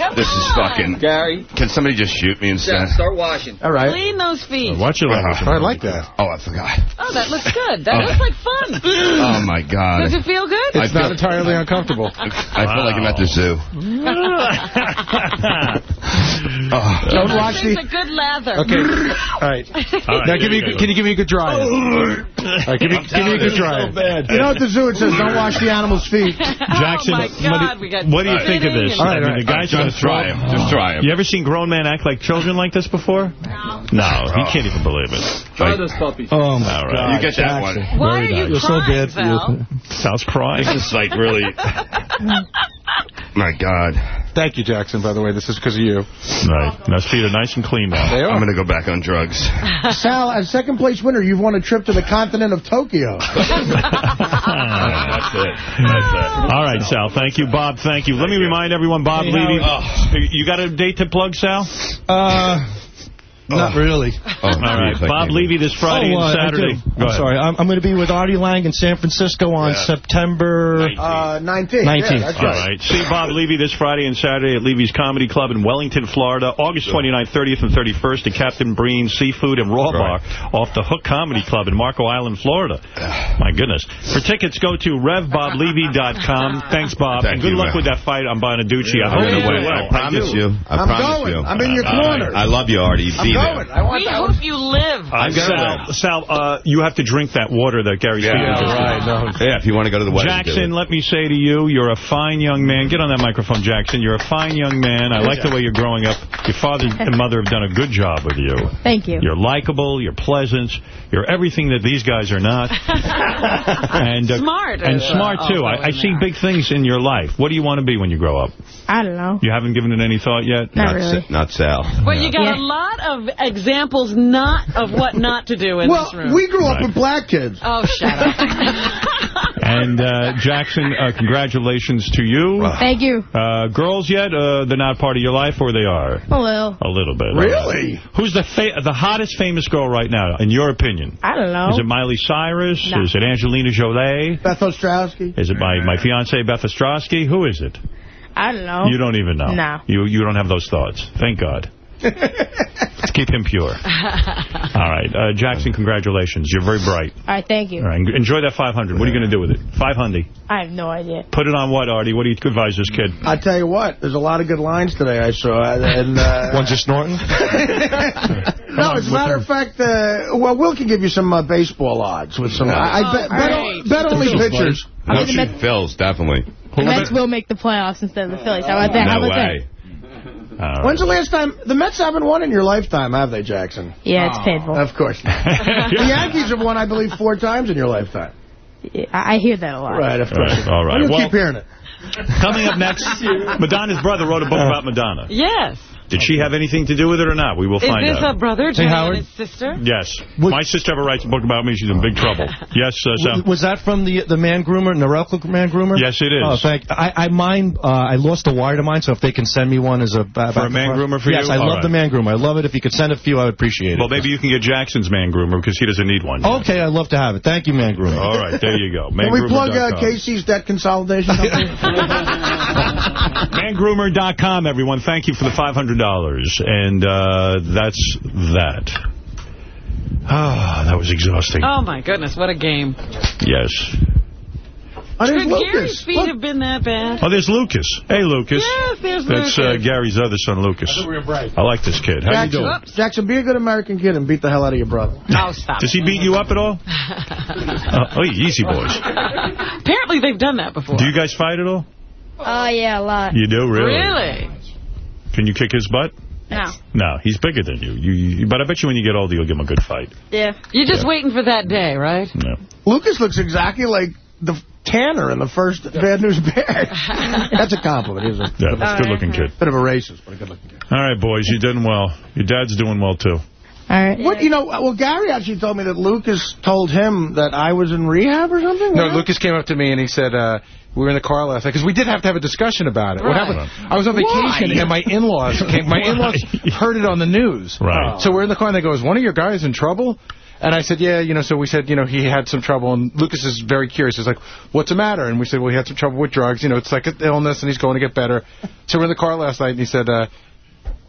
Oh, this is fucking. Gary, Can somebody just shoot me instead? start washing. All right. Clean those feet. Watch your language. Oh, I like that. Oh, I forgot. Oh, that looks good. That Oh. looks like fun. Oh my god. Does it feel good? I It's not feel- entirely uncomfortable. I feel like I'm at the zoo. Oh, Oh. Don't watch Things the... a good lather. Okay. All right. All right, Now, give me, can you give me a good dry? All right, give me, give me a good dry. You know what the zoo it says don't wash the animal's feet. Oh, Jackson, oh my what, do, we what do you think of spitting this? and- I mean, the guy's gonna Just try him. Just try him. You ever seen grown men act like children like this before? No, No, he can't even believe it. Try those puppies. Oh, my All right. God. You get that one. Jackson. Why are you nice. You're so crying, bad for you. Sal? Sal's crying. This is like really. My God. Thank you, Jackson, by the way. This is because of you. Right. Those feet are nice and clean now. They I'm going to go back on drugs. Sal, as second place winner, you've won a trip to the continent of Tokyo. That's it. That's it. All right, Sal. Thank you. Bob, thank you. Let me remind everyone, Bob Hey, Levy. Howard. You got a date to plug, Sal? Uh, not really. Oh, All right. Bob Levy this Friday oh, uh, and Saturday. do. I'm ahead. sorry. I'm, I'm going to be with Artie Lang in San Francisco on Yeah. September... Uh, 19. 19. Yeah, that's All right. right. See Bob Levy this Friday and Saturday at Levy's Comedy Club in Wellington, Florida. August 29th, 30th, and 31st at Captain Brien Seafood and Raw Right. Bar off the Hook Comedy Club in Marco Island, Florida. My goodness. For tickets, go to RevBobLevy.com. Thanks, Bob. Thank and good you, luck Rev. with that fight on Bonaducci. I I'm hope going you win. well. I promise you. I I'm promise going. you. I'm in your corner. I love you, Artie. I'm going. I want We that hope you live. I'm gonna Sal, Sal uh, you have to drink that water that Gary Yeah, Stevens just right. did. Yeah, if you want to go to the wedding. Jackson, let me say to you, you're a fine young man. Get on that microphone, Jackson. You're a fine young man. I like the way you're growing up. Your father and mother have done a good job with you. Thank you. You're likable. You're pleasant. You're everything that these guys are not. and uh, Smart And uh, smart, too. I, I see big things in your life. What do you want to be when you grow up? I don't know. You haven't given it any thought yet? Not Not, really. Sa- not Sal. Well, you got Yeah. a lot of examples not of what not to do in this room. Well, we grew up Right. with black kids. Oh, shut up. And, uh, Jackson, uh, congratulations to you. Thank you. Uh, girls yet? Uh, they're not part of your life, or they are? A little. A little bit. Really? Who's the fa the hottest famous girl right now, in your opinion? I don't know. Is it Miley Cyrus? No. Is it Angelina Jolie? Beth Ostrowski. Is it my, my fiancée, Beth Ostrowski? Who is it? I don't know. You don't even know. No. You, you don't have those thoughts. Thank God. Let's keep him pure. All right. Uh, Jackson, congratulations. You're very bright. All right, thank you. All right. Enjoy that 500. What are you going to do with it? 500. I have no idea. Put it on what, Artie? What do you advise this kid? I tell you what, there's a lot of good lines today I saw. And, uh, One just snorting? no, as a matter of fact, uh, well, Will can give you some uh, baseball odds with some. I, I bet, bet, great. bet only pitchers. No, gonna bet- Phil's, definitely. The Mets will make the playoffs instead of the Phillies. How about that? How No about way. All right. When's the last time the Mets haven't won in your lifetime, have they, Jackson? Yeah, it's painful. Of course. not. the Yankees have won, I believe, four times in your lifetime. Yeah, I I hear that a lot. Right, of course. Right, all right. You'll Well- keep hearing it. Coming up next, Madonna's brother wrote a book about Madonna. yes. Did she have anything to do with it or not? We will Is find this out. a brother Hey, Howard. Diana's sister? Yes. My sister ever writes a book about me, she's in big trouble. Yes, uh, Sam? Was, was that from the the man groomer, Norelco man groomer? Yes, it is. Oh, thank. I, I mine. Uh, I lost a wire to mine, so if they can send me one as a uh, For a man groomer for yes, you? Yes, I All love right. the man groomer. I love it. If you could send a few, I would appreciate it. Well, maybe you can get Jackson's man groomer because he doesn't need one. Okay, I'd love to have it. Thank you, man groomer. All right, there you go. Can we plug uh, Casey's debt consolidation company? Mangroomer.com, everyone. Thank you for the $500. Dollars and uh, that's that. Ah, that was exhausting. Oh, my goodness. What a game. Yes. Oh, there's Could Lucas. Gary's feet Look. have been that bad? Oh, there's Lucas. Hey, Lucas. Yes, there's That's uh, Gary's other son, Lucas. I like this kid. How you Jackson, doing? Jackson, be a good American kid and beat the hell out of your brother. Oh, stop. Does he beat you up at all? Uh, oh, easy, boys. Apparently they've done that before. Do you guys fight at all? Oh, yeah, a lot. You do, really? Really? Can you kick his butt? No. No, he's bigger than you. You, you. But I bet you when you get older, you'll give him a good fight. Yeah. You're just waiting for that day, right? No. Lucas looks exactly like the Tanner in the first Bad News Bears. That's a compliment. He's a, Yeah, that's a good-looking kid. Bit of a racist, but a good-looking kid. All right, boys, you're doing well. Your dad's doing well, too. All right. What, you know, well, Gary actually told me that Lucas told him that I was in rehab or something. No, Lucas came up to me and he said, uh, we were in the car last night, because we did have to have a discussion about it. What happened? I was on vacation Why? and my in-laws came. My in-laws heard it on the news. Right. So we're in the car and they go, is one of your guys in trouble? And I said, yeah, you know, so we said, you know, he had some trouble. And Lucas is very curious. He's like, what's the matter? And we said, well, he had some trouble with drugs. You know, it's like an illness and he's going to get better. So we're in the car last night and he said, uh,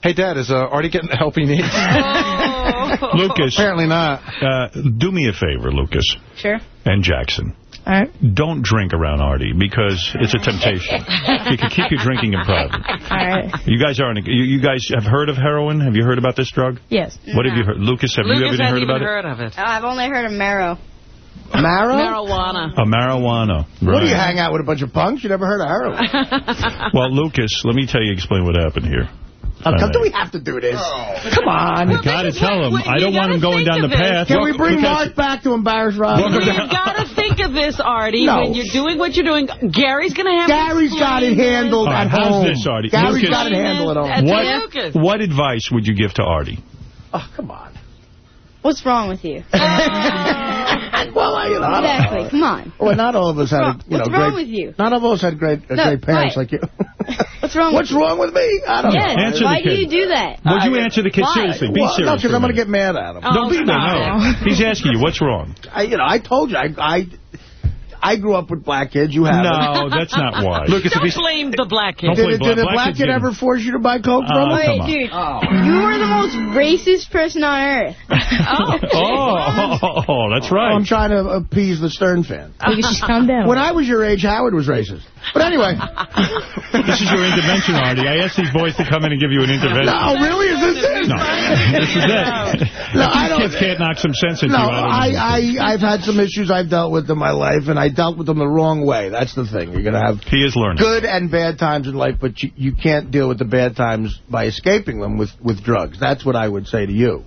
hey, Dad, is uh, Artie getting the help he needs? Lucas. Apparently not. Uh, do me a favor, Lucas Sure. and Jackson. All right. Don't drink around Artie because it's a temptation. he can keep you drinking in private. All right. You guys aren't. You, you guys have heard of heroin? Have you heard about this drug? Yes. What have you heard, Lucas? Have you Lucas ever hasn't heard even about heard of it. Oh, I've only heard of marrow. Marrow? Marijuana. A marijuana. What do you hang out with a bunch of punks? You never heard of heroin? Well, Lucas, let me tell you, explain what happened here. How come uh, right. do we have to do this? Oh. Come on. You gotta tell him. I don't want him going down the path. Can we bring Because- Mark back to embarrass Rob? Welcome You've got to think of this, Artie, No. when you're doing what you're doing. Gary's going to have Gary's got it handled All right, at how's home. this, Artie? Gary's Lucas- got it handled at home. What, Lucas. what advice would you give to Artie? Oh, come on. What's wrong with you? well, I, you know, I don't Exactly. Come on. Well, not all of us had, a, you What's wrong great, with you? Not all of us had great, uh, No, great parents right. like you. What's wrong What's with you? wrong with me? I don't Yes. know. Answer Why the do you do that? Would you answer the kid Why? seriously? Be Well, serious. No, because for a I'm going to get mad at him. Oh, Don't be stop no. He's asking you, what's wrong? I, you know, I told you, I, I, I grew up with black kids. You haven't. No, that's not why. Lucas, if Don't blame the black Don't kid. play Did, did a black black kid ever force you to buy coke from Oh, him? come Wait, on. dude. Oh. You are the most racist person on earth. Oh, oh, that's right. Oh, I'm trying to appease the Stern fan. You just calm down. When I was your age, Howard was racist. But anyway. This is your intervention, Artie. I asked these boys to come in and give you an intervention. no, really? Is this it? No, this is it. No, I These don't- kids can't knock some sense into No, you. No, I, I, I've had some issues I've dealt with in my life, and I dealt with them the wrong way. That's the thing. You're going to have He is learning. good and bad times in life, but you, you can't deal with the bad times by escaping them with, with drugs. That's what I would say to you.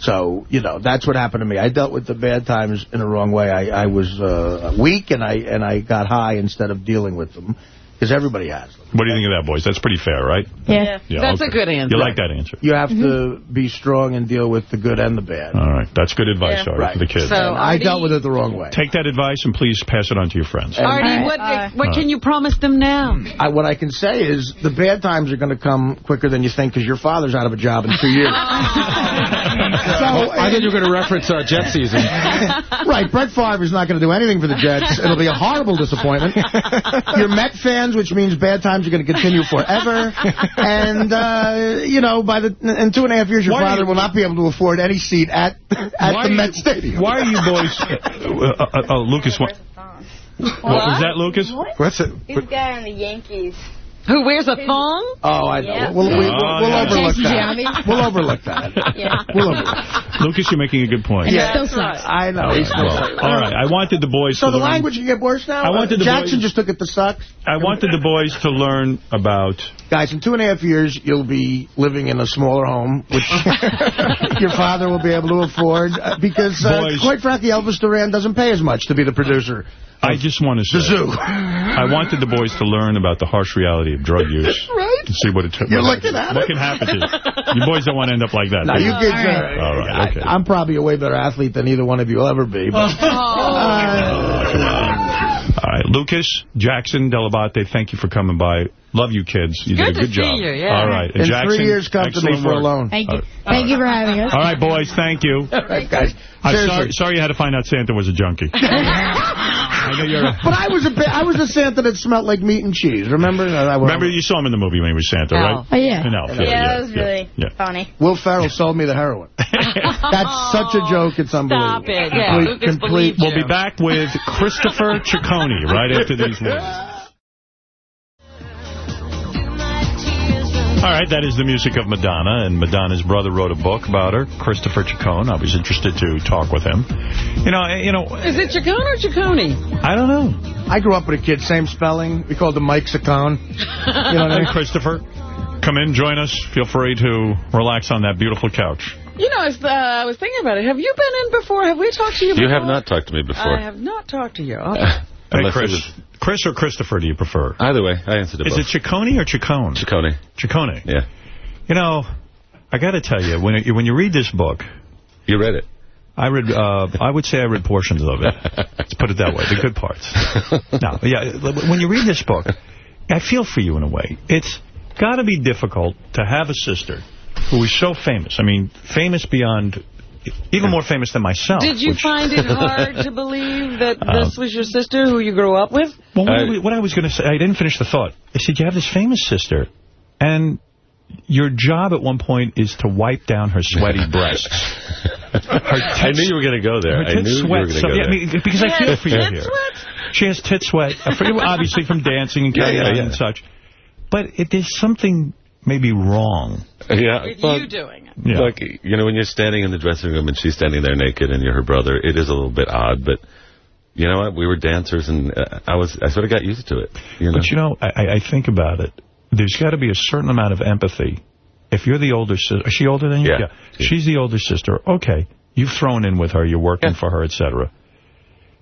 So, you know, that's what happened to me. I dealt with the bad times in the wrong way. I, I was uh, weak, and I and I got high instead of dealing with them, because everybody has. What do you think of that, boys? That's pretty fair, right? Yeah. That's a good answer. You like that answer? You have to be strong and deal with the good and the bad. All right. That's good advice, Yeah. Artie, Right. for the kids. So, And I dealt with it the wrong way. Take that advice and please pass it on to your friends. Artie, All what, right. what can you promise them now? I, what I can say is the bad times are going to come quicker than you think because your father's out of a job in two years. Oh, I thought you were going to reference uh, Jet season. right, Brett Favre is not going to do anything for the Jets. It'll be a horrible disappointment. You're Met fans, which means bad times are going to continue forever. And, uh, you know, by the in two and a half years, your Why father you- will not be able to afford any seat at at the are Met you- Stadium. Why are you boys... Uh, uh, uh, Lucas, what, what was that, Lucas? What's it? This guy on the Yankees. Who wears a thong? Oh, I know. Yeah. We'll, we, we'll, Oh, we'll yeah. overlook that. We'll overlook that. Yeah. We'll overlook. Lucas, you're making a good point. Yeah. Still sucks. I know. All right, well, all right. I wanted the boys So to the learn... language can get worse now? I wanted the Jackson boys- just took it to sucks. I wanted the boys to learn about... Guys, in two and a half years, you'll be living in a smaller home, which your father will be able to afford, uh, because, uh, quite frankly, Elvis Duran doesn't pay as much to be the producer. I just want to say... The zoo. I wanted the boys to learn about the harsh reality of drug use. Right? To see what it took. You're what, looking at What it. can happen to you? You boys don't want to end up like that. Now, you you? kids All right. are... All right, okay. I, am probably a way better athlete than either one of you will ever be. But, uh, All right, Lucas, Jackson, Dell'Abate, thank you for coming by. Love you, kids. You Good did a to good see job. you, yeah. All right, and in Jackson, three years, come to me for a loan. Thank you. Thank you for having us. All right, boys, thank you. All right, guys. I'm sorry, sorry you had to find out Santa was a junkie. I you're- But I was a bit, I was a Santa that smelled like meat and cheese. Remember? I, Remember you saw him in the movie when he was Santa, right? Oh, yeah. In Elf, Yeah, yeah, that was really yeah. funny. Will Ferrell sold me the heroin. That's such a joke. It's unbelievable. Stop it. Yeah, Lucas believed We'll be back with Christopher Ciccone right after these words. All right, that is the music of Madonna, and Madonna's brother wrote a book about her, Christopher Ciccone. I was interested to talk with him. You know, you know, Is it Chacon or Ciccone? I don't know. I grew up with a kid, same spelling. We called him Mike Saccone. You know what I Hey, mean? Christopher, come in, join us. Feel free to relax on that beautiful couch. You know, as, uh, I was thinking about it. Have you been in before? Have we talked to you before? You have not talked to me before. I have not talked to you. Hey, Unless Chris. Chris or Christopher, do you prefer? Either way, I answered it Is both. it Ciccone or Ciccone? Ciccone. Ciccone. Yeah. You know, I got to tell you, when you, when you read this book... You read it? I read, uh, I would say I read portions of it. Let's put it that way, the good parts. No, yeah, when you read this book, I feel for you in a way. It's got to be difficult to have a sister who is so famous. I mean, famous beyond, even more famous than myself. Did you which- find it hard to believe that Um, this was your sister who you grew up with? Well, what, I, what I was going to say, I didn't finish the thought. I said, you have this famous sister, and your job at one point is to wipe down her sweaty breasts. I knew you were going to go there. Her I tit knew you were going to So, go yeah, I there. mean, because I feel for you tit here. sweat? She has tit sweat, uh, obviously from dancing and Yeah, carrying yeah, on yeah. and such. But it, there's something maybe wrong. Yeah, With well, you doing it. Yeah. Look, you know, when you're standing in the dressing room and she's standing there naked and you're her brother, it is a little bit odd, but you know what? We were dancers and uh, I was, I sort of got used to it. You know? But you know, I, I- I think about it. There's got to be a certain amount of empathy. If you're the older sister, is she older than you? Yeah. She's the older sister. Okay. You've thrown in with her. You're working for her, etc.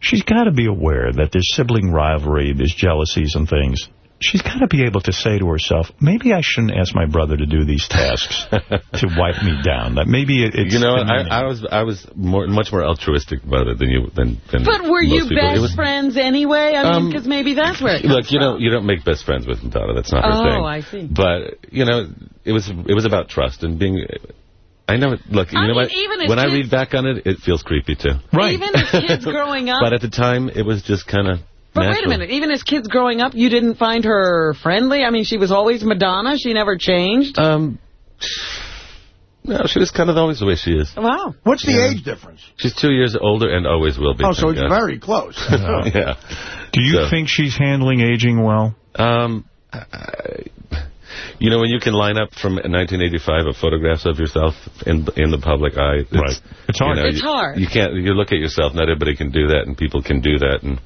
She's got to be aware that there's sibling rivalry, there's jealousies and things. She's got to be able to say to herself, maybe I shouldn't ask my brother to do these tasks to wipe me down. That maybe it, it's you know. I, I was I was more much more altruistic about it than you than than But were you people. Best was- friends anyway? I mean, Um, because maybe that's where it comes Look, you don't you don't make best friends with Madonna. That's not her thing. Oh. I see. But you know, it was it was about trust and being. I know. Look, you I know mean, what? even as when I read back on it, it feels creepy too. Right. Even as kids growing up. But at the time, it was just kind of. But wait a minute, even as kids growing up, you didn't find her friendly? I mean, she was always Madonna? She never changed? Um, no, she was kind of always the way she is. Wow. What's the Yeah. age difference? She's two years older and always will be. Oh, so it's God. very close. yeah. Do you So- think she's handling aging well? Um, I- you know, when you can line up from 1985 of photographs of yourself in in the public eye, it's, Right. It's hard. you know, It's you- hard. You can't. You look at yourself. Not everybody can do that, and people can do that, and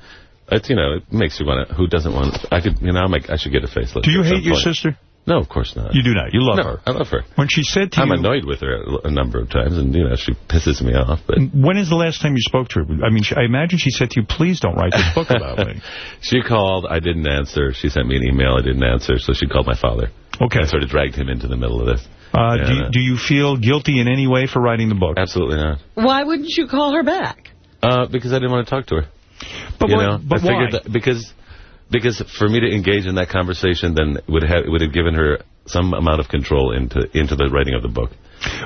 it's you know, it makes you want to. Who doesn't want? I could. You know, I'm like, I should get a facelift. Do you hate your point. sister? No, of course not. You do not. You love no, her. I love her. When she said to I'm you... annoyed with her a, a number of times, and you know, she pisses me off. But When is the last time you spoke to her? I mean, she, I imagine she said to you, please don't write this book about me. she called. I didn't answer. She sent me an email. I didn't answer, so she called my father. Okay. I sort of dragged him into the middle of this. Uh, do, Yeah. you, do you feel guilty in any way for writing the book? Absolutely not. Why wouldn't you call her back? Uh, because I didn't want to talk to her. But you what- know, but I figured why? That because because for me to engage in that conversation, then would have would have given her some amount of control into into the writing of the book.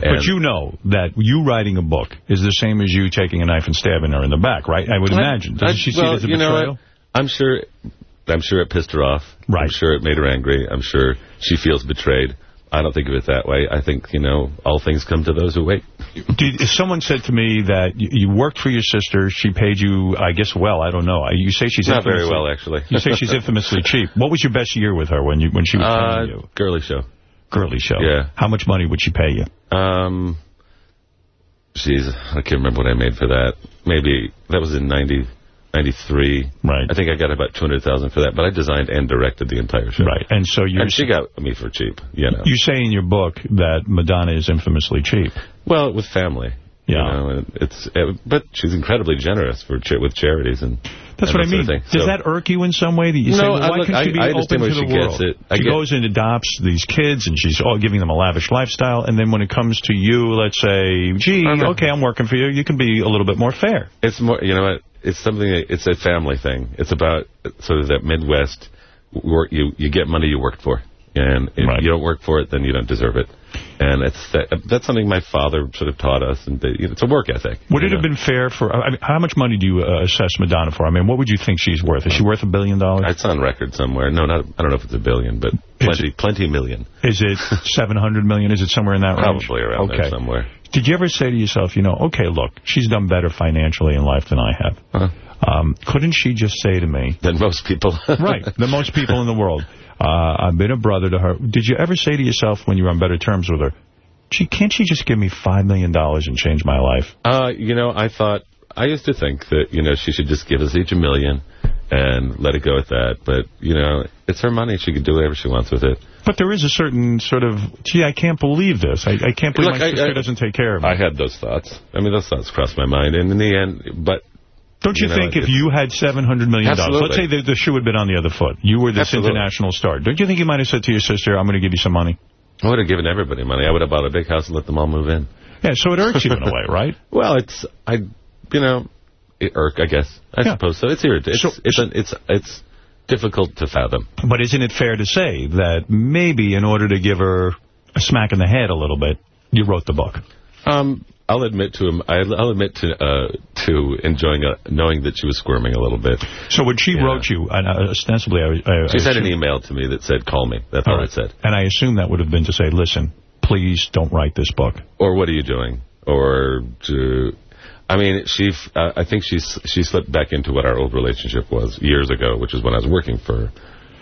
But you know that you writing a book is the same as you taking a knife and stabbing her in the back, right? I would imagine. Doesn't I- she see well, it as a betrayal? I'm sure. I'm sure it pissed her off. Right. I'm sure it made her angry. I'm sure she feels betrayed. I don't think of it that way. I think, you know, all things come to those who wait. Did, if someone said to me that you, worked for your sister, she paid you, I guess, well, I don't know. You say she's Not very infamously- well, actually. you say she's infamously cheap. What was your best year with her when you when she was Uh, paying you? girly show. Girly show. Yeah. How much money would she pay you? Um, geez, I can't remember what I made for that. Maybe that was in 90, 93. Right. I think I got about 200000 for that, but I designed and directed the entire show. Right. And so you're And she got me for cheap, you know. You say in your book that Madonna is infamously cheap. Well, with family. Yeah. You know, it's, it, but she's incredibly generous for with charities and That's and what I that sort mean. of. Does So- that irk you in some way that you No, say, well, I why look- couldn't she I- be I open to the she gets world? it. She get- goes and adopts these kids, and she's all giving them a lavish lifestyle, and then when it comes to you, let's say, gee, I'm okay, I'm working for you, you can be a little bit more fair. It's more, you know what? It's something. that- It's a family thing. It's about sort of that Midwest work. You you get money you worked for, and if you don't work for it, then you don't deserve it. And it's that, that's something my father sort of taught us, and know, it's a work ethic. Would it have been fair for, I mean, how much money do you uh, assess Madonna for? I mean, what would you think she's worth? Is she worth a billion dollars? It's on record somewhere. No, not, I don't know if it's a billion, but plenty, plenty million. Is it 700 million? Is it somewhere in that range? Probably around okay. there somewhere. Did you ever say to yourself, you know, okay, look, she's done better financially in life than I have. Um, couldn't she just say to me... Than most people. right, than most people in the world. Uh, I've been a brother to her. Did you ever say to yourself when you were on better terms with her, gee, can't she just give me $5 million and change my life? Uh, you know, I thought, I used to think that, you know, she should just give us each a million and let it go at that. But, you know, it's her money. She can do whatever she wants with it. But there is a certain sort of, gee, I can't believe this. I, I can't believe Look, my I- sister I- doesn't take care of me. I had those thoughts. I mean, those thoughts crossed my mind. And in the end, but... Don't you, know, think if you had $700 million, dollars, let's say the, the shoe had been on the other foot, you were this Absolutely. international star, don't you think you might have said to your sister, I'm going to give you some money? I would have given everybody money. I would have bought a big house and let them all move in. Yeah, so it irks you in a way, right? Well, it's, I, you know, it irk, I guess. I Yeah. suppose so. It's irritating. It's, So- it's, an, it's, it's difficult to fathom. But isn't it fair to say that maybe in order to give her a smack in the head a little bit, you wrote the book? Um, I'll admit to him. I'll, admit to uh, to enjoying uh knowing that she was squirming a little bit. So when she wrote you, and uh, ostensibly, I, I, She I sent an email to me that said, "Call me." That's all All it said. And I assume that would have been to say, listen, please don't write this book. Or what are you doing? Or to, I mean, she. Uh, I think she's she slipped back into what our old relationship was years ago, which is when I was working for her.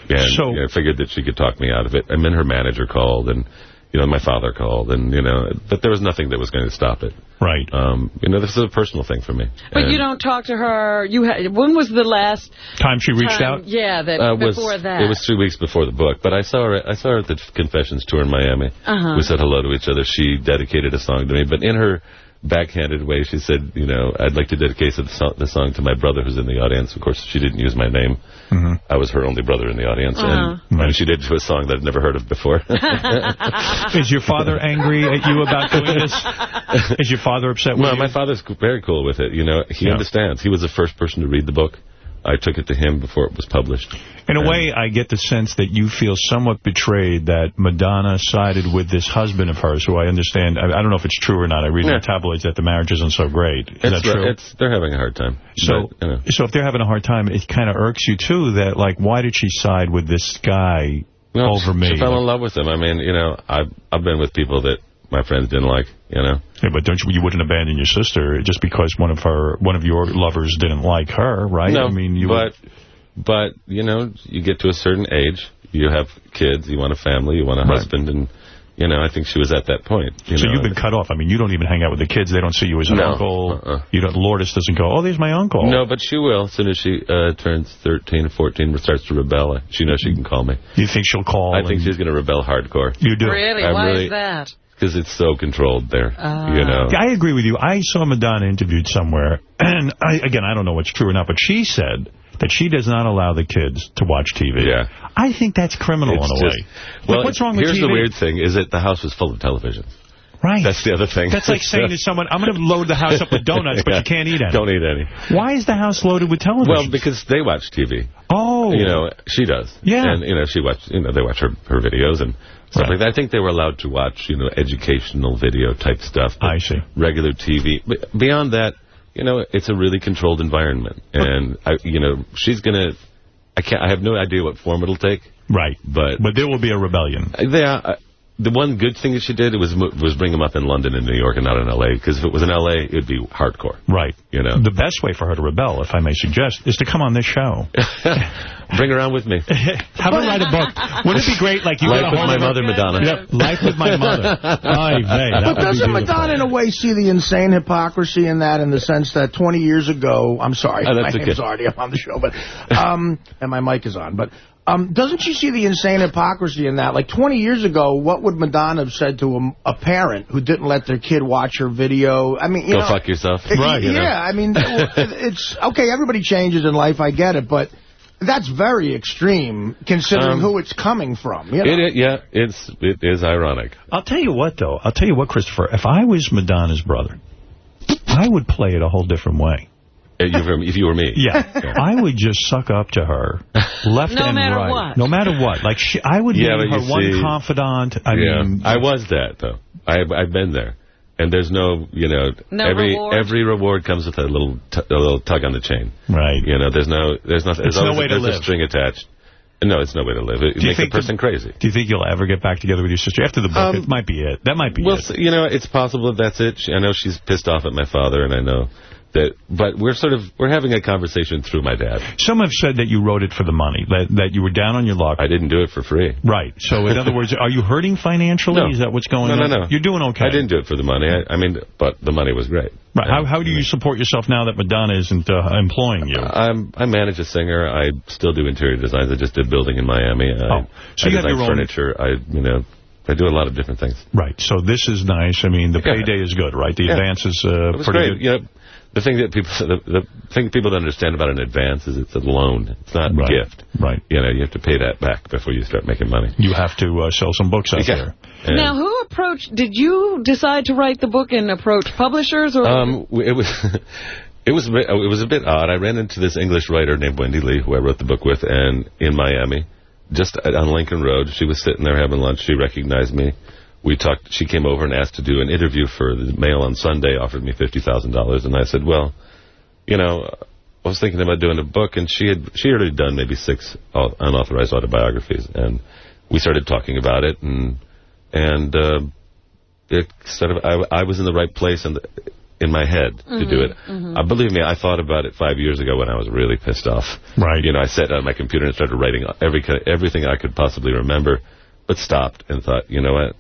And So- I figured that she could talk me out of it. And then her manager called, and you know, my father called, and you know, but there was nothing that was going to stop it. Right. Um, you know, this is a personal thing for me. But And- you don't talk to her. You ha When was the last time she reached time- out? Yeah, that Uh, was, before that. It was three weeks before the book, but I saw her. I saw her at the Confessions tour in Miami. Uh-huh. We said hello to each other. She dedicated a song to me, but in her backhanded way, she said, "You know, I'd like to dedicate the song, the song to my brother who's in the audience." Of course, she didn't use my name. Mm-hmm. I was her only brother in the audience, Uh-huh. and, and she did to a song that I'd never heard of before. Is your father angry at you about doing this? Is your father upset with well, you? my father's very cool with it. You know, he Yeah. understands. He was the first person to read the book. I took it to him before it was published. In a way, I get the sense that you feel somewhat betrayed that Madonna sided with this husband of hers, who I understand, I, I don't know if it's true or not. I read in the tabloids that the marriage isn't so great. Is It's, that true? it's they're having a hard time. so, But, you know. so if they're having a hard time, it kind of irks you, too, that, like, why did she side with this guy No, over she, me? She fell in love with him. I mean, you know, I've I've been with people that my friends didn't like. You know, Yeah, but don't you, you wouldn't abandon your sister just because one of her, one of your lovers didn't like her, right? no. I mean, you but but you know, you get to a certain age, you have kids, you want a family, you want a Right. husband, and you know, I think she was at that point. You so know, you've been cut off. I mean, you don't even hang out with the kids. They don't see you as an No. uncle. Uh-uh. You don't. Lourdes doesn't go. Oh, there's my uncle. No, but she will as soon as she uh, turns 13, 14, starts to rebel. She knows she can call me. You think she'll call? I think she's going to rebel hardcore. You do. Really? I'm Why really- is that? Because it's so controlled there. Ah. you know. I agree with you. I saw Madonna interviewed somewhere, and I, again, I don't know what's true or not, but she said that she does not allow the kids to watch TV. Yeah. I think that's criminal It's in a just- way. Well, Like, what's wrong with here's the weird thing, is that the house was full of televisions. Right. That's the other thing. That's like saying to someone, I'm going to load the house up with donuts, but Yeah. you can't eat any. Don't eat any. Why is the house loaded with television? Well, because they watch TV. oh. You know, she does. Yeah. And, you know, she watch, you know, they watch her, her videos and stuff Right. like. I think they were allowed to watch, you know, educational video type stuff. I see. Regular TV. But beyond that, you know, it's a really controlled environment. And, I, you know, she's going to, I can't, I have no idea what form it'll take. Right. But, But there will be a rebellion. yeah, the one good thing that she did was was bring them up in London and New York and not in L.A. Because if it was in L.A., it would be hardcore. Right. You know. The best way for her to rebel, if I may suggest, is to come on this show. Bring her on with me. Have her write a book. Wouldn't it be great? Like you Life with my mother, Madonna. Yep, Life with my mother. Ay vey, But doesn't. Madonna, in a way, see the insane hypocrisy in that, in the sense that 20 years ago, I'm sorry, Oh, my that's name's okay. Artie, I'm on the show, but, um, and my mic is on, but, um, doesn't she see the insane hypocrisy in that? Like, 20 years ago, what would Madonna have said to a, a parent who didn't let their kid watch her video? I mean, you Go know... fuck yourself. Yeah, You know. I mean, it's, okay, everybody changes in life, I get it, but that's very extreme, considering Um, who it's coming from, you know? It, it, yeah, it's it is ironic. I'll tell you what, though. I'll tell you what, Christopher. If I was Madonna's brother, I would play it a whole different way. If you were, if you were me. Yeah. I would just suck up to her, left No and matter right. what. No matter what. Like, she, I would Yeah, be but her you one see- confidant. I yeah, mean, I was that though. I, I've been there. And there's no, you know, No every reward? every reward comes with a little t a little tug on the chain. Right. You know, there's no there's nothing. It's there's no way a, to there's live. a string attached. No, it's no way to live. It, Do you makes a think the- person crazy. Do you think you'll ever get back together with your sister? After the book, Um, it might be it. That might be Well, it. s- you know, it's possible if that's it. She, I know she's pissed off at my father, and I know that. But we're sort of we're having a conversation through my dad. Some have said that you wrote it for the money, that that you were down on your luck. I didn't do it for free. Right. So, in other words, are you hurting financially? No. Is that what's going no, on? No, no, You're doing okay. I didn't do it for the money. I, I mean, but the money was great. Right. How, how do you support yourself now that Madonna isn't uh, employing you? I'm, I manage a singer. I still do interior designs. I just did building in Miami. I, Oh, so I you have your own- furniture. I, you know, I do a lot of different things. Right. So this is nice. I mean, the Yeah. payday is good, right? The Yeah. advance is uh, pretty great. good. Know, the thing that people the, the thing people don't understand about an advance is it's a loan. It's not Right. a gift. Right. You know, you have to pay that back before you start making money. You have to uh, sell some books out Yeah. there. And, Now, who approached, did you decide to write the book and approach publishers? or? Um, it was it was a bit, it was a bit odd. I ran into this English writer named Wendy Leigh, who I wrote the book with, and in Miami, just on Lincoln Road. She was sitting there having lunch. She recognized me. We talked. She came over and asked to do an interview for the Mail on Sunday. Offered me fifty thousand dollars, and I said, "Well, you know." I was thinking about doing a book, and she had she had already done maybe six unauthorized autobiographies, and we started talking about it, and and uh, it sort of I, I was in the right place in the, in my head to do Mhm, it. mhm. Uh, believe me, I thought about it five years ago when I was really pissed off. Right. You know, I sat down at my computer and started writing every everything I could possibly remember, but stopped and thought, you know what,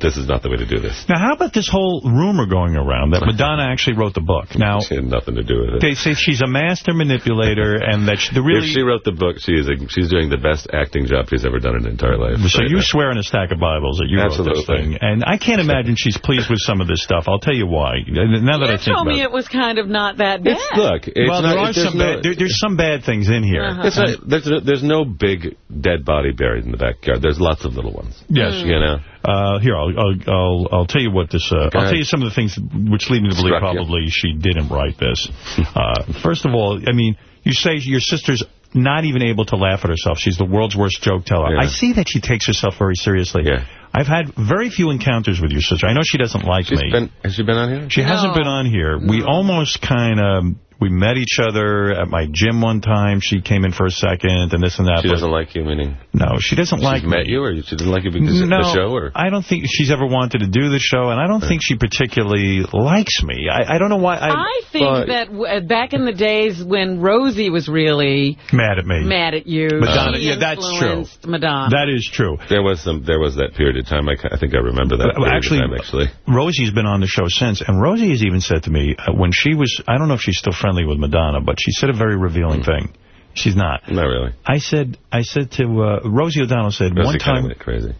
this is not the way to do this. Now, how about this whole rumor going around that Madonna actually wrote the book? Now, She had nothing to do with it. they say she's a master manipulator and that she, really... If she wrote the book, she is a, she's doing the best acting job she's ever done in her entire life. So Right you now. swear in a stack of Bibles that you wrote this thing. And I can't imagine she's pleased with some of this stuff. I'll tell you why. Now that I think told about me it. it was kind of not that bad. look, it's well, not, there are there's some no- bad, there, there's some bad things in here. Uh-huh. It's not, there's, no- there's no big dead body buried in the backyard. There's lots of little ones. Yes. You know? Uh, here, I'll, I'll I'll I'll tell you what this. Uh, I'll tell you some of the things which lead me to believe Struck you. probably she didn't write this. uh, first of all, I mean, you say your sister's not even able to laugh at herself. She's the world's worst joke teller. Yeah. I see that she takes herself very seriously. Yeah. I've had very few encounters with your sister. I know she doesn't like She's me. been, has she been on here? She hasn't been on here. We almost kind of we met each other at my gym one time. She came in for a second and this and that. She doesn't like you, meaning No, she doesn't she's like met me. you, or she didn't like you because of the show, or I don't think she's ever wanted to do the show, and I don't think she particularly likes me. I, I don't know why. I, I think well, that w uh, back in the days when Rosie was really mad at me. mad at you, Madonna, she yeah, that's true. Madonna. That is true. there was some, there was that period of time. I, I think I remember that. Uh, period of actually- time, actually, Rosie's been on the show since, and Rosie has even said to me uh, when she was, I don't know if she's still friendly with Madonna, but she said a very revealing thing. She's not. not really. I said, I said to uh, Rosie O'Donnell said Rosie one kind of time. went crazy.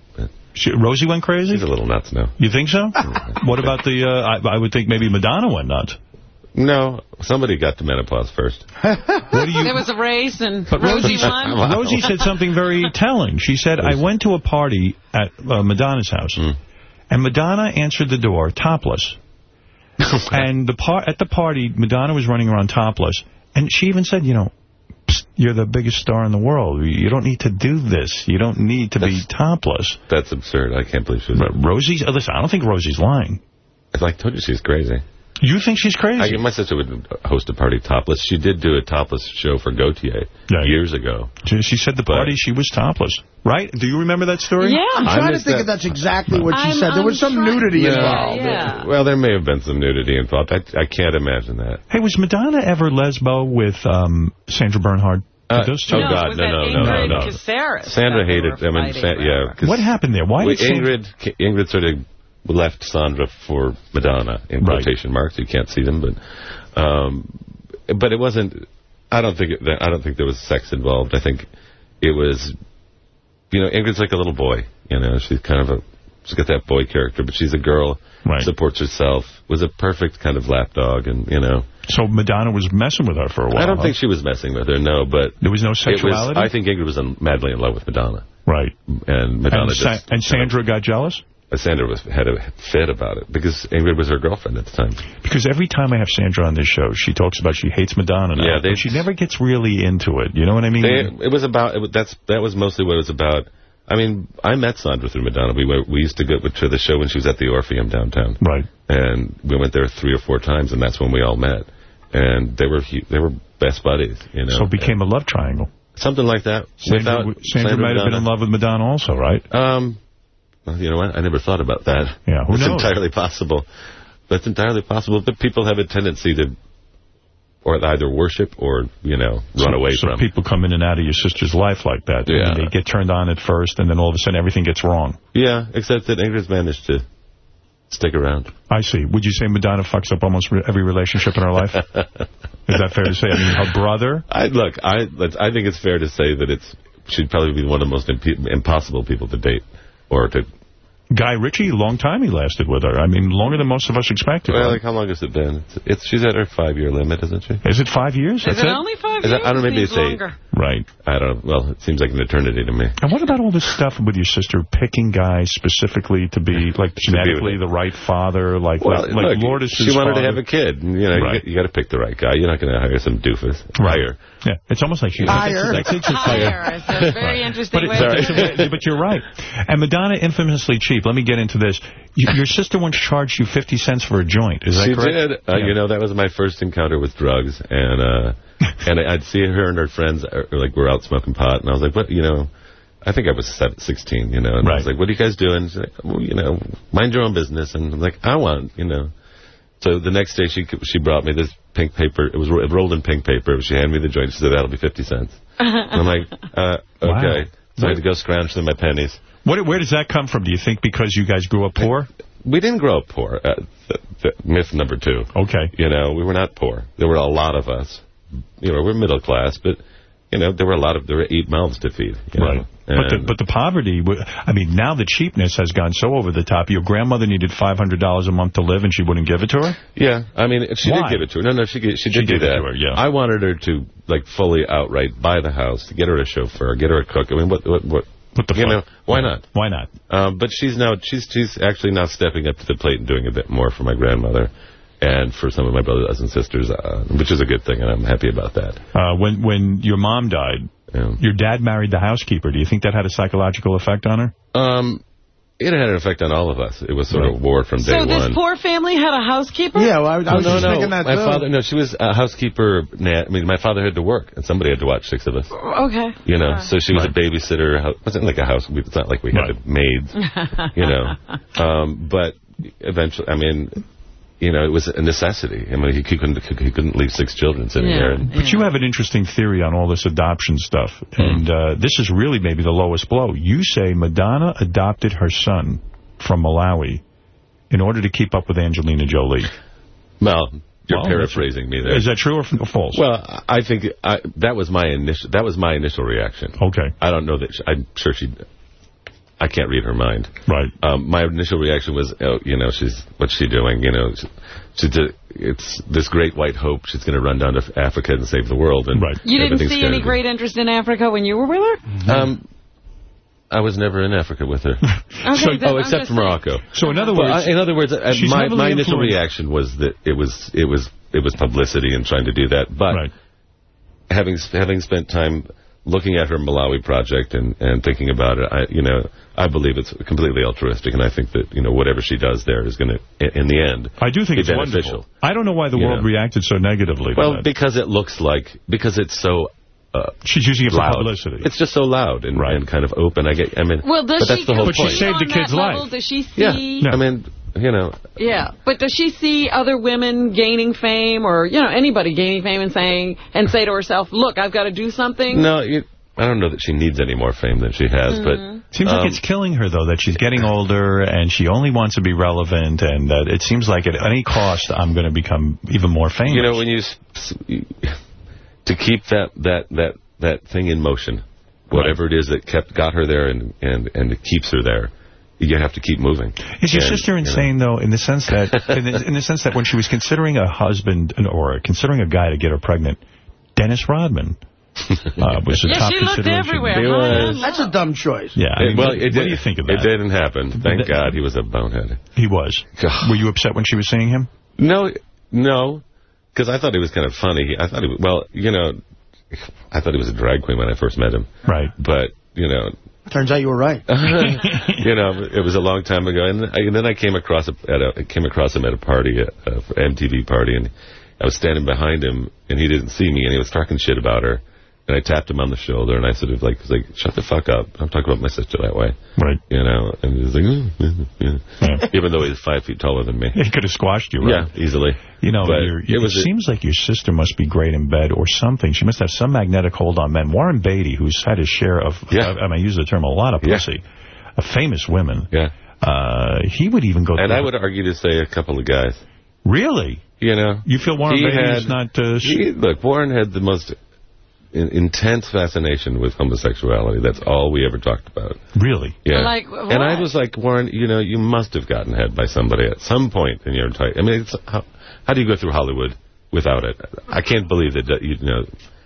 She, Rosie went crazy. she's a little nuts now. You think so? what about the? Uh, I, I would think maybe Madonna went nuts. No, somebody got to menopause first. What do you? there was a race and But Rosie Rosie, won. Rosie said something very telling. She said, I went to a party at uh, Madonna's house, Hmm. and Madonna answered the door topless. and the par at the party, Madonna was running around topless, and she even said, you know, you're the biggest star in the world. You don't need to do this. You don't need to be topless. That's absurd. I can't believe she was. But Rosie's, listen, I don't think Rosie's lying. I told you she's crazy. You think she's crazy? I, my sister would host a party topless. She did do a topless show for Gaultier Yeah. years ago. She she said the party she was topless, right? Do you remember that story? Yeah. I'm I trying to think that. if that's exactly what she I'm- said. There was I'm some nudity Yeah. involved. Yeah. Well, there may have been some nudity involved. I, I can't imagine that. Hey, was Madonna ever lesbo with um, Sandra Bernhard? Uh, those two? oh, no, God, no, no, no, no, no. Sandra hated. were I mean, Sa- yeah. What happened there? Why we- did Ingrid, Ingrid sort of left Sandra for Madonna in Right. quotation marks. You can't see them, but um, but it wasn't. I don't think it, I don't think there was sex involved. I think it was. You know, Ingrid's like a little boy. You know, she's kind of a. She's got that boy character, but she's a girl. Right. Supports herself. Was a perfect kind of lapdog, and you know. So Madonna was messing with her for a while. I don't huh? think she was messing with her. No, but There was no it was. sexuality? I think Ingrid was in, madly in love with Madonna, Right. and Madonna And, Sa- and Sandra got jealous? Sandra was had a fit about it because Ingrid was her girlfriend at the time. Because every time I have Sandra on this show, she talks about she hates Madonna now. Yeah, they- but she never gets really into it. You know what I mean? They, it was about it, that's that was mostly what it was about. I mean, I met Sandra through Madonna. We went, we used to go to the show when she was at the Orpheum downtown. Right. And we went there three or four times, and that's when we all met. And they were they were best buddies, you know. So it became a love triangle. Something like that. Sandra, Without Sandra might have been in love with Madonna also, right? Um, well, you know what? I never thought about that. Yeah, who It's knows? entirely possible. That's entirely possible. But people have a tendency to, or either worship or, you know, run So- away so from. people come in and out of your sister's life like that. Yeah. they get turned on at first, and then all of a sudden everything gets wrong. Yeah, except that Ingrid's managed to stick around. I see. Would you say Madonna fucks up almost re- every relationship in her life? Is that fair to say? I mean, her brother? I look. I I think it's fair to say that it's she'd probably be one of the most imp impossible people to date, or to. Guy Ritchie, long time he lasted with her. I mean, longer than most of us expected. Well, right? like how long has it been? It's, it's she's at her five year limit, isn't she? Is it five years? That's Is it only five Is years? it- I don't know. Maybe seems it's eight. longer. Right. I don't. know. Well, it seems like an eternity to me. And what about all this stuff with your sister picking guys specifically to be, like, genetically the right father? Like, Well, like, like look, Lourdes' she wanted father. to have a kid. You know, Right. you, got to pick the right guy. You're not going to hire some doofus. Hire. Yeah, it's almost like she... Higher. I think it's Higher. It's a very interesting But, way it- to put it. but you're right. And Madonna, infamously cheap. Let me get into this. You, your sister once charged you 50 cents for a joint. Is that she correct? did. Uh, Yeah. You know, that was my first encounter with drugs, and uh, and I'd see her and her friends uh, like were out smoking pot, and I was like, what, you know. I think I was seven, 16, you know, and I was like, what are you guys doing? She's like, well, you know, mind your own business. And I'm like, I want, you know. So the next day she she brought me this pink paper. It was rolled in pink paper. She handed me the joint. She said, that'll be 50 cents. And I'm like, uh, okay. So I had to go scrounge them my pennies. What, where does that come from? Do you think because you guys grew up poor? We didn't grow up poor. Uh, th th myth number two. Okay. You know, we were not poor. There were a lot of us. You know, we're middle class, but, you know, there were a lot of, there were eight mouths to feed. Right. But the, but the poverty, I mean, now the cheapness has gone so over the top. Your grandmother needed $500 a month to live, and she wouldn't give it to her? Yeah, I mean, she Why? did give it to her. No, no, she she did She do gave it to her, yeah. I wanted her to like fully outright buy the house, to get her a chauffeur, get her a cook. I mean, what what what? What the you fuck? know, why not? Why not? Um, but she's now she's she's actually now stepping up to the plate and doing a bit more for my grandmother and for some of my brothers and sisters, uh, which is a good thing, and I'm happy about that. Uh, when when your mom died, your dad married the housekeeper. Do you think that had a psychological effect on her? Um, it had an effect on all of us. It was sort of war from day So this poor family had a housekeeper? Yeah, well, I, I Oh, was no, just no. thinking that, my too. father, no, she was a housekeeper. na- I mean, my father had to work, and somebody had to watch six of us. Okay. You know, so she was a babysitter. It wasn't like a house. It's not like we had maids, you know. Um, but eventually, I mean, you know, it was a necessity. I mean, he, he couldn't he couldn't leave six children sitting there. And, But you have an interesting theory on all this adoption stuff. Hmm. And uh, this is really maybe the lowest blow. You say Madonna adopted her son from Malawi in order to keep up with Angelina Jolie. well, you're Well, paraphrasing me there. Is that true or false? Well, I think I, that was my initial. That was my initial reaction. Okay. I don't know that. She, I'm sure she. I can't read her mind. Right. Um, my initial reaction was, oh, you know, she's what's she doing? You know, she, she's a, it's this great white hope. She's going to run down to Africa and save the world. And right. You didn't see any great interest in Africa when you were with her? Um, I was never in Africa with her. Okay, then oh, I'm except for Morocco. So in other Well, words, I- in other words, uh, my my initial influenced- reaction was that it was it was it was publicity and trying to do that. But having having spent time looking at her Malawi project and and thinking about it, I you know I believe it's completely altruistic, and I think that you know whatever she does there is going to in the end. I do think be it's beneficial. wonderful. I don't know why the You world know. reacted so negatively to Well, that. because it looks like because it's so. Uh, She's using it for publicity. It's just so loud and, and kind of open. I get. I mean, Well, does but that's she the whole but point. she saved the kid's life. Does she see... Yeah. I mean, you know, Yeah, but does she see other women gaining fame or, you know, anybody gaining fame and saying, and say to herself, look, I've got to do something? No, you, I don't know that she needs any more fame than she has, Mhm. but... Seems um, like it's killing her, though, that she's getting older and she only wants to be relevant, and that it seems like at any cost I'm going to become even more famous. You know, when you... s- s- To keep that, that, that, that thing in motion, whatever it is that kept got her there and, and, and it keeps her there, you have to keep moving. Is your And, sister you know, insane, though, in the sense that in the, in the sense that when she was considering a husband or considering a guy to get her pregnant, Dennis Rodman uh, was a Yeah, top she looked consideration. everywhere. He was. That's a dumb choice. Yeah, I mean, well, what, it what did, do you think of that? It didn't happen. Thank God he was a bonehead. He was. Were you upset when she was seeing him? No, no, because I thought he was kind of funny. I thought he was, well, you know, I thought he was a drag queen when I first met him. Right. But, you know, Turns out you were right. you know, it was a long time ago, and, I, and then I came across a, at a I came across him at a party, a, a MTV party, and I was standing behind him, and he didn't see me, and he was talking shit about her. And I tapped him on the shoulder, and I sort of like, was like, shut the fuck up. I'm talking about my sister that way. Right. You know, and he was like, "Mm, mm, mm." even though he's five feet taller than me. He could have squashed you, right? Yeah, easily. You know, it it, was a- seems like your sister must be great in bed or something. She must have some magnetic hold on men. Warren Beatty, who's had his share of, I, I mean, I use the term a lot of Yeah. pussy, a famous women. Yeah. Uh, he would even go And I would argue to say a couple of guys. Really? You know? You feel Warren Beatty is not... Uh, he, look, Warren had the most intense fascination with homosexuality. That's all we ever talked about. Really? Yeah. Like, and I was like, Warren, you know, you must have gotten head by somebody at some point in your entire... I mean, it's, how, how do you go through Hollywood without it? I can't believe that, that you know...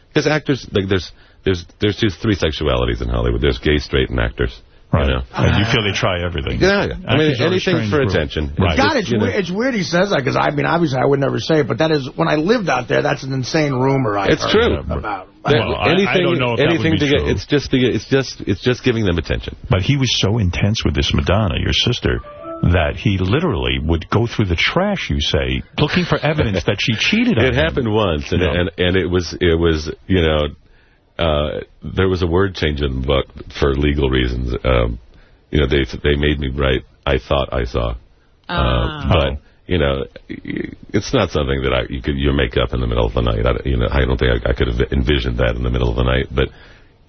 Because actors, like, there's there's there's just three sexualities in Hollywood. There's gay, straight, and actors. Right. You know? Uh, and you feel they try everything. Yeah, yeah. I mean, Actors are a anything for group. attention. Right. God, Just, it's, weird, it's weird he says that, because, I mean, obviously I would never say it, but that is, when I lived out there, that's an insane rumor I It's true. about. That- Well, I- I anything, don't know if that would anything be to get, it's just to get, it's just, it's just giving them attention. But he was so intense with this Madonna, your sister, that he literally would go through the trash, you say, looking for evidence that she cheated on It him. happened once, and, Yeah. and and it was it was you know uh, there was a word change in the book for legal reasons. Um, you know they they made me write. I thought I saw, Ah. uh, but you know it's not something that I you could you make up in the middle of the night. I, you know I don't think I, I could have envisioned that in the middle of the night, but.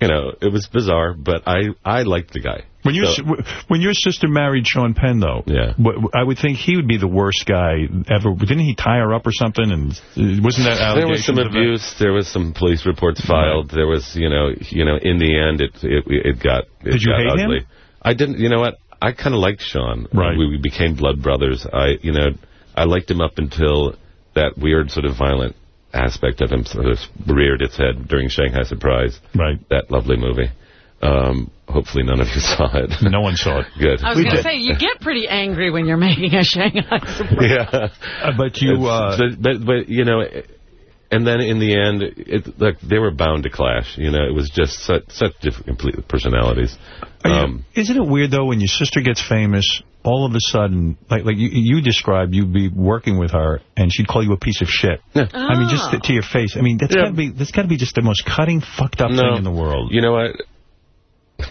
You know, it was bizarre, but I I liked the guy. When, your So- when your sister married Sean Penn, though, Yeah. I would think he would be the worst guy ever. Didn't he tie her up or something? And uh, wasn't that There was some of that? abuse. There was some police reports filed. There was, you know, you know. In the end, it it, it got. It Did you got hate him? I didn't. You know what? I kind of liked Sean. Right. We, we became blood brothers. I, you know, I liked him up until that weird sort of violent aspect of him sort of reared its head during Shanghai Surprise. Right. That lovely movie. Um, hopefully none of you saw it. No one saw it. Good. I was going to say, you get pretty angry when you're making a Shanghai Surprise. yeah. Uh, but you, uh, but, but, but, you know, and then in the end, it, like, they were bound to clash. You know, it was just such, such different complete personalities. You- Um, isn't it weird, though, when your sister gets famous, all of a sudden, like like you, you described, you'd be working with her, and she'd call you a piece of shit. Yeah, I mean, just to, to your face. I mean, that's Yeah. got to be that's got to be just the most cutting, fucked up No. thing in the world. You know what?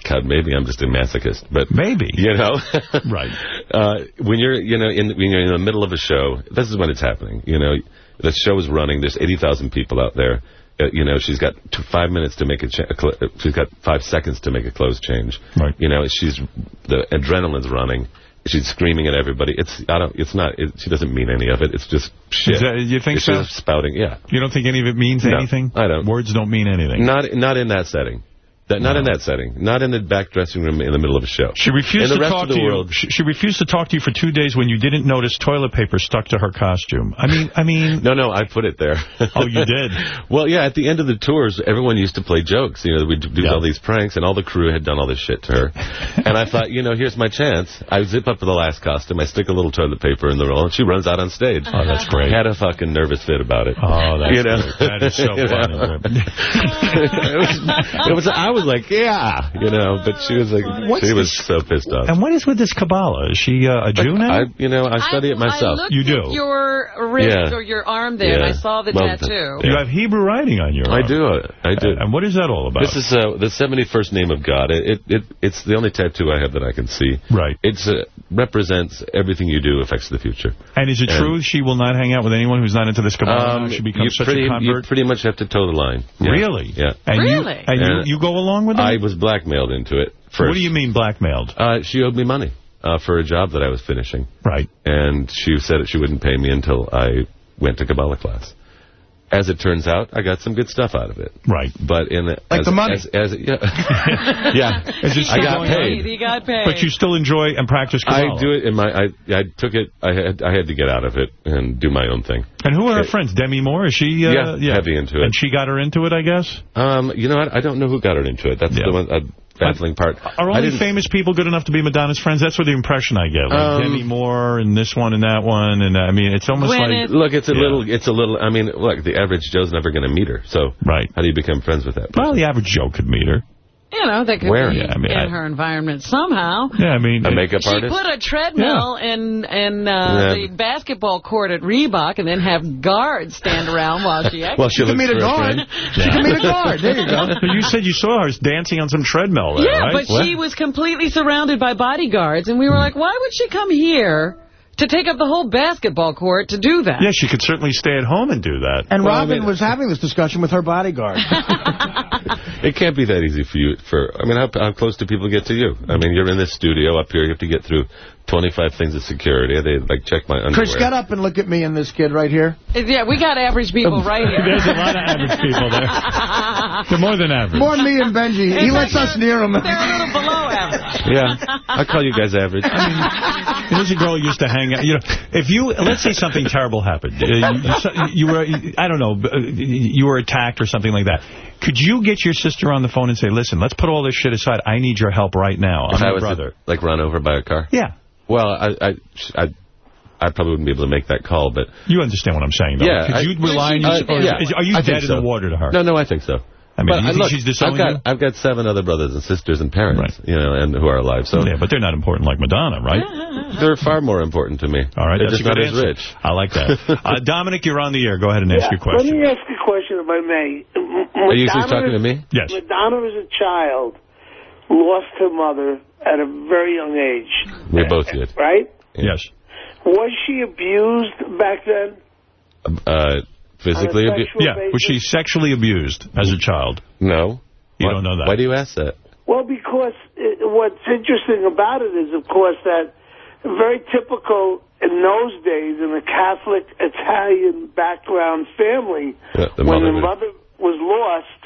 God, maybe I'm just a masochist, but maybe you know, right? Uh, when you're, you know, in when you're in the middle of a show, this is when it's happening. You know, the show is running. There's 80,000 people out there. Uh, you know, she's got two, five minutes to make a, a uh, she's got five seconds to make a clothes change. Right. You know, she's the adrenaline's running. She's screaming at everybody. It's I don't. It's not. It, she doesn't mean any of it. It's just shit. That- you think it's so? Just spouting. Yeah. You don't think any of it means No, anything? I don't. Words don't mean anything. Not not in that setting. That, not in that setting. Not in the back dressing room in the middle of a show. She refused to talk to world, you. She, she refused to talk to you for two days when you didn't notice toilet paper stuck to her costume. I mean, I mean. No, no, I put it there. Oh, you did? well, yeah, at the end of the tours, everyone used to play jokes. You know, we'd do all these pranks, and all the crew had done all this shit to her. and I thought, you know, here's my chance. I zip up for the last costume, I stick a little toilet paper in the roll, and she runs out on stage. Oh, that's great. I had a fucking nervous fit about it. Oh, that's you know? great. That is so funny. it, was, it was, was like, yeah, you know, but she was like, What's she was this- so pissed off. And what is with this Kabbalah? Is she uh, a Jew now? I, you know, I study it myself. I You do? at your wrist Yeah. or your arm there, and I saw the Well, tattoo. You have Hebrew writing on your arm. I arm. do. I do. And what is that all about? This is uh, the 71st name of God. It, it it it's the only tattoo I have that I can see. Right. It uh, represents everything you do affects the future. And is it And- true she will not hang out with anyone who's not into this Kabbalah? Um, she becomes you such pretty, a You convert? pretty much have to toe the line. Yeah. Really? Yeah. And Really? You, and you, you go along with it? I was blackmailed into it first. What do you mean blackmailed? Uh, she owed me money uh, for a job that I was finishing. Right. And she said that she wouldn't pay me until I went to Kabbalah class. As it turns out, I got some good stuff out of it. Right. But in the, Like as, the money. As, as, yeah. yeah. Is it I still got going on? paid. He got paid. But you still enjoy and practice Kabbalah? I do it in my. I I took it. I had I had to get out of it and do my own thing. And who are her friends? Demi Moore? Is she? Uh, Yeah, heavy into it. And she got her into it, I guess? Um, you know what? I don't know who got her into it. That's Yeah. the one uh, baffling part. Are I only famous people good enough to be Madonna's friends? That's what the impression I get. Like Um, Demi Moore and this one and that one. And uh, I mean, it's almost like... Look, it's a Yeah. little. It's a little. I mean, look, the average Joe's never going to meet her. So Right. how do you become friends with that? person? Well, the average Joe could meet her. You know, that could Where? be Yeah, I mean, in I- her environment somehow. Yeah, I mean... A makeup She artist? put a treadmill in in uh, Yeah. the basketball court at Reebok and then have guards stand around while she Well, she exercises. looks meet a guard. terrific. She can meet a guard. There you go. But you said you saw her dancing on some treadmill there, Yeah, right? but What? she was completely surrounded by bodyguards, and we were like, why would she come here to take up the whole basketball court to do that? Yeah, she could certainly stay at home and do that. And Well, I Robin mean- was having this discussion with her bodyguard. It can't be that easy for you. For I mean, how, how close do people get to you? I mean, you're in this studio up here. You have to get through 25 things of security. They like check my underwear. Chris, get up and look at me and this kid right here. Yeah, we got average people right here. There's a lot of average people there. They're more than average. More me and Benjy. He lets fact, us near him. They're a little below average. Yeah, I call you guys average. I There's a girl who used to hang out. You know, if you let's say something terrible happened, uh, you, you, you were I don't know, uh, you were attacked or something like that. Could you get your sister on the phone and say, "Listen, let's put all this shit aside. I need your help right now. if I'm I was brother." like run over by a car. Yeah. Well, I, I, I, I probably wouldn't be able to make that call, but You understand what I'm saying, though? yeah, Could I- you rely on your, uh, or yeah, is- are you I dead think in the water to her? No, no, I think so. I mean, but you I- think look, she's disowning I've got you? I've got seven other brothers and sisters and parents, you know, and who are alive. So yeah, but they're not important like Madonna, right? they're far more important to me. All right, they're that's just a good not answer. as rich. I like that. Uh, Dominic, you're on the air. Go ahead and ask your question. Let me ask a question, if I may. M- Are you usually Madonna talking to me? Yes. Madonna as a child lost her mother at a very young age, We both did. right? Yes. Was she abused back then? Uh, physically abused? sexual Yeah. Was she sexually abused as a child? No. You Why- don't know that. Why do you ask that? Well, because it, what's interesting about it is, of course, that very typical in those days in a Catholic Italian background family, Yeah, the when the mother was lost,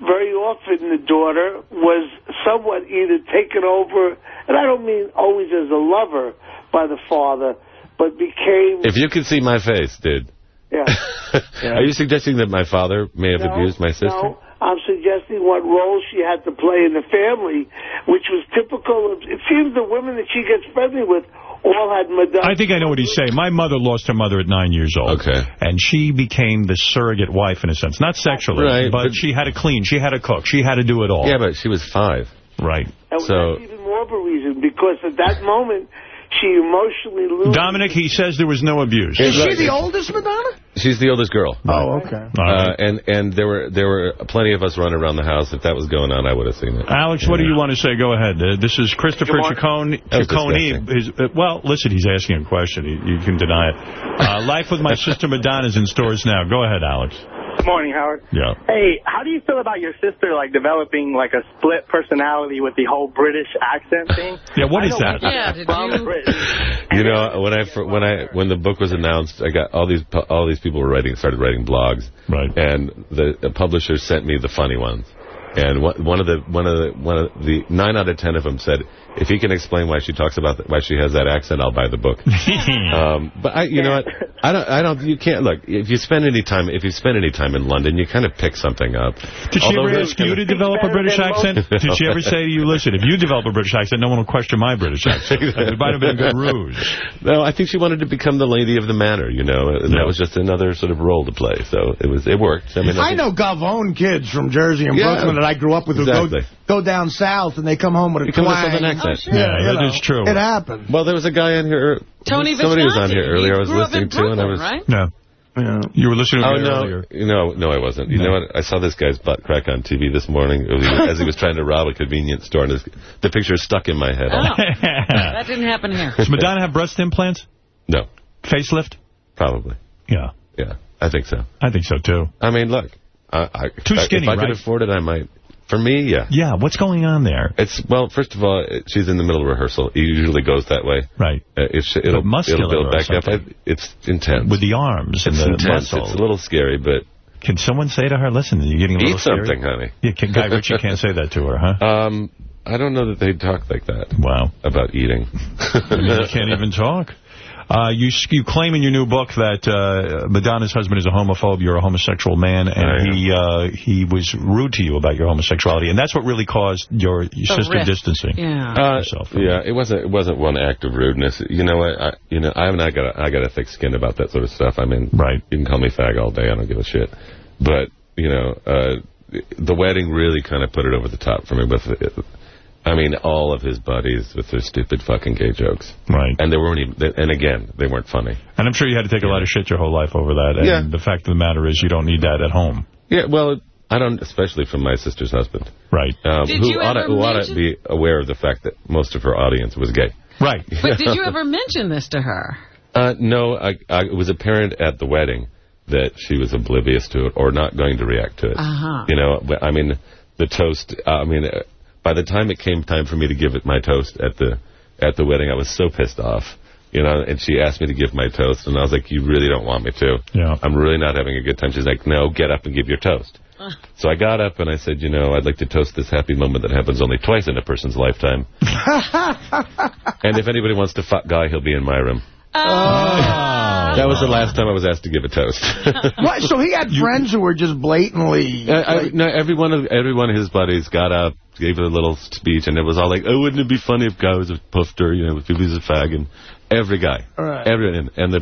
very often the daughter was somewhat either taken over, and I don't mean always as a lover by the father, but became If you could see my face, dude. yeah. Are you suggesting that my father may have No, abused my sister? No, I'm suggesting what role she had to play in the family, which was typical of. It seems the women that she gets friendly with all had Madonna. I think I know what he's saying. My mother lost her mother at nine years old. Okay. And she became the surrogate wife, in a sense. Not sexually, Right, but, but- she had to clean. She had to cook. She had to do it all. Yeah, but she was five. Right. And So- that's even more of a reason because at that moment she emotionally loses. Dominic, he says there was no abuse. Is she the oldest Madonna? She's the oldest girl. Oh, okay. Uh, and and there were there were plenty of us running around the house. If that was going on, I would have seen it. Alex, what do you want to say? Go ahead. Uh, this is Christopher Good morning. Ciccone. Ciccone. His, uh, well, listen, he's asking a question. He, you can deny it. Uh, Life with My Sister Madonna is in stores now. Go ahead, Alex. Good morning, Howard. Yeah. Hey, how do you feel about your sister like developing like a split personality with the whole British accent thing? Yeah, what I is that? Yeah, did you- British. You know, when I fir- when I when the book was announced, I got all these pu- all these people were writing started writing blogs, right? And the, the publisher sent me the funny ones, and one one of the one of the one of the nine out of ten of them said, if he can explain why she talks about the, why she has that accent, I'll buy the book. um, but I, you know what, I don't I don't you can't look if you spend any time if you spend any time in London, you kind of pick something up. Did she Although ever ask you to develop a British accent? Did she ever say to you, listen, if you develop a British accent, no one will question my British accent? It might have been a good ruse. No, I think she wanted to become the lady of the manor, you know, and that was just another sort of role to play. So it was, it worked. I mean, I know Galvon kids from Jersey and Yeah. Brooklyn that I grew up with Exactly. who go, go down south and they come home with a You come with twang. an accent. Oh, Yeah, that you know, is true. It happens. Well, there was a guy on here. Er, Tony Somebody was on Visconti. here earlier. I was He grew up in listening to, and I Brooklyn, was. right? No. You were listening to Oh me no, earlier. no, no, I wasn't. You know what? I saw this guy's butt crack on TV this morning as he was- as he was trying to rob a convenience store, and his, the picture is stuck in my head. Oh, that didn't happen here. Does Madonna have breast implants? No, Facelift? probably. Yeah. Yeah, I think so. I think so, too. I mean, look, I, I, Too if I- skinny, If I right? could afford it, I might. For me, yeah. Yeah, what's going on there? It's well. First of all, she's in the middle of rehearsal. It usually goes that way. Right. Uh, it's, it'll, it'll build back up. It's intense. With the arms and the intense. muscle. It's a little scary, but Can someone say to her, listen, you're getting a little eat scary? something, honey. Yeah, can, Guy Ritchie can't say that to her, huh? Um, I don't know that they talk like that. Wow. About eating. I mean, you can't even talk. Uh, you you claim in your new book that uh, Madonna's husband is a homophobe, you're a homosexual man, and he uh, he was rude to you about your homosexuality, and that's what really caused your, your sister rift. distancing Yeah. Uh, yourself. from yeah, it wasn't. It wasn't one act of rudeness. You know what? I, you know, I haven't. I got. A, I got a thick skin about that sort of stuff. I mean, right. You can call me fag all day. I don't give a shit. But you know, uh, the wedding really kind of put it over the top for me with, I mean, all of his buddies with their stupid fucking gay jokes. Right. And they weren't even, and again, they weren't funny. And I'm sure you had to take a lot of shit your whole life over that. And Yeah. the fact of the matter is you don't need that at home. Yeah, well, I don't, especially from my sister's husband. Right. Um, Did who you ought to, ever who ought to mention- be aware of the fact that most of her audience was gay. Right. But did you ever mention this to her? Uh, no, I, I, it was apparent at the wedding that she was oblivious to it or not going to react to it. Uh-huh. You know, I mean, the toast, uh, I mean, uh, by the time it came time for me to give it my toast at the at the wedding, I was so pissed off. You know, and she asked me to give my toast, and I was like, you really don't want me to. Yeah. I'm really not having a good time. She's like, no, get up and give your toast. So I got up and I said, you know, I'd like to toast this happy moment that happens only twice in a person's lifetime. and if anybody wants to fuck Guy, he'll be in my room. Oh. That was the last time I was asked to give a toast. What? So he had friends who were just blatantly... Uh, I, I, no, every one of every one of his buddies got up, gave a little speech, and it was all like, "Oh, wouldn't it be funny if Guy was a puffer, you know, if he was a fag?" And every guy, Right. every and, and the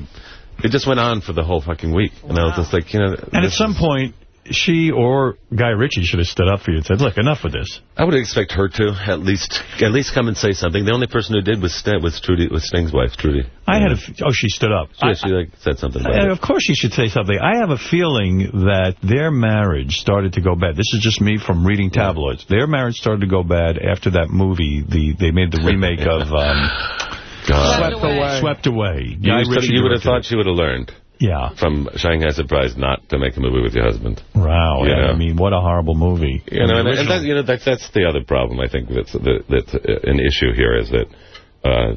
it just went on for the whole fucking week, and I was just like, you know, And at some point, she or Guy Ritchie should have stood up for you and said, look, enough of this. I would expect her to at least at least come and say something. The only person who did was St was Trudy was Sting's wife, Trudy. I had a... f- Oh, she stood up. Yeah, she like said something about And it. of course she should say something. I have a feeling that their marriage started to go bad. This is just me from reading tabloids. Their marriage started to go bad after that movie. The They made the remake of... Um, God. Swept away. Swept Away. You, Guy would- Ritchie you would have thought she would have learned it. Yeah. from Shanghai Surprise not to make a movie with your husband. Wow. You yeah. I mean, what a horrible movie. You know, and, and that, you know that, that's the other problem I think that's that, that's uh, an issue here is that uh,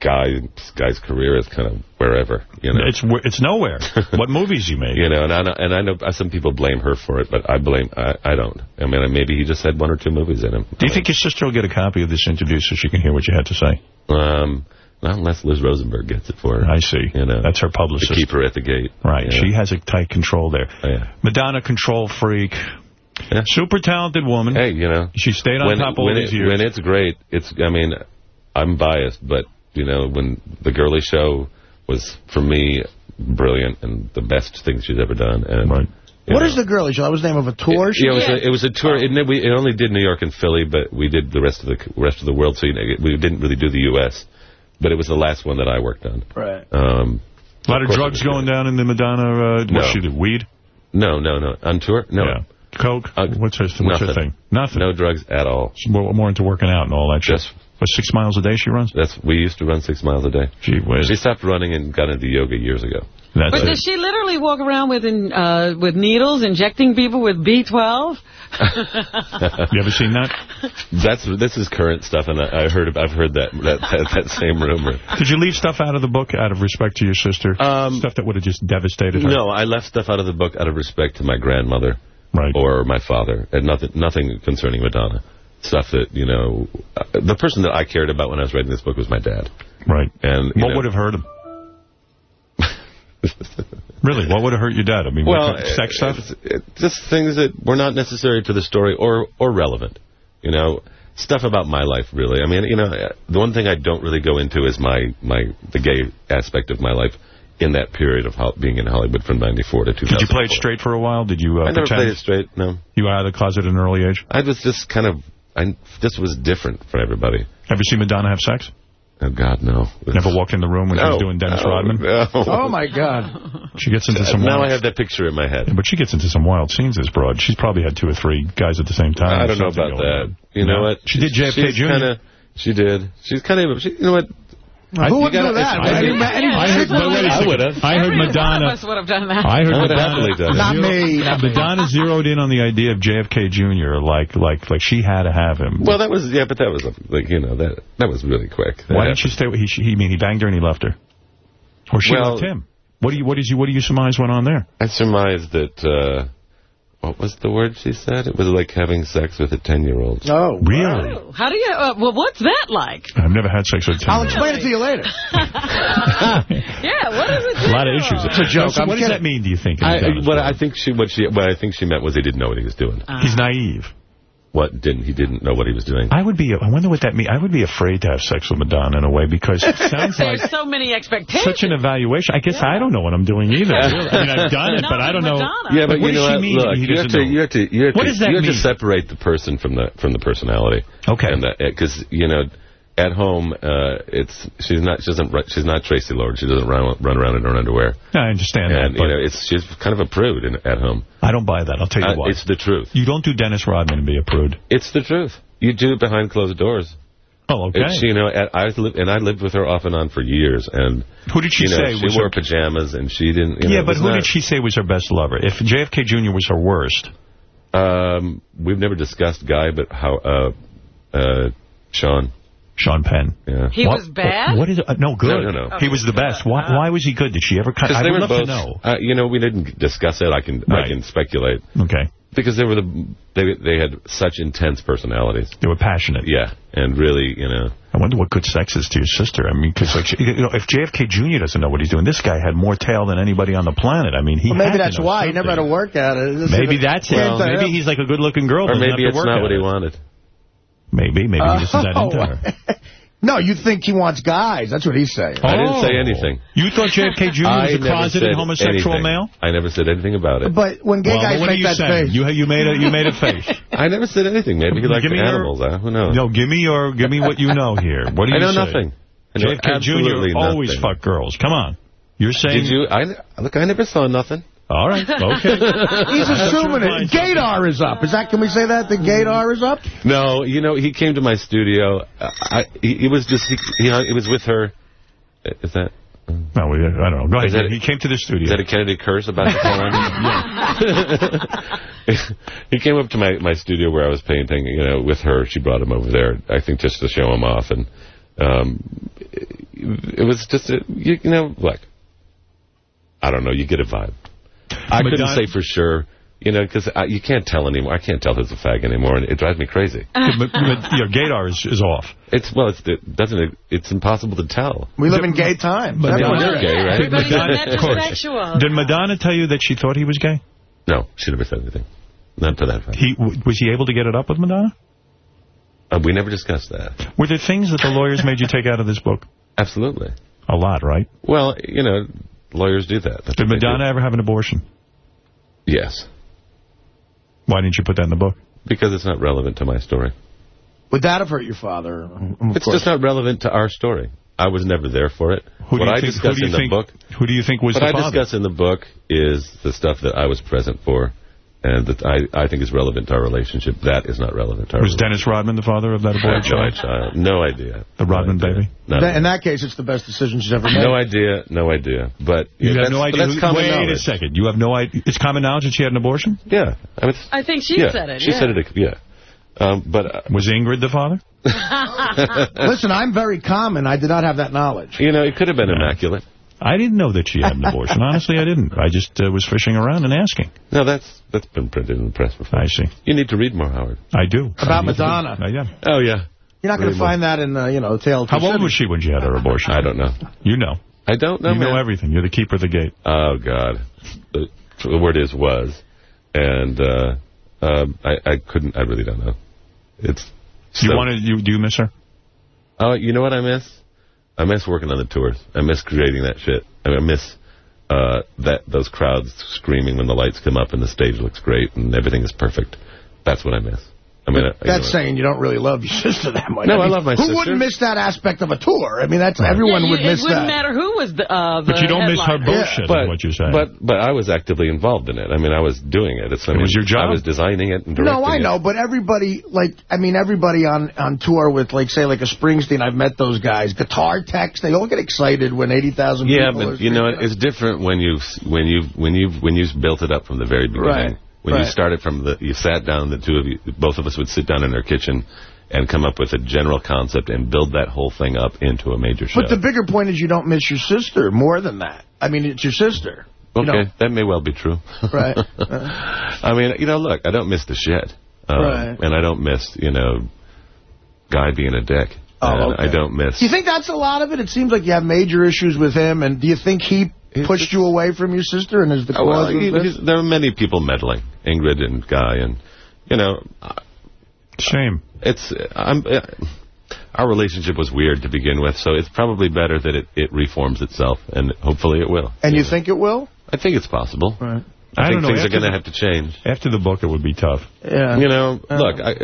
guy guy's career is kind of wherever. You know, It's it's nowhere. what movies you make? you know, and I know, and I know some people blame her for it, but I blame I, I don't. I mean, maybe he just had one or two movies in him. Do you think your sister will get a copy of this interview so she can hear what you had to say? Um, not unless Liz Rosenberg gets it for her. I see. You know, That's her to publicist. keep her at the gate. Right. Yeah. She has a tight control there. Oh, yeah. Madonna, control freak. Yeah. Super talented woman. Hey, you know, She stayed on when, top all when these it, years. When it's great, it's. I mean, I'm biased, but you know, when the Girlie Show was for me brilliant and the best thing she's ever done. And Right. What know, is the girlie show? That was the name of a tour? Yeah, it was, a, it was a tour. It, we, it only did New York and Philly, but we did the rest of the rest of the world. So you know, we didn't really do the U.S. But it was the last one that I worked on. Right. Um, a lot of course it drugs going down in the Madonna. Uh, No. What she did? Weed? no, no, no. On tour? No. Yeah. Coke? Uh, what's her What's her thing? Nothing. No drugs at all. She's more, more into working out and all that shit. What, six miles a day she runs? that's we used to run six miles a day. Gee whiz. She stopped running and got into yoga years ago. That's But it. does she literally walk around with in, uh, with needles, injecting people with B12? You ever seen that? That's this is current stuff, and I, I heard I've heard that that, that that same rumor. Did you leave stuff out of the book out of respect to your sister? Um, stuff that would have just devastated her? No, I left stuff out of the book out of respect to my grandmother Right. or my father, and nothing nothing concerning Madonna. Stuff that you know, uh, the person that I cared about when I was writing this book was my dad. Right. And What know, would have hurt him? really, what would have hurt your dad? I mean, what well, of sex stuff? it's- it- just things that were not necessary to the story or or relevant. You know, stuff about my life, really. I mean, you know, the one thing I don't really go into is my my the gay aspect of my life in that period of being in Hollywood from '94 to 2000. Did you play it straight for a while? Did you uh, I never pretend played it straight. No, you were out of the closet at an early age? I was just kind of. I just was different for everybody. Have you seen Madonna have sex? Oh God, no. Never walked in the room when she was doing Dennis no, Rodman? no. Oh, my God. She gets into some now wild, I have that picture in my head. Yeah, but she gets into some wild scenes, this broad. She's probably had two or three guys at the same time. I don't know about that. on. You know No? what? She did JFK She's Jr. Kinda, she did. She's kind of. She, you know what? Who you would do gotta- that? it's- Any, any I heard, chick would wait, wait a second. have. I heard Every one Madonna. of us would have done that. I heard I would have Madonna. happily done. Not me, not me. Madonna zeroed in on the idea of JFK Jr. like like like she had to have him. Well, that was yeah, but that was like you know that that was really quick. That Why didn't she stay? with- He, he mean he banged her and he left her, or she Well- left him. What do you what did you what do you surmise went on there? I surmised that. uh What was the word she said? It was like having sex with a ten-year-old. Oh, Really? Oh, How do you, uh, well, what's that like? I've never had sex with a I'll explain it to you later. Yeah, what does it do? A lot of issues. It's a joke. So what does that mean? Do you think? in I, what? I think she what she what I think she meant was he didn't know what he was doing. He's naive. What didn't he didn't know what he was doing? I would be. I wonder what that means. I would be afraid to have sex with Madonna in a way because it sounds like There's so many expectations. such an evaluation. I guess I don't know what I'm doing either. really. I mean, I've done it, Not but I don't know. Yeah, but what you does know she what? mean? Look, you have, to, know? you have to you have What to does that you have mean? to separate the person from the from the personality. Okay. And because you know, at home, uh, it's she's not she doesn't she's not Tracy Lord. She doesn't run run around in her underwear. I understand And that, you know, it's she's kind of a prude in, at home. I don't buy that. I'll tell you Uh, why. It's the truth. You don't do Dennis Rodman and be a prude. It's the truth. You do it behind closed doors. Oh, okay. It's, you know, at, I lived, and I lived with her off and on for years. And Who did she you know, say she was wore her- pajamas, and she didn't. You know, yeah, it but who not- did she say was her best lover? If JFK Jr. was her worst, Um, we've never discussed Guy, but how uh, uh, Sean. Sean Penn. Yeah. He was bad? What is it? Uh, no, good. No, no, no. He was the best. Why, why was he good? Did she ever? Cut? Because I they would were love both. to know. Uh, you know, we didn't discuss it. I can I can speculate. Okay. Because they were the they they had such intense personalities. They were passionate. Yeah, and really, you know. I wonder what good sex is to your sister. I mean, because like, you know, if JFK Jr. doesn't know what he's doing, this guy had more tail than anybody on the planet. I mean, he. Well, had maybe to that's know why. He never had to work at it. This Maybe is- that's it. Well, maybe he's like a good-looking girl. Or maybe have to it's work not what he it. wanted. Maybe, maybe he just isn't that into her. No, you think he wants guys. That's what he's saying. I didn't say anything. Oh. You thought JFK Jr. I was a closeted homosexual anything. male? I never said anything about it. But when gay Well, guys make that saying? face... You you made a you made a face. I never said anything. Maybe he liked Give me your- animals. huh? Who knows? No, give me your give me what you know here. What do you say? I know say? nothing. I know JFK Jr. always nothing. fuck girls. Come on. You're saying... Did you? I look. I never saw nothing. All right. Okay. He's assuming it. Gaydar is up. Is that? Can we say that? The Gaydar is up? No, you know, he came to my studio. Uh, I, he, he was just, he, he, he was with her. Is that? No, we, I don't know. Go ahead. That- he came to the studio. Is that a Kennedy curse about the porn? he came up to my, my studio where I was painting, you know, with her. She brought him over there, I think just to show him off. And um, it, it was just, a, you, you know, look, I don't know, you get a vibe. I couldn't say for sure, you know, because you can't tell anymore. I can't tell who's a fag anymore, and it drives me crazy. But- but, you Gaydar is, is off. It's well, it's it doesn't it's impossible to tell. We live in gay times. But Everyone's you're gay, right? Did Everybody's Madonna, of course. metrosexual. Did Madonna tell you that she thought he was gay? No, she never said anything. Not to that fact. He Was he able to get it up with Madonna? Uh, we never discussed that. Were there things that the lawyers made you take out of this book? Absolutely. A lot, right? Well, you know, lawyers do that. That's Did Madonna ever have an abortion? Yes, Why didn't you put that in the book? because it's not relevant to my story. Would that have hurt your father? It's course. just not relevant to our story. I was never there for it. Who do what you I think- discuss who do you in the think- book, Who do you think was what the I father? discuss in the book is the stuff that I was present for, and that I, I think is relevant to our relationship. That is not relevant to our Was Dennis Rodman the father of that I have no, child? child. no idea. The Rodman no idea. baby? No, Th- In that case, it's the best decision she's ever made. no idea. No idea. But You yeah, have no idea. That's who- common Wait knowledge. a second. You have no idea. It's common knowledge that she had an abortion? Yeah. I, mean, I think she yeah, said it. She yeah. said it. Yeah. Um, but uh, Was Ingrid the father? Listen, I'm very common. I did not have that knowledge. you know, it could have been immaculate. I didn't know that she had an abortion. Honestly, I didn't. I just uh, was fishing around and asking. No, that's that's been printed in the press before. I see. You need to read more, Howard. I do. About Madonna. I am. Oh yeah. You're not going to find that in, uh, you know, Tale of How old was she when she had her abortion? I don't know. You know. I don't know. you know everything. You're the keeper of the gate. Oh God, the, the word is was, and uh, um, I I couldn't. I really don't know. It's. You so- want to? You do you miss her? Oh, you know what I miss? I miss working on the tours. I miss creating that shit. I, mean, I miss uh, that those crowds screaming when the lights come up and the stage looks great and everything is perfect. That's what I miss. I mean, I- you That's know, saying you don't really love your sister that much. No, I mean, love my who sister. Who wouldn't miss that aspect of a tour? I mean, that's everyone Yeah, you- would miss that. It wouldn't that. matter who was the, uh, the But you don't miss her headliner. bullshit, but, is what you're saying. But but I was actively involved in it. I mean, I was doing it. It's, I It mean, was your job? I was designing it and directing No, I it. know, but everybody, like, I mean, everybody on, on tour with, like, say, like a Springsteen, I've met those guys. Guitar techs, they all get excited when 80,000 Yeah, people... but are- you know, it's different when you when you when you when you built it up from the very beginning. Right, When you started from the, you sat down, the two of you, both of us would sit down in our kitchen and come up with a general concept and build that whole thing up into a major show. But the bigger point is you don't miss your sister more than that. I mean, it's your sister. you okay, know? that may well be true. Right. I mean, you know, look, I don't miss the shit. Um, Right. And I don't miss, you know, Guy being a dick. Oh, okay. I don't miss... Do you think that's a lot of it? It seems like you have major issues with him, and do you think he pushed you away from your sister and is the Oh, well, cause of he- this? there are many people meddling, Ingrid and Guy, and, you know, uh, Shame. It's I'm. Uh, our relationship was weird to begin with, so it's probably better that it, it reforms itself, and hopefully it will. And you think it will? I think it's possible. Right. I, I think don't know, things are going to have to change. After the book, it would be tough. Yeah. You know, Uh, look, I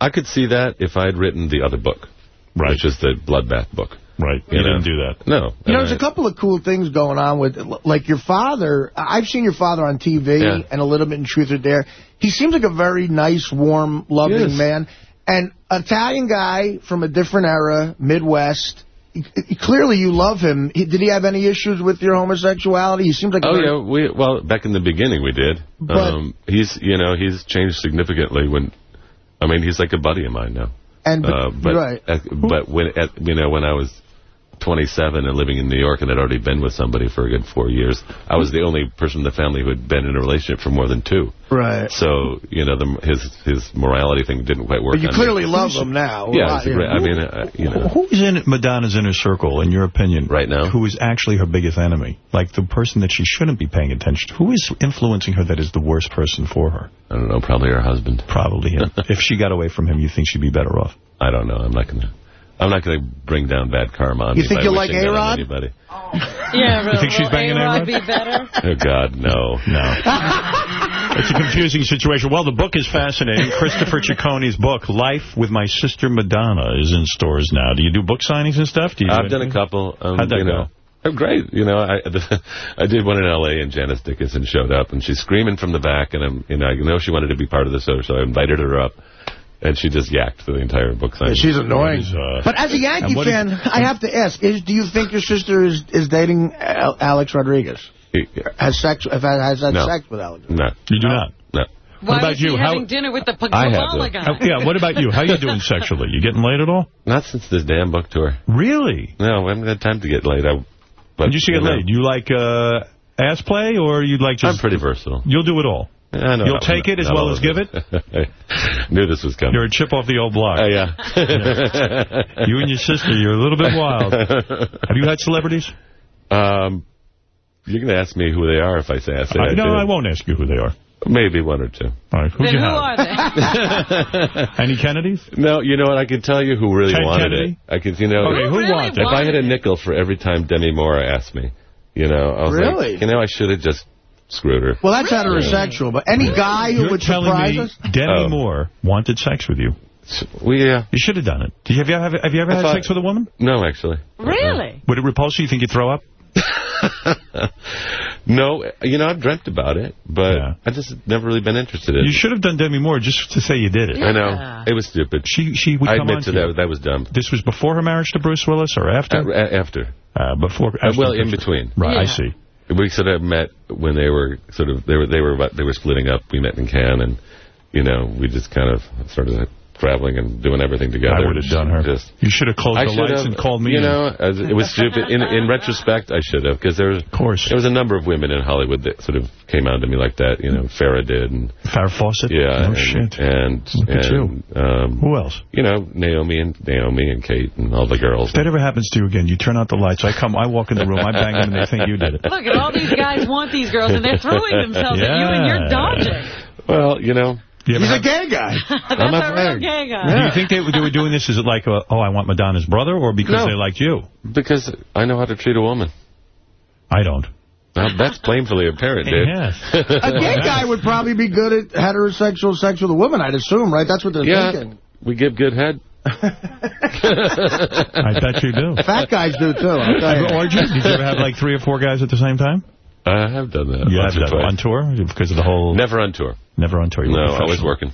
I could see that if I had written the other book, Right. which is the Bloodbath book. Right. You, You know. didn't do that. No. You know, there's I- a couple of cool things going on with, like your father. I've seen your father on TV Yeah. and a little bit in Truth or Dare. He seems like a very nice, warm, loving man. And Italian guy from a different era, Midwest. He- he- Clearly, you love him. Did he have any issues with your homosexuality? He seems like Oh yeah, we well back in the beginning we did. But- um, he's you know he's changed significantly when, I mean he's like a buddy of mine now. And but, Uh, but right. at, but when at, you know when I was 27 and living in New York and had already been with somebody for a good four years, I was the only person in the family who had been in a relationship for more than two. Right. So you know the, his his morality thing didn't quite work. But you clearly me. love him now. Yeah, Right, a great, I mean, uh, you know. Who's in Madonna's inner circle, in your opinion, right now? Who is actually her biggest enemy? Like the person that she shouldn't be paying attention to. Who is influencing her that is the worst person for her? I don't know, probably her husband. Probably him. if she got away from him, you think she'd be better off? I don't know. I'm not going to. I'm not going to bring down bad karma on You think by you like wishing A-Rod? anybody. Yeah, really. You think she's banging A-Rod A-Rod? be better? Oh, God, no. No. It's a confusing situation. Well, the book is fascinating. Christopher Ciccone's book, Life with My Sister Madonna, is in stores now. Do you do book signings and stuff? Do you do I've done a couple. Um, How'd that you go? know. Oh, great. You know, I I did one in L.A. and Janice Dickinson showed up and she's screaming from the back and I'm, you know, I know she wanted to be part of the show, so I invited her up and she just yacked for the entire book signing. she's annoying. Uh, But as a Yankee and what is- fan, I have to ask: is Do you think your sister is is dating Al Alex Rodriguez? Has sex? Has had No. sex with Alex? No. You do not? No. Why about was he you? How- having dinner with the I have guy? Oh, yeah, what about you? How you doing sexually? You getting laid at all? Not since this damn book tour. Really? No, I haven't had time to get laid. I, but, Did you see get know, laid? You like uh, ass play, or you like just... I'm pretty versatile. You'll do it all. I know You'll take it as well as give it? Knew this was coming. You're a chip off the old block. Oh, yeah. You and your sister, you're a little bit wild. Have you had celebrities? Um, you're going to ask me who they are if I say I say I, I, no, did. I won't ask you who they are. Maybe one or two. All right, who'd Then you who have? are they? Any Kennedys? No, you know what? I can tell you who really Ted wanted Kennedy? it. I can, you know. Okay, who really wants If I had a nickel for every time Demi Moore asked me, you know, I was Really? like, you know, I should have just screwed her. Well, that's heterosexual. But any guy who You're would telling surprise me us? Demi Oh. Moore wanted sex with you. We, uh, You should have done it. Did you, have you ever, have you ever had thought- sex with a woman? no, actually. Really? Would it repulse you? You think you'd throw up? no, you know, I've dreamt about it, but Yeah. I just never really been interested in You it. You should have done Demi Moore just to say you did it. I know. It was stupid. She she would I come admit on to to you. that. That was dumb. This was before her marriage to Bruce Willis or after? Uh, after. Uh, before. Uh, well, in between. Right, I see. We sort of met when they were sort of they were they were about, they were splitting up. We met in Cannes, and you know we just kind of started traveling and doing everything together. I would have done her. Just You should have closed I the lights have, and called me. You in. know, as- it was stupid. In in retrospect, I should have because there was of course. there was a number of women in Hollywood that sort of came on to me like that. You know, Farrah did, and Farrah Fawcett? yeah, Oh, and, shit. and Look at and um, Who else? you know Naomi and Naomi and Kate and all the girls. If that ever happens to you again, you turn out the lights. I come, I walk in the room, I bang them, and they think you did it. Look at all these guys want these girls, and they're throwing themselves at you, and you're dodging. Well, you know, You ever He's a gay guy. That's I'm a a real fag. gay Do guy. you think they, they were doing this? Is it like, uh, oh, I want Madonna's brother, or because No. they liked you? because I know how to treat a woman. I don't. Well, that's plainly apparent, dude. Yes. A gay guy would probably be good at heterosexual sex with a woman, I'd assume, right? That's what they're Yeah, thinking. we give good head. I bet you do. Fat guys do, too. I'll tell you. Orgy? Did you ever have like three or four guys at the same time? I have done that. You once have or that on tour because of the whole. Never on tour. Never on tour. You No, were I was professional. working.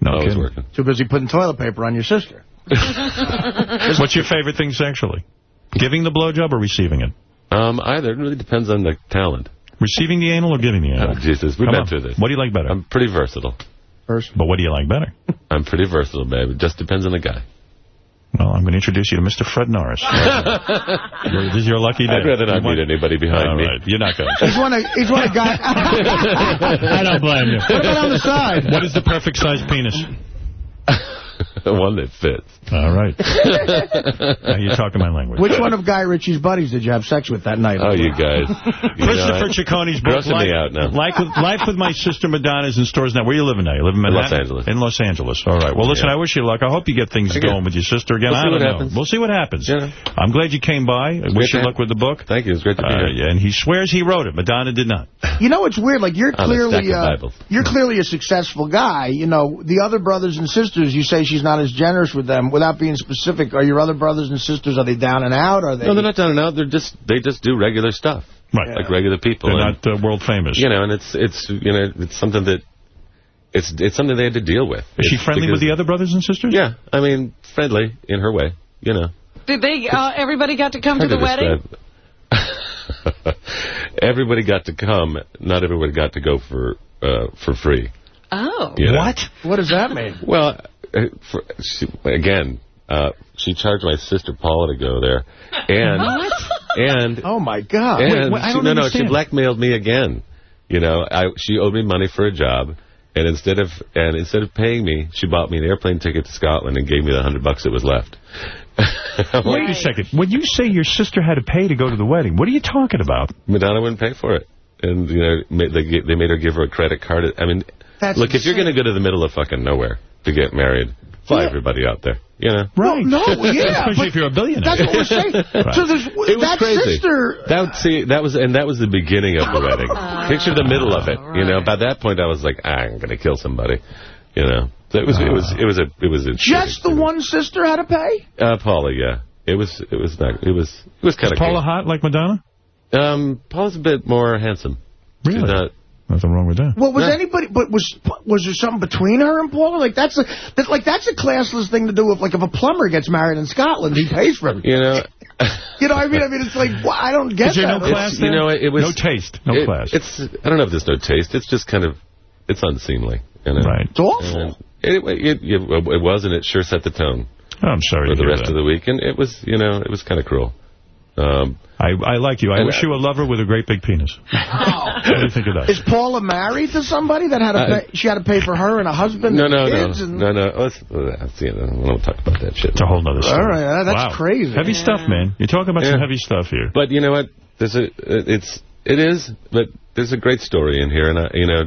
No I was kidding. working. Too busy putting toilet paper on your sister. What's your favorite thing sexually? Giving the blowjob or receiving it? Um, either. It really depends on the talent. Receiving the anal or giving the anal? Oh, Jesus, we've been through this. What do you like better? I'm pretty versatile. First. But what do you like better? I'm pretty versatile, babe. It just depends on the guy. Well, I'm going to introduce you to Mr. Fred Norris. You're- this is your lucky day. I'd rather not You want- meet anybody behind All me. right, You're not going He's one of, he's one of guys. I don't blame you. What about on the side? What is the perfect size penis? one that fits. All right. now you're talking my language. Which one of Guy Ritchie's buddies did you have sex with that night? Oh, you guys. You Christopher know, Ciccone's book, grossing me Life, out now. Life, with, Life with My Sister Madonna's in stores now. Where you living now? You live in In Manhattan? Los Angeles. In Los Angeles. All right. Well, listen, Yeah. I wish you luck. I hope you get things Okay. going with your sister again. We'll I see don't what know. happens. We'll see what happens. Yeah. I'm glad you came by. I wish you luck with the book. Thank you. It's great to be Uh, here. yeah, and he swears he wrote it. Madonna did not. You know, it's weird. Like, you're clearly uh, you're clearly a successful guy. You know, the other brothers and sisters, you say she's not as generous with them. Without being specific, are your other brothers and sisters, are they down and out? Are they? No, they're not down and out. They're just they just do regular stuff, Right. like regular people. They're and, not uh, world famous. you know, and it's it's you know it's something that it's it's something they had to deal with. Is she It's friendly with the other brothers and sisters? Yeah, I mean friendly in her way. You know, Did they? Uh, everybody got to come to Hard the wedding? describe. everybody got to come. Not everybody got to go for uh, for free. Oh. you know. What? What does that mean? Well, for, she, again, uh, she charged my sister Paula to go there, and and Oh, my God. and wait, I she, don't no, no, understand. she blackmailed me again. You know, I she owed me money for a job, and instead of and instead of paying me, she bought me an airplane ticket to Scotland and gave me the hundred bucks that was left. Wait a second. When you say your sister had to pay to go to the wedding, what are you talking about? Madonna wouldn't pay for it, and you know they they made her give her a credit card. I mean, That's look, if you're going to go to the middle of fucking nowhere to get married, fly Yeah. everybody out there. You know. Right. No, yeah. Especially if you're a billionaire. That's what we're saying. Right. So there's, It was that crazy. sister... That see, that was and that was the beginning of the wedding. Picture the middle of it. You know, by that point I was like, ah, I'm going to kill somebody. You know, so it was it was it was a it was a Just the one sister had to pay? uh, Paula. Yeah, it was it was not it was it was kind of Paula hot like Madonna? Um, Paula's a bit more handsome. She's Really? not- Nothing wrong with that. Well, was No. anybody? But was was there something between her and Paula? Like that's a that, like that's a classless thing to do. If like if a plumber gets married in Scotland, he pays for it. you know. You know, I mean, I mean, it's like well, I don't get Is there that. no class It's- you know, it, it was No taste, no it- class. It's I don't know if there's no taste. It's just kind of it's unseemly. You know? Right. It's awful. And it, it, it, it was, and it sure set the tone Oh, I'm sorry for the rest that. of the week. And it was, you know, it was kind of cruel. Um, I, I like you. I wish I- you a lover with a great big penis. What do you think of that? Is Paula married to somebody that had to Uh, pay? She had to pay for her and a husband. no, and no, no, and, no, no. Let's, let's see, I don't want to talk about that shit. It's a whole nother story. All right, uh, that's Wow. crazy. Heavy stuff, man. You're talking about some heavy stuff here. But you know what? There's a, it's, it is, but there's a great story in here, and I, you know,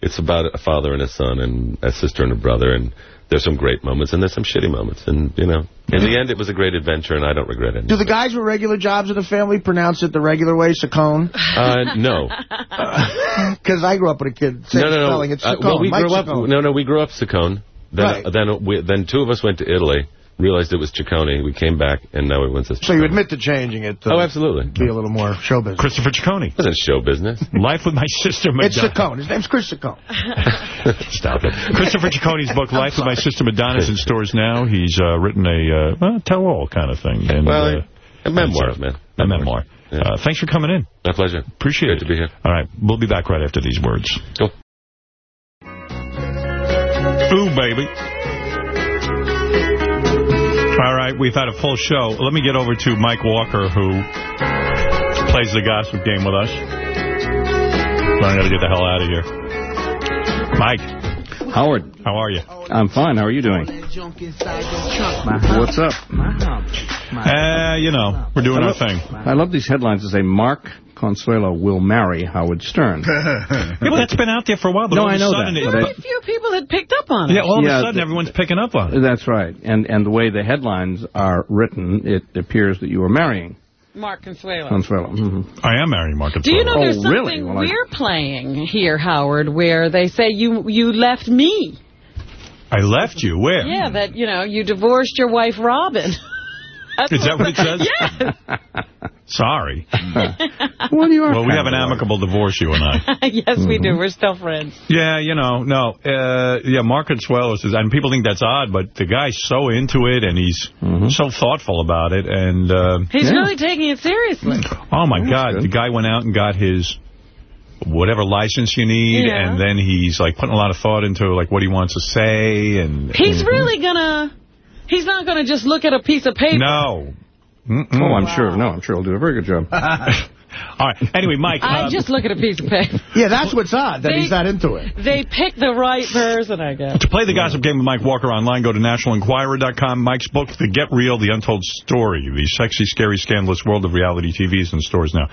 it's about a father and a son, and a sister and a brother, and there's some great moments, and there's some shitty moments, and you know, in the end, it was a great adventure, and I don't regret it. Do the guys with regular jobs in the family pronounce it the regular way, Saccone? Uh, no. Because I grew up with a kid no, no, no. spelling. It's Uh, well, we Mike grew up. Saccone. No, no, we grew up Saccone. Then, Right. then, we, then two of us went to Italy, realized it was Ciccone. We came back, and now it went to. So you admit to changing it to Oh, absolutely. be a little more show business. Christopher Ciccone. It wasn't show business. Life with my sister Madonna. It's Saccone. His name's Chris Saccone. Stop it. Christopher Ciccone's book, Life with My Sister Madonna's in stores now. He's uh, written a uh, well, tell-all kind of thing. And, Well, uh, a memoir, man. A memoir. Yeah. Uh, thanks for coming in. My pleasure. Appreciate Great it. to be here. All right. We'll be back right after these words. Cool. Ooh, baby. All right, we've had a full show. Let me get over to Mike Walker, who plays the gossip game with us. I got to get the hell out of here. Mike, Howard, how are you? I'm fine. How are you doing? What's up? Uh, you know, we're doing I our thing. I love these headlines that say Mark Consuelo will marry Howard Stern. Yeah, but that's been out there for a while. But No, all of know sudden that, but I- Very few people had picked up on it. yeah, all of Yeah, a sudden everyone's picking up on it. That's right. And and the way the headlines are written, it appears that you are marrying Mark Consuelo. Consuelo. hmm I am marrying Mark Consuelo. Do you know Oh, there's something really? Well, we're playing here, Howard, where they say you you left me? I left you. Where? Yeah, that, you know, you divorced your wife, Robin. That's Is that what it says? Yes. Sorry. well, you are Well, we have an of amicable divorce, you and I. yes, we Mm-hmm. do. We're still friends. Yeah, you know, no. Uh, yeah, Mark Consuelo says, and people think that's odd, but the guy's so into it, and he's so thoughtful about it, and... Uh, He's really taking it seriously. Oh, my God. The guy went out and got his whatever license you need, Yeah. and then he's, like, putting a lot of thought into, like, what he wants to say, and... He's really gonna, he's not gonna just look at a piece of paper. No. Mm-mm. Oh, I'm sure. No, I'm sure he'll do a very good job. All right. Anyway, Mike. I uh, just look at a piece of paper. Yeah, that's what's odd, that They- he's not into it. They picked the right person, I guess. To play the gossip game with Mike Walker online, go to nationalenquirer.com. Mike's book, The Get Real, The Untold Story, the sexy, scary, scandalous world of reality TV is in stores now.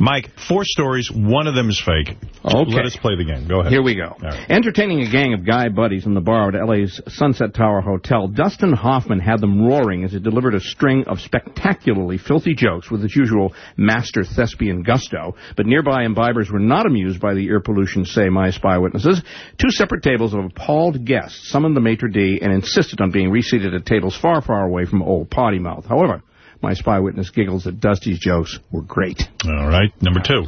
Mike, four stories. One of them is fake. Okay. Let us play the game. Go ahead. Here we go. Entertaining a gang of guy buddies in the bar at L.A.'s Sunset Tower Hotel, Dustin Hoffman had them roaring as he delivered a string of spectacularly filthy jokes with his usual master thespian gusto. But nearby imbibers were not amused by the ear pollution, say my spy witnesses. Two separate tables of appalled guests summoned the maitre d' and insisted on being reseated at tables far, far away from old potty mouth. However, my spy witness giggles that Dusty's jokes were great. All right. Number two.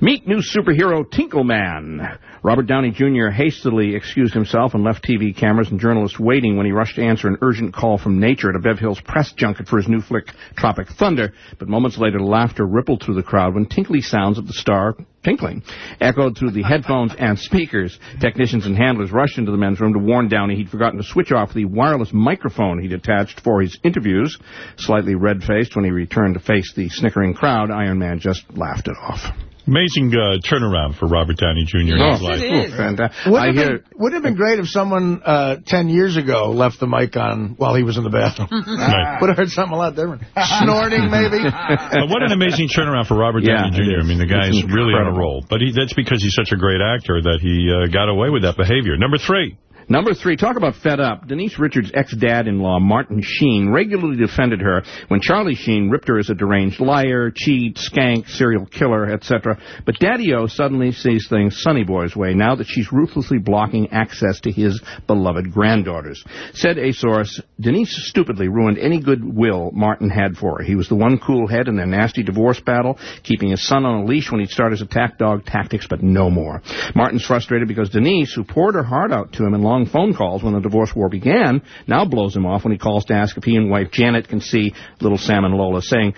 Meet new superhero Tinkleman. Robert Downey Jr. hastily excused himself and left TV cameras and journalists waiting when he rushed to answer an urgent call from nature at a Bev Hills press junket for his new flick, Tropic Thunder. But moments later, laughter rippled through the crowd when tinkly sounds of the star tinkling echoed through the headphones and speakers. Technicians and handlers rushed into the men's room to warn Downey he'd forgotten to switch off the wireless microphone he'd attached for his interviews. Slightly red-faced when he returned to face the snickering crowd, Iron Man just laughed it off. Amazing uh, turnaround for Robert Downey Jr. in Yes, his life. it is. Fantastic. Would I have, hear- been, would have been great if someone uh, 10 years ago left the mic on while he was in the bathroom. Right. Would have heard something a lot different. Snorting, maybe. But what an amazing turnaround for Robert Yeah, Downey Jr. I mean, the guy's It's really on a roll. But he, that's because he's such a great actor that he uh, got away with that behavior. Number three. Number three, talk about fed up. Denise Richards' ex-dad-in-law, Martin Sheen, regularly defended her when Charlie Sheen ripped her as a deranged liar, cheat, skank, serial killer, etc. But Daddy-O suddenly sees things Sonny Boy's way now that she's ruthlessly blocking access to his beloved granddaughters. Said a source, Denise stupidly ruined any goodwill Martin had for her. He was the one cool head in their nasty divorce battle, keeping his son on a leash when he'd start his attack dog tactics, but no more. Martin's frustrated because Denise, who poured her heart out to him in long phone calls when the divorce war began, now blows him off when he calls to ask if he and wife Janet can see little Sam and Lola, saying,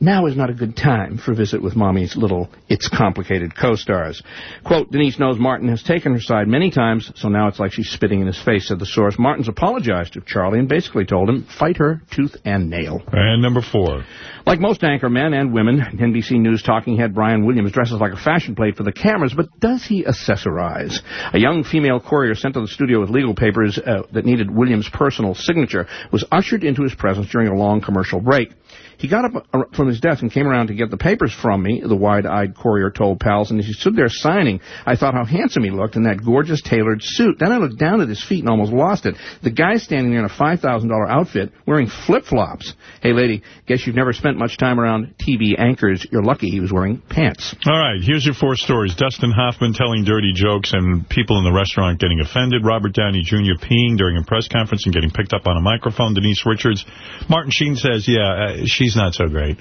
now is not a good time for a visit with Mommy's little It's Complicated co-stars. Quote, Denise knows Martin has taken her side many times, so now it's like she's spitting in his face, said the source. Martin's apologized to Charlie and basically told him, fight her tooth and nail. And number four. Like most anchor men and women, NBC News talking head Brian Williams dresses like a fashion plate for the cameras, but does he accessorize? A young female courier sent to the studio with legal papers uh, that needed Williams' personal signature was ushered into his presence during a long commercial break. He got up uh, from his desk and came around to get the papers from me, the wide-eyed courier told pals, and as he stood there signing, I thought how handsome he looked in that gorgeous tailored suit. Then I looked down at his feet and almost lost it. The guy standing there in a $5,000 outfit wearing flip-flops. Hey, lady, guess you've never spent much time around TV anchors. You're lucky he was wearing pants. All right, here's your four stories. Dustin Hoffman telling dirty jokes and people in the restaurant getting offended. Robert Downey Jr. peeing during a press conference and getting picked up on a microphone. Denise Richards. Martin Sheen says, yeah, uh, she's not so great.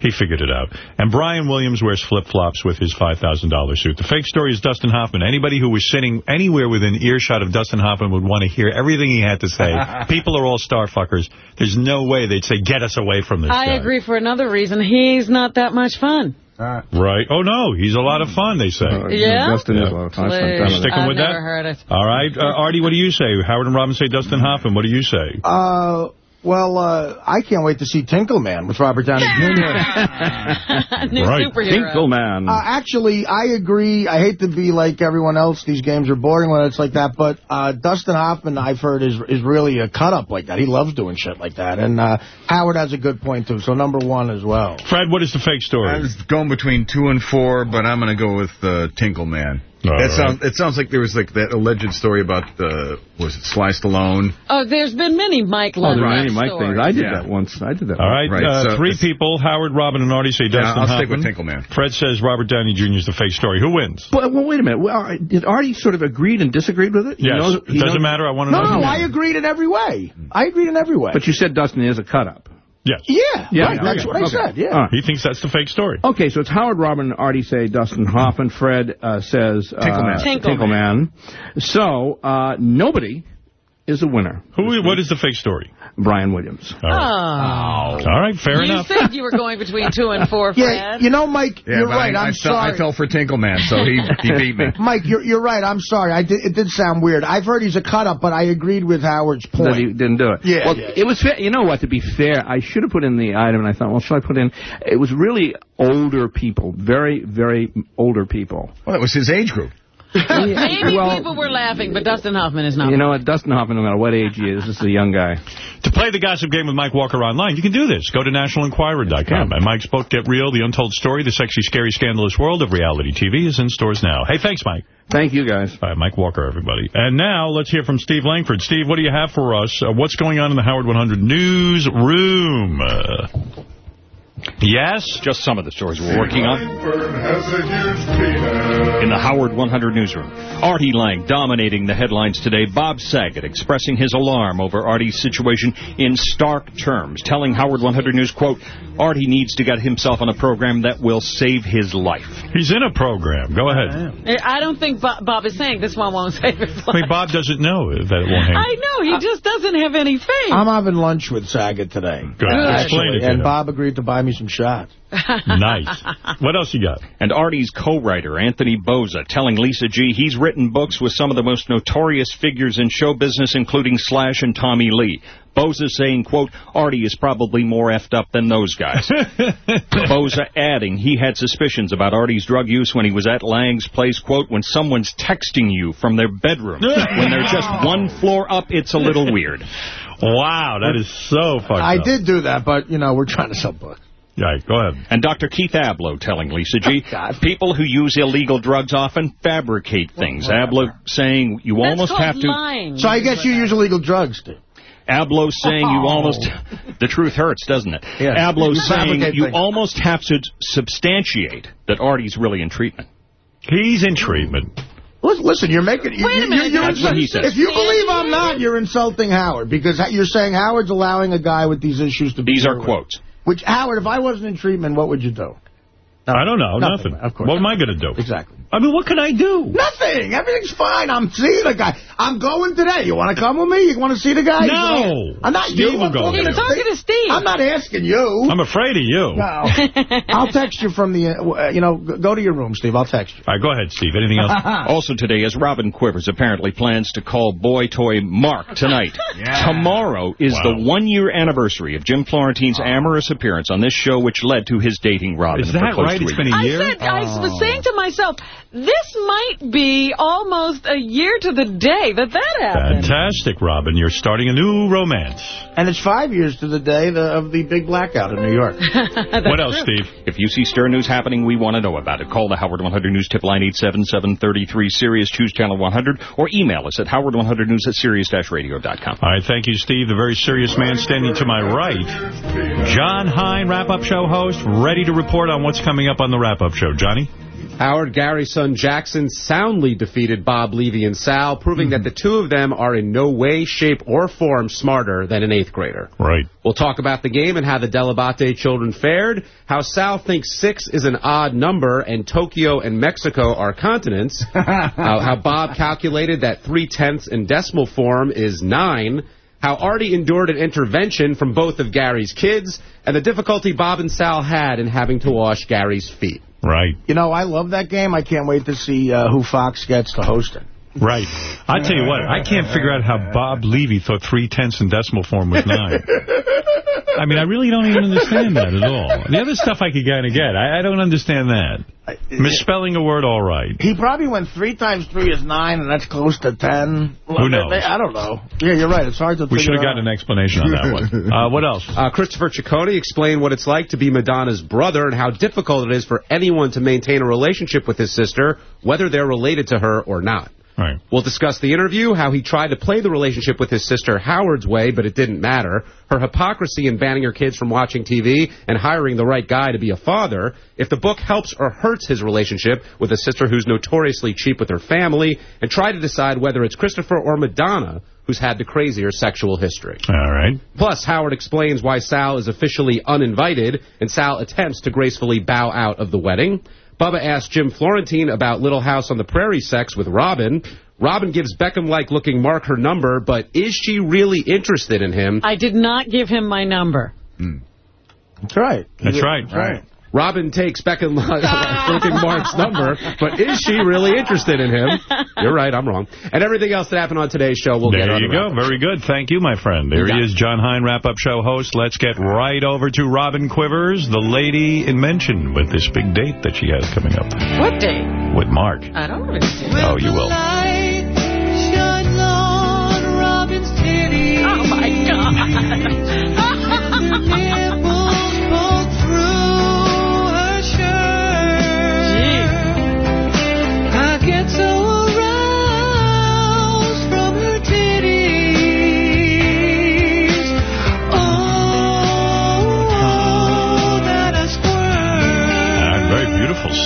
He figured it out. And Brian Williams wears flip-flops with his $5,000 suit. The fake story is Dustin Hoffman. Anybody who was sitting anywhere within earshot of Dustin Hoffman would want to hear everything he had to say. People are all star fuckers. There's no way they'd say, get us away from this I guy. agree for another reason. He's not that much fun. Right. Oh, no. He's a lot of fun, they say. Yeah? Dustin is a lot of fun. I've spent time You with sticking I've with never that? heard it. All right. Uh, Artie, what do you say? Howard and Robin say Dustin Hoffman. What do you say? Uh, well, uh, I can't wait to see Tinkle Man with Robert Downey Jr. New Right. superhero. Tinkleman. Uh, actually, I agree. I hate to be like everyone else. These games are boring when it's like that. But uh, Dustin Hoffman, I've heard, is is really a cut-up like that. He loves doing shit like that. And uh, Howard has a good point, too. So number one as well. Fred, what is the fake story? I story? was going between two and four, but I'm going to go with uh, Tinkle Man. All that right. sounds. It sounds like there was like that alleged story about the was it Sly Stallone? Oh, there's been many Mike Oh, there many Mike stories. things. I did Yeah. that once. I did that All right. Right, uh, so three people, Howard, Robin, and Artie say Dustin Yeah, I'll stick with Tinkle Man. Fred says Robert Downey Jr. is the fake story. Who wins? But, well, wait a minute. Well, did Artie sort of agreed and disagreed with it? He Yes. knows- it doesn't knows- matter. I want to No, know. no, I agreed in every way. I agreed in every way. But you said Dustin is a cut-up. Yes. yeah, Yeah, right, that's okay, what I okay. said, yeah. All right. He thinks that's the fake story. Okay, so it's Howard, Robin, and Artie say Dustin Hoffman. Fred uh, says uh, Tinkleman. Tinkleman. Tinkleman. So uh, nobody is a winner. Who? What is the fake story? Brian Williams. Oh. All right, fair you enough. said you were going between two and four, Fred. Yeah, you know, Mike, Yeah, you're right. I, I'm I fell, sorry. I fell for Tinkleman, so he, he beat me. Mike, you're you're right. I'm sorry. I did, it did sound weird. I've heard he's a cut up, but I agreed with Howard's That point. he didn't do it. Yeah, Well, yeah. it was fair. You know what? To be fair, I should have put in the item, and I thought, well, should I put in? It was really older people, very, very older people. Well, that was his age group. Maybe well, people were laughing, but Dustin Hoffman is not. You know what? Dustin Hoffman, no matter what age he is, this is a young guy. To play the gossip game with Mike Walker online, you can do this. Go to nationalenquirer.com. And Mike's book, Get Real, The Untold Story, The Sexy, Scary, Scandalous World of Reality TV is in stores now. Hey, thanks, Mike. Thank you, guys. All right, Mike Walker, everybody. And now let's hear from Steve Langford. Steve, what do you have for us? Uh, what's going on in the Howard 100 newsroom? Uh, yes? Just some of the stories we're working on. In the Howard 100 newsroom, Artie Lange dominating the headlines today. Bob Saget expressing his alarm over Artie's situation in stark terms, telling Howard 100 News, quote, Artie needs to get himself on a program that will save his life. He's in a program. Go ahead. I eh, don't think Bob, Bob is saying this one won't save his life. I mean, Bob doesn't know that it won't hang. I know, he just doesn't have any faith. I'm having lunch with Saget today. Good. Explain it to And him. Bob agreed to buy me some shots. nice. What else you got? And Artie's co-writer, Anthony Bozza, telling Lisa G. he's written books with some of the most notorious figures in show business, including Slash and Tommy Lee. Bozza saying, quote, Artie is probably more effed up than those guys. Bozza adding he had suspicions about Artie's drug use when he was at Lange's place, quote, when someone's texting you from their bedroom. when they're just one floor up, it's a little weird. Wow, that is so fucked I up. did do that, but, you know, we're trying to sell books. Right, go ahead. And Dr. Keith Ablow telling Lisa G, oh, people who use illegal drugs often fabricate things. Oh, Ablow saying you That's almost have to... lying. So I guess you use illegal drugs, Steve. Ablow saying you Oh. almost... The truth hurts, doesn't it? Yes. Ablow You saying you things. almost have to substantiate that Artie's really in treatment. He's in treatment. Listen, listen, you're making... You, Wait a you- minute, you're that's what he says. If you believe I'm not, you're insulting Howard, because you're saying Howard's allowing a guy with these issues to be... These are here. quotes. Which, Howard, if I wasn't in treatment, what would you do? I don't know. Nothing, Nothing. of course. What am I going to do? Exactly. I mean, what can I do? Nothing. Everything's fine. I'm seeing a guy. I'm going today. You want to come with me? You want to see the guy? No. I'm not Steve you. will I'm go talking with to you. Talking to Steve. I'm not asking you. I'm afraid of you. No. I'll text you from the, uh, you know, go to your room, Steve. I'll text you. All right, go ahead, Steve. Anything else? Also today, as Robin Quivers apparently plans to call boy toy Mark tonight. yeah. Tomorrow is Wow. the one-year anniversary of Jim Florentine's amorous appearance on this show, which led to his dating Robin. Is for that close right? to It's a year. a I year? said, I was saying to myself, this might be almost a year to the day that that happened. Fantastic, Robin. You're starting a new romance. And it's five years to the day the, of the big blackout in New York. what else, Steve? If you see Stern News happening, we want to know about it. Call the Howard 100 News tip line 877-33 Sirius. Choose channel 100 or email us at howard100news at sirius-radio.com. All right, thank you, Steve. The very serious man standing to my right, Jon Hein, wrap-up show host, ready to report on what's coming up on the wrap-up show. Johnny? Howard Gary's son Jackson soundly defeated Bob Levy and Sal, proving that the two of them are in no way, shape, or form smarter than an eighth grader. Right. We'll talk about the game and how the Dell'Abate children fared, how Sal thinks six is an odd number and Tokyo and Mexico are continents, uh, how Bob calculated that three-tenths in decimal form is nine, how Artie endured an intervention from both of Gary's kids, and the difficulty Bob and Sal had in having to wash Gary's feet. Right. You know, I love that game. I can't wait to see uh, who Fox gets to host it. Right. I tell you what, I can't figure out how Bob Levy thought three-tenths in decimal form was nine. I mean, I really don't even understand that at all. The other stuff I could kind of get. I, I don't understand that. Misspelling a word, all right. He probably went three times three is nine, and that's close to ten. Who knows? I don't know. Yeah, you're right. It's hard to We should have out. gotten an explanation on that one. Uh, what else? Uh, Christopher Ciccone explained what it's like to be Madonna's brother and how difficult it is for anyone to maintain a relationship with his sister, whether they're related to her or not. Right. We'll discuss the interview, how he tried to play the relationship with his sister Howard's way, but it didn't matter, her hypocrisy in banning her kids from watching TV and hiring the right guy to be a father, if the book helps or hurts his relationship with a sister who's notoriously cheap with her family, and try to decide whether it's Christopher or Madonna who's had the crazier sexual history. All right. Plus, Howard explains why Sal is officially uninvited, and Sal attempts to gracefully bow out of the wedding. Bubba asks Jim Florentine about Little House on the Prairie sex with Robin. Robin gives Beckham-like looking Mark her number, but is she really interested in him? I did not give him my number. Hmm. That's right. That's right. Right. Robin takes Beckham-like looking Mark's number, but is she really interested in him? You're right, I'm wrong. And everything else that happened on today's show, we'll get There on you the go. wrap-up. Very good. Thank you, my friend. There You he is, Jon Hein, wrap-up show host. Let's get right over to Robin Quivers, the lady in mention, with this big date that she has coming up What date? with Mark. I don't really see. Oh, you will. Oh, my I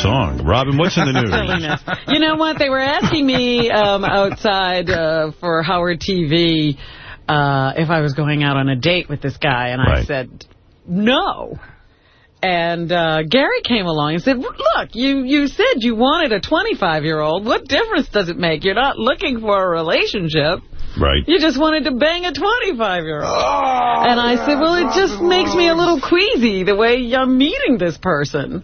song. Robin, what's in the news? You know what? They were asking me um, outside uh, for Howard TV uh, if I was going out on a date with this guy, and I said no. And uh, Gary came along and said, look, you, you said you wanted a 25-year-old. What difference does it make? You're not looking for a relationship. Right. You just wanted to bang a 25-year-old. and I said, well, it just makes me a little queasy the way I'm meeting this person.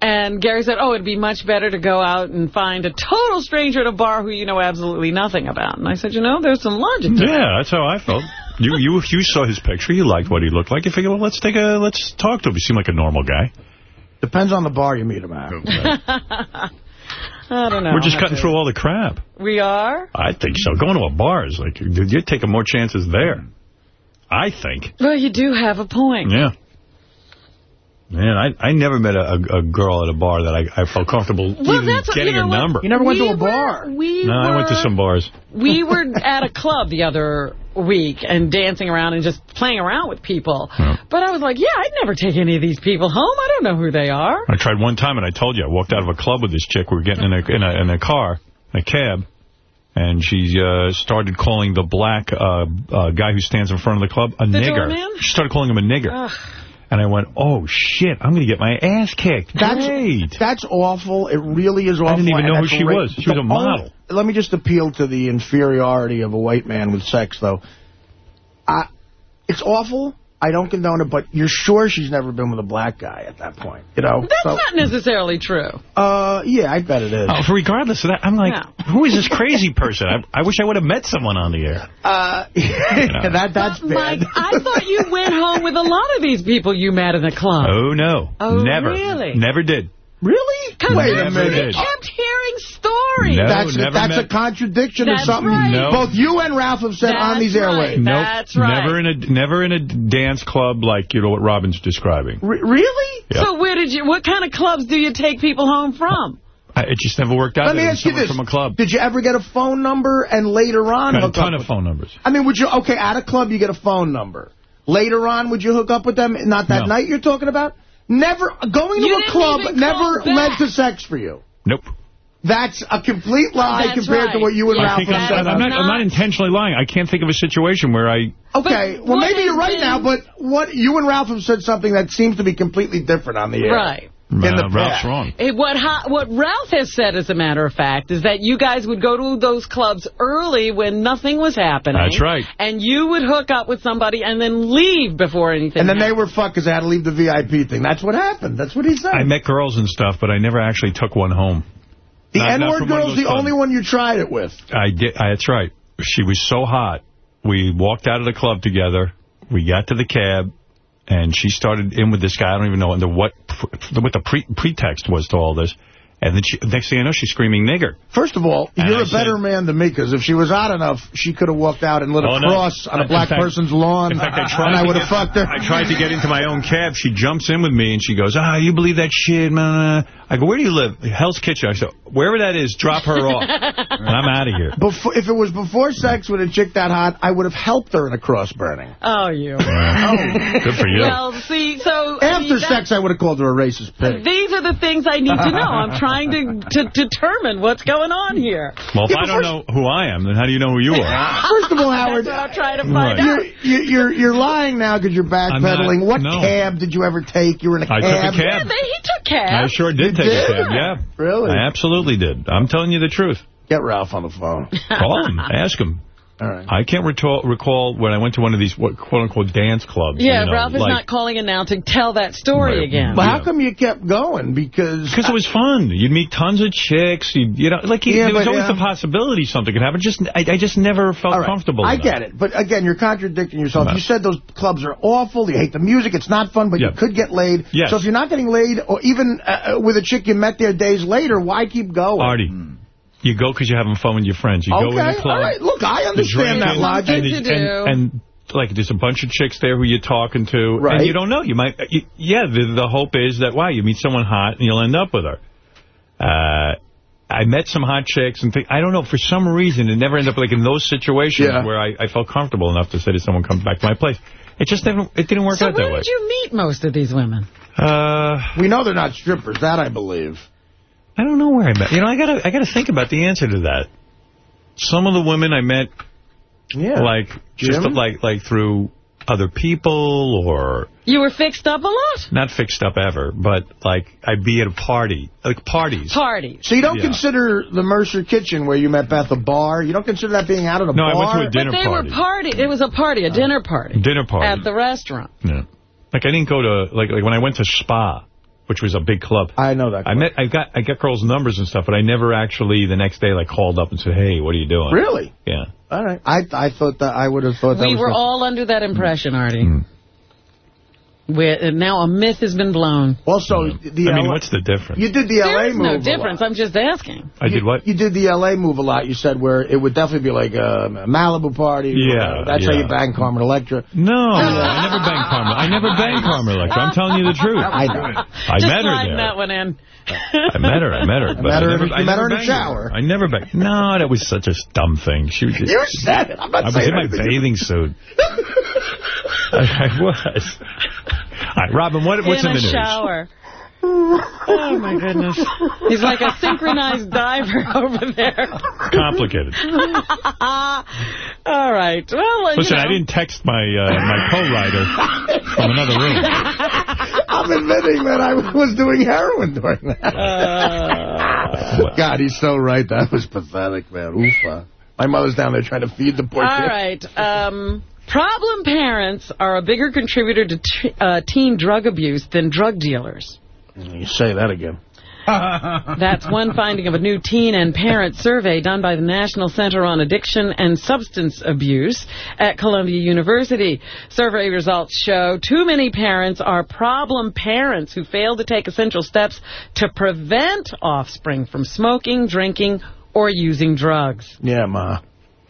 And Gary said, oh, it'd be much better to go out and find a total stranger at a bar who you know absolutely nothing about. And I said, you know, there's some logic to that. Yeah, that's how I felt. You you you saw his picture. You liked what he looked like. You figured, well, let's take a let's talk to him. He seemed like a normal guy. Depends on the bar you meet him at. Oh, I don't know. We're just cutting through all the crap. We are? I think so. Going to a bar is like you're taking more chances there. I think. Well, you do have a point. Yeah. Man, I I never met a, a, a girl at a bar that I, I felt comfortable Well, even that's what- getting you know her what? number. You never went to a bar? We no, I went to some bars. we were at a club the other week and dancing around and just playing around with people. But I was like, yeah, I'd never take any of these people home. I don't know who they are. I tried one time, and I told you, I walked out of a club with this chick. We were getting in a in a, in a car, a cab, and she uh, started calling the black uh, uh, guy who stands in front of the club a The nigger. doorman? She started calling him a nigger. Ugh. And I went, oh, shit, I'm going to get my ass kicked. That's, Great. That's awful. It really is awful. I didn't even know who she was. She was a model. only- let me just appeal to the inferiority of a white man with sex, though. I, it's awful. I don't condone it, but you're sure she's never been with a black guy at that point, you know? That's So, not necessarily true. uh, yeah, I bet it is. Oh, regardless of that, I'm like, who is this crazy person? I, I wish I would have met someone on the air. Uh, that that's But, Mike. I thought you went home with a lot of these people you met in the club. Oh, no. Oh, Never. really? Never did. Really? Wait a minute. did. kept hearing stories. No, that's never that's met- a contradiction That's of something right. No. both you and Ralph have said on these right. airwaves. Nope. That's right. Never in a never in a dance club like you know what Robin's describing. Re- really? Yeah. So where did you? What kind of clubs do you take people home from? It just never worked out. Let me ask you this. From a club. Did you ever get a phone number and later on Got a ton of phone numbers. I mean, would you, okay, at a club you get a phone number. Later on, would you hook up with them? Not that No. night you're talking about? Never, going You to a club never call led to sex for you. Nope. That's a complete lie That's compared to what you and Yeah, Ralph think have I'm, said. I'm, not, I'm not intentionally lying. I can't think of a situation where I. Okay, But well, maybe you're right been- now, but what you and Ralph have said something that seems to be completely different on the air. Right. In the Uh, Ralph's wrong. What ha what Ralph has said, as a matter of fact, is that you guys would go to those clubs early when nothing was happening. That's right. And you would hook up with somebody and then leave before anything And then they were fucked because they had to leave the VIP thing. That's what happened. That's what he said. I met girls and stuff, but I never actually took one home. the not- not N-word from one girl's the clubs. only one you tried it with. I did. I, that's right. She was so hot. We walked out of the club together. We got to the cab, and she started in with this guy. I don't even know under what what the pre pretext was to all this. And then she, next thing I know, she's screaming nigger. First of all, And you're I a better said- man than me, because if she was hot enough, she could have walked out and lit Oh, a no. cross on a In black fact- person's lawn, In fact, I tried and I would have fucked her. I tried to get into my own cab. She jumps in with me, and she goes, ah, you believe that shit, man? I go, where do you live? Hell's Kitchen. I said, wherever that is, drop her off. and I'm out of here. Before, if it was before sex with a chick that hot, I would have helped her in a cross burning. Oh, you. Good for you. Well, see, so... I After mean, sex, I would have called her a racist pig. These are the things I need to know. I'm trying to, to determine what's going on here. well, if Yeah, I don't know who I am, then how do you know who you are? First of all, Howard, I'm trying to find Right. out. you're, you're, you're lying now because you're backpedaling. not- What no. cab did you ever take? You were in a I cab? I took a cab. they, he took cab. I sure did You take did? a cab, yeah. Really? I absolutely did. I'm telling you the truth. Get Ralph on the phone. Call him. Ask him. All right. I can't recall, recall when I went to one of these quote-unquote dance clubs. Yeah, you know, Ralph is like, not calling in now to tell that story Right. again. But how come you kept going? Because Because it was fun. You'd meet tons of chicks. You, you know, like Yeah, there was but, always yeah. the possibility something could happen. Just I, I just never felt All right. comfortable. I enough. get it. But again, you're contradicting yourself. You said those clubs are awful. You hate the music. It's not fun, but Yeah. you could get laid. Yes. So if you're not getting laid, or even uh, uh with a chick you met there days later, why keep going? Artie, hmm. You go because you're having fun with your friends. You go in Okay, the club. all right. Look, I understand that logic. And, Something to and, and, like there's a bunch of chicks there who you're talking to, Right. and you don't know. You might, you, yeah. The, the hope is that wow, you meet someone hot and you'll end up with her. Uh, I met some hot chicks and think I don't know for some reason it never ended up like in those situations Yeah. where I, I felt comfortable enough to say to someone, "Come back to my place." It just didn't. It didn't work so out that way. So where did you meet most of these women? Uh, we know they're not strippers. That I believe. I don't know where I met. You know, I gotta I gotta think about the answer to that. Some of the women I met, yeah, like just like like through other people or You were fixed up a lot? not fixed up ever, but like I'd be at a party, like parties. Parties. So you don't Yeah. consider the Mercer Kitchen where you met Beth a bar? You don't consider that being out at a No, I bar? went to a dinner But they party. were party. It was a party, a dinner party. Dinner party. At the restaurant. Yeah. Like I didn't go to like like when I went to Spa, which was a big club. I know that. I met I got I got girls' numbers and stuff, but I never actually the next day like called up and said, "Hey, what are you doing?" Really? Yeah. All right. I I thought that I would have thought that We was were the- all under that impression, Artie. Hmm. We're, and uh, now a myth has been blown. Also, the I mean, LA what's the difference? You did the There L.A. is move no a difference. lot. I'm just asking. I did what? You did the L.A. move a lot. You said where it would definitely be like a Malibu party. Yeah, That's how you bang Carmen Electra. No, I never banged Carmen. I never banged Carmen Electra. I'm telling you the truth. I know. I just met her sliding there. that one in. I met her. I met her. but met her I never, in- you I met her in the banged shower. I never banged. No, that was such a dumb thing. She was just, You said it. I'm not I was in my bathing suit. I, I was. All right, Robin, what, what's in, in the a news? shower. Oh, my goodness. He's like a synchronized diver over there. Complicated. All right. Well, uh, Listen, you know. I didn't text my uh, my co-writer from another room. I'm admitting that I was doing heroin during that. Uh. God, he's so right. That was pathetic, man. Oofa. My mother's down there trying to feed the poor All kid. right. Um, problem parents are a bigger contributor to t uh, teen drug abuse than drug dealers. You say that again. That's one finding of a new teen and parent survey done by the National Center on Addiction and Substance Abuse at Columbia University. Survey results show too many parents are problem parents who fail to take essential steps to prevent offspring from smoking, drinking, or using drugs. Yeah, Ma.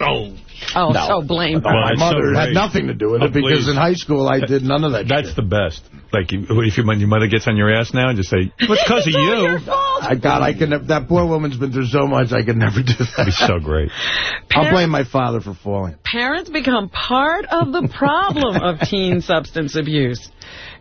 Oh. Oh, No. so blame. No, my it's so mother had nothing to do with Oh, it because please. in high school I did none of that That's the best. Like, you, if your, your mother gets on your ass now, and just say, "It's because of you? I God, I can. That poor woman's been through so much. I could never do that. That'd be so great. I'll blame my father for falling. parents become part of the problem of teen substance abuse.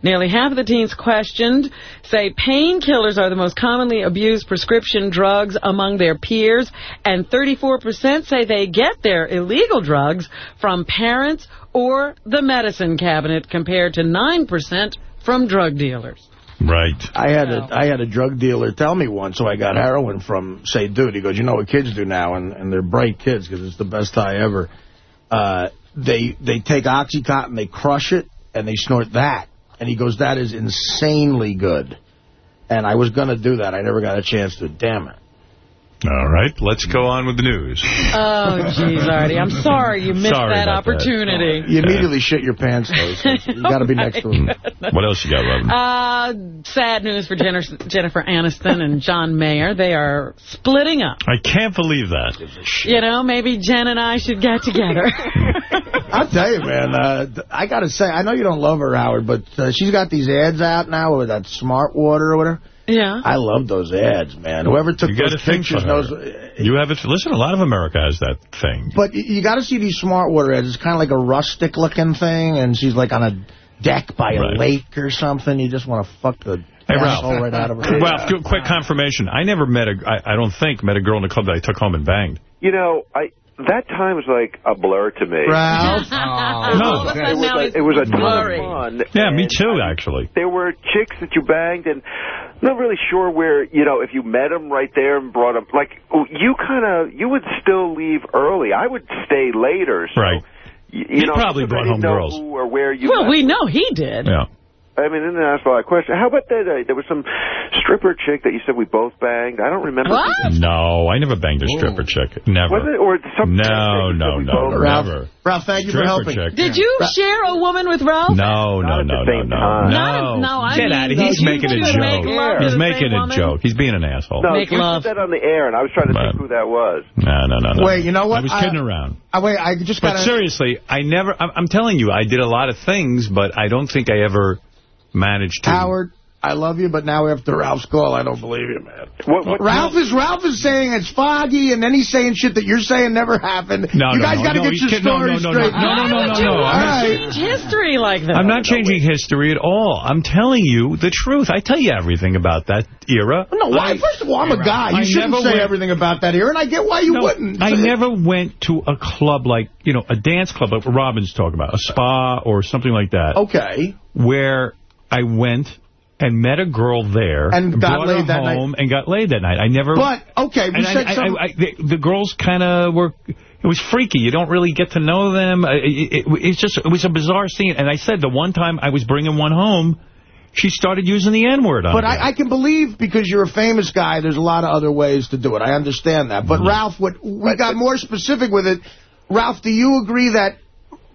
Nearly half of the teens questioned say painkillers are the most commonly abused prescription drugs among their peers, and 34% say they get their illegal drugs from parents or the medicine cabinet, compared to 9% from drug dealers. Right. I had a I had a drug dealer tell me once, so I got heroin from. Say, dude, he goes, you know what kids do now, and and they're bright kids because it's the best high ever. Uh, they they take OxyContin, they crush it, and they snort that. And he goes, that is insanely good. And I was going to do that. I never got a chance to. Damn it. All right, let's go on with the news. Oh, jeez, Artie. I'm sorry you missed Sorry that about that. opportunity. You immediately shit your pants, though. So you got to be next to him. What else you got, Robin? Uh, sad news for Jennifer, Jennifer Aniston and John Mayer. They are splitting up. I can't believe that. You know, maybe Jen and I should get together. I'll tell you, man, uh, I got to say, I know you don't love her, Howard, but uh, she's got these ads out now with that Smart Water or whatever. yeah. I love those ads, man. Whoever took You those to think for pictures knows. You have it. Listen, a lot of America has that thing. But you, you got to see these Smart Water ads. It's kind of like a rustic-looking thing, and she's like on a deck by a Right. lake or something. You just want to fuck the Hey, Ralph. asshole right out of her. Ralph, quick- quick confirmation. I never met a, I, I don't think, met a girl in the club that I took home and banged. You know, I that time was like a blur to me. Ralph. Oh. No. it was a, it was a ton of fun. Yeah, me too, actually. There were chicks that you banged, and I'm not really sure where, you know, if you met them right there and brought them, like, oh, you kind of, you would still leave early. I would stay later. So, Right. You, He know, probably brought home know girls. Who or where you Well, met. we know he did. Yeah. I mean, didn't ask a lot of questions. How about that? Uh, there was some stripper chick that you said we both banged. I don't remember. What? No, I never banged a stripper chick. Never. Was it? Or some No, no, no, Ralph, never. Ralph, thank you for helping. chick. Did you share a woman with Ralph? No, no, no, no, no. Not- no, I Get mean, out of He's making a joke. make love to He's making a woman? joke. He's being an asshole. No, Make you love. said that on the air, and I was trying to think who that was. No, no, no, no. Wait, you know what? I was kidding around. Wait, I just But seriously, I never, I'm, I'm telling you, I did a lot of things, but I don't think I ever managed to. Howard, I love you, but now after Ralph's call, I don't believe you, man. What, Ralph is Ralph is saying it's foggy, and then he's saying shit that you're saying never happened. No, you no, guys no, got to no, get your kidding. Story no, no, straight. no, no, no, no, no, no. All I'm not- right. Change history like that. I'm not changing history at all. I'm telling you the truth. I tell you everything about that era. No, why? I- First of all, I'm a guy. You I shouldn't say went- everything about that era, and I get why you No, wouldn't. I never went to a club like, you know, a dance club like Robin's talking about, a spa or something like that. Okay. Where I went and met a girl there And got laid her that night. home and got laid that night. I never. But, okay, we said I, some- I, I, the, the girls kind of were. It was freaky. You don't really get to know them. It, it, it's just it was a bizarre scene. And I said the one time I was bringing one home, she started using the N word on But. I, I can believe because you're a famous guy, there's a lot of other ways to do it. I understand that. But mm-hmm. Ralph, what we got more specific with it. Ralph, do you agree that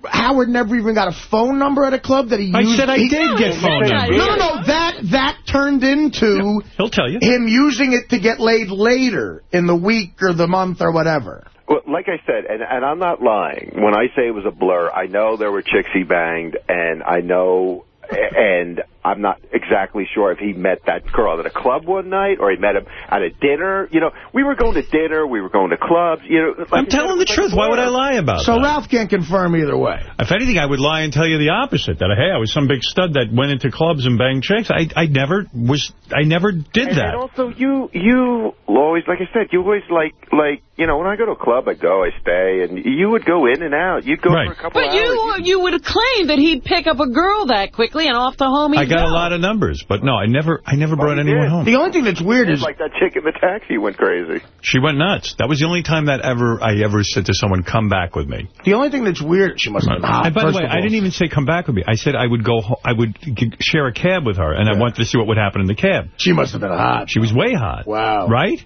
Howard never even got a phone number at a club that he I used? I said I he- did get phone number. No, no, no. That that turned into He'll tell you him using it to get laid later in the week or the month or whatever. Well, like I said, and, and I'm not lying. When I say it was a blur, I know there were chicks he banged, and I know, and I'm not exactly sure if he met that girl at a club one night or he met him at a dinner. You know, we were going to dinner, we were going to clubs. You know, like I'm telling the like truth. Why would I lie about it? So that? Ralph can't confirm either way. If anything, I would lie and tell you the opposite. That hey, I was some big stud that went into clubs and banged chicks. I I never was. I never did And, that. and also, you you always, like I said, you always like like you know when I go to a club, I go, I stay, and you would go in and out. You'd go Right. for a couple But hours. you you would claim that he'd pick up a girl that quickly and off to home he'd I got go. a lot of numbers, but no, I never. I never brought oh, anyone home. The only thing that's weird is like that chick in the taxi went crazy. She went nuts. That was the only time that ever I ever said to someone, "Come back with me." the only thing that's weird. She must have been hot. by the way, I didn't even say come back with me. I said I would go. Ho I would share a cab with her, and I wanted to see what would happen in the cab. She must have been hot. She was way hot. Wow. Right?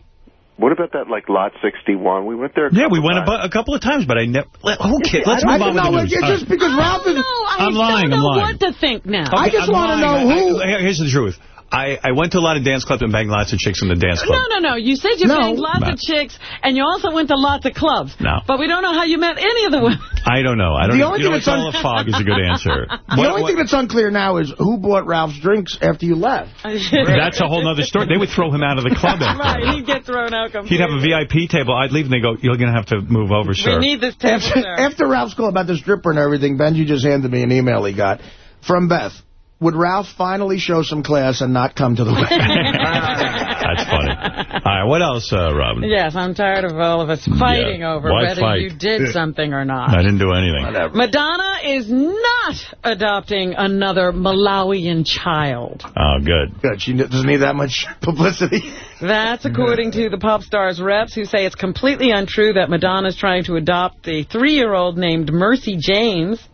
What about that like lot 61? We went there. a Yeah, we went a, times. a couple of times, but I never. Who cares? Let's move on don't with the news. it's just because Ralph is... No, I I'm lying, don't I'm know lying. what to think now. I just I'm want to lying. know I- who... I- here's the truth. I, I went to a lot of dance clubs and banged lots of chicks in the dance club. No, no, no. You said you No. banged lots No. of chicks, and you also went to lots of clubs. No. But we don't know how you met any of the women. I don't know. I don't The know. only You know, thing it's that's all un- a fog is a good answer. The What- only what- thing that's unclear now is who bought Ralph's drinks after you left. that's a whole other story. They would throw him out of the club after. right, he'd get thrown out completely. He'd have a VIP table. I'd leave, and they go, you're going to have to move over, sir. We need this table, After, after Ralph's call about the stripper and everything, Benjy just handed me an email he got from Beth. Would Ralph finally show some class and not come to the wedding? That's funny. All right, what else, uh, Robin? Yes, I'm tired of all of us fighting Yeah. over Why whether fight? you did something or not. I didn't do anything. Madonna is not adopting another Malawian child. Oh, good. Good. She doesn't need that much publicity. That's according to the pop star's reps who say it's completely untrue that Madonna's trying to adopt the three-year-old named Mercy James.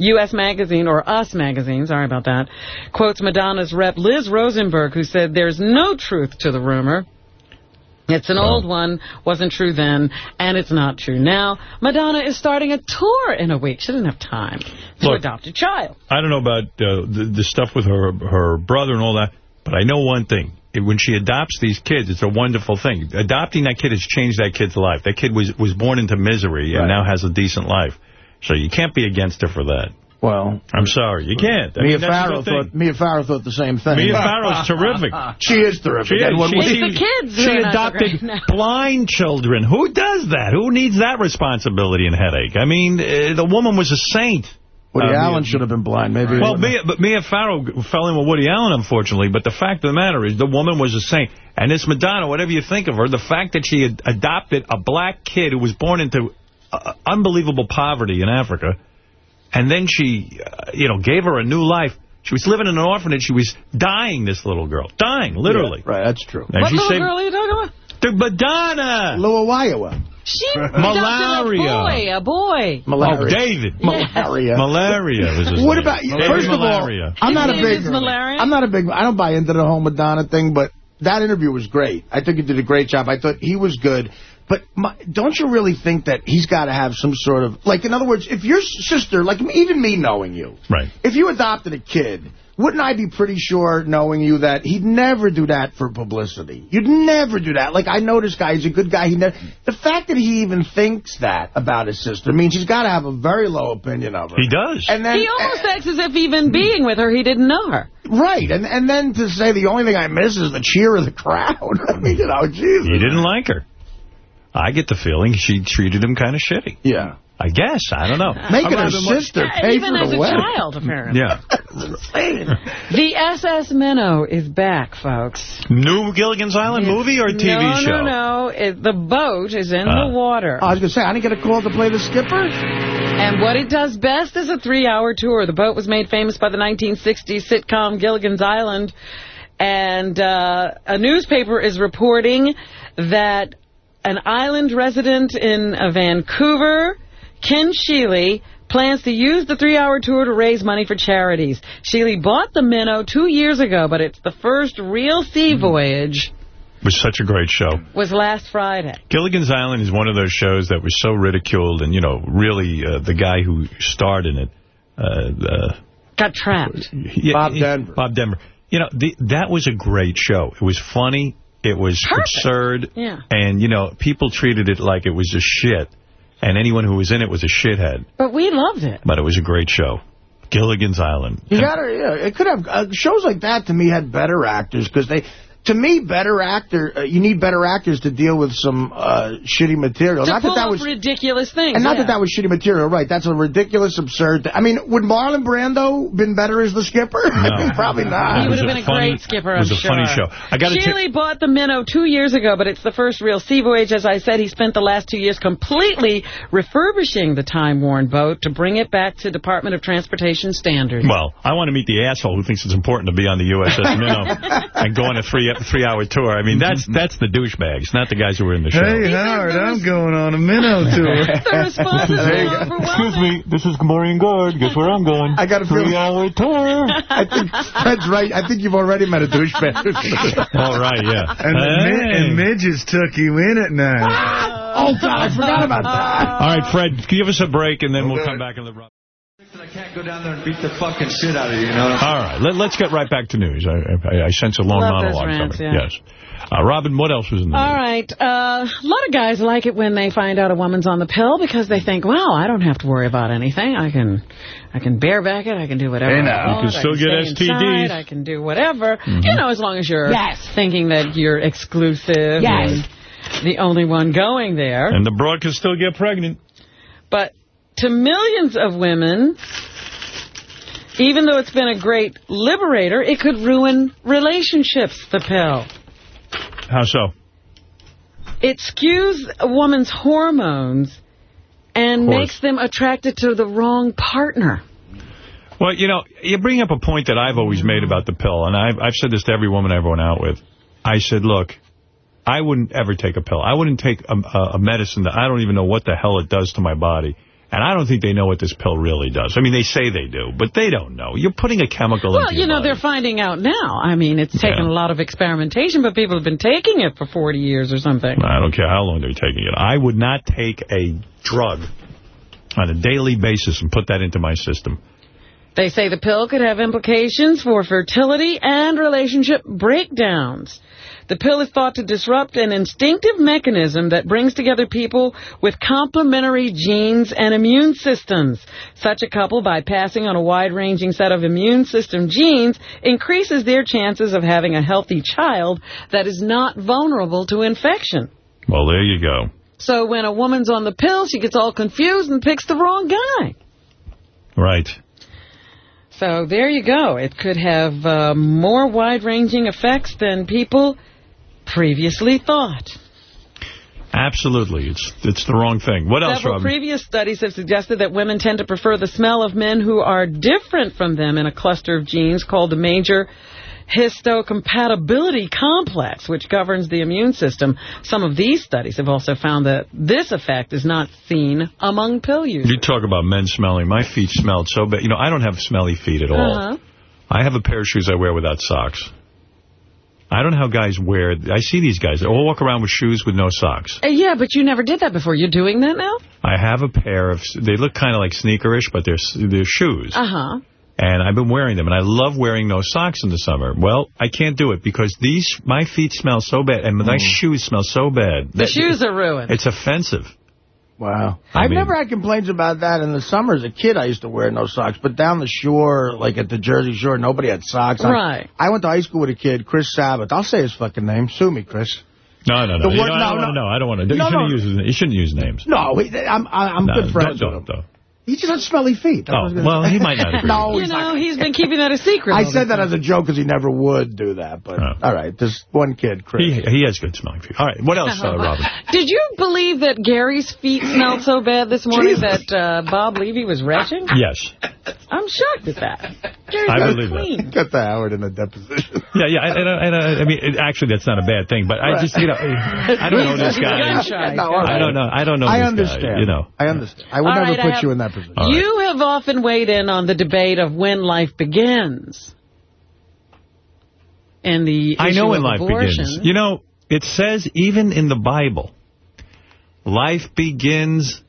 U.S. Magazine, or Us Magazine, sorry about that, quotes Madonna's rep Liz Rosenberg, who said there's no truth to the rumor. It's an old one, wasn't true then, and it's not true now. Madonna is starting a tour in a week. She doesn't have time to Look. adopt a child. I don't know about uh, the, the stuff with her her brother and all that, but I know one thing. It- When she adopts these kids, it's a wonderful thing. Adopting that kid has changed that kid's life. That kid was, was born into misery and Right. now has a decent life. So you can't be against her for that. Well, I'm sorry. You can't. I Mia mean, that's the Farrow thing. thought Mia Farrow thought the same thing. Mia Farrow's terrific. She is terrific. She, And when she, the kids she adopted great blind children. Who does that? Who needs that responsibility and headache? I mean, uh, the woman was a saint. Woody Uh, Allen Mia- should have been blind. Maybe. Well, wouldn't Mia, but Mia Farrow fell in with Woody Allen, unfortunately. But the fact of the matter is, the woman was a saint. And this Madonna, whatever you think of her, the fact that she had adopted a black kid who was born into uh, unbelievable poverty in Africa. And then she, uh, you know, gave her a new life. She was living in an orphanage. She was dying, this little girl. Dying, literally. right, that's true. And what she little saved- girl are you talking about? The Madonna! Luawayawa. She Malaria. adopted a boy, a boy. Oh, David. Malaria. Malaria was his What name. about David first of all? I'm not a big. malaria? I'm not a big. I don't buy into the whole Madonna thing, but that interview was great. I think he did a great job. I thought he was good. But my, don't you really think that he's got to have some sort of like, in other words, if your sister, like even me knowing you, right? If you adopted a kid, wouldn't I be pretty sure knowing you that he'd never do that for publicity? You'd never do that. Like I know this guy, he's a good guy. He never. The fact that he even thinks that about his sister means he's got to have a very low opinion of her. He does. And then he almost acts as if even being with her, he didn't know her. Right, and and then to say the only thing I miss is the cheer of the crowd. I mean, you know, Jesus. He didn't like her. I get the feeling she treated him kind of shitty. Yeah. I guess. I don't know. Making Uh, her Robin, what- sister Yeah, pay even for as the a wedding. child, apparently. Yeah. The SS Minnow is back, folks. New Gilligan's Island movie or TV no, show? No, no, It, the boat is in Ah. the water. I was going to say, I didn't get a call to play the skipper. And what it does best is a three-hour tour. The boat was made famous by the 1960s sitcom Gilligan's Island. And uh, a newspaper is reporting that an island resident in uh, Vancouver, Ken Sheely, plans to use the three-hour tour to raise money for charities. Sheely bought the Minnow two years ago, but it's the first real sea voyage It was such a great show. was last Friday. Gilligan's Island is one of those shows that was so ridiculed, and, you know, really, uh, the guy who starred in it, uh, uh, Got trapped. yeah, Bob Denver. Bob Denver. You know, the, that was a great show. It was funny. It was absurd. Yeah. And, you know, people treated it like it was just shit. And anyone who was in it was a shithead. But we loved it. But it was a great show. Gilligan's Island. You got to, yeah, it could have, uh, shows like that to me had better actors because they, to me, better actor, uh, you need better actors to deal with some uh, shitty material. To not pull that that off was, ridiculous things. and not yeah. that that was shitty material, right? That's a ridiculous, absurd. Th I mean, would Marlon Brando been better as the skipper? I mean, probably not. He would have been a, great skipper, It was I'm a funny sure. show. I got to Sheely bought the Minnow two years ago, but it's the first real sea voyage. As I said, he spent the last two years completely refurbishing the time-worn boat to bring it back to Department of Transportation standards. Well, I want to meet the asshole who thinks it's important to be on the USS Minnow and go on a three three hour tour. I mean, that's mm-hmm. that's the douchebags, not the guys who were in the show. Hey, Howard, I'm going on a minnow tour. the responses There you. Excuse me, this is Maureen Guard. Guess where I'm going? I got a Three-hour tour. I think Fred's right. I think you've already met a douchebag. All right, yeah. And, the mi- and midgets took you in at night. Ah! oh, God, I forgot about that. All right, Fred, give us a break, and then we'll come back and live. I can't go down there and beat the fucking shit out of you, you know? All right, let, us get right back to news. I, I, I sense a long Love monologue rants, coming. yeah. Yes. Uh, Robin, what else was in the All news? right. Uh, a lot of guys like it when they find out a woman's on the pill because they think, well, I don't have to worry about anything. I can I can bareback it. I can do whatever Hey, I want. You can still I get STDs. Inside. I can do whatever. Mhm. You know, as long as you're Yes. thinking that you're exclusive Yes. and the only one going there. And the broad can still get pregnant. But to millions of women, even though it's been a great liberator, it could ruin relationships, the pill. How so? It skews a woman's hormones and makes them attracted to the wrong partner. Well, you know, you bring up a point that I've always made about the pill, and I've, I've said this to every woman I've went out with. I said, look, I wouldn't ever take a pill. I wouldn't take a, a, a medicine that I don't even know what the hell it does to my body. And I don't think they know what this pill really does. I mean, they say they do, but they don't know. You're putting a chemical Well, you know, body. they're finding out now. I mean, it's taken a lot of experimentation, but people have been taking it for 40 years or something. I don't care how long they're taking it. I would not take a drug on a daily basis and put that into my system. They say the pill could have implications for fertility and relationship breakdowns. The pill is thought to disrupt an instinctive mechanism that brings together people with complementary genes and immune systems. Such a couple, by passing on a wide-ranging set of immune system genes, increases their chances of having a healthy child that is not vulnerable to infection. Well, there you go. So when a woman's on the pill, she gets all confused and picks the wrong guy. Right. So there you go. It could have uh, more wide-ranging effects than people previously thought. Absolutely. It's it's the wrong thing. What else, Several Robin? previous studies have suggested that women tend to prefer the smell of men who are different from them in a cluster of genes called the major histocompatibility complex, which governs the immune system. Some of these studies have also found that this effect is not seen among pill users. You talk about men smelling. My feet smelled so bad. You know, I don't have smelly feet at all. Uh-huh. I have a pair of shoes I wear without socks. I don't know how guys wear. I see these guys. They all walk around with shoes with no socks. Uh, yeah, but you never did that before. You're doing that now? I have a pair of. They look kind of like sneakerish, but they're they're shoes. Uh-huh. And I've been wearing them, and I love wearing no socks in the summer. Well, I can't do it because these my feet smell so bad, and my shoes smell so bad. The that- shoes are ruined. It's offensive. Wow. I I've mean- never had complaints about that in the summer. As a kid, I used to wear no socks. But down the shore, like at the Jersey Shore, nobody had socks on. Right. I went to high school with a kid, Chris Sabbath. I'll say his fucking name. Sue me, Chris. No, no, no. Word- know, I no, don't want to no. I don't want to. You shouldn't no. use his, you shouldn't use names. No, I'm, I'm No, good friends don't, with him. don't, though. He just has smelly feet. That's Oh, what I was gonna well, say. he might not agree. no, you he's know, not. he's been keeping that a secret. I said this that as a joke because he never would do that. But all right, this one kid, Chris. He he has good smelling feet. All right, what else, uh, Robin? Did you believe that Gary's feet smelled so bad this morning that uh, Bob Levy was retching? Yes. I'm shocked at that. Gary's I so believe that. Got the Howard in a deposition. Yeah, yeah. I, I, I, I mean, it, actually, that's not a bad thing. But I just, you know, I don't know this guy. No, all I don't know. I don't know. I this understand. Guy, you know. I understand. I would All never right, put you in that You have often weighed in on the debate of when life begins. And the I know when of life abortion. begins. You know, it says even in the Bible, life begins.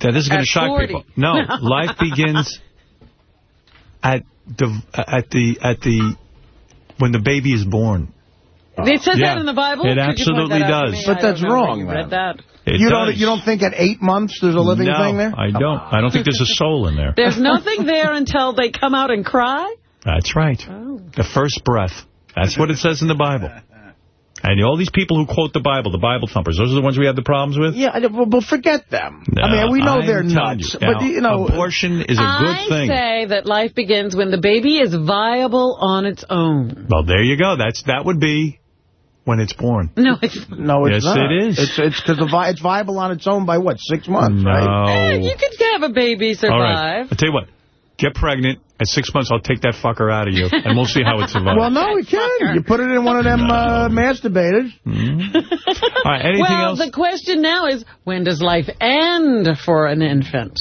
That this is going to shock 40. people. No, life begins at the at the at the when the baby is born. It says Yeah, that in the Bible? it Could absolutely that out to does. But I that's wrong, You read that? It you does. don't. You don't think at eight months there's a living no, thing there? I don't. I don't think there's a soul in there. There's nothing there until they come out and cry? That's right. Oh. The first breath. That's what it says in the Bible. And all these people who quote the Bible, the Bible thumpers, those are the ones we have the problems with? Yeah, I- well, but forget them. No, I mean, we know I'm they're nuts. You, but, now, you know, abortion is a good thing. I thing. say that life begins when the baby is viable on its own. Well, there you go. That's That would be when it's born. No, it's no, it's Yes, not. it is. It's it's because it's viable on its own by what six months, right? Eh, No. you could have a baby survive. All right. I'll tell you what. Get pregnant. At six months, I'll take that fucker out of you, and we'll see how it survives. Well, no, we can. You put it in one of them uh, masturbators. All right, anything well, else? the question now is, when does life end for an infant?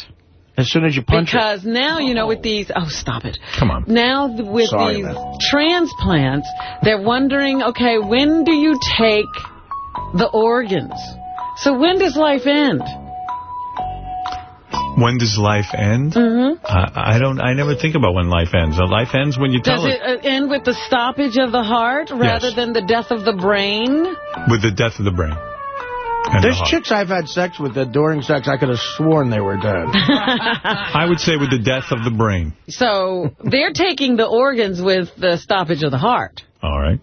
As soon as you punch Because now, you know, with these... Oh, stop it. Come on. Now, with Sorry, these man. transplants, they're wondering, okay, when do you take the organs? So when does life end? When does life end? Mm-hmm. I, I don't. I never think about when life ends. Uh, Life ends when you Does tell it uh, end with the stoppage of the heart rather Yes. than the death of the brain? with the death of the brain. And There's the chicks I've had sex with that during sex I could have sworn they were dead. I would say with the death of the brain. So they're taking the organs with the stoppage of the heart. All right.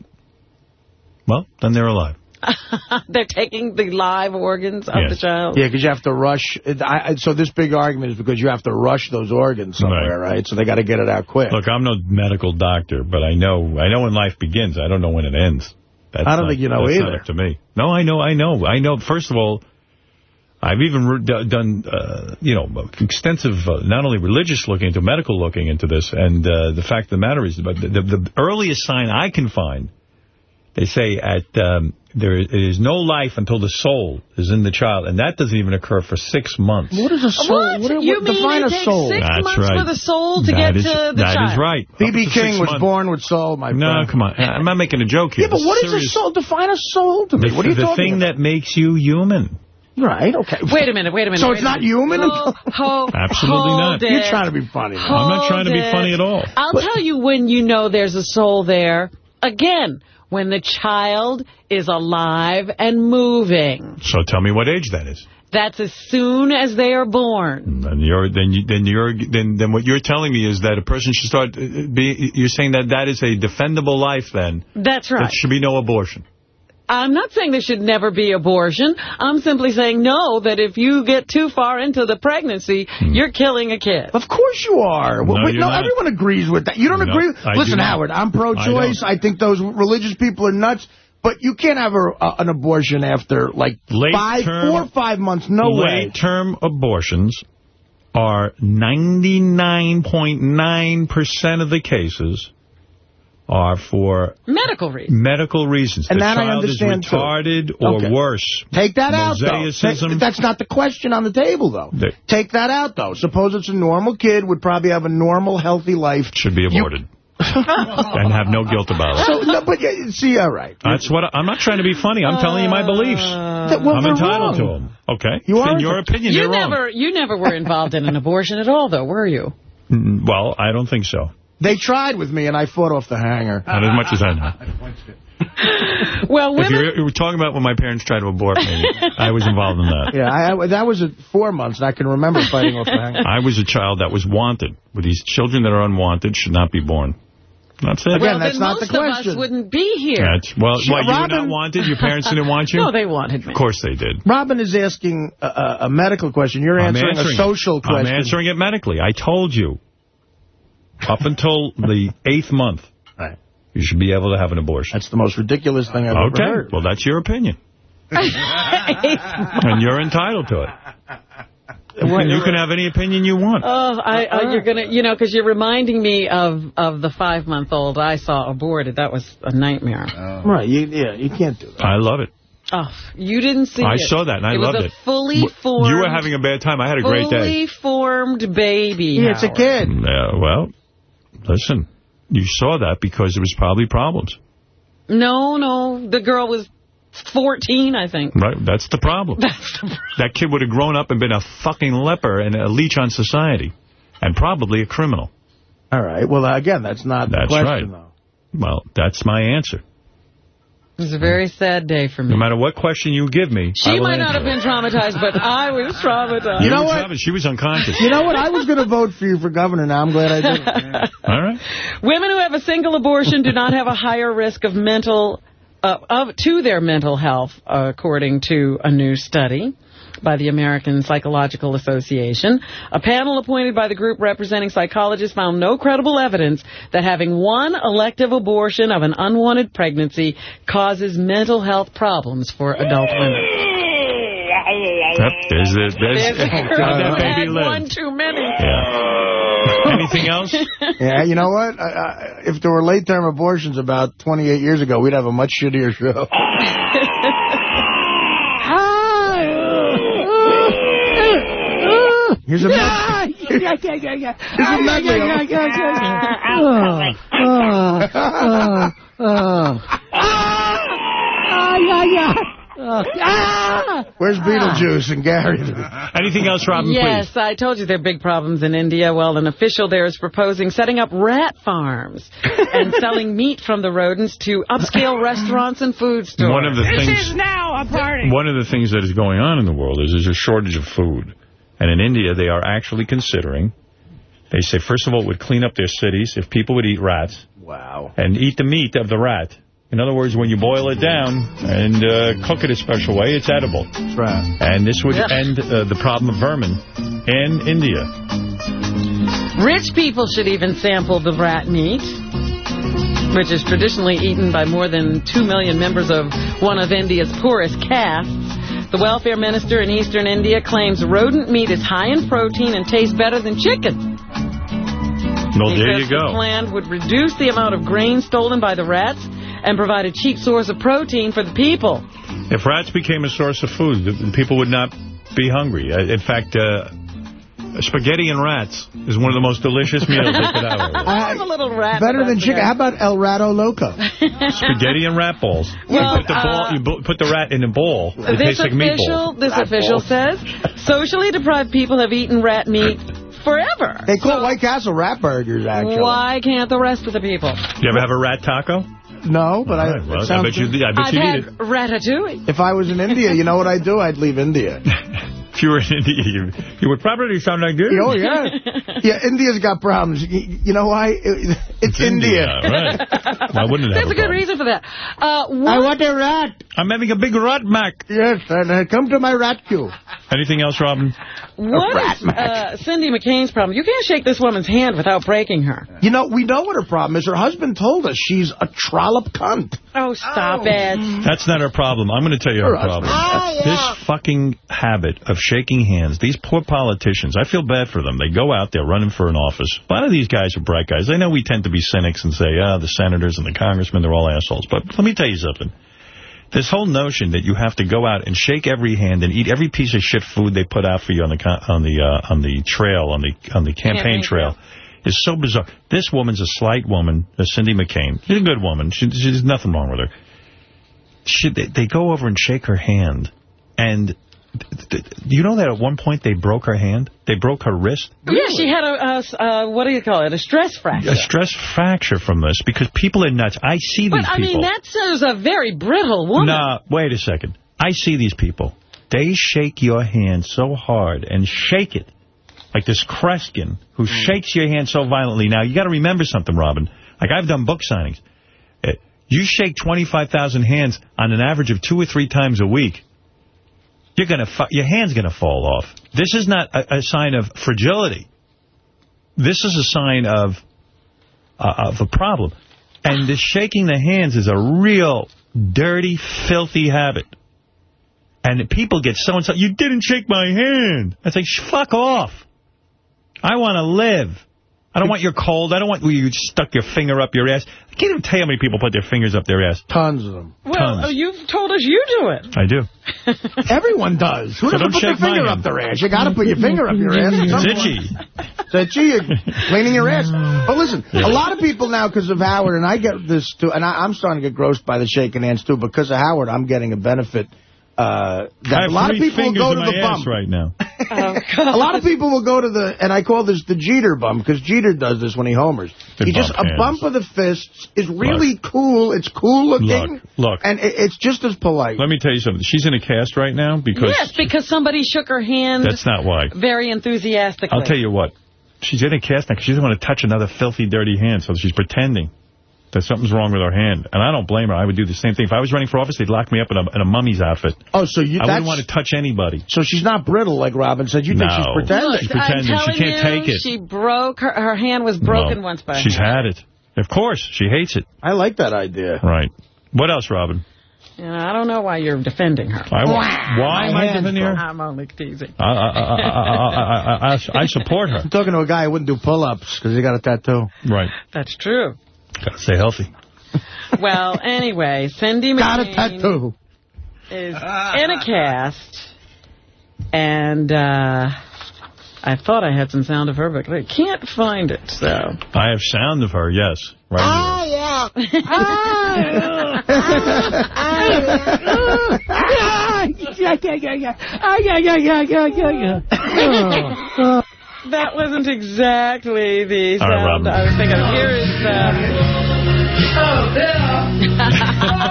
Well, then they're alive. they're taking the live organs of the child. Yeah, because you have to rush. I, I- so this big argument is because you have to rush those organs somewhere, right? So they got to get it out quick. Look, I'm no medical doctor, but I know I know when life begins. I don't know when it ends. That's I don't not- think you know either. To me. No, I know. I know. I know. First of all, I've even done, uh, you know, extensive, uh, not only religious looking into, medical looking into this. And uh, the fact of the matter is, but the, the, the earliest sign I can find, they say at um, there is no life until the soul is in the child, and that doesn't even occur for six months. What is a soul? What? What, you what, mean define it a takes soul? six That's months right. for the soul to That get is- to the that child? is right. Up B.B. King was months. born with soul, my No, friend. come on. I'm not making a joke here. Yeah, but This what is a soul? Define a soul to me. The, what are you talking the talking thing about? that makes you human. Right, okay. Wait a minute, wait a minute. So it's not human? Ho, ho, Absolutely hold not. It. You're trying to be funny. man. I'm not trying to be funny at all. I'll tell you when you know there's a soul there. Again, when the child is alive and moving. So tell me what age that is. That's as soon as they are born. Then you're then you then you're then then what you're telling me is that a person should start uh, be you're saying that that is a defendable life then. That's There right. should be no abortion. I'm not saying there should never be abortion. I'm simply saying no, that if you get too far into the pregnancy, you're killing a kid. Of course you are. No, Wait, no everyone agrees with that. You don't No, agree? I Listen, not. Howard, I'm pro-choice. don't. I, think those religious people are nuts. But you can't have a, uh, an abortion after, like, Late five, term- four or five months. No way. Late-term abortions are 99.9% of the cases are for Medical reasons. medical reasons. And the that I child is understand, too. or Okay. worse. Take that out, though. Mosaicism. Take- That's not the question on the table, though. They- Take that out, though. Suppose it's a normal kid, would probably have a normal, healthy life. Should be aborted. and have no guilt about it. So, no, but yeah, see, all right. That's what I, I'm not trying to be funny. I'm telling you my beliefs. That- well, I'm entitled wrong. to them. Okay. You are In your opinion, you you're wrong. never, you never were involved in an abortion at all, though, were you? Mm, Well, I don't think so. They tried with me, and I fought off the hanger. Not as much as I know. Well, If women... you're, you're talking about when my parents tried to abort me, I was involved in that. Yeah, I, I- that was at four months, and I can remember fighting off the hanger. I was a child that was wanted. But these children that are unwanted should not be born. That's it. well, then most of us wouldn't be here. That's, well, Sure, what, you were Robin- not wanted? Your parents didn't want you? No, they wanted me. Of course they did. Robin is asking a, a, a medical question. You're answering, answering a social it. question. I'm answering it medically. I told you. Up until the eighth month, Right. you should be able to have an abortion. That's the most ridiculous thing I've okay. ever heard. Well, that's your opinion. and you're entitled to it. You can, you can have any opinion you want. Oh, I, I, you're gonna, you know, because you're reminding me of of the five month old I saw aborted. That was a nightmare. Oh. Right, you, yeah, you can't do that. I love it. Oh, you didn't see I it. saw that, and I it loved was a it. fully formed. You were having a bad time. I had a great day. Fully formed baby. Yeah, it's a kid. Yeah, well, listen, you saw that because there was probably problems. No, no, the girl was 14, I think. Right? That's the problem. that kid would have grown up and been a fucking leper and a leech on society. And probably a criminal. All right. Well, again, that's not That's the right. question, though. Well, that's my answer. It was a very sad day for me. No matter what question you give me, I She will might not answer have been traumatized, but I was traumatized. You know what? Travis, She was unconscious. You know what? I was going to vote for you for governor. Now I'm glad I didn't. All right. Women who have a single abortion do not have a higher risk of mental uh, of to their mental health, according to a new study by the American Psychological Association. A panel appointed by the group representing psychologists found no credible evidence that having one elective abortion of an unwanted pregnancy causes mental health problems for adult women. Yep, there's the, there's, There's a that baby had lived. one too many. Anything else? Yeah, you know what? I, I, if there were late-term abortions about 28 years ago, we'd have a much shittier show. Here's a med- Here's a oh, medley. Where's Beetlejuice and Gary? Anything else, Robin, Yes, I told you there are big problems in India. Well, an official there is proposing setting up rat farms and selling meat from the rodents to upscale restaurants and food stores. One of the This things- is now a party. One of the things that is going on in the world is there's a shortage of food. And in India, they are actually considering, they say, first of all, it would clean up their cities if people would eat rats. Wow. And eat the meat of the rat. In other words, when you boil it down and uh, cook it a special way, it's edible. Right. And this would Yeah. end uh, the problem of vermin in India. Rich people should even sample the rat meat, which is traditionally eaten by more than 2 million members of one of India's poorest castes. The welfare minister in eastern India claims rodent meat is high in protein and tastes better than chicken. Well, he there you go. The plan would reduce the amount of grain stolen by the rats and provide a cheap source of protein for the people. If rats became a source of food, people would not be hungry. Uh, In fact, uh, spaghetti and rats is one of the most delicious meals they could have. I have a little rat. Better than chicken. How about El Rato Loco? Spaghetti and rat balls. Well, you put the ball, uh, you put the rat in a bowl. It This tastes like official, meatballs. this official says socially deprived people have eaten rat meat forever. They call White Castle rat burgers, actually. Why can't the rest of the people? You ever have a rat taco? No, but I, well, I bet you. I bet I've you had eat it. ratatouille. If I was in India, you know what I'd do? I'd leave India. If you were in India, you, you would probably sound like this. Oh, yeah. Yeah, India's got problems. You, you know why? It- it's India. right. Why wouldn't it have There's a good reason for that. Uh, I want a rat. I'm having a big rat, Mac. Yes, and uh, come to my rat queue. Anything else, Robin? What is uh, Cindy McCain's problem? You can't shake this woman's hand without breaking her. You know, we know what her problem is. Her husband told us she's a trollop cunt. Oh, stop it. That's not her problem. I'm going to tell you her problem. This fucking habit of shaking hands. These poor politicians. I feel bad for them. They go out, they're running for an office. A lot of these guys are bright guys. I know we tend to be cynics and say, ah, the senators and the congressmen, they're all assholes. But let me tell you something. This whole notion that you have to go out and shake every hand and eat every piece of shit food they put out for you on the on the uh, on the trail on the on the campaign, Campaign trail is so bizarre. This woman's a slight woman, uh, Cindy McCain. She's a good woman. She, she, there's nothing wrong with her. She, they, they go over and shake her hand, and you know that at one point they broke her hand? They broke her wrist? Yeah, she had a uh, what do you call it, a stress fracture. A stress fracture from this because people are nuts. I see these. But, these I people. mean, that shows a very brittle woman. Nah, wait a second. I see these people. They shake your hand so hard and shake it. Like this Kreskin, who Mm. shakes your hand so violently. Now, you got to remember something, Robin. Like, I've done book signings. Uh, You shake 25,000 hands on an average of two or three times a week. You're gonna, your hand's going to fall off. This is not a, a sign of fragility. This is a sign of uh, of a problem. And the shaking the hands is a real dirty, filthy habit. And people get so and so, you didn't shake my hand. Like, "Sh- fuck off. I want to live. I don't want your cold. I don't want where you stuck your finger up your ass. I can't even tell you how many people put their fingers up their ass. Tons of them. Well, Tons. oh, you've told us you do it. I do. Everyone does. Who So doesn't put their finger up their ass? You got to put your finger up your ass. at some It's point. itchy. It's itchy. You're cleaning your ass. But listen, a lot of people now, because of Howard, and I get this too, and I, I'm starting to get grossed by the shaking hands too, because of Howard, I'm getting a benefit. Uh, that a lot of people will go to the ass bump. right now. A lot of people will go to the, and I call this the Jeter bump, because Jeter does this when he homers. They he just, bump a bump of the fists is really cool. It's cool looking. Look, look. And it, it's just as polite. Let me tell you something. She's in a cast right now because yes, because somebody shook her hand that's not why. very enthusiastically. I'll tell you what. She's in a cast now because she doesn't want to touch another filthy, dirty hand, so she's pretending that something's wrong with her hand. And I don't blame her. I would do the same thing. If I was running for office, they'd lock me up in a, in a mummy's outfit. Oh, so you, I wouldn't want to touch anybody. So she's not brittle like Robin said. You think she's pretending? Look, She's pretending. She can't you, take it. She broke, her, her hand was broken No. once by She's her. had it. Of course. She hates it. I like that idea. Right. What else, Robin? You know, I don't know why you're defending her. I, why am I defending her? I'm only teasing. I, I, I, I, I, I, I support her. I'm talking to a guy who wouldn't do pull-ups because he got a tattoo. Right. That's true. Gotta stay healthy. Well, anyway, Cindy Got a tattoo. is in a cast, and uh, I thought I had some sound of her, but I can't find it, so... I have sound of her, yes. Right here. That wasn't exactly the All right, sound Robin. I was thinking. of. Here is... Uh,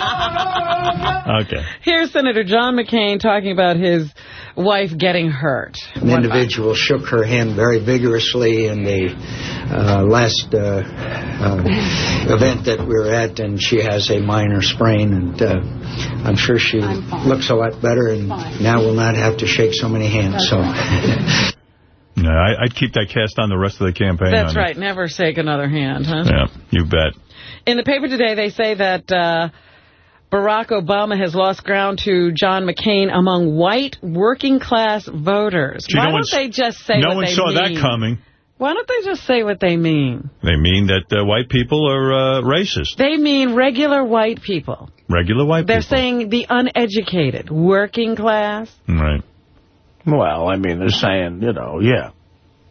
Okay. here's Senator John McCain talking about his wife getting hurt. An individual shook her hand very vigorously in the uh, last uh, uh, event that we were at, and she has a minor sprain, and uh, I'm sure she looks a lot better, and now will not have to shake so many hands. So. No, I, I'd keep that cast on the rest of the campaign. That's right. Never shake another hand, huh? Yeah, you bet. In the paper today, they say that uh, Barack Obama has lost ground to John McCain among white working-class voters. Why no don't they just say No what one saw mean? that coming. Why don't they just say what they mean? They mean that uh, white people are uh, racist. They mean regular white people. Regular white people. They're saying the uneducated, working class. Right. Well, I mean, they're saying, you know, yeah.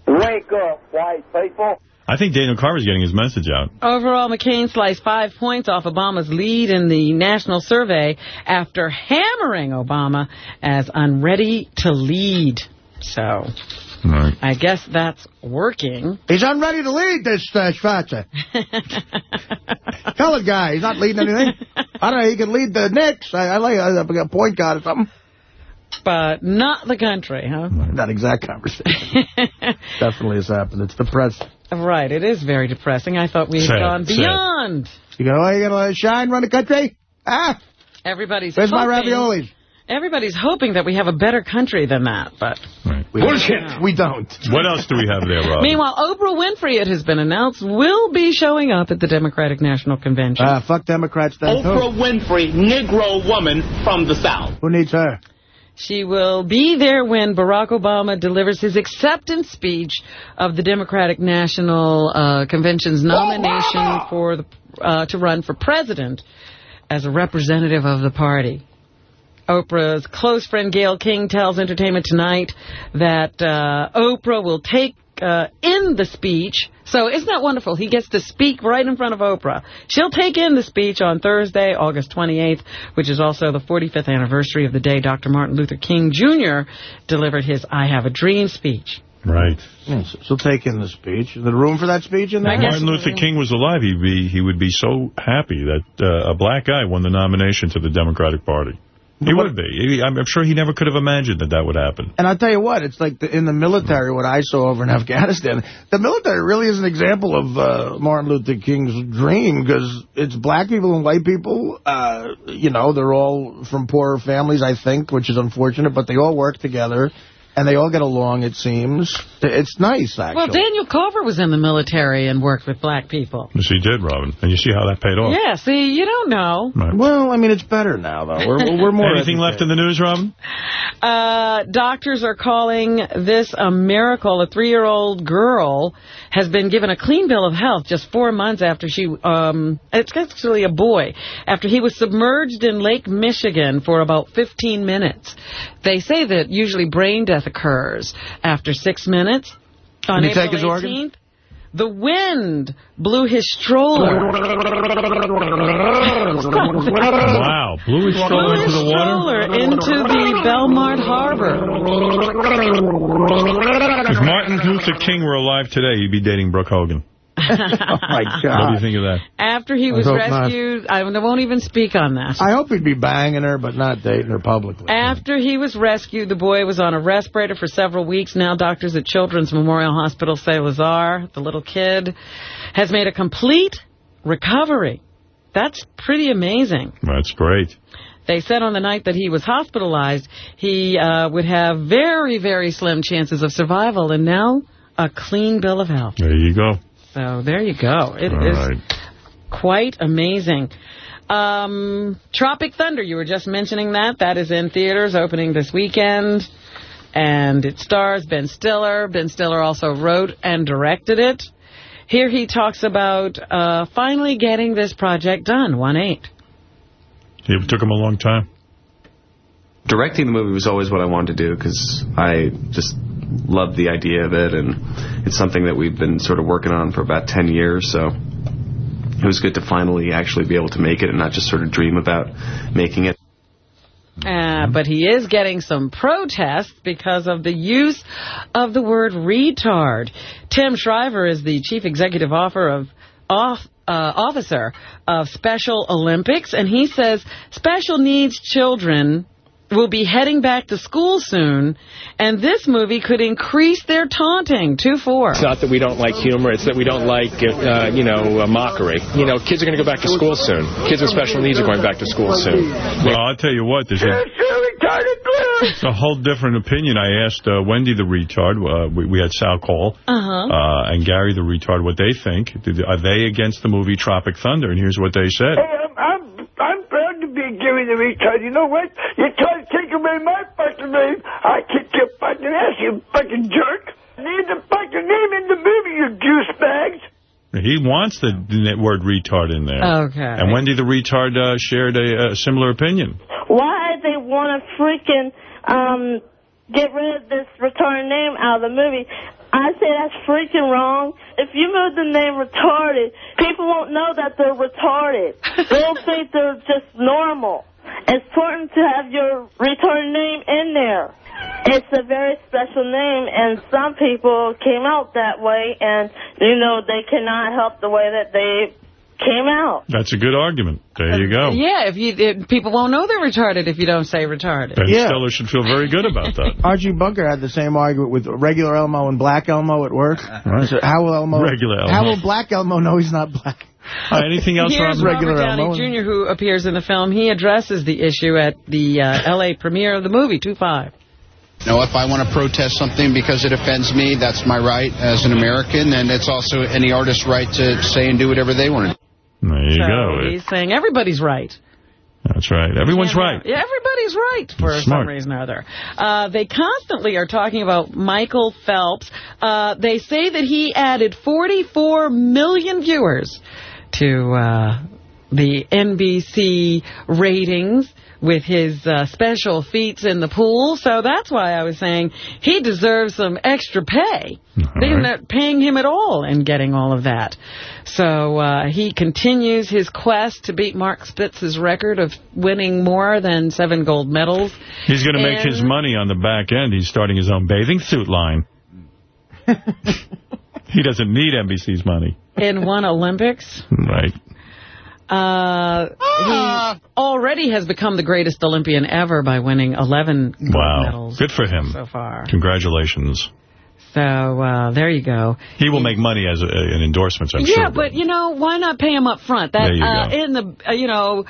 Wake up, white people. I think Daniel Carver's getting his message out. Overall, McCain sliced five points off Obama's lead in the national survey after hammering Obama as unready to lead. So, Right. I guess that's working. He's unready to lead this uh, Schwarzer. Colored guy. He's not leading anything. I don't know. He can lead the Knicks. I, I like uh, a point guard or something. But not the country, huh? That exact conversation. Definitely has happened. It's depressing. Right, it is very depressing. I thought we had Sad, gone sad. beyond. You go, oh, you going to shine, run the country? Ah, Everybody's where's my hoping raviolis? Everybody's hoping that we have a better country than that, but... Bullshit. We don't. What else do we have there, Rob? Meanwhile, Oprah Winfrey, it has been announced, will be showing up at the Democratic National Convention. Uh, fuck Democrats then, too. Oprah Winfrey, Negro woman from the South. Who needs her? She will be there when Barack Obama delivers his acceptance speech of the Democratic National uh, Convention's nomination for the, uh, to run for president as a representative of the party. Oprah's close friend Gayle King tells Entertainment Tonight that uh, Oprah will take uh, in the speech. So isn't that wonderful? He gets to speak right in front of Oprah. She'll take in the speech on Thursday, August 28th, which is also the 45th anniversary of the day Dr. Martin Luther King Jr. delivered his I Have a Dream speech. Right. Yes, she'll take in the speech. Is there room for that speech in there? If Martin Luther King was alive, he'd be he would be so happy that uh, a black guy won the nomination to the Democratic Party. He would be. I'm sure he never could have imagined that that would happen. And I'll tell you what, it's like the, in the military, what I saw over in Afghanistan, the military really is an example of uh, Martin Luther King's dream because it's black people and white people. Uh, you know, they're all from poorer families, I think, which is unfortunate, but they all work together. And they all get along, it seems. It's nice, actually. Well, Daniel Carver was in the military and worked with black people. Yes, he did, Robin. And you see how that paid off. Yeah, see, you don't know. Well, I mean, it's better now, though. We're, we're more Anything left in the news, Robin? Uh, doctors are calling this a miracle. A three-year-old girl has been given a clean bill of health just four months after she, um, it's actually a boy, after he was submerged in Lake Michigan for about 15 minutes. They say that usually brain death occurs after six minutes. On Did April take his 18th, organ? The wind blew his stroller. wow, blew his stroller into the water? stroller into the Belmont Harbor. If Martin Luther King were alive today, he'd be dating Brooke Hogan. Oh, my God. What do you think of that? After he I was hope not. rescued, I won't even speak on that. I hope he'd be banging her, but not dating her publicly. After he was rescued, the boy was on a respirator for several weeks. Now doctors at Children's Memorial Hospital say Lazar, the little kid, has made a complete recovery. That's pretty amazing. That's great. They said on the night that he was hospitalized, he uh, would have very, very slim chances of survival, and now a clean bill of health. There you go. So there you go. It is All right. quite amazing. Um, Tropic Thunder, you were just mentioning that. That is in theaters opening this weekend. And it stars Ben Stiller. Ben Stiller also wrote and directed it. Here he talks about uh, finally getting this project done, 1-8. It took him a long time. directing the movie was always what I wanted to do because I just loved the idea of it, and it's something that we've been sort of working on for about 10 years, so it was good to finally actually be able to make it and not just sort of dream about making it. Uh, but he is getting some protests because of the use of the word retard. Tim Shriver is the chief executive offer of off, uh, officer of Special Olympics, and he says special needs children will be heading back to school soon, and this movie could increase their taunting. 2-4. It's not that we don't like humor. It's that we don't like, uh, you know, uh, mockery. You know, kids are going to go back to school soon. Kids with special needs are going back to school soon. Well, I'll tell you what, there's a, it's a whole different opinion. I asked uh, Wendy the retard, uh, we, we had Sal call, Uh-huh. uh, and Gary the retard what they think. Did- Are they against the movie Tropic Thunder? And here's what they said. Hey, I'm, I'm, I'm proud to be Gary the retard. You know what? You try to take away my fucking name, I kicked your fucking ass, you fucking jerk. Need the fucking name in the movie, you juice bags. He wants the word retard in there. Okay. And Wendy the retard uh, shared a, a similar opinion. why they want to freaking um, get rid of this retarded name out of the movie. I say that's freaking wrong. If you move the name retarded, people won't know that they're retarded. They'll think they're just normal. It's important to have your retarded name in there. It's a very special name, and some people came out that way, and, you know, they cannot help the way that they came out. That's a good argument. There you go. Uh, yeah, if you if people won't know they're retarded if you don't say retarded. Ben Stiller should feel very good about that. Archie Bunker had the same argument with regular Elmo and Black Elmo at work. Right. So how will Elmo... Regular Elmo. How will Black Elmo know he's not black? All right, anything else, Here's Robin? Robert Downey Jr., who appears in the film. He addresses the issue at the uh, L.A. premiere of the movie, 2-5. Now, if I want to protest something because it offends me, that's my right as an American, and it's also any artist's right to say and do whatever they want to do. There you so go. he's saying everybody's right. That's right. Everyone's right. Yeah, everybody's right for Smart. some reason or other. Uh, they constantly are talking about Michael Phelps. Uh, they say that he added 44 million viewers to uh, the NBC ratings with his uh, special feats in the pool. So that's why I was saying he deserves some extra pay. They're not paying him at all and getting all of that. So uh, he continues his quest to beat Mark Spitz's record of winning more than seven gold medals. He's going to make his money on the back end. He's starting his own bathing suit line. he doesn't need NBC's money. In one Olympics. Right. Uh, he already has become the greatest Olympian ever by winning 11 gold Wow. medals Good for him. so far. Congratulations. So uh, there you go. He will make money as a, in endorsements, I'm yeah, sure. but you know, why not pay him up front? That There you uh, go. in the uh, you know,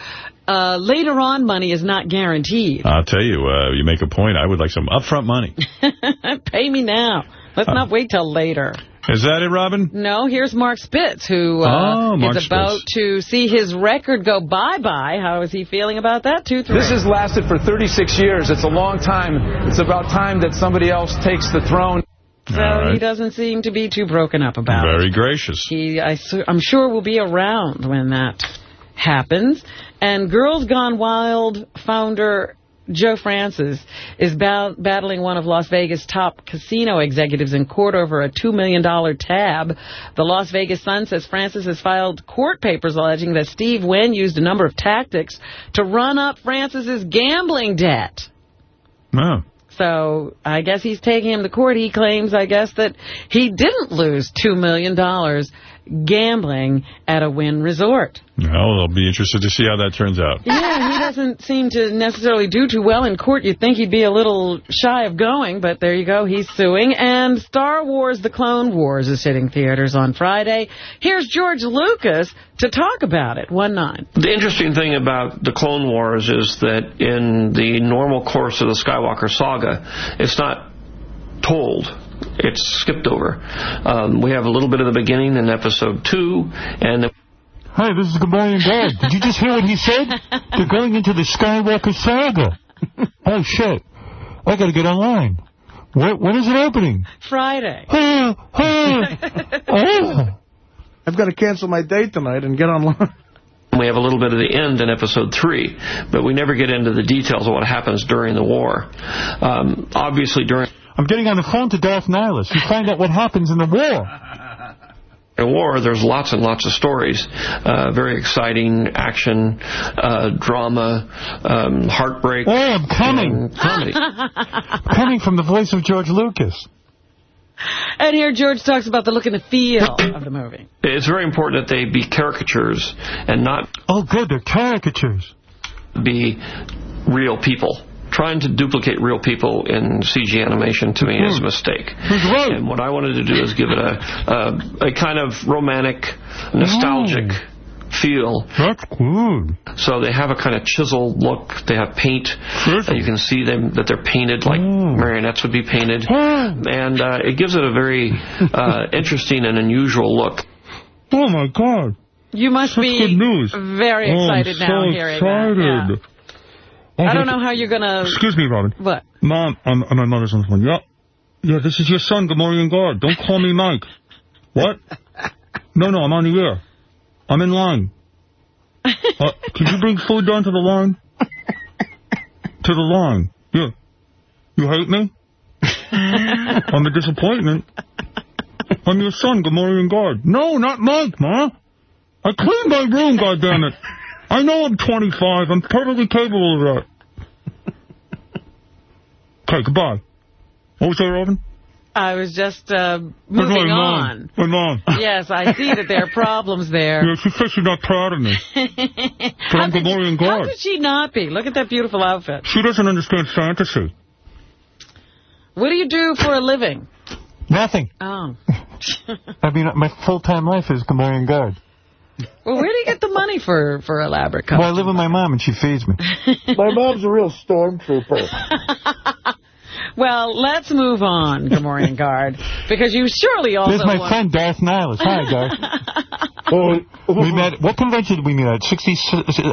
uh, later on money is not guaranteed. I'll tell you, uh, you make a point. I would like some upfront money. pay me now. Let's Uh, not wait till later. Is that it, Robin? No, here's Mark Spitz, who uh, Oh, Mark is about to see his record go bye-bye. How is he feeling about that? Two, three. This has lasted for 36 years. It's a long time. It's about time that somebody else takes the throne. So he doesn't seem to be too broken up about it. Very gracious. He, I, su- I'm sure, will be around when that happens. And Girls Gone Wild founder Joe Francis is ba- battling one of Las Vegas' top casino executives in court over a $2 million tab. The Las Vegas Sun says Francis has filed court papers alleging that Steve Wynn used a number of tactics to run up Francis's gambling debt. Oh. So I guess he's taking him to court. He claims, I guess, that he didn't lose $2 million gambling at a Wynn resort. Well, I'll be interested to see how that turns out. Yeah, he doesn't seem to necessarily do too well in court. You'd think he'd be a little shy of going, but there you go. He's suing. And Star Wars The Clone Wars is hitting theaters on Friday. Here's George Lucas to talk about it. 1-9. The interesting thing about the Clone Wars is that in the normal course of the Skywalker saga, it's not told. It's skipped over. Um, we have a little bit of the beginning in episode two, and Hi, this is Gamorrean Guard. Did you just hear what he said? They're going into the Skywalker saga. Oh, shit. I gotta get online. When, when is it opening? Friday. Oh, oh, oh. I've got to cancel my date tonight and get online. we have a little bit of the end in episode three, but we never get into the details of what happens during the war. Um, obviously, during I'm getting on the phone to Darth Nihilus. You find out what happens in the war. the war, there's lots and lots of stories. Uh, very exciting action, uh, drama, um, heartbreak. Oh, I'm coming. comedy. Coming from the voice of George Lucas. And here George talks about the look and the feel of the movie. It's very important that they be caricatures and not Oh, good. They're caricatures. be real people. Trying to duplicate real people in CG animation to me is a mistake. And what I wanted to do is give it a a, a kind of romantic, nostalgic feel. That's good. So they have a kind of chiseled look. They have paint. Uh, you can see them that they're painted like marionettes would be painted, and uh, it gives it a very uh, interesting and unusual look. Oh, my God. You must be good news. very Oh, I'm excited now so hearing excited. that. Yeah. I don't know how you're going to... Excuse me, Robin. What? Mom, I'm, I'm my mother's on the phone. Yeah, yeah, this is your son, Gamorrean Guard. Don't call me Mike. What? No, no, I'm on the air. I'm in line. Uh, could you bring food down to the line? To the line. Yeah. You hate me? I'm a disappointment. I'm your son, Gamorrean Guard. No, not Mike, Ma. I cleaned my room, goddammit. I know I'm 25. I'm perfectly capable of that. Okay, goodbye. What was that, Robin? I was just uh, That's moving my mom. on. My mom. Yes, I see that there are problems there. Yeah, she says she's not proud of me. But I'm Gamorrean How Guard. could she not be? Look at that beautiful outfit. She doesn't understand fantasy. What do you do for a living? Nothing. Oh. I mean, my full-time life is Gamorrean Guard. Well, where do you get the money for, for elaborate Well, I live with my mom, and she feeds me. My mom's a real stormtrooper. Well, let's move on, Good morning, Guard, because you surely also There's my want- friend Darth Nihilus. Hi, Darth. we met. What convention did we meet at? 60.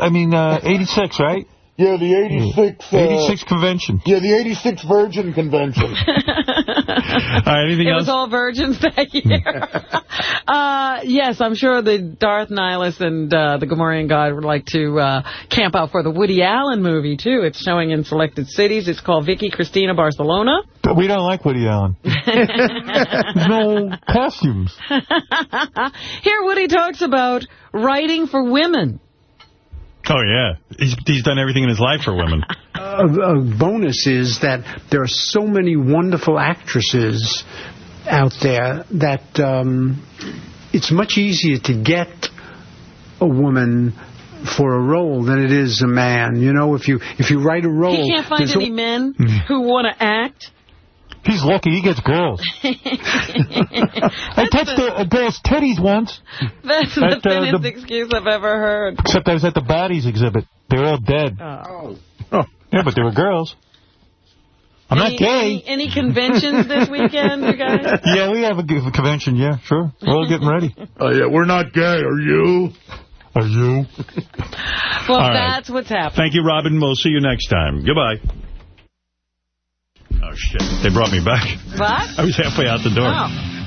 I mean, uh, 86, right? Yeah, the 86... Uh, 86 convention. Yeah, the 86 Virgin Convention. All right, anything It else? was all virgins that year. uh, yes, I'm sure the Darth Nihilus and uh, the Gamorrean Guard would like to uh, camp out for the Woody Allen movie, too. It's showing in selected cities. It's called Vicky Cristina Barcelona. But we don't like Woody Allen. No costumes. Here, Woody talks about writing for women. Oh, yeah. He's, he's done everything in his life for women. a, a bonus is that there are so many wonderful actresses out there that um, it's much easier to get a woman for a role than it is a man. You know, if you if you write a role, He can't find any men who want to act. He's lucky he gets girls. I touched a, a girl's titties once. That's the At, uh, thinnest the- excuse I've ever heard. Except I was at the bodies exhibit. They were all dead. Oh. Oh, yeah, but they were girls. I'm any, not gay. Any, any conventions this weekend, you guys? Yeah, we have a convention, yeah, sure. We're all getting ready. Oh, yeah, we're not gay, are you? Are you? Well, All right. that's what's happening. Thank you, Robin. We'll see you next time. Goodbye. Oh, shit. They brought me back. What? I was halfway out the door. Oh.